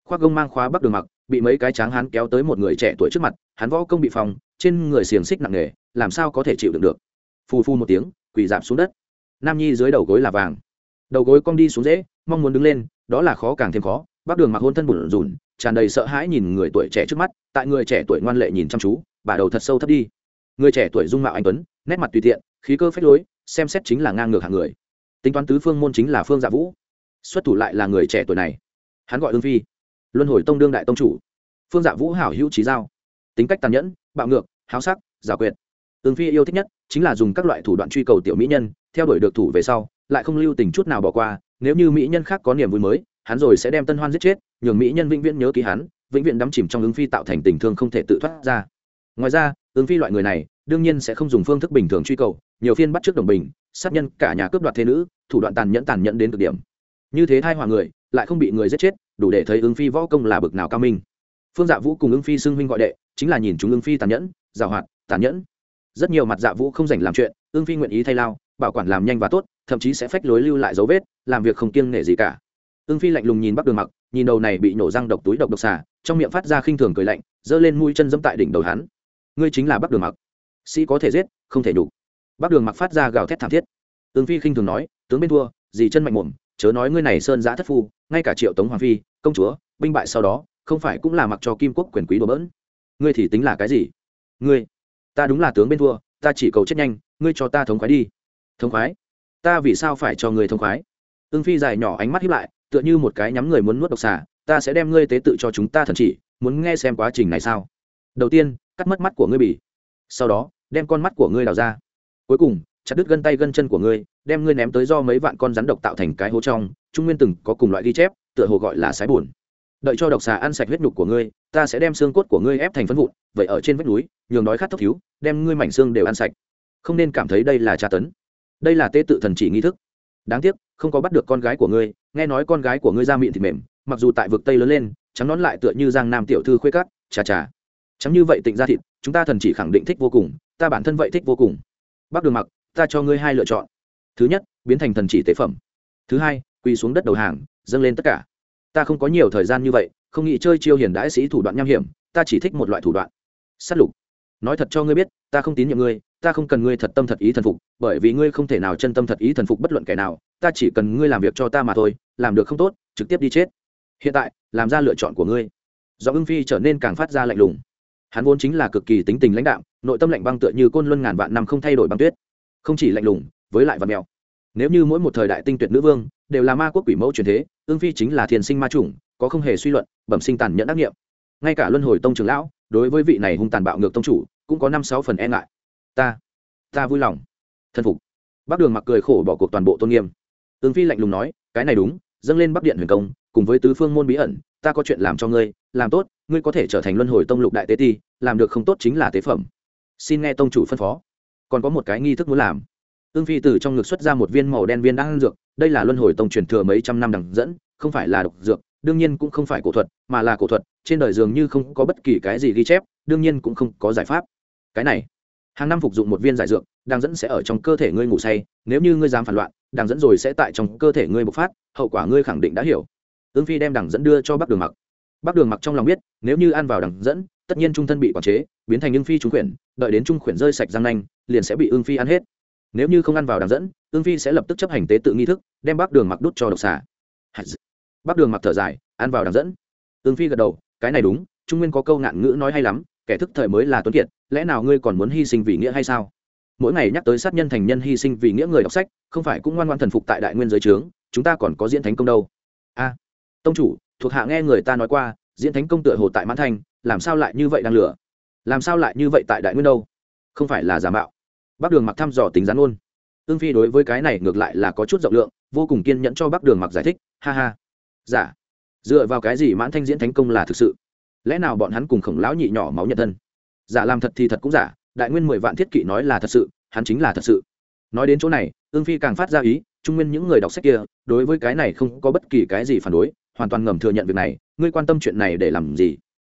Khoác gông mang khóa bắc đường mặc, bị mấy cái tráng hắn kéo tới một người trẻ tuổi trước mặt, hắn võ công bị phòng trên người xiềng xích nặng nề, làm sao có thể chịu đựng được? Phù phu một tiếng, quỳ dạp xuống đất. Nam nhi dưới đầu gối là vàng. Đầu gối cong đi xuống dễ, mong muốn đứng lên, đó là khó càng thêm khó. Bắt đường mặc hôn thân bùn rùn tràn đầy sợ hãi nhìn người tuổi trẻ trước mắt, tại người trẻ tuổi ngoan lệ nhìn chăm chú bà đầu thật sâu thấp đi. Người trẻ tuổi dung mạo anh tuấn, nét mặt tùy tiện, khí cơ phách lối, xem xét chính là ngang ngược hạng người. Tính toán tứ phương môn chính là phương dạ vũ. Xuất thủ lại là người trẻ tuổi này. Hắn gọi ương phi. Luân hồi tông đương đại tông chủ. Phương dạ vũ hảo hữu trí giao. Tính cách tàn nhẫn, bạo ngược, háo sắc giả quyệt. Ương phi yêu thích nhất chính là dùng các loại thủ đoạn truy cầu tiểu mỹ nhân, theo đuổi được thủ về sau, lại không lưu tình chút nào bỏ qua, nếu như mỹ nhân khác có niềm vui mới, hắn rồi sẽ đem tân hoan giết chết, nhường mỹ nhân vĩnh viễn nhớ ký hắn, vĩnh viễn đắm chìm trong ứng phi tạo thành tình thương không thể tự thoát ra ngoài ra, ứng phi loại người này, đương nhiên sẽ không dùng phương thức bình thường truy cầu, nhiều phiên bắt trước đồng bình, sát nhân cả nhà cướp đoạt thế nữ, thủ đoạn tàn nhẫn tàn nhẫn đến cực điểm. Như thế thai hòa người, lại không bị người giết chết, đủ để thấy ứng phi võ công là bực nào cao minh. Phương dạ vũ cùng ứng phi xưng huynh gọi đệ, chính là nhìn chúng ứng phi tàn nhẫn, giàu hoạt, tàn nhẫn. Rất nhiều mặt dạ vũ không dành làm chuyện ương phi nguyện ý thay lao, bảo quản làm nhanh và tốt, thậm chí sẽ phách lối lưu lại dấu vết, làm việc không kiêng nể gì cả. Ương phi lạnh lùng nhìn bắc đường mặc, nhìn đầu này bị nổ răng độc túi độc độc xà, trong miệng phát ra khinh thường cười lạnh, giơ lên mũi chân dẫm tại đỉnh đầu hắn ngươi chính là bắc đường mặc. Sĩ có thể giết, không thể đủ bắc đường mặc phát ra gào thét thảm thiết. Tướng phi khinh thường nói, tướng bên thua, dì chân mạnh mồm, chớ nói ngươi này sơn giã thất phu, ngay cả triệu tống hoàng phi, công chúa, binh bại sau đó, không phải cũng là mặc cho kim quốc quyền quý đồ bỡn? Ngươi thì tính là cái gì? Ngươi, ta đúng là tướng bên thua, ta chỉ cầu chết nhanh, ngươi cho ta thống khoái đi. Thống khoái? Ta vì sao phải cho ngươi thống khoái? Ương phi dài nhỏ ánh mắt hiếp lại, tựa như một cái nhắm người muốn nuốt độc xà, ta sẽ đem ngươi tế tự cho chúng ta thần chỉ, muốn nghe xem quá trình này sao? Đầu tiên cắt mất mắt của ngươi bỉ sau đó, đem con mắt của ngươi đào ra. Cuối cùng, chặt đứt gân tay gân chân của ngươi, đem ngươi ném tới do mấy vạn con rắn độc tạo thành cái hố trong. Trung nguyên từng có cùng loại ghi chép, tựa hồ gọi là sái buồn. Đợi cho độc xà ăn sạch huyết nhục của ngươi, ta sẽ đem xương cốt của ngươi ép thành phân vụn, vậy ở trên vách núi, nhường đói khát thốc thiếu đem ngươi mảnh xương đều ăn sạch. Không nên cảm thấy đây là tra tấn. Đây là tế tự thần chỉ nghi thức. Đáng tiếc, không có bắt được con gái của ngươi, nghe nói con gái của ngươi ra miệng thịt mềm, mặc dù tại vực tây lớn lên, trắng nón lại tựa như giang nam tiểu thư khuê cắt chà chà chẳng như vậy tịnh ra thịt, chúng ta thần chỉ khẳng định thích vô cùng, ta bản thân vậy thích vô cùng. Bác đường mặc, ta cho ngươi hai lựa chọn. Thứ nhất, biến thành thần chỉ tế phẩm. Thứ hai, quỳ xuống đất đầu hàng, dâng lên tất cả. Ta không có nhiều thời gian như vậy, không nghĩ chơi chiêu hiền đãi sĩ thủ đoạn nham hiểm, ta chỉ thích một loại thủ đoạn. S á t lục. Nói thật cho ngươi biết, ta không tín nhiệm ngươi, ta không cần ngươi thật tâm thật ý thần phục, bởi vì ngươi không thể nào chân tâm thật ý thần phục bất luận kẻ nào, ta chỉ cần ngươi làm việc cho ta mà thôi, làm được không tốt, trực tiếp đi chết. Hiện tại, làm ra lựa chọn của ngươi. Do ưng phi trở nên càng phát ra lạnh lùng hắn vốn chính là cực kỳ tính tình lãnh đạo nội tâm lạnh băng tựa như côn luân ngàn vạn năm không thay đổi băng tuyết. Không chỉ lạnh lùng, với lại vật mèo nếu như mỗi một thời đại tinh tuyệt nữ vương, đều là ma quốc quỷ mẫu truyền thế, ương phi chính là thiền sinh ma chủng, có không hề suy luận, bẩm sinh tàn nhẫn đắc nghiệm. Ngay cả luân hồi tông trường lão, đối với vị này hung tàn bạo ngược tông chủ, cũng có năm sáu phần e ngại. Ta ta vui lòng. Thân phục. Bác đường mặc cười khổ bỏ cuộc toàn bộ tôn nghiêm. Ương phi lạnh lùng nói, cái này đúng, dâng lên bắc điện huyền công, cùng với tứ phương môn bí ẩn ta có chuyện làm cho ngươi, làm tốt, ngươi có thể trở thành luân hồi tông lục đại tế ti, làm được không tốt chính là tế phẩm. Xin nghe tông chủ phân phó. Còn có một cái nghi thức muốn làm. Ương phi từ trong ngực xuất ra một viên màu đen viên đang dược, đây là luân hồi tông truyền thừa mấy trăm năm đằng dẫn, không phải là độc dược, đương nhiên cũng không phải cổ thuật, mà là cổ thuật, trên đời dường như không có bất kỳ cái gì ghi chép, đương nhiên cũng không có giải pháp. Cái này, hàng năm phục dụng một viên giải dược đang dẫn sẽ ở trong cơ thể ngươi ngủ say, nếu như ngươi dám phản loạn đang dẫn rồi sẽ tại trong cơ thể ngươi bộc phát, hậu quả ngươi khẳng định đã hiểu ương phi đem đằng dẫn đưa cho bắc đường mặc. Bắc đường mặc trong lòng biết, nếu như ăn vào đằng dẫn, tất nhiên trung thân bị quản chế, biến thành ương phi trúng khuyển, đợi đến trung khuyển rơi sạch răng nanh, liền sẽ bị ương phi ăn hết. Nếu như không ăn vào đằng dẫn ương phi sẽ lập tức chấp hành tế tự nghi thức, đem bắc đường mặc đút cho độc xà. Bắc đường mặc thở dài, ăn vào đằng dẫn. Ương phi gật đầu, cái này đúng, trung nguyên có câu ngạn ngữ nói hay lắm, kẻ thức thời mới là tuấn kiệt, lẽ nào ngươi còn muốn hy sinh vì nghĩa hay sao? Mỗi ngày nhắc tới sát nhân thành nhân hy sinh vì nghĩa người đọc sách, không phải cũng ngoan ngoan thần phục tại đại nguyên giới trướng, chúng ta còn có diễn thánh công đâu? Tông chủ, thuộc hạ nghe người ta nói qua, diễn thánh công tựa hồ tại mãn thanh làm sao lại như vậy đang lửa làm sao lại như vậy tại đại nguyên đâu? Không phải là giả mạo. Bác đường mặc thăm dò tính rắn ôn. Ương phi đối với cái này ngược lại là có chút rộng lượng, vô cùng kiên nhẫn cho bác đường mặc giải thích, ha ha. Giả dựa vào cái gì mãn thanh diễn thánh công là thực sự? Lẽ nào bọn hắn cùng khổng lão nhị nhỏ máu nhận thân? Giả làm thật thì thật cũng giả, đại nguyên mười vạn thiết kỵ nói là thật sự, hắn chính là thật sự. Nói đến chỗ này ương phi càng phát ra ý, trung nguyên những người đọc sách kia, đối với cái này không có bất kỳ cái gì phản đối hoàn toàn ngầm thừa nhận việc này, ngươi quan tâm chuyện này để làm gì?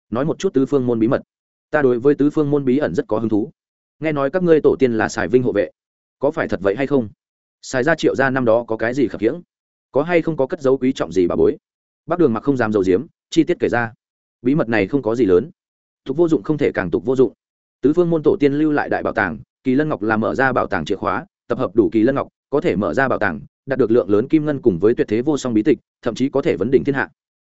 Nói một chút tứ phương môn bí mật. Ta đối với tứ phương môn bí ẩn rất có hứng thú. Nghe nói các ngươi tổ tiên là xài vinh hộ vệ. Có phải thật vậy hay không? Xài ra triệu ra năm đó có cái gì khập khiễng? Có hay không có cất dấu quý trọng gì bà bối? Bác đường mặc không dám dầu diếm chi tiết kể ra. Bí mật này không có gì lớn. Tục vô dụng không thể càng tục vô dụng. Tứ phương môn tổ tiên lưu lại đại bảo tàng, kỳ lân ngọc làm mở ra bảo tàng chìa khóa, tập hợp đủ kỳ lân ngọc, có thể mở ra bảo tàng đạt được lượng lớn kim ngân cùng với tuyệt thế vô song bí tịch, thậm chí có thể vấn đỉnh thiên hạ.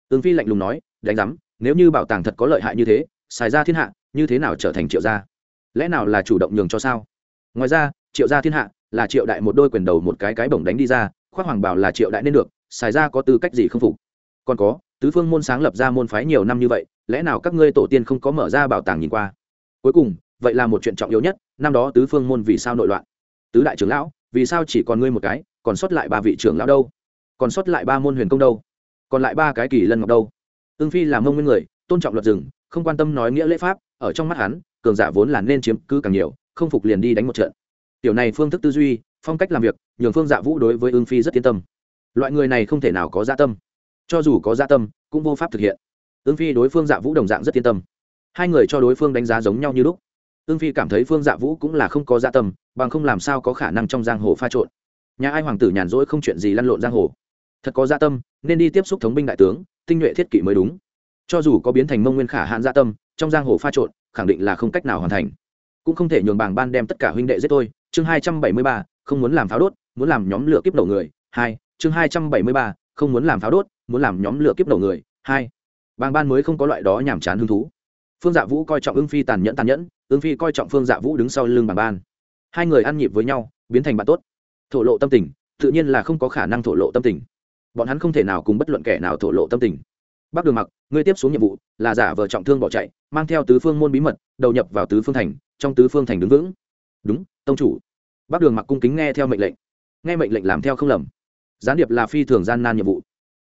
Tương phi lạnh lùng nói, đánh giám, nếu như bảo tàng thật có lợi hại như thế, xài ra thiên hạ, như thế nào trở thành triệu gia? Lẽ nào là chủ động nhường cho sao? Ngoài ra, triệu gia thiên hạ là triệu đại một đôi quyền đầu một cái cái bổng đánh đi ra, khoác hoàng bảo là triệu đại nên được, xài ra có tư cách gì không phục? Còn có, tứ phương môn sáng lập ra môn phái nhiều năm như vậy, lẽ nào các ngươi tổ tiên không có mở ra bảo tàng nhìn qua? Cuối cùng, vậy là một chuyện trọng yếu nhất, năm đó tứ phương môn vì sao nội loạn? Tứ đại trưởng lão, vì sao chỉ còn ngươi một cái? Còn sót lại ba vị trưởng lão đâu? Còn sót lại ba môn huyền công đâu? Còn lại ba cái kỳ lân ngọc đâu? Ưng phi là mông nguyên người, tôn trọng luật rừng, không quan tâm nói nghĩa lễ pháp, ở trong mắt hắn, cường giả vốn là nên chiếm cứ càng nhiều, không phục liền đi đánh một trận. Tiểu này phương thức tư duy, phong cách làm việc, nhường phương dạ vũ đối với ưng phi rất yên tâm. Loại người này không thể nào có gia dạ tâm. Cho dù có gia dạ tâm, cũng vô pháp thực hiện. Ưng phi đối phương dạ vũ đồng dạng rất yên tâm. Hai người cho đối phương đánh giá giống nhau như lúc. Ưng phi cảm thấy phương dạ vũ cũng là không có gia dạ tâm, bằng không làm sao có khả năng trong giang hồ pha trộn nhà ai hoàng tử nhàn rỗi không chuyện gì lăn lộn giang hồ. Thật có gia tâm, nên đi tiếp xúc thống binh đại tướng, tinh nhuệ thiết kỵ mới đúng. Cho dù có biến thành mông nguyên khả hạn gia tâm, trong giang hồ pha trộn, khẳng định là không cách nào hoàn thành. Cũng không thể nhường bảng ban đem tất cả huynh đệ giết tôi chương hai trăm bảy mươi ba, không muốn làm pháo đốt, muốn làm nhóm lửa kiếp đầu người. Hai, chương hai trăm bảy mươi ba, không muốn làm pháo đốt, muốn làm nhóm lửa kiếp đầu người. Hai, bàng ban mới không có loại đó nhàm chán hứng thú. Phương dạ vũ coi trọng ưng phi tàn nhẫn tàn nhẫn, ưng phi coi trọng phương dạ vũ đứng sau lưng bàng ban. Hai người ăn nhịp với nhau, biến thành bạn tốt thổ lộ tâm tình, tự nhiên là không có khả năng thổ lộ tâm tình. Bọn hắn không thể nào cùng bất luận kẻ nào thổ lộ tâm tình. Bác đường mặc, ngươi tiếp xuống nhiệm vụ là giả vờ trọng thương bỏ chạy, mang theo tứ phương môn bí mật, đầu nhập vào tứ phương thành, trong tứ phương thành đứng vững. Đúng, tông chủ. Bác đường mặc cung kính nghe theo mệnh lệnh. Nghe mệnh lệnh làm theo không lầm. Gián điệp là phi thường gian nan nhiệm vụ.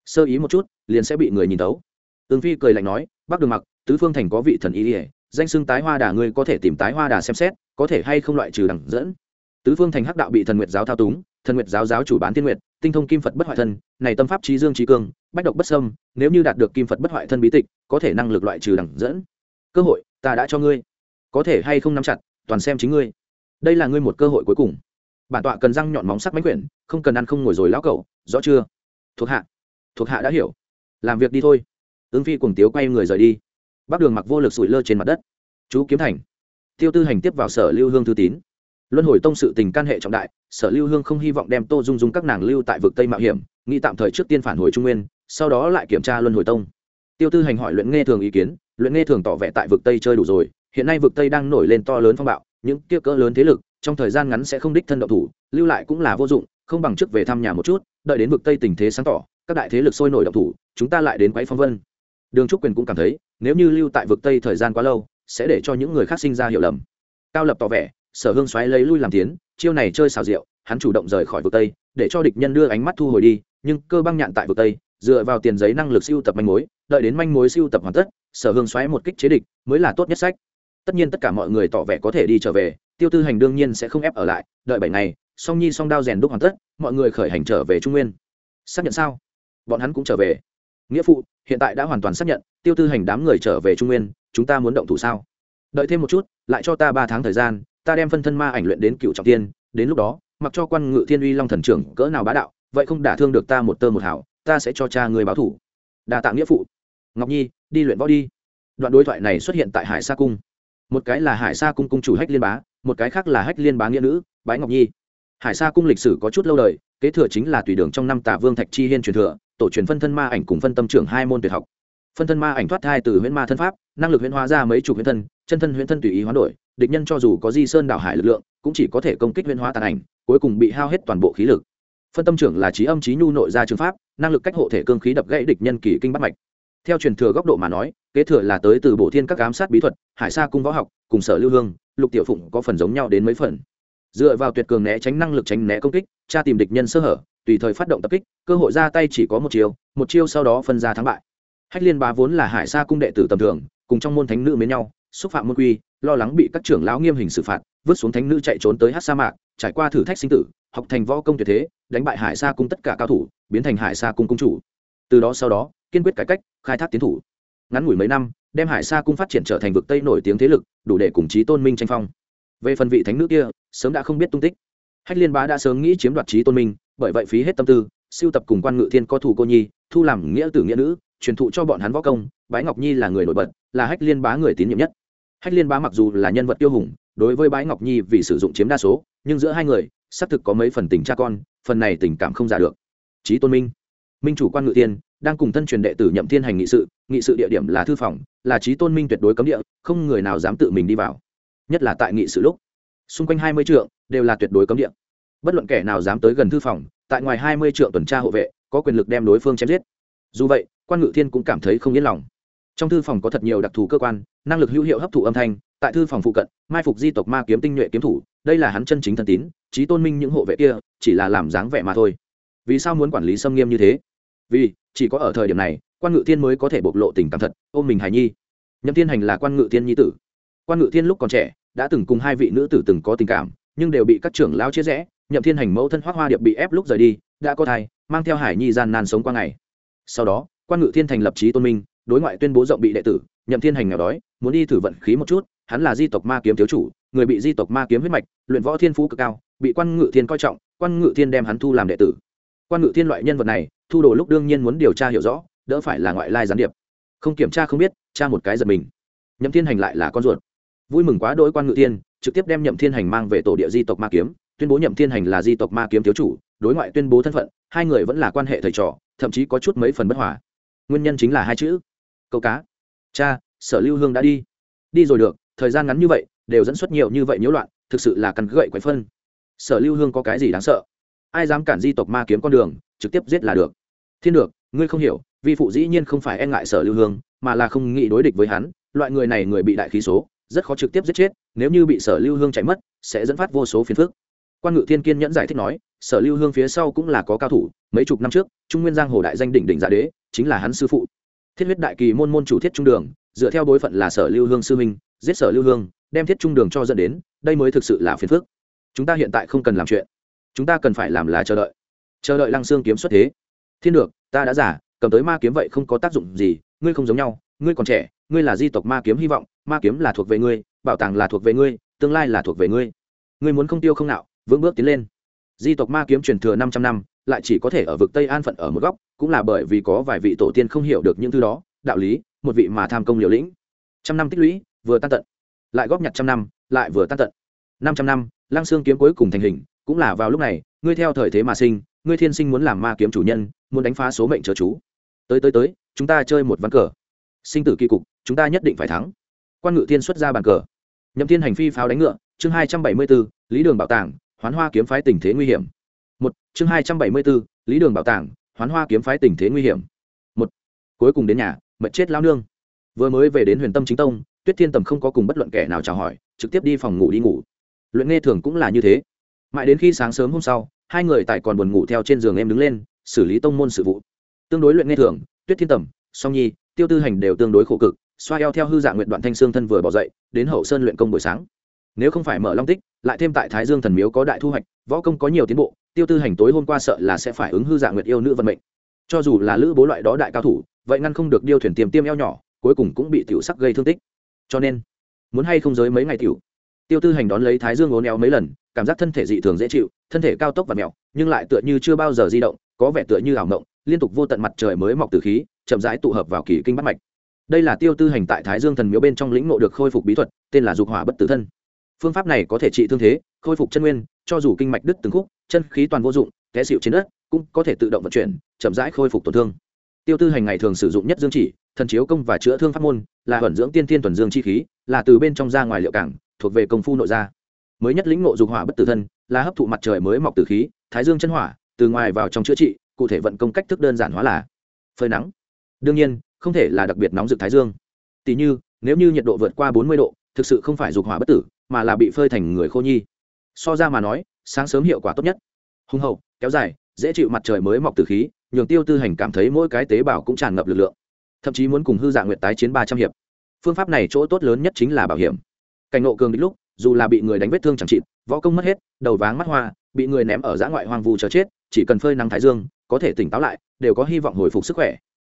Sơ ý một chút, liền sẽ bị người nhìn tấu tương phi cười lạnh nói, bác đường mặc, tứ phương thành có vị thần ý ỉa danh xưng tái hoa đà ngươi có thể tìm tái hoa đà xem xét, có thể hay không loại trừ đẳng dẫn? Tứ phương thành hắc đạo bị thần nguyệt giáo thao túng, thần nguyệt giáo giáo chủ bán tiên nguyệt, tinh thông kim phật bất hoại thân, này tâm pháp trí dương trí cương bách độc bất sâm nếu như đạt được kim phật bất hoại thân bí tịch, có thể năng lực loại trừ đẳng dẫn. Cơ hội, ta đã cho ngươi. Có thể hay không nắm chặt, toàn xem chính ngươi. Đây là ngươi một cơ hội cuối cùng. Bản tọa cần răng nhọn móng sắc máy quyển, không cần ăn không ngồi rồi lão cậu rõ chưa? Thuộc hạ. Thuộc hạ đã hiểu. Làm việc đi thôi. Ứng phi cùng tiếu quay người rời đi. Bác đường mặc vô lực sủi lơ trên mặt đất. Chú kiếm thành. Tiêu tư hành tiếp vào sở lưu hương thư tín luân hồi tông sự tình can hệ trọng đại, sở lưu hương không hy vọng đem tô dung dung các nàng lưu tại vực tây mạo hiểm, nghĩ tạm thời trước tiên phản hồi trung nguyên, sau đó lại kiểm tra luân hồi tông. Tiêu tư hành hỏi luyện nghe thường ý kiến, luyện nghe thường tỏ vẻ tại vực tây chơi đủ rồi, hiện nay vực tây đang nổi lên to lớn phong bạo, những kia cỡ lớn thế lực, trong thời gian ngắn sẽ không đích thân động thủ, lưu lại cũng là vô dụng, không bằng trước về thăm nhà một chút, đợi đến vực tây tình thế sáng tỏ, các đại thế lực sôi nổi động thủ, chúng ta lại đến quấy phong vân. Đường trúc quyền cũng cảm thấy, nếu như lưu tại vực tây thời gian quá lâu, sẽ để cho những người khác sinh ra hiểu lầm. Cao lập tỏ vẻ sở hương xoáy lấy lui làm tiến, chiêu này chơi xào rượu hắn chủ động rời khỏi vực tây, để cho địch nhân đưa ánh mắt thu hồi đi, nhưng cơ băng nhạn tại vực tây, dựa vào tiền giấy năng lực siêu tập manh mối, đợi đến manh mối siêu tập hoàn tất, sở hương xoáy một kích chế địch mới là tốt nhất sách. Tất nhiên tất cả mọi người tỏ vẻ có thể đi trở về, tiêu tư hành đương nhiên sẽ không ép ở lại, đợi bảy ngày, song nhi song đao rèn đúc hoàn tất, mọi người khởi hành trở về trung nguyên. Xác nhận sao? Bọn hắn cũng trở về. Nghĩa phụ, hiện tại đã hoàn toàn xác nhận, tiêu tư hành đám người trở về trung nguyên, chúng ta muốn động thủ sao? Đợi thêm một chút, lại cho ta ba tháng thời gian ta đem phân thân ma ảnh luyện đến cựu trọng tiên, đến lúc đó, mặc cho quan ngự thiên uy long thần trưởng cỡ nào bá đạo, vậy không đả thương được ta một tơ một hảo ta sẽ cho cha người báo thủ. Đa tạ nghĩa phụ. Ngọc nhi, đi luyện võ đi. Đoạn đối thoại này xuất hiện tại hải sa cung. Một cái là hải sa cung cung chủ hách liên bá, một cái khác là hách liên bá nghĩa nữ, bái ngọc nhi. Hải sa cung lịch sử có chút lâu đời, kế thừa chính là tùy đường trong năm tả vương thạch chi hiên truyền thừa, tổ truyền phân thân ma ảnh cùng phân tâm trưởng hai môn tuyệt học. Phân thân ma ảnh thoát thai từ huyễn ma thân pháp năng lực huyễn hóa ra mấy chục huyễn thân, chân thân huyễn thân tùy ý hoán đổi, địch nhân cho dù có di sơn đảo hải lực lượng, cũng chỉ có thể công kích huyễn hóa tàn ảnh, cuối cùng bị hao hết toàn bộ khí lực. Phân tâm trưởng là trí âm trí nhu nội ra trường pháp, năng lực cách hộ thể cương khí đập gãy địch nhân kỳ kinh bắt mạch. Theo truyền thừa góc độ mà nói, kế thừa là tới từ bộ thiên các giám sát bí thuật, hải sa cung võ học, cùng sở lưu hương, lục tiểu phụng có phần giống nhau đến mấy phần. Dựa vào tuyệt cường né tránh năng lực tránh né công kích, tra tìm địch nhân sơ hở, tùy thời phát động tập kích, cơ hội ra tay chỉ có một chiêu một chiêu sau đó phân ra thắng bại. Hách liên bá vốn là hải sa cung đệ tử tầm thường cùng trong môn thánh nữ mến nhau, xúc phạm môn quy, lo lắng bị các trưởng lão nghiêm hình xử phạt, vứt xuống thánh nữ chạy trốn tới hát sa mạc, trải qua thử thách sinh tử, học thành võ công tuyệt thế, đánh bại hải sa cung tất cả cao thủ, biến thành hải sa cung cung chủ. Từ đó sau đó, kiên quyết cải cách, khai thác tiến thủ. Ngắn ngủi mấy năm, đem hải sa cung phát triển trở thành vực tây nổi tiếng thế lực, đủ để cùng chí tôn minh tranh phong. Về phần vị thánh nữ kia, sớm đã không biết tung tích. Hách liên bá đã sớm nghĩ chiếm đoạt chí tôn minh, bởi vậy phí hết tâm tư siêu tập cùng quan ngự thiên co thủ cô nhi, thu làm nghĩa tử nghĩa nữ truyền thụ cho bọn hắn võ công, bái ngọc nhi là người nổi bật, là hách liên bá người tín nhiệm nhất. Hách liên bá mặc dù là nhân vật tiêu hùng, đối với bái ngọc nhi vì sử dụng chiếm đa số, nhưng giữa hai người, xác thực có mấy phần tình cha con, phần này tình cảm không giả được. Trí tôn minh minh chủ quan ngự tiên, đang cùng thân truyền đệ tử nhậm thiên hành nghị sự nghị sự địa điểm là thư phòng, là trí tôn minh tuyệt đối cấm địa, không người nào dám tự mình đi vào. Nhất là tại nghị sự lúc, xung quanh hai mươi trượng, đều là tuyệt đối cấm địa. Bất luận kẻ nào dám tới gần thư phòng, tại ngoài hai mươi trượng tuần tra hộ vệ, có quyền lực đem đối phương chém giết. Dù vậy quan ngự thiên cũng cảm thấy không yên lòng. Trong thư phòng có thật nhiều đặc thù cơ quan, năng lực hữu hiệu hấp thụ âm thanh, tại thư phòng phụ cận, mai phục di tộc ma kiếm tinh nhuệ kiếm thủ, đây là hắn chân chính thân tín trí tôn minh những hộ vệ kia, chỉ là làm dáng vẻ mà thôi. Vì sao muốn quản lý xâm nghiêm như thế? Vì, chỉ có ở thời điểm này, quan ngự thiên mới có thể bộc lộ tình cảm thật, ôm mình hài nhi. Nhậm thiên hành là quan ngự thiên nhi tử. Quan ngự thiên lúc còn trẻ, đã từng cùng hai vị nữ tử từng có tình cảm, nhưng đều bị các trưởng lao chia rẽ, nhậm thiên hành mẫu thân hoác hoa điệp bị ép lúc rời đi, đã có thai, mang theo hải nhi gian nan sống qua ngày. Sau đó quan ngự thiên thành lập trí tôn minh, đối ngoại tuyên bố rộng bị đệ tử, nhậm thiên hành nghèo đói, muốn đi thử vận khí một chút, hắn là di tộc ma kiếm thiếu chủ, người bị di tộc ma kiếm huyết mạch, luyện võ thiên phú cực cao, bị quan ngự thiên coi trọng, quan ngự thiên đem hắn thu làm đệ tử. Quan ngự thiên loại nhân vật này, thu đồ lúc đương nhiên muốn điều tra hiểu rõ, đỡ phải là ngoại lai gián điệp. Không kiểm tra không biết, tra một cái giật mình. Nhậm thiên hành lại là con ruột. Vui mừng quá đỗi quan ngự thiên, trực tiếp đem nhậm thiên hành mang về tổ địa di tộc ma kiếm, tuyên bố nhậm thiên hành là di tộc ma kiếm thiếu chủ, đối ngoại tuyên bố thân phận, hai người vẫn là quan hệ thầy trò, thậm chí có chút mấy phần bất hòa nguyên nhân chính là hai chữ. Câu cá. Cha, sở lưu hương đã đi. Đi rồi được, thời gian ngắn như vậy, đều dẫn xuất nhiều như vậy nhiễu loạn, thực sự là căn gậy quậy phân. Sở lưu hương có cái gì đáng sợ? Ai dám cản di tộc ma kiếm con đường, trực tiếp giết là được. Thiên được, ngươi không hiểu, vi phụ dĩ nhiên không phải e ngại sở lưu hương, mà là không nghĩ đối địch với hắn, loại người này người bị đại khí số, rất khó trực tiếp giết chết, nếu như bị sở lưu hương chạy mất, sẽ dẫn phát vô số phiền phức. Quan ngự thiên kiên nhẫn giải thích nói, sở lưu hương phía sau cũng là có cao thủ, mấy chục năm trước, trung nguyên giang hồ đại danh đỉnh đỉnh giả đế chính là hắn sư phụ. Thiết huyết đại kỳ môn môn chủ thiết trung đường, dựa theo bối phận là sở lưu hương sư minh giết sở lưu hương, đem thiết trung đường cho dẫn đến, đây mới thực sự là phiền phức. Chúng ta hiện tại không cần làm chuyện. Chúng ta cần phải làm là chờ đợi. Chờ đợi lăng xương kiếm xuất thế. Thiên được, ta đã giả cầm tới ma kiếm vậy không có tác dụng gì, ngươi không giống nhau, ngươi còn trẻ, ngươi là di tộc ma kiếm hy vọng, ma kiếm là thuộc về ngươi, bảo tàng là thuộc về ngươi, tương lai là thuộc về ngươi. Ngươi muốn không tiêu không nạo, vững bước tiến lên. Di tộc ma kiếm truyền thừa năm trăm năm lại chỉ có thể ở vực tây an phận ở một góc, cũng là bởi vì có vài vị tổ tiên không hiểu được những thứ đó, đạo lý, một vị mà tham công liều lĩnh. Trăm năm tích lũy, vừa tan tận. Lại góp nhặt trăm năm, lại vừa tan tận. Năm trăm năm, lăng xương kiếm cuối cùng thành hình, cũng là vào lúc này, ngươi theo thời thế mà sinh, ngươi thiên sinh muốn làm ma kiếm chủ nhân, muốn đánh phá số mệnh chớ chú. Tới tới tới, chúng ta chơi một ván cờ. Sinh tử kỳ cục, chúng ta nhất định phải thắng. Quan ngự thiên xuất ra bàn cờ. Nhậm thiên hành phi pháo đánh ngựa, chương hai trăm bảy mươi bốn lý đường bảo tàng, hoán hoa kiếm phái tình thế nguy hiểm một, chương hai trăm bảy mươi bốn, lý đường bảo tàng, hoán hoa kiếm phái tình thế nguy hiểm. Một, cuối cùng đến nhà, mật chết lao nương. Vừa mới về đến huyền tâm chính tông, tuyết thiên tầm không có cùng bất luận kẻ nào chào hỏi, trực tiếp đi phòng ngủ đi ngủ. Luyện nghe thường cũng là như thế. Mãi đến khi sáng sớm hôm sau, hai người tại còn buồn ngủ theo trên giường em đứng lên, xử lý tông môn sự vụ. Tương đối luyện nghe thường, tuyết thiên tầm, song nhi, tiêu tư hành đều tương đối khổ cực, xoa eo theo hư dạng nguyện đoạn thanh xương thân vừa bỏ dậy, đến hậu sơn luyện công buổi sáng. Nếu không phải mở long tích, lại thêm tại thái dương thần miếu có đại thu hoạch, võ công có nhiều tiến bộ tiêu tư hành tối hôm qua sợ là sẽ phải ứng hư dạng nguyệt yêu nữ vận mệnh. Cho dù là lữ bố loại đó đại cao thủ, vậy ngăn không được điêu thuyền tiềm tiêm eo nhỏ, cuối cùng cũng bị tiểu sắc gây thương tích. Cho nên, muốn hay không giới mấy ngày tiểu? Tiêu tư hành đón lấy thái dương ố neo mấy lần, cảm giác thân thể dị thường dễ chịu, thân thể cao tốc và mèo nhưng lại tựa như chưa bao giờ di động, có vẻ tựa như ảo mộng, liên tục vô tận mặt trời mới mọc từ khí, chậm rãi tụ hợp vào kỳ kinh bắt mạch. Đây là tiêu tư hành tại thái dương thần miếu bên trong lĩnh ngộ được khôi phục bí thuật, tên là dục hỏa bất tử thân. Phương pháp này có thể trị thương thế, khôi phục chân nguyên cho dù kinh mạch đứt từng khúc, chân khí toàn vô dụng, té xịu trên đất, cũng có thể tự động vận chuyển, chậm rãi khôi phục tổn thương. Tiêu tư hành ngày thường sử dụng nhất dương chỉ, thần chiếu công và chữa thương pháp môn, là vận dưỡng tiên thiên tuần dương chi khí, là từ bên trong ra ngoài liệu cảng, thuộc về công phu nội gia. Mới nhất lĩnh ngộ dục hỏa bất tử thân, là hấp thụ mặt trời mới mọc từ khí, thái dương chân hỏa, từ ngoài vào trong chữa trị, cụ thể vận công cách thức đơn giản hóa là phơi nắng. Đương nhiên, không thể là đặc biệt nóng rực thái dương. Tỷ như, nếu như nhiệt độ vượt qua bốn mươi độ, thực sự không phải dục hỏa bất tử, mà là bị phơi thành người khô nhi so ra mà nói sáng sớm hiệu quả tốt nhất. Hùng hậu kéo dài dễ chịu mặt trời mới mọc từ khí nhường tiêu tư hành cảm thấy mỗi cái tế bào cũng tràn ngập lực lượng. Thậm chí muốn cùng hư dạng nguyện tái chiến ba trăm hiệp. Phương pháp này chỗ tốt lớn nhất chính là bảo hiểm. Cảnh nộ cường đích lúc dù là bị người đánh vết thương chẳng trị, võ công mất hết đầu váng mắt hoa bị người ném ở giã ngoại hoang vu chờ chết chỉ cần phơi nắng thái dương có thể tỉnh táo lại đều có hy vọng hồi phục sức khỏe.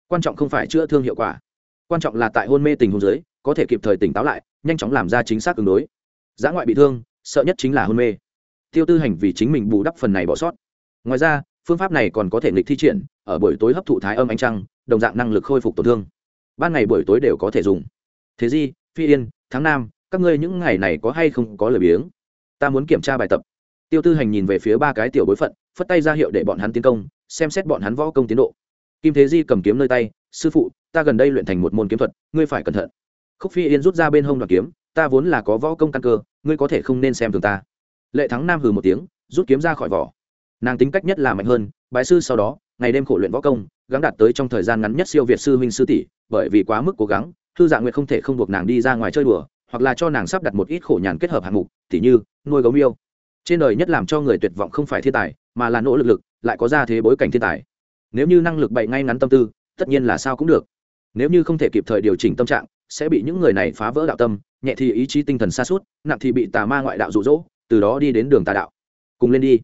Quan trọng không phải chữa thương hiệu quả quan trọng là tại hôn mê tình hôn dưới có thể kịp thời tỉnh táo lại nhanh chóng làm ra chính xác ứng đối. Giã ngoại bị thương sợ nhất chính là hôn mê. Tiêu tư hành vì chính mình bù đắp phần này bỏ sót. Ngoài ra, phương pháp này còn có thể nghịch thi triển, ở buổi tối hấp thụ thái âm ánh trăng, đồng dạng năng lực khôi phục tổn thương. Ban ngày buổi tối đều có thể dùng. Thế di, phi yên tháng nam, các ngươi những ngày này có hay không có lời biếng? Ta muốn kiểm tra bài tập. Tiêu tư hành nhìn về phía ba cái tiểu bối phận, phất tay ra hiệu để bọn hắn tiến công, xem xét bọn hắn võ công tiến độ. Kim thế di cầm kiếm nơi tay, sư phụ, ta gần đây luyện thành một môn kiếm thuật, ngươi phải cẩn thận. Khúc phi yên rút ra bên hông đoàn kiếm, ta vốn là có võ công căn cơ ngươi có thể không nên xem thường ta. Lệ thắng nam hừ một tiếng, rút kiếm ra khỏi vỏ. Nàng tính cách nhất là mạnh hơn, bái sư sau đó, ngày đêm khổ luyện võ công, gắng đạt tới trong thời gian ngắn nhất siêu việt sư huynh sư tỷ, bởi vì quá mức cố gắng, thư dạng nguyệt không thể không buộc nàng đi ra ngoài chơi đùa, hoặc là cho nàng sắp đặt một ít khổ nhàn kết hợp hạng mục, tỉ như, nuôi gấu miêu. Trên đời nhất làm cho người tuyệt vọng không phải thiên tài, mà là nỗ lực lực, lại có ra thế bối cảnh thiên tài. Nếu như năng lực bậy ngay ngắn tâm tư, tất nhiên là sao cũng được. Nếu như không thể kịp thời điều chỉnh tâm trạng, sẽ bị những người này phá vỡ đạo tâm nhẹ thì ý chí tinh thần xa suốt, nặng thì bị tà ma ngoại đạo rụ rỗ từ đó đi đến đường tà đạo. Cùng lên đi.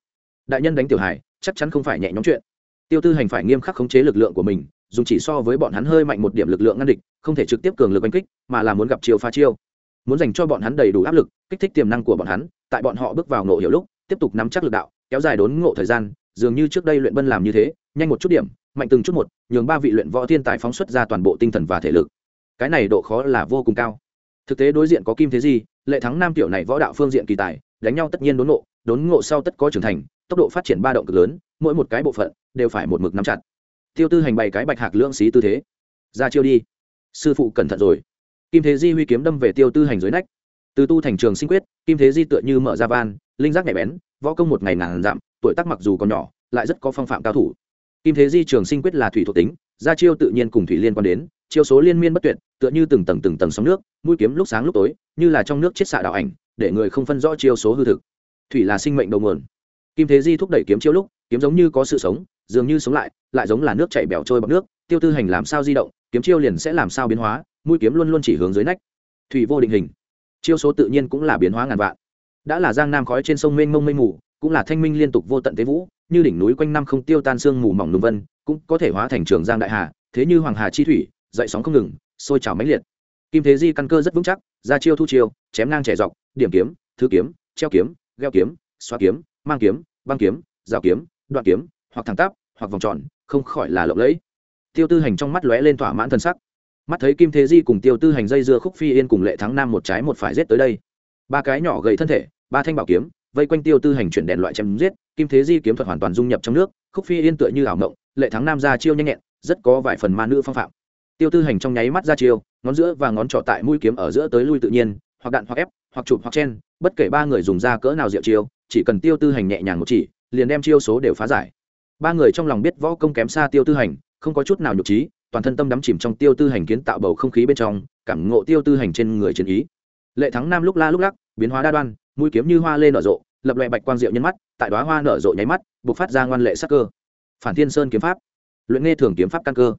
Đại nhân đánh tiểu hải chắc chắn không phải nhẹ nhõm chuyện. Tiêu tư hành phải nghiêm khắc khống chế lực lượng của mình, dùng chỉ so với bọn hắn hơi mạnh một điểm lực lượng ngăn địch, không thể trực tiếp cường lực oanh kích, mà là muốn gặp chiều pha chiêu. Muốn dành cho bọn hắn đầy đủ áp lực, kích thích tiềm năng của bọn hắn, tại bọn họ bước vào ngộ hiểu lúc, tiếp tục nắm chắc lực đạo, kéo dài đốn ngộ thời gian, dường như trước đây luyện bân làm như thế, nhanh một chút điểm, mạnh từng chút một, nhường ba vị luyện võ thiên tài phóng xuất ra toàn bộ tinh thần và thể lực. Cái này độ khó là vô cùng cao thực tế đối diện có kim thế gì lệ thắng nam tiểu này võ đạo phương diện kỳ tài, đánh nhau tất nhiên đốn ngộ đốn ngộ sau tất có trưởng thành, tốc độ phát triển ba động cực lớn, mỗi một cái bộ phận đều phải một mực nắm chặt. Tiêu tư hành bày cái bạch hạc lưỡng xí tư thế. Ra chiêu đi. Sư phụ cẩn thận rồi. Kim thế di huy kiếm đâm về tiêu tư hành dưới nách. Từ tu thành trường sinh quyết, kim thế di tựa như mở ra van, linh giác nhạy bén, võ công một ngày ngàn dặm tuổi tác mặc dù còn nhỏ, lại rất có phong phạm cao thủ. Kim thế di trường sinh quyết là thủy thuộc tính, ra chiêu tự nhiên cùng thủy liên quan đến chiêu số liên miên bất tuyệt, tựa như từng tầng từng tầng sóng nước, mũi kiếm lúc sáng lúc tối, như là trong nước chiết xạ đạo ảnh, để người không phân rõ chiêu số hư thực. Thủy là sinh mệnh đầu nguồn. Kim thế di thúc đẩy kiếm chiêu lúc, kiếm giống như có sự sống, dường như sống lại lại giống là nước chảy bẻo trôi bọc nước, tiêu tư hành làm sao di động, kiếm chiêu liền sẽ làm sao biến hóa, mũi kiếm luôn luôn chỉ hướng dưới nách. Thủy vô định hình. Chiêu số tự nhiên cũng là biến hóa ngàn vạn. Đã là giang nam khói trên sông mênh mông mênh mù, cũng là thanh minh liên tục vô tận tế vũ, như đỉnh núi quanh năm không tiêu tan sương mù mỏng nùng vân, cũng có thể hóa thành trường giang đại hà, thế như hoàng hà chi thủy dậy sóng không ngừng, sôi trào mãnh liệt. Kim thế di căn cơ rất vững chắc, ra chiêu thu chiêu, chém ngang trẻ dọc, điểm kiếm, thứ kiếm, treo kiếm gheo kiếm xoa kiếm, mang kiếm, băng kiếm, rào kiếm, đoạn kiếm, hoặc thẳng tắp, hoặc vòng tròn, không khỏi là lộng lẫy. Tiêu tư hành trong mắt lóe lên thỏa mãn thân sắc. Mắt thấy kim thế di cùng tiêu tư hành dây dưa khúc phi yên cùng lệ thắng nam một trái một phải rết tới đây. Ba cái nhỏ gầy thân thể, ba thanh bảo kiếm, vây quanh tiêu tư hành chuyển đèn loại chém giết, kim thế di kiếm thuật hoàn toàn dung nhập trong nước, khúc phi yên tựa như ảo ngộng lệ thắng nam ra chiêu nhanh nhẹn, rất có vài phần ma nữ phong phạm tiêu tư hành trong nháy mắt ra chiêu, ngón giữa và ngón trỏ tại mũi kiếm ở giữa tới lui tự nhiên, hoặc đạn hoặc ép, hoặc chụp hoặc chen, bất kể ba người dùng ra cỡ nào diệu chiêu, chỉ cần tiêu tư hành nhẹ nhàng một chỉ, liền đem chiêu số đều phá giải. Ba người trong lòng biết võ công kém xa tiêu tư hành, không có chút nào nhục trí, toàn thân tâm đắm chìm trong tiêu tư hành kiến tạo bầu không khí bên trong, cảm ngộ tiêu tư hành trên người chiến ý. Lệ thắng nam lúc la lúc lắc, biến hóa đa đoan, mũi kiếm như hoa lên nở rộ, lập loại bạch quang diệu nhân mắt, tại đoá hoa nở rộ nháy mắt buộc phát ra ngoan lệ sắc cơ. Phản thiên sơn kiếm pháp. Luyện nghe thường kiếm pháp căn cơ.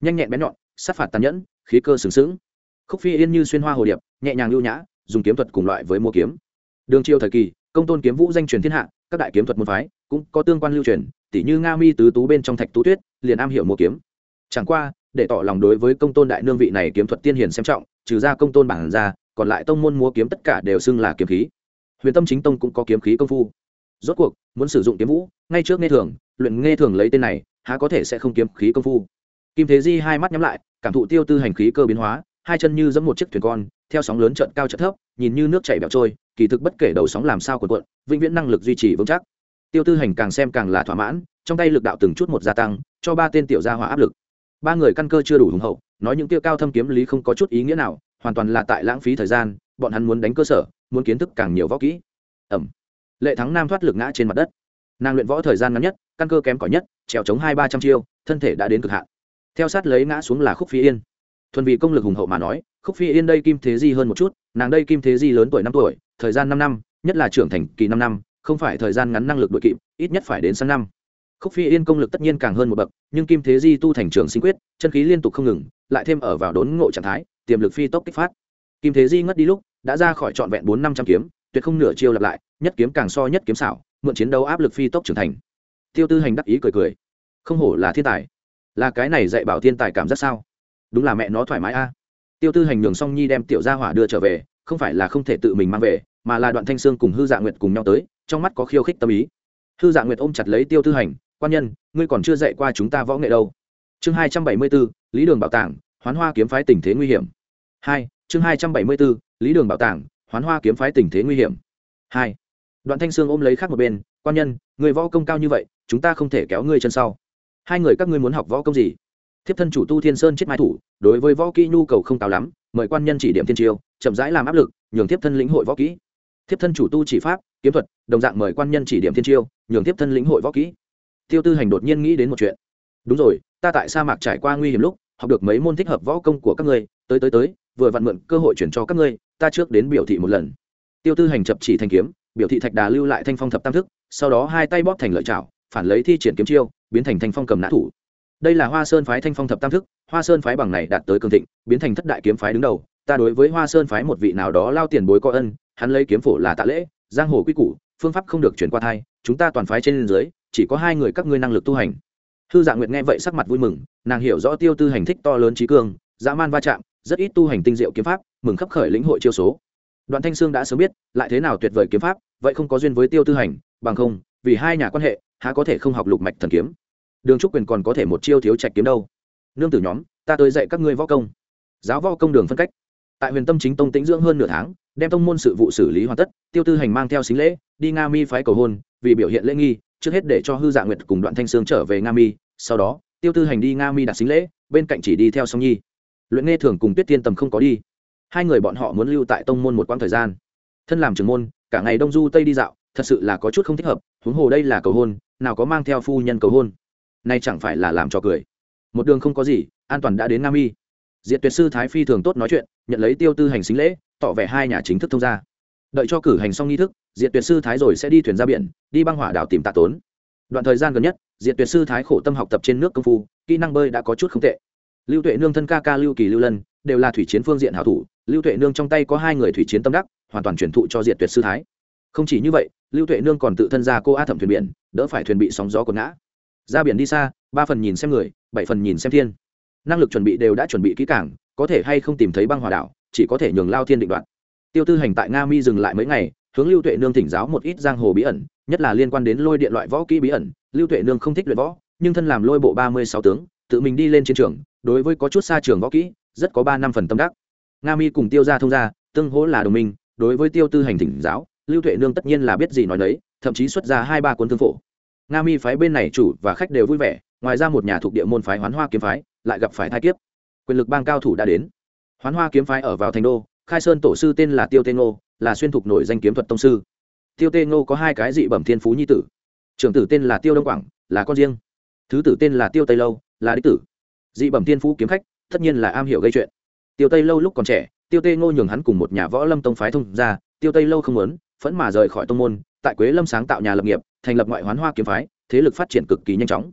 Nhanh nhẹn bén nhọn sát phạt tàn nhẫn, khí cơ sừng sững. Khúc phi yên như xuyên hoa hồ điệp, nhẹ nhàng lưu nhã, dùng kiếm thuật cùng loại với mua kiếm. Đường chiêu thời kỳ, công tôn kiếm vũ danh truyền thiên hạ, các đại kiếm thuật môn phái cũng có tương quan lưu truyền tỷ như nga mi tứ tú bên trong thạch tú tuyết, liền am hiểu mua kiếm. Chẳng qua, để tỏ lòng đối với công tôn đại nương vị này kiếm thuật tiên hiền xem trọng, trừ ra công tôn bản ra, còn lại tông môn múa kiếm tất cả đều xưng là kiếm khí. Huyền tâm chính tông cũng có kiếm khí công phu. Rốt cuộc, muốn sử dụng kiếm vũ, ngay trước nghe thường, luyện nghe thường lấy tên này, há có thể sẽ không kiếm khí công phu? Kim thế di hai mắt nhắm lại cảm thụ tiêu tư hành khí cơ biến hóa, hai chân như giẫm một chiếc thuyền con, theo sóng lớn trận cao trận thấp, nhìn như nước chảy bẹo trôi, kỳ thực bất kể đầu sóng làm sao cuộn cuộn, vĩnh viễn năng lực duy trì vững chắc. Tiêu tư hành càng xem càng là thỏa mãn, trong tay lực đạo từng chút một gia tăng, cho ba tên tiểu gia hỏa áp lực. Ba người căn cơ chưa đủ hùng hậu, nói những tiêu cao thâm kiếm lý không có chút ý nghĩa nào, hoàn toàn là tại lãng phí thời gian, bọn hắn muốn đánh cơ sở, muốn kiến thức càng nhiều võ kỹ. Ẩm. Lệ thắng nam thoát lực ngã trên mặt đất. Nàng luyện võ thời gian ngắn nhất, căn cơ kém cỏi nhất, trèo chống hai ba trăm chiêu, thân thể đã đến cực hạn theo sát lấy ngã xuống là khúc phi yên. Thuần vì công lực hùng hậu mà nói, khúc phi yên đây kim thế di hơn một chút, nàng đây kim thế di lớn tuổi năm tuổi, thời gian năm năm, nhất là trưởng thành kỳ năm năm, không phải thời gian ngắn năng lực đội kịp, ít nhất phải đến sang năm. Khúc phi yên công lực tất nhiên càng hơn một bậc, nhưng kim thế di tu thành trường sinh quyết, chân khí liên tục không ngừng, lại thêm ở vào đốn ngộ trạng thái, tiềm lực phi tốc kích phát. Kim thế di ngất đi lúc, đã ra khỏi trọn vẹn bốn năm trăm kiếm, tuyệt không nửa chiêu lặp lại, nhất kiếm càng so nhất kiếm xảo, mượn chiến đấu áp lực phi tốc trưởng thành. Tiêu tư hành đắc ý cười cười. Không hổ là thiên tài là cái này dạy bảo thiên tài cảm giác sao? Đúng là mẹ nó thoải mái a. Tiêu tư hành nhường song nhi đem tiểu gia hỏa đưa trở về, không phải là không thể tự mình mang về, mà là đoạn thanh sương cùng hư dạ nguyệt cùng nhau tới, trong mắt có khiêu khích tâm ý. Hư dạ nguyệt ôm chặt lấy tiêu tư hành, quan nhân, ngươi còn chưa dạy qua chúng ta võ nghệ đâu. Chương hai trăm bảy mươi bốn, lý đường bảo tàng, hoán hoa kiếm phái tình thế nguy hiểm. Hai, chương hai trăm bảy mươi bốn, lý đường bảo tàng, hoán hoa kiếm phái tình thế nguy hiểm. Hai, đoạn thanh sương ôm lấy khác một bên, quan nhân, người võ công cao như vậy, chúng ta không thể kéo ngươi chân sau hai người các ngươi muốn học võ công gì? Thiếp thân chủ tu thiên sơn chết mai thủ, đối với võ kỹ nhu cầu không cao lắm, mời quan nhân chỉ điểm thiên triều chậm rãi làm áp lực, nhường thiếp thân lĩnh hội võ kỹ. Thiếp thân chủ tu chỉ pháp, kiếm thuật, đồng dạng mời quan nhân chỉ điểm thiên triều nhường thiếp thân lĩnh hội võ kỹ. Tiêu tư hành đột nhiên nghĩ đến một chuyện. Đúng rồi, ta tại sa mạc trải qua nguy hiểm lúc, học được mấy môn thích hợp võ công của các ngươi, tới tới tới, vừa vặn mượn cơ hội chuyển cho các ngươi, ta trước đến biểu thị một lần. Tiêu tư hành chập chỉ thanh kiếm, biểu thị thạch đà lưu lại thanh phong thập tam thức, sau đó hai tay bóp thành lợi chảo phản lấy thi triển kiếm chiêu, biến thành thanh phong cầm nã thủ. Đây là hoa sơn phái thanh phong thập tam thức, hoa sơn phái bằng này đạt tới cường thịnh, biến thành thất đại kiếm phái đứng đầu. Ta đối với hoa sơn phái một vị nào đó lao tiền bối có ân, hắn lấy kiếm phổ là tạ lễ, giang hồ quy củ, phương pháp không được chuyển qua thai, chúng ta toàn phái trên dưới, chỉ có hai người các ngươi năng lực tu hành. Thư dạ nguyệt nghe vậy sắc mặt vui mừng, nàng hiểu rõ tiêu tư hành thích to lớn trí cường, dã man va chạm, rất ít tu hành tinh diệu kiếm pháp, mừng khắp khởi lĩnh hội chiêu số. Đoạn thanh sương đã sớm biết, lại thế nào tuyệt vời kiếm pháp, vậy không có duyên với tiêu tư hành, bằng không, vì hai nhà quan hệ há có thể không học lục mạch thần kiếm? Đường trúc quyền còn có thể một chiêu thiếu trạch kiếm đâu. Nương tử nhóm, ta tới dạy các ngươi võ công. Giáo võ công đường phân cách. Tại huyền tâm chính tông tĩnh dưỡng hơn nửa tháng, đem tông môn sự vụ xử lý hoàn tất, tiêu tư hành mang theo xính lễ, đi nga mi phái cầu hôn, vì biểu hiện lễ nghi, trước hết để cho hư dạ nguyệt cùng đoạn thanh sương trở về nga mi, sau đó, tiêu tư hành đi nga mi đặt xính lễ, bên cạnh chỉ đi theo song nhi. Luyện nghe thường cùng tuyết tiên tầm không có đi. Hai người bọn họ muốn lưu tại tông môn một quãng thời gian. Thân làm trưởng môn, cả ngày đông du tây đi dạo, thật sự là có chút không thích hợp, huống hồ đây là cầu hôn nào có mang theo phu nhân cầu hôn. Nay chẳng phải là làm trò cười. Một đường không có gì, an toàn đã đến nam y diệt tuyệt sư thái phi thường tốt nói chuyện, nhận lấy tiêu tư hành xính lễ, tỏ vẻ hai nhà chính thức thông gia. đợi cho cử hành xong nghi thức, diệt tuyệt sư thái rồi sẽ đi thuyền ra biển, đi băng hỏa đảo tìm tạ tốn. Đoạn thời gian gần nhất, diệt tuyệt sư thái khổ tâm học tập trên nước công phu, kỹ năng bơi đã có chút không tệ. Lưu tuệ nương thân ca ca lưu kỳ lưu lân, đều là thủy chiến phương diện hảo thủ, lưu tuệ nương trong tay có hai người thủy chiến tâm đắc, hoàn toàn truyền thụ cho diệt tuyệt sư thái. Không chỉ như vậy lưu tuệ nương còn tự thân ra cô a thẩm thuyền biển, đỡ phải thuyền bị sóng gió còn ngã. Ra biển đi xa, ba phần nhìn xem người, bảy phần nhìn xem thiên. Năng lực chuẩn bị đều đã chuẩn bị kỹ cảng có thể hay không tìm thấy băng hòa đảo, chỉ có thể nhường lao thiên định đoạn tiêu tư hành tại nga mi dừng lại mấy ngày, hướng lưu tuệ nương thỉnh giáo một ít giang hồ bí ẩn, nhất là liên quan đến lôi điện loại võ kỹ bí ẩn. Lưu tuệ nương không thích luyện võ, nhưng thân làm lôi bộ ba mươi sáu tướng, tự mình đi lên chiến trường, đối với có chút xa trường võ kỹ, rất có ba năm phần tâm đắc. Nga mi cùng tiêu ra thông ra tương hỗ là đồng minh, đối với tiêu tư hành thỉnh giáo lưu tuệ nương tất nhiên là biết gì nói đấy thậm chí xuất ra hai ba cuốn thương phổ. Nga mi phái bên này chủ và khách đều vui vẻ, ngoài ra một nhà thuộc địa môn phái hoán hoa kiếm phái lại gặp phải thai kiếp. Quyền lực bang cao thủ đã đến. Hoán hoa kiếm phái ở vào thành đô, khai sơn tổ sư tên là tiêu tê ngô, là xuyên thục nổi danh kiếm thuật tông sư. Tiêu tê ngô có hai cái dị bẩm thiên phú nhi tử. Trưởng tử tên là tiêu đông quảng, là con riêng. Thứ tử tên là tiêu tây lâu, là đích tử. Dị bẩm thiên phú kiếm khách, tất nhiên là am hiểu gây chuyện. Tiêu tây lâu lúc còn trẻ, tiêu tê ngô nhường hắn cùng một nhà võ lâm tông phái thông ra tiêu tây lâu không muốn phẫn mà rời khỏi tông môn, tại quế lâm sáng tạo nhà lập nghiệp, thành lập ngoại hoán hoa kiếm phái, thế lực phát triển cực kỳ nhanh chóng.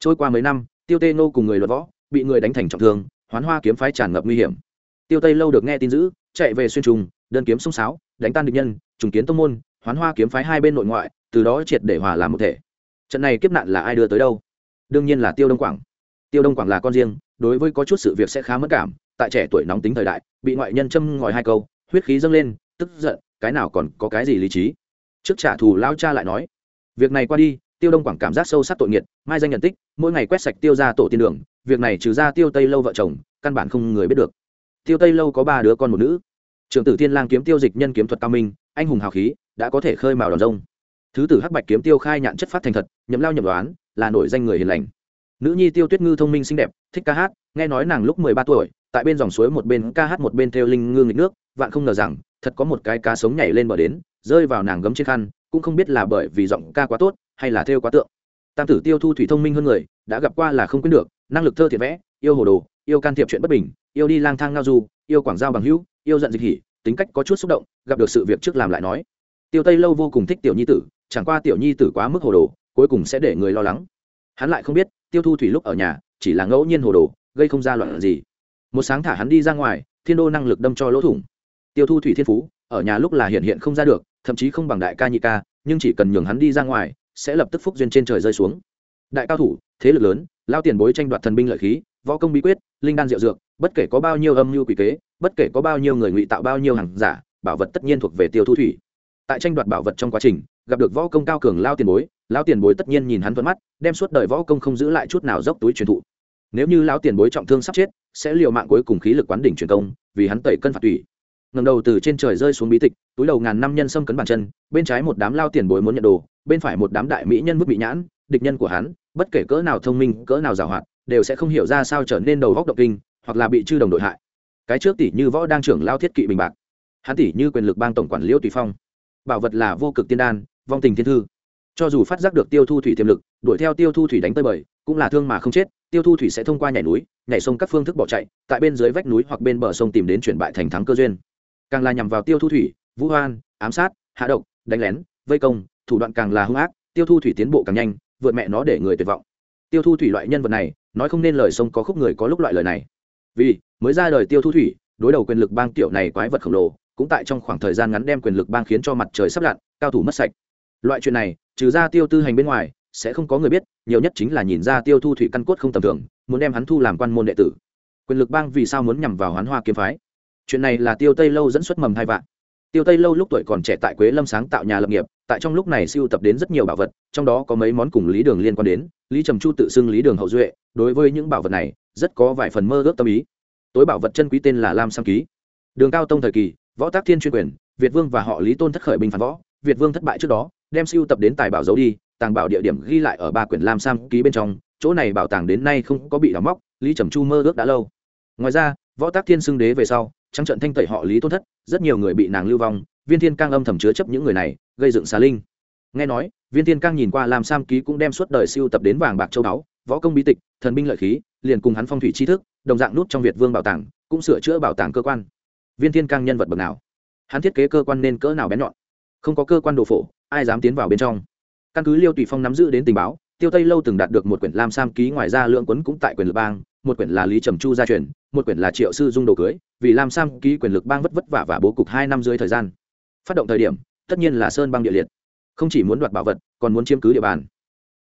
Trôi qua mấy năm, tiêu tê ngô cùng người luật võ, bị người đánh thành trọng thương, hoán hoa kiếm phái tràn ngập nguy hiểm. Tiêu tây lâu được nghe tin dữ, chạy về xuyên trùng đơn kiếm sông sáo, đánh tan địch nhân, trùng kiến tông môn, hoán hoa kiếm phái hai bên nội ngoại, từ đó triệt để hòa làm một thể. Trận này kiếp nạn là ai đưa tới đâu? Đương nhiên là tiêu đông quảng. Tiêu đông quảng là con riêng, đối với có chút sự việc sẽ khá mất cảm, tại trẻ tuổi nóng tính thời đại, bị ngoại nhân châm ngòi hai câu, huyết khí dâng lên, tức giận cái nào còn có cái gì lý trí? Trước trả thù lao cha lại nói, việc này qua đi, tiêu đông quảng cảm giác sâu sắc tội nghiệt, mai danh nhận tích, mỗi ngày quét sạch tiêu ra tổ tiên đường, việc này trừ ra tiêu tây lâu vợ chồng, căn bản không người biết được. Tiêu tây lâu có ba đứa con một nữ. Trưởng tử tiên lang kiếm tiêu dịch nhân kiếm thuật cao minh, anh hùng hào khí, đã có thể khơi mào đòn rông. Thứ tử hắc bạch kiếm tiêu khai nhạn chất phát thành thật, nhậm lao nhậm đoán, là nổi danh người hiền lành. Nữ nhi tiêu tuyết ngư thông minh xinh đẹp, thích ca hát, nghe nói nàng lúc mười ba tuổi, tại bên dòng suối một bên ca hát một bên theo linh ngư nghịch nước, vạn không ngờ rằng thật có một cái cá sống nhảy lên bờ đến, rơi vào nàng gấm trên khăn, cũng không biết là bởi vì giọng ca quá tốt, hay là thêu quá tượng. Tam tử tiêu thu thủy thông minh hơn người, đã gặp qua là không quên được, năng lực thơ thiệt vẽ, yêu hồ đồ, yêu can thiệp chuyện bất bình, yêu đi lang thang ngao du, yêu quảng giao bằng hữu, yêu giận dịch hỉ, tính cách có chút xúc động, gặp được sự việc trước làm lại nói. Tiêu tây lâu vô cùng thích tiểu nhi tử, chẳng qua tiểu nhi tử quá mức hồ đồ, cuối cùng sẽ để người lo lắng. Hắn lại không biết, tiêu thu thủy lúc ở nhà, chỉ là ngẫu nhiên hồ đồ, gây không ra loạn gì. Một sáng thả hắn đi ra ngoài, thiên đô năng lực đâm cho lỗ thủng tiêu thu thủy thiên phú, ở nhà lúc là hiện hiện không ra được, thậm chí không bằng đại ca nhị ca, nhưng chỉ cần nhường hắn đi ra ngoài, sẽ lập tức phúc duyên trên trời rơi xuống. Đại cao thủ, thế lực lớn, lao tiền bối tranh đoạt thần binh lợi khí, võ công bí quyết, linh đan diệu dược, bất kể có bao nhiêu âm mưu quỷ kế, bất kể có bao nhiêu người ngụy tạo bao nhiêu hàng giả, bảo vật tất nhiên thuộc về tiêu thu thủy. Tại tranh đoạt bảo vật trong quá trình, gặp được võ công cao cường lao tiền bối, lao tiền bối tất nhiên nhìn hắn thuận mắt, đem suốt đời võ công không giữ lại chút nào dốc túi truyền thụ. Nếu như lao tiền bối trọng thương sắp chết, sẽ liều mạng cuối cùng khí lực quán đỉnh truyền công, vì hắn tẩy cân phạt tùy ngầm đầu từ trên trời rơi xuống bí tịch, túi đầu ngàn năm nhân xâm cấn bàn chân, bên trái một đám lao tiền bối muốn nhận đồ, bên phải một đám đại mỹ nhân mức bị nhãn, địch nhân của hắn, bất kể cỡ nào thông minh, cỡ nào giàu hoạt, đều sẽ không hiểu ra sao trở nên đầu góc động kinh, hoặc là bị chư đồng đội hại. Cái trước tỷ như võ đang trưởng lao thiết kỵ bình bạc. Hắn tỷ như quyền lực bang tổng quản liễu tùy phong. Bảo vật là vô cực tiên đan, vong tình thiên thư. Cho dù phát giác được tiêu thu thủy tiềm lực, đuổi theo tiêu thu thủy đánh tới bời, cũng là thương mà không chết, tiêu thu thủy sẽ thông qua nhảy núi, nhảy sông các phương thức bỏ chạy, tại bên dưới vách núi hoặc bên bờ sông tìm đến chuyển bại thành thắng cơ duyên càng là nhằm vào tiêu thu thủy, vũ hoan, ám sát, hạ độc, đánh lén, vây công, thủ đoạn càng là hung ác, tiêu thu thủy tiến bộ càng nhanh, vượt mẹ nó để người tuyệt vọng. Tiêu thu thủy loại nhân vật này, nói không nên lời sông có khúc người có lúc loại lời này. Vì, mới ra đời tiêu thu thủy, đối đầu quyền lực bang tiểu này quái vật khổng lồ, cũng tại trong khoảng thời gian ngắn đem quyền lực bang khiến cho mặt trời sắp lặn, cao thủ mất sạch. Loại chuyện này, trừ ra tiêu tư hành bên ngoài, sẽ không có người biết, nhiều nhất chính là nhìn ra tiêu thu thủy căn cốt không tầm thường, muốn đem hắn thu làm quan môn đệ tử. Quyền lực bang vì sao muốn nhằm vào hoán hoa kiếm phái? Chuyện này là tiêu tây lâu dẫn xuất mầm hai vạn. Tiêu tây lâu lúc tuổi còn trẻ tại quế lâm sáng tạo nhà lập nghiệp, tại trong lúc này siêu tập đến rất nhiều bảo vật, trong đó có mấy món cùng lý đường liên quan đến, lý trầm chu tự xưng lý đường hậu duệ, đối với những bảo vật này, rất có vài phần mơ ước tâm ý. Tối bảo vật chân quý tên là lam sam ký. Đường cao tông thời kỳ, võ tác thiên chuyên quyền, việt vương và họ lý tôn thất khởi binh phản võ, việt vương thất bại trước đó, đem siêu tập đến tài bảo giấu đi, tàng bảo địa điểm ghi lại ở ba quyển lam sam ký bên trong, chỗ này bảo tàng đến nay không có bị đóng móc, lý trầm chu mơ ước đã lâu. Ngoài ra, võ tác thiên xưng đế về sau trắng trận thanh tẩy họ lý tôn thất, rất nhiều người bị nàng lưu vong, viên thiên cang âm thầm chứa chấp những người này, gây dựng xà linh. Nghe nói, viên thiên cang nhìn qua làm sam ký cũng đem suốt đời siêu tập đến vàng bạc châu báu, võ công bí tịch, thần binh lợi khí, liền cùng hắn phong thủy tri thức, đồng dạng nút trong việt vương bảo tàng, cũng sửa chữa bảo tàng cơ quan. Viên thiên cang nhân vật bậc nào? Hắn thiết kế cơ quan nên cỡ nào bén nhọn? Không có cơ quan đồ phổ, ai dám tiến vào bên trong? Căn cứ liêu tùy phong nắm giữ đến tình báo, tiêu tây lâu từng đạt được một quyển lam sam ký ngoài ra lượng quấn cũng tại quyền lực bang, một quyển là lý trầm chu gia truyền một quyển là triệu sư dung đồ cưới, vì lam sam ký quyền lực bang vất vất vả và bố cục hai năm dưới thời gian. Phát động thời điểm, tất nhiên là sơn băng địa liệt. Không chỉ muốn đoạt bảo vật, còn muốn chiếm cứ địa bàn.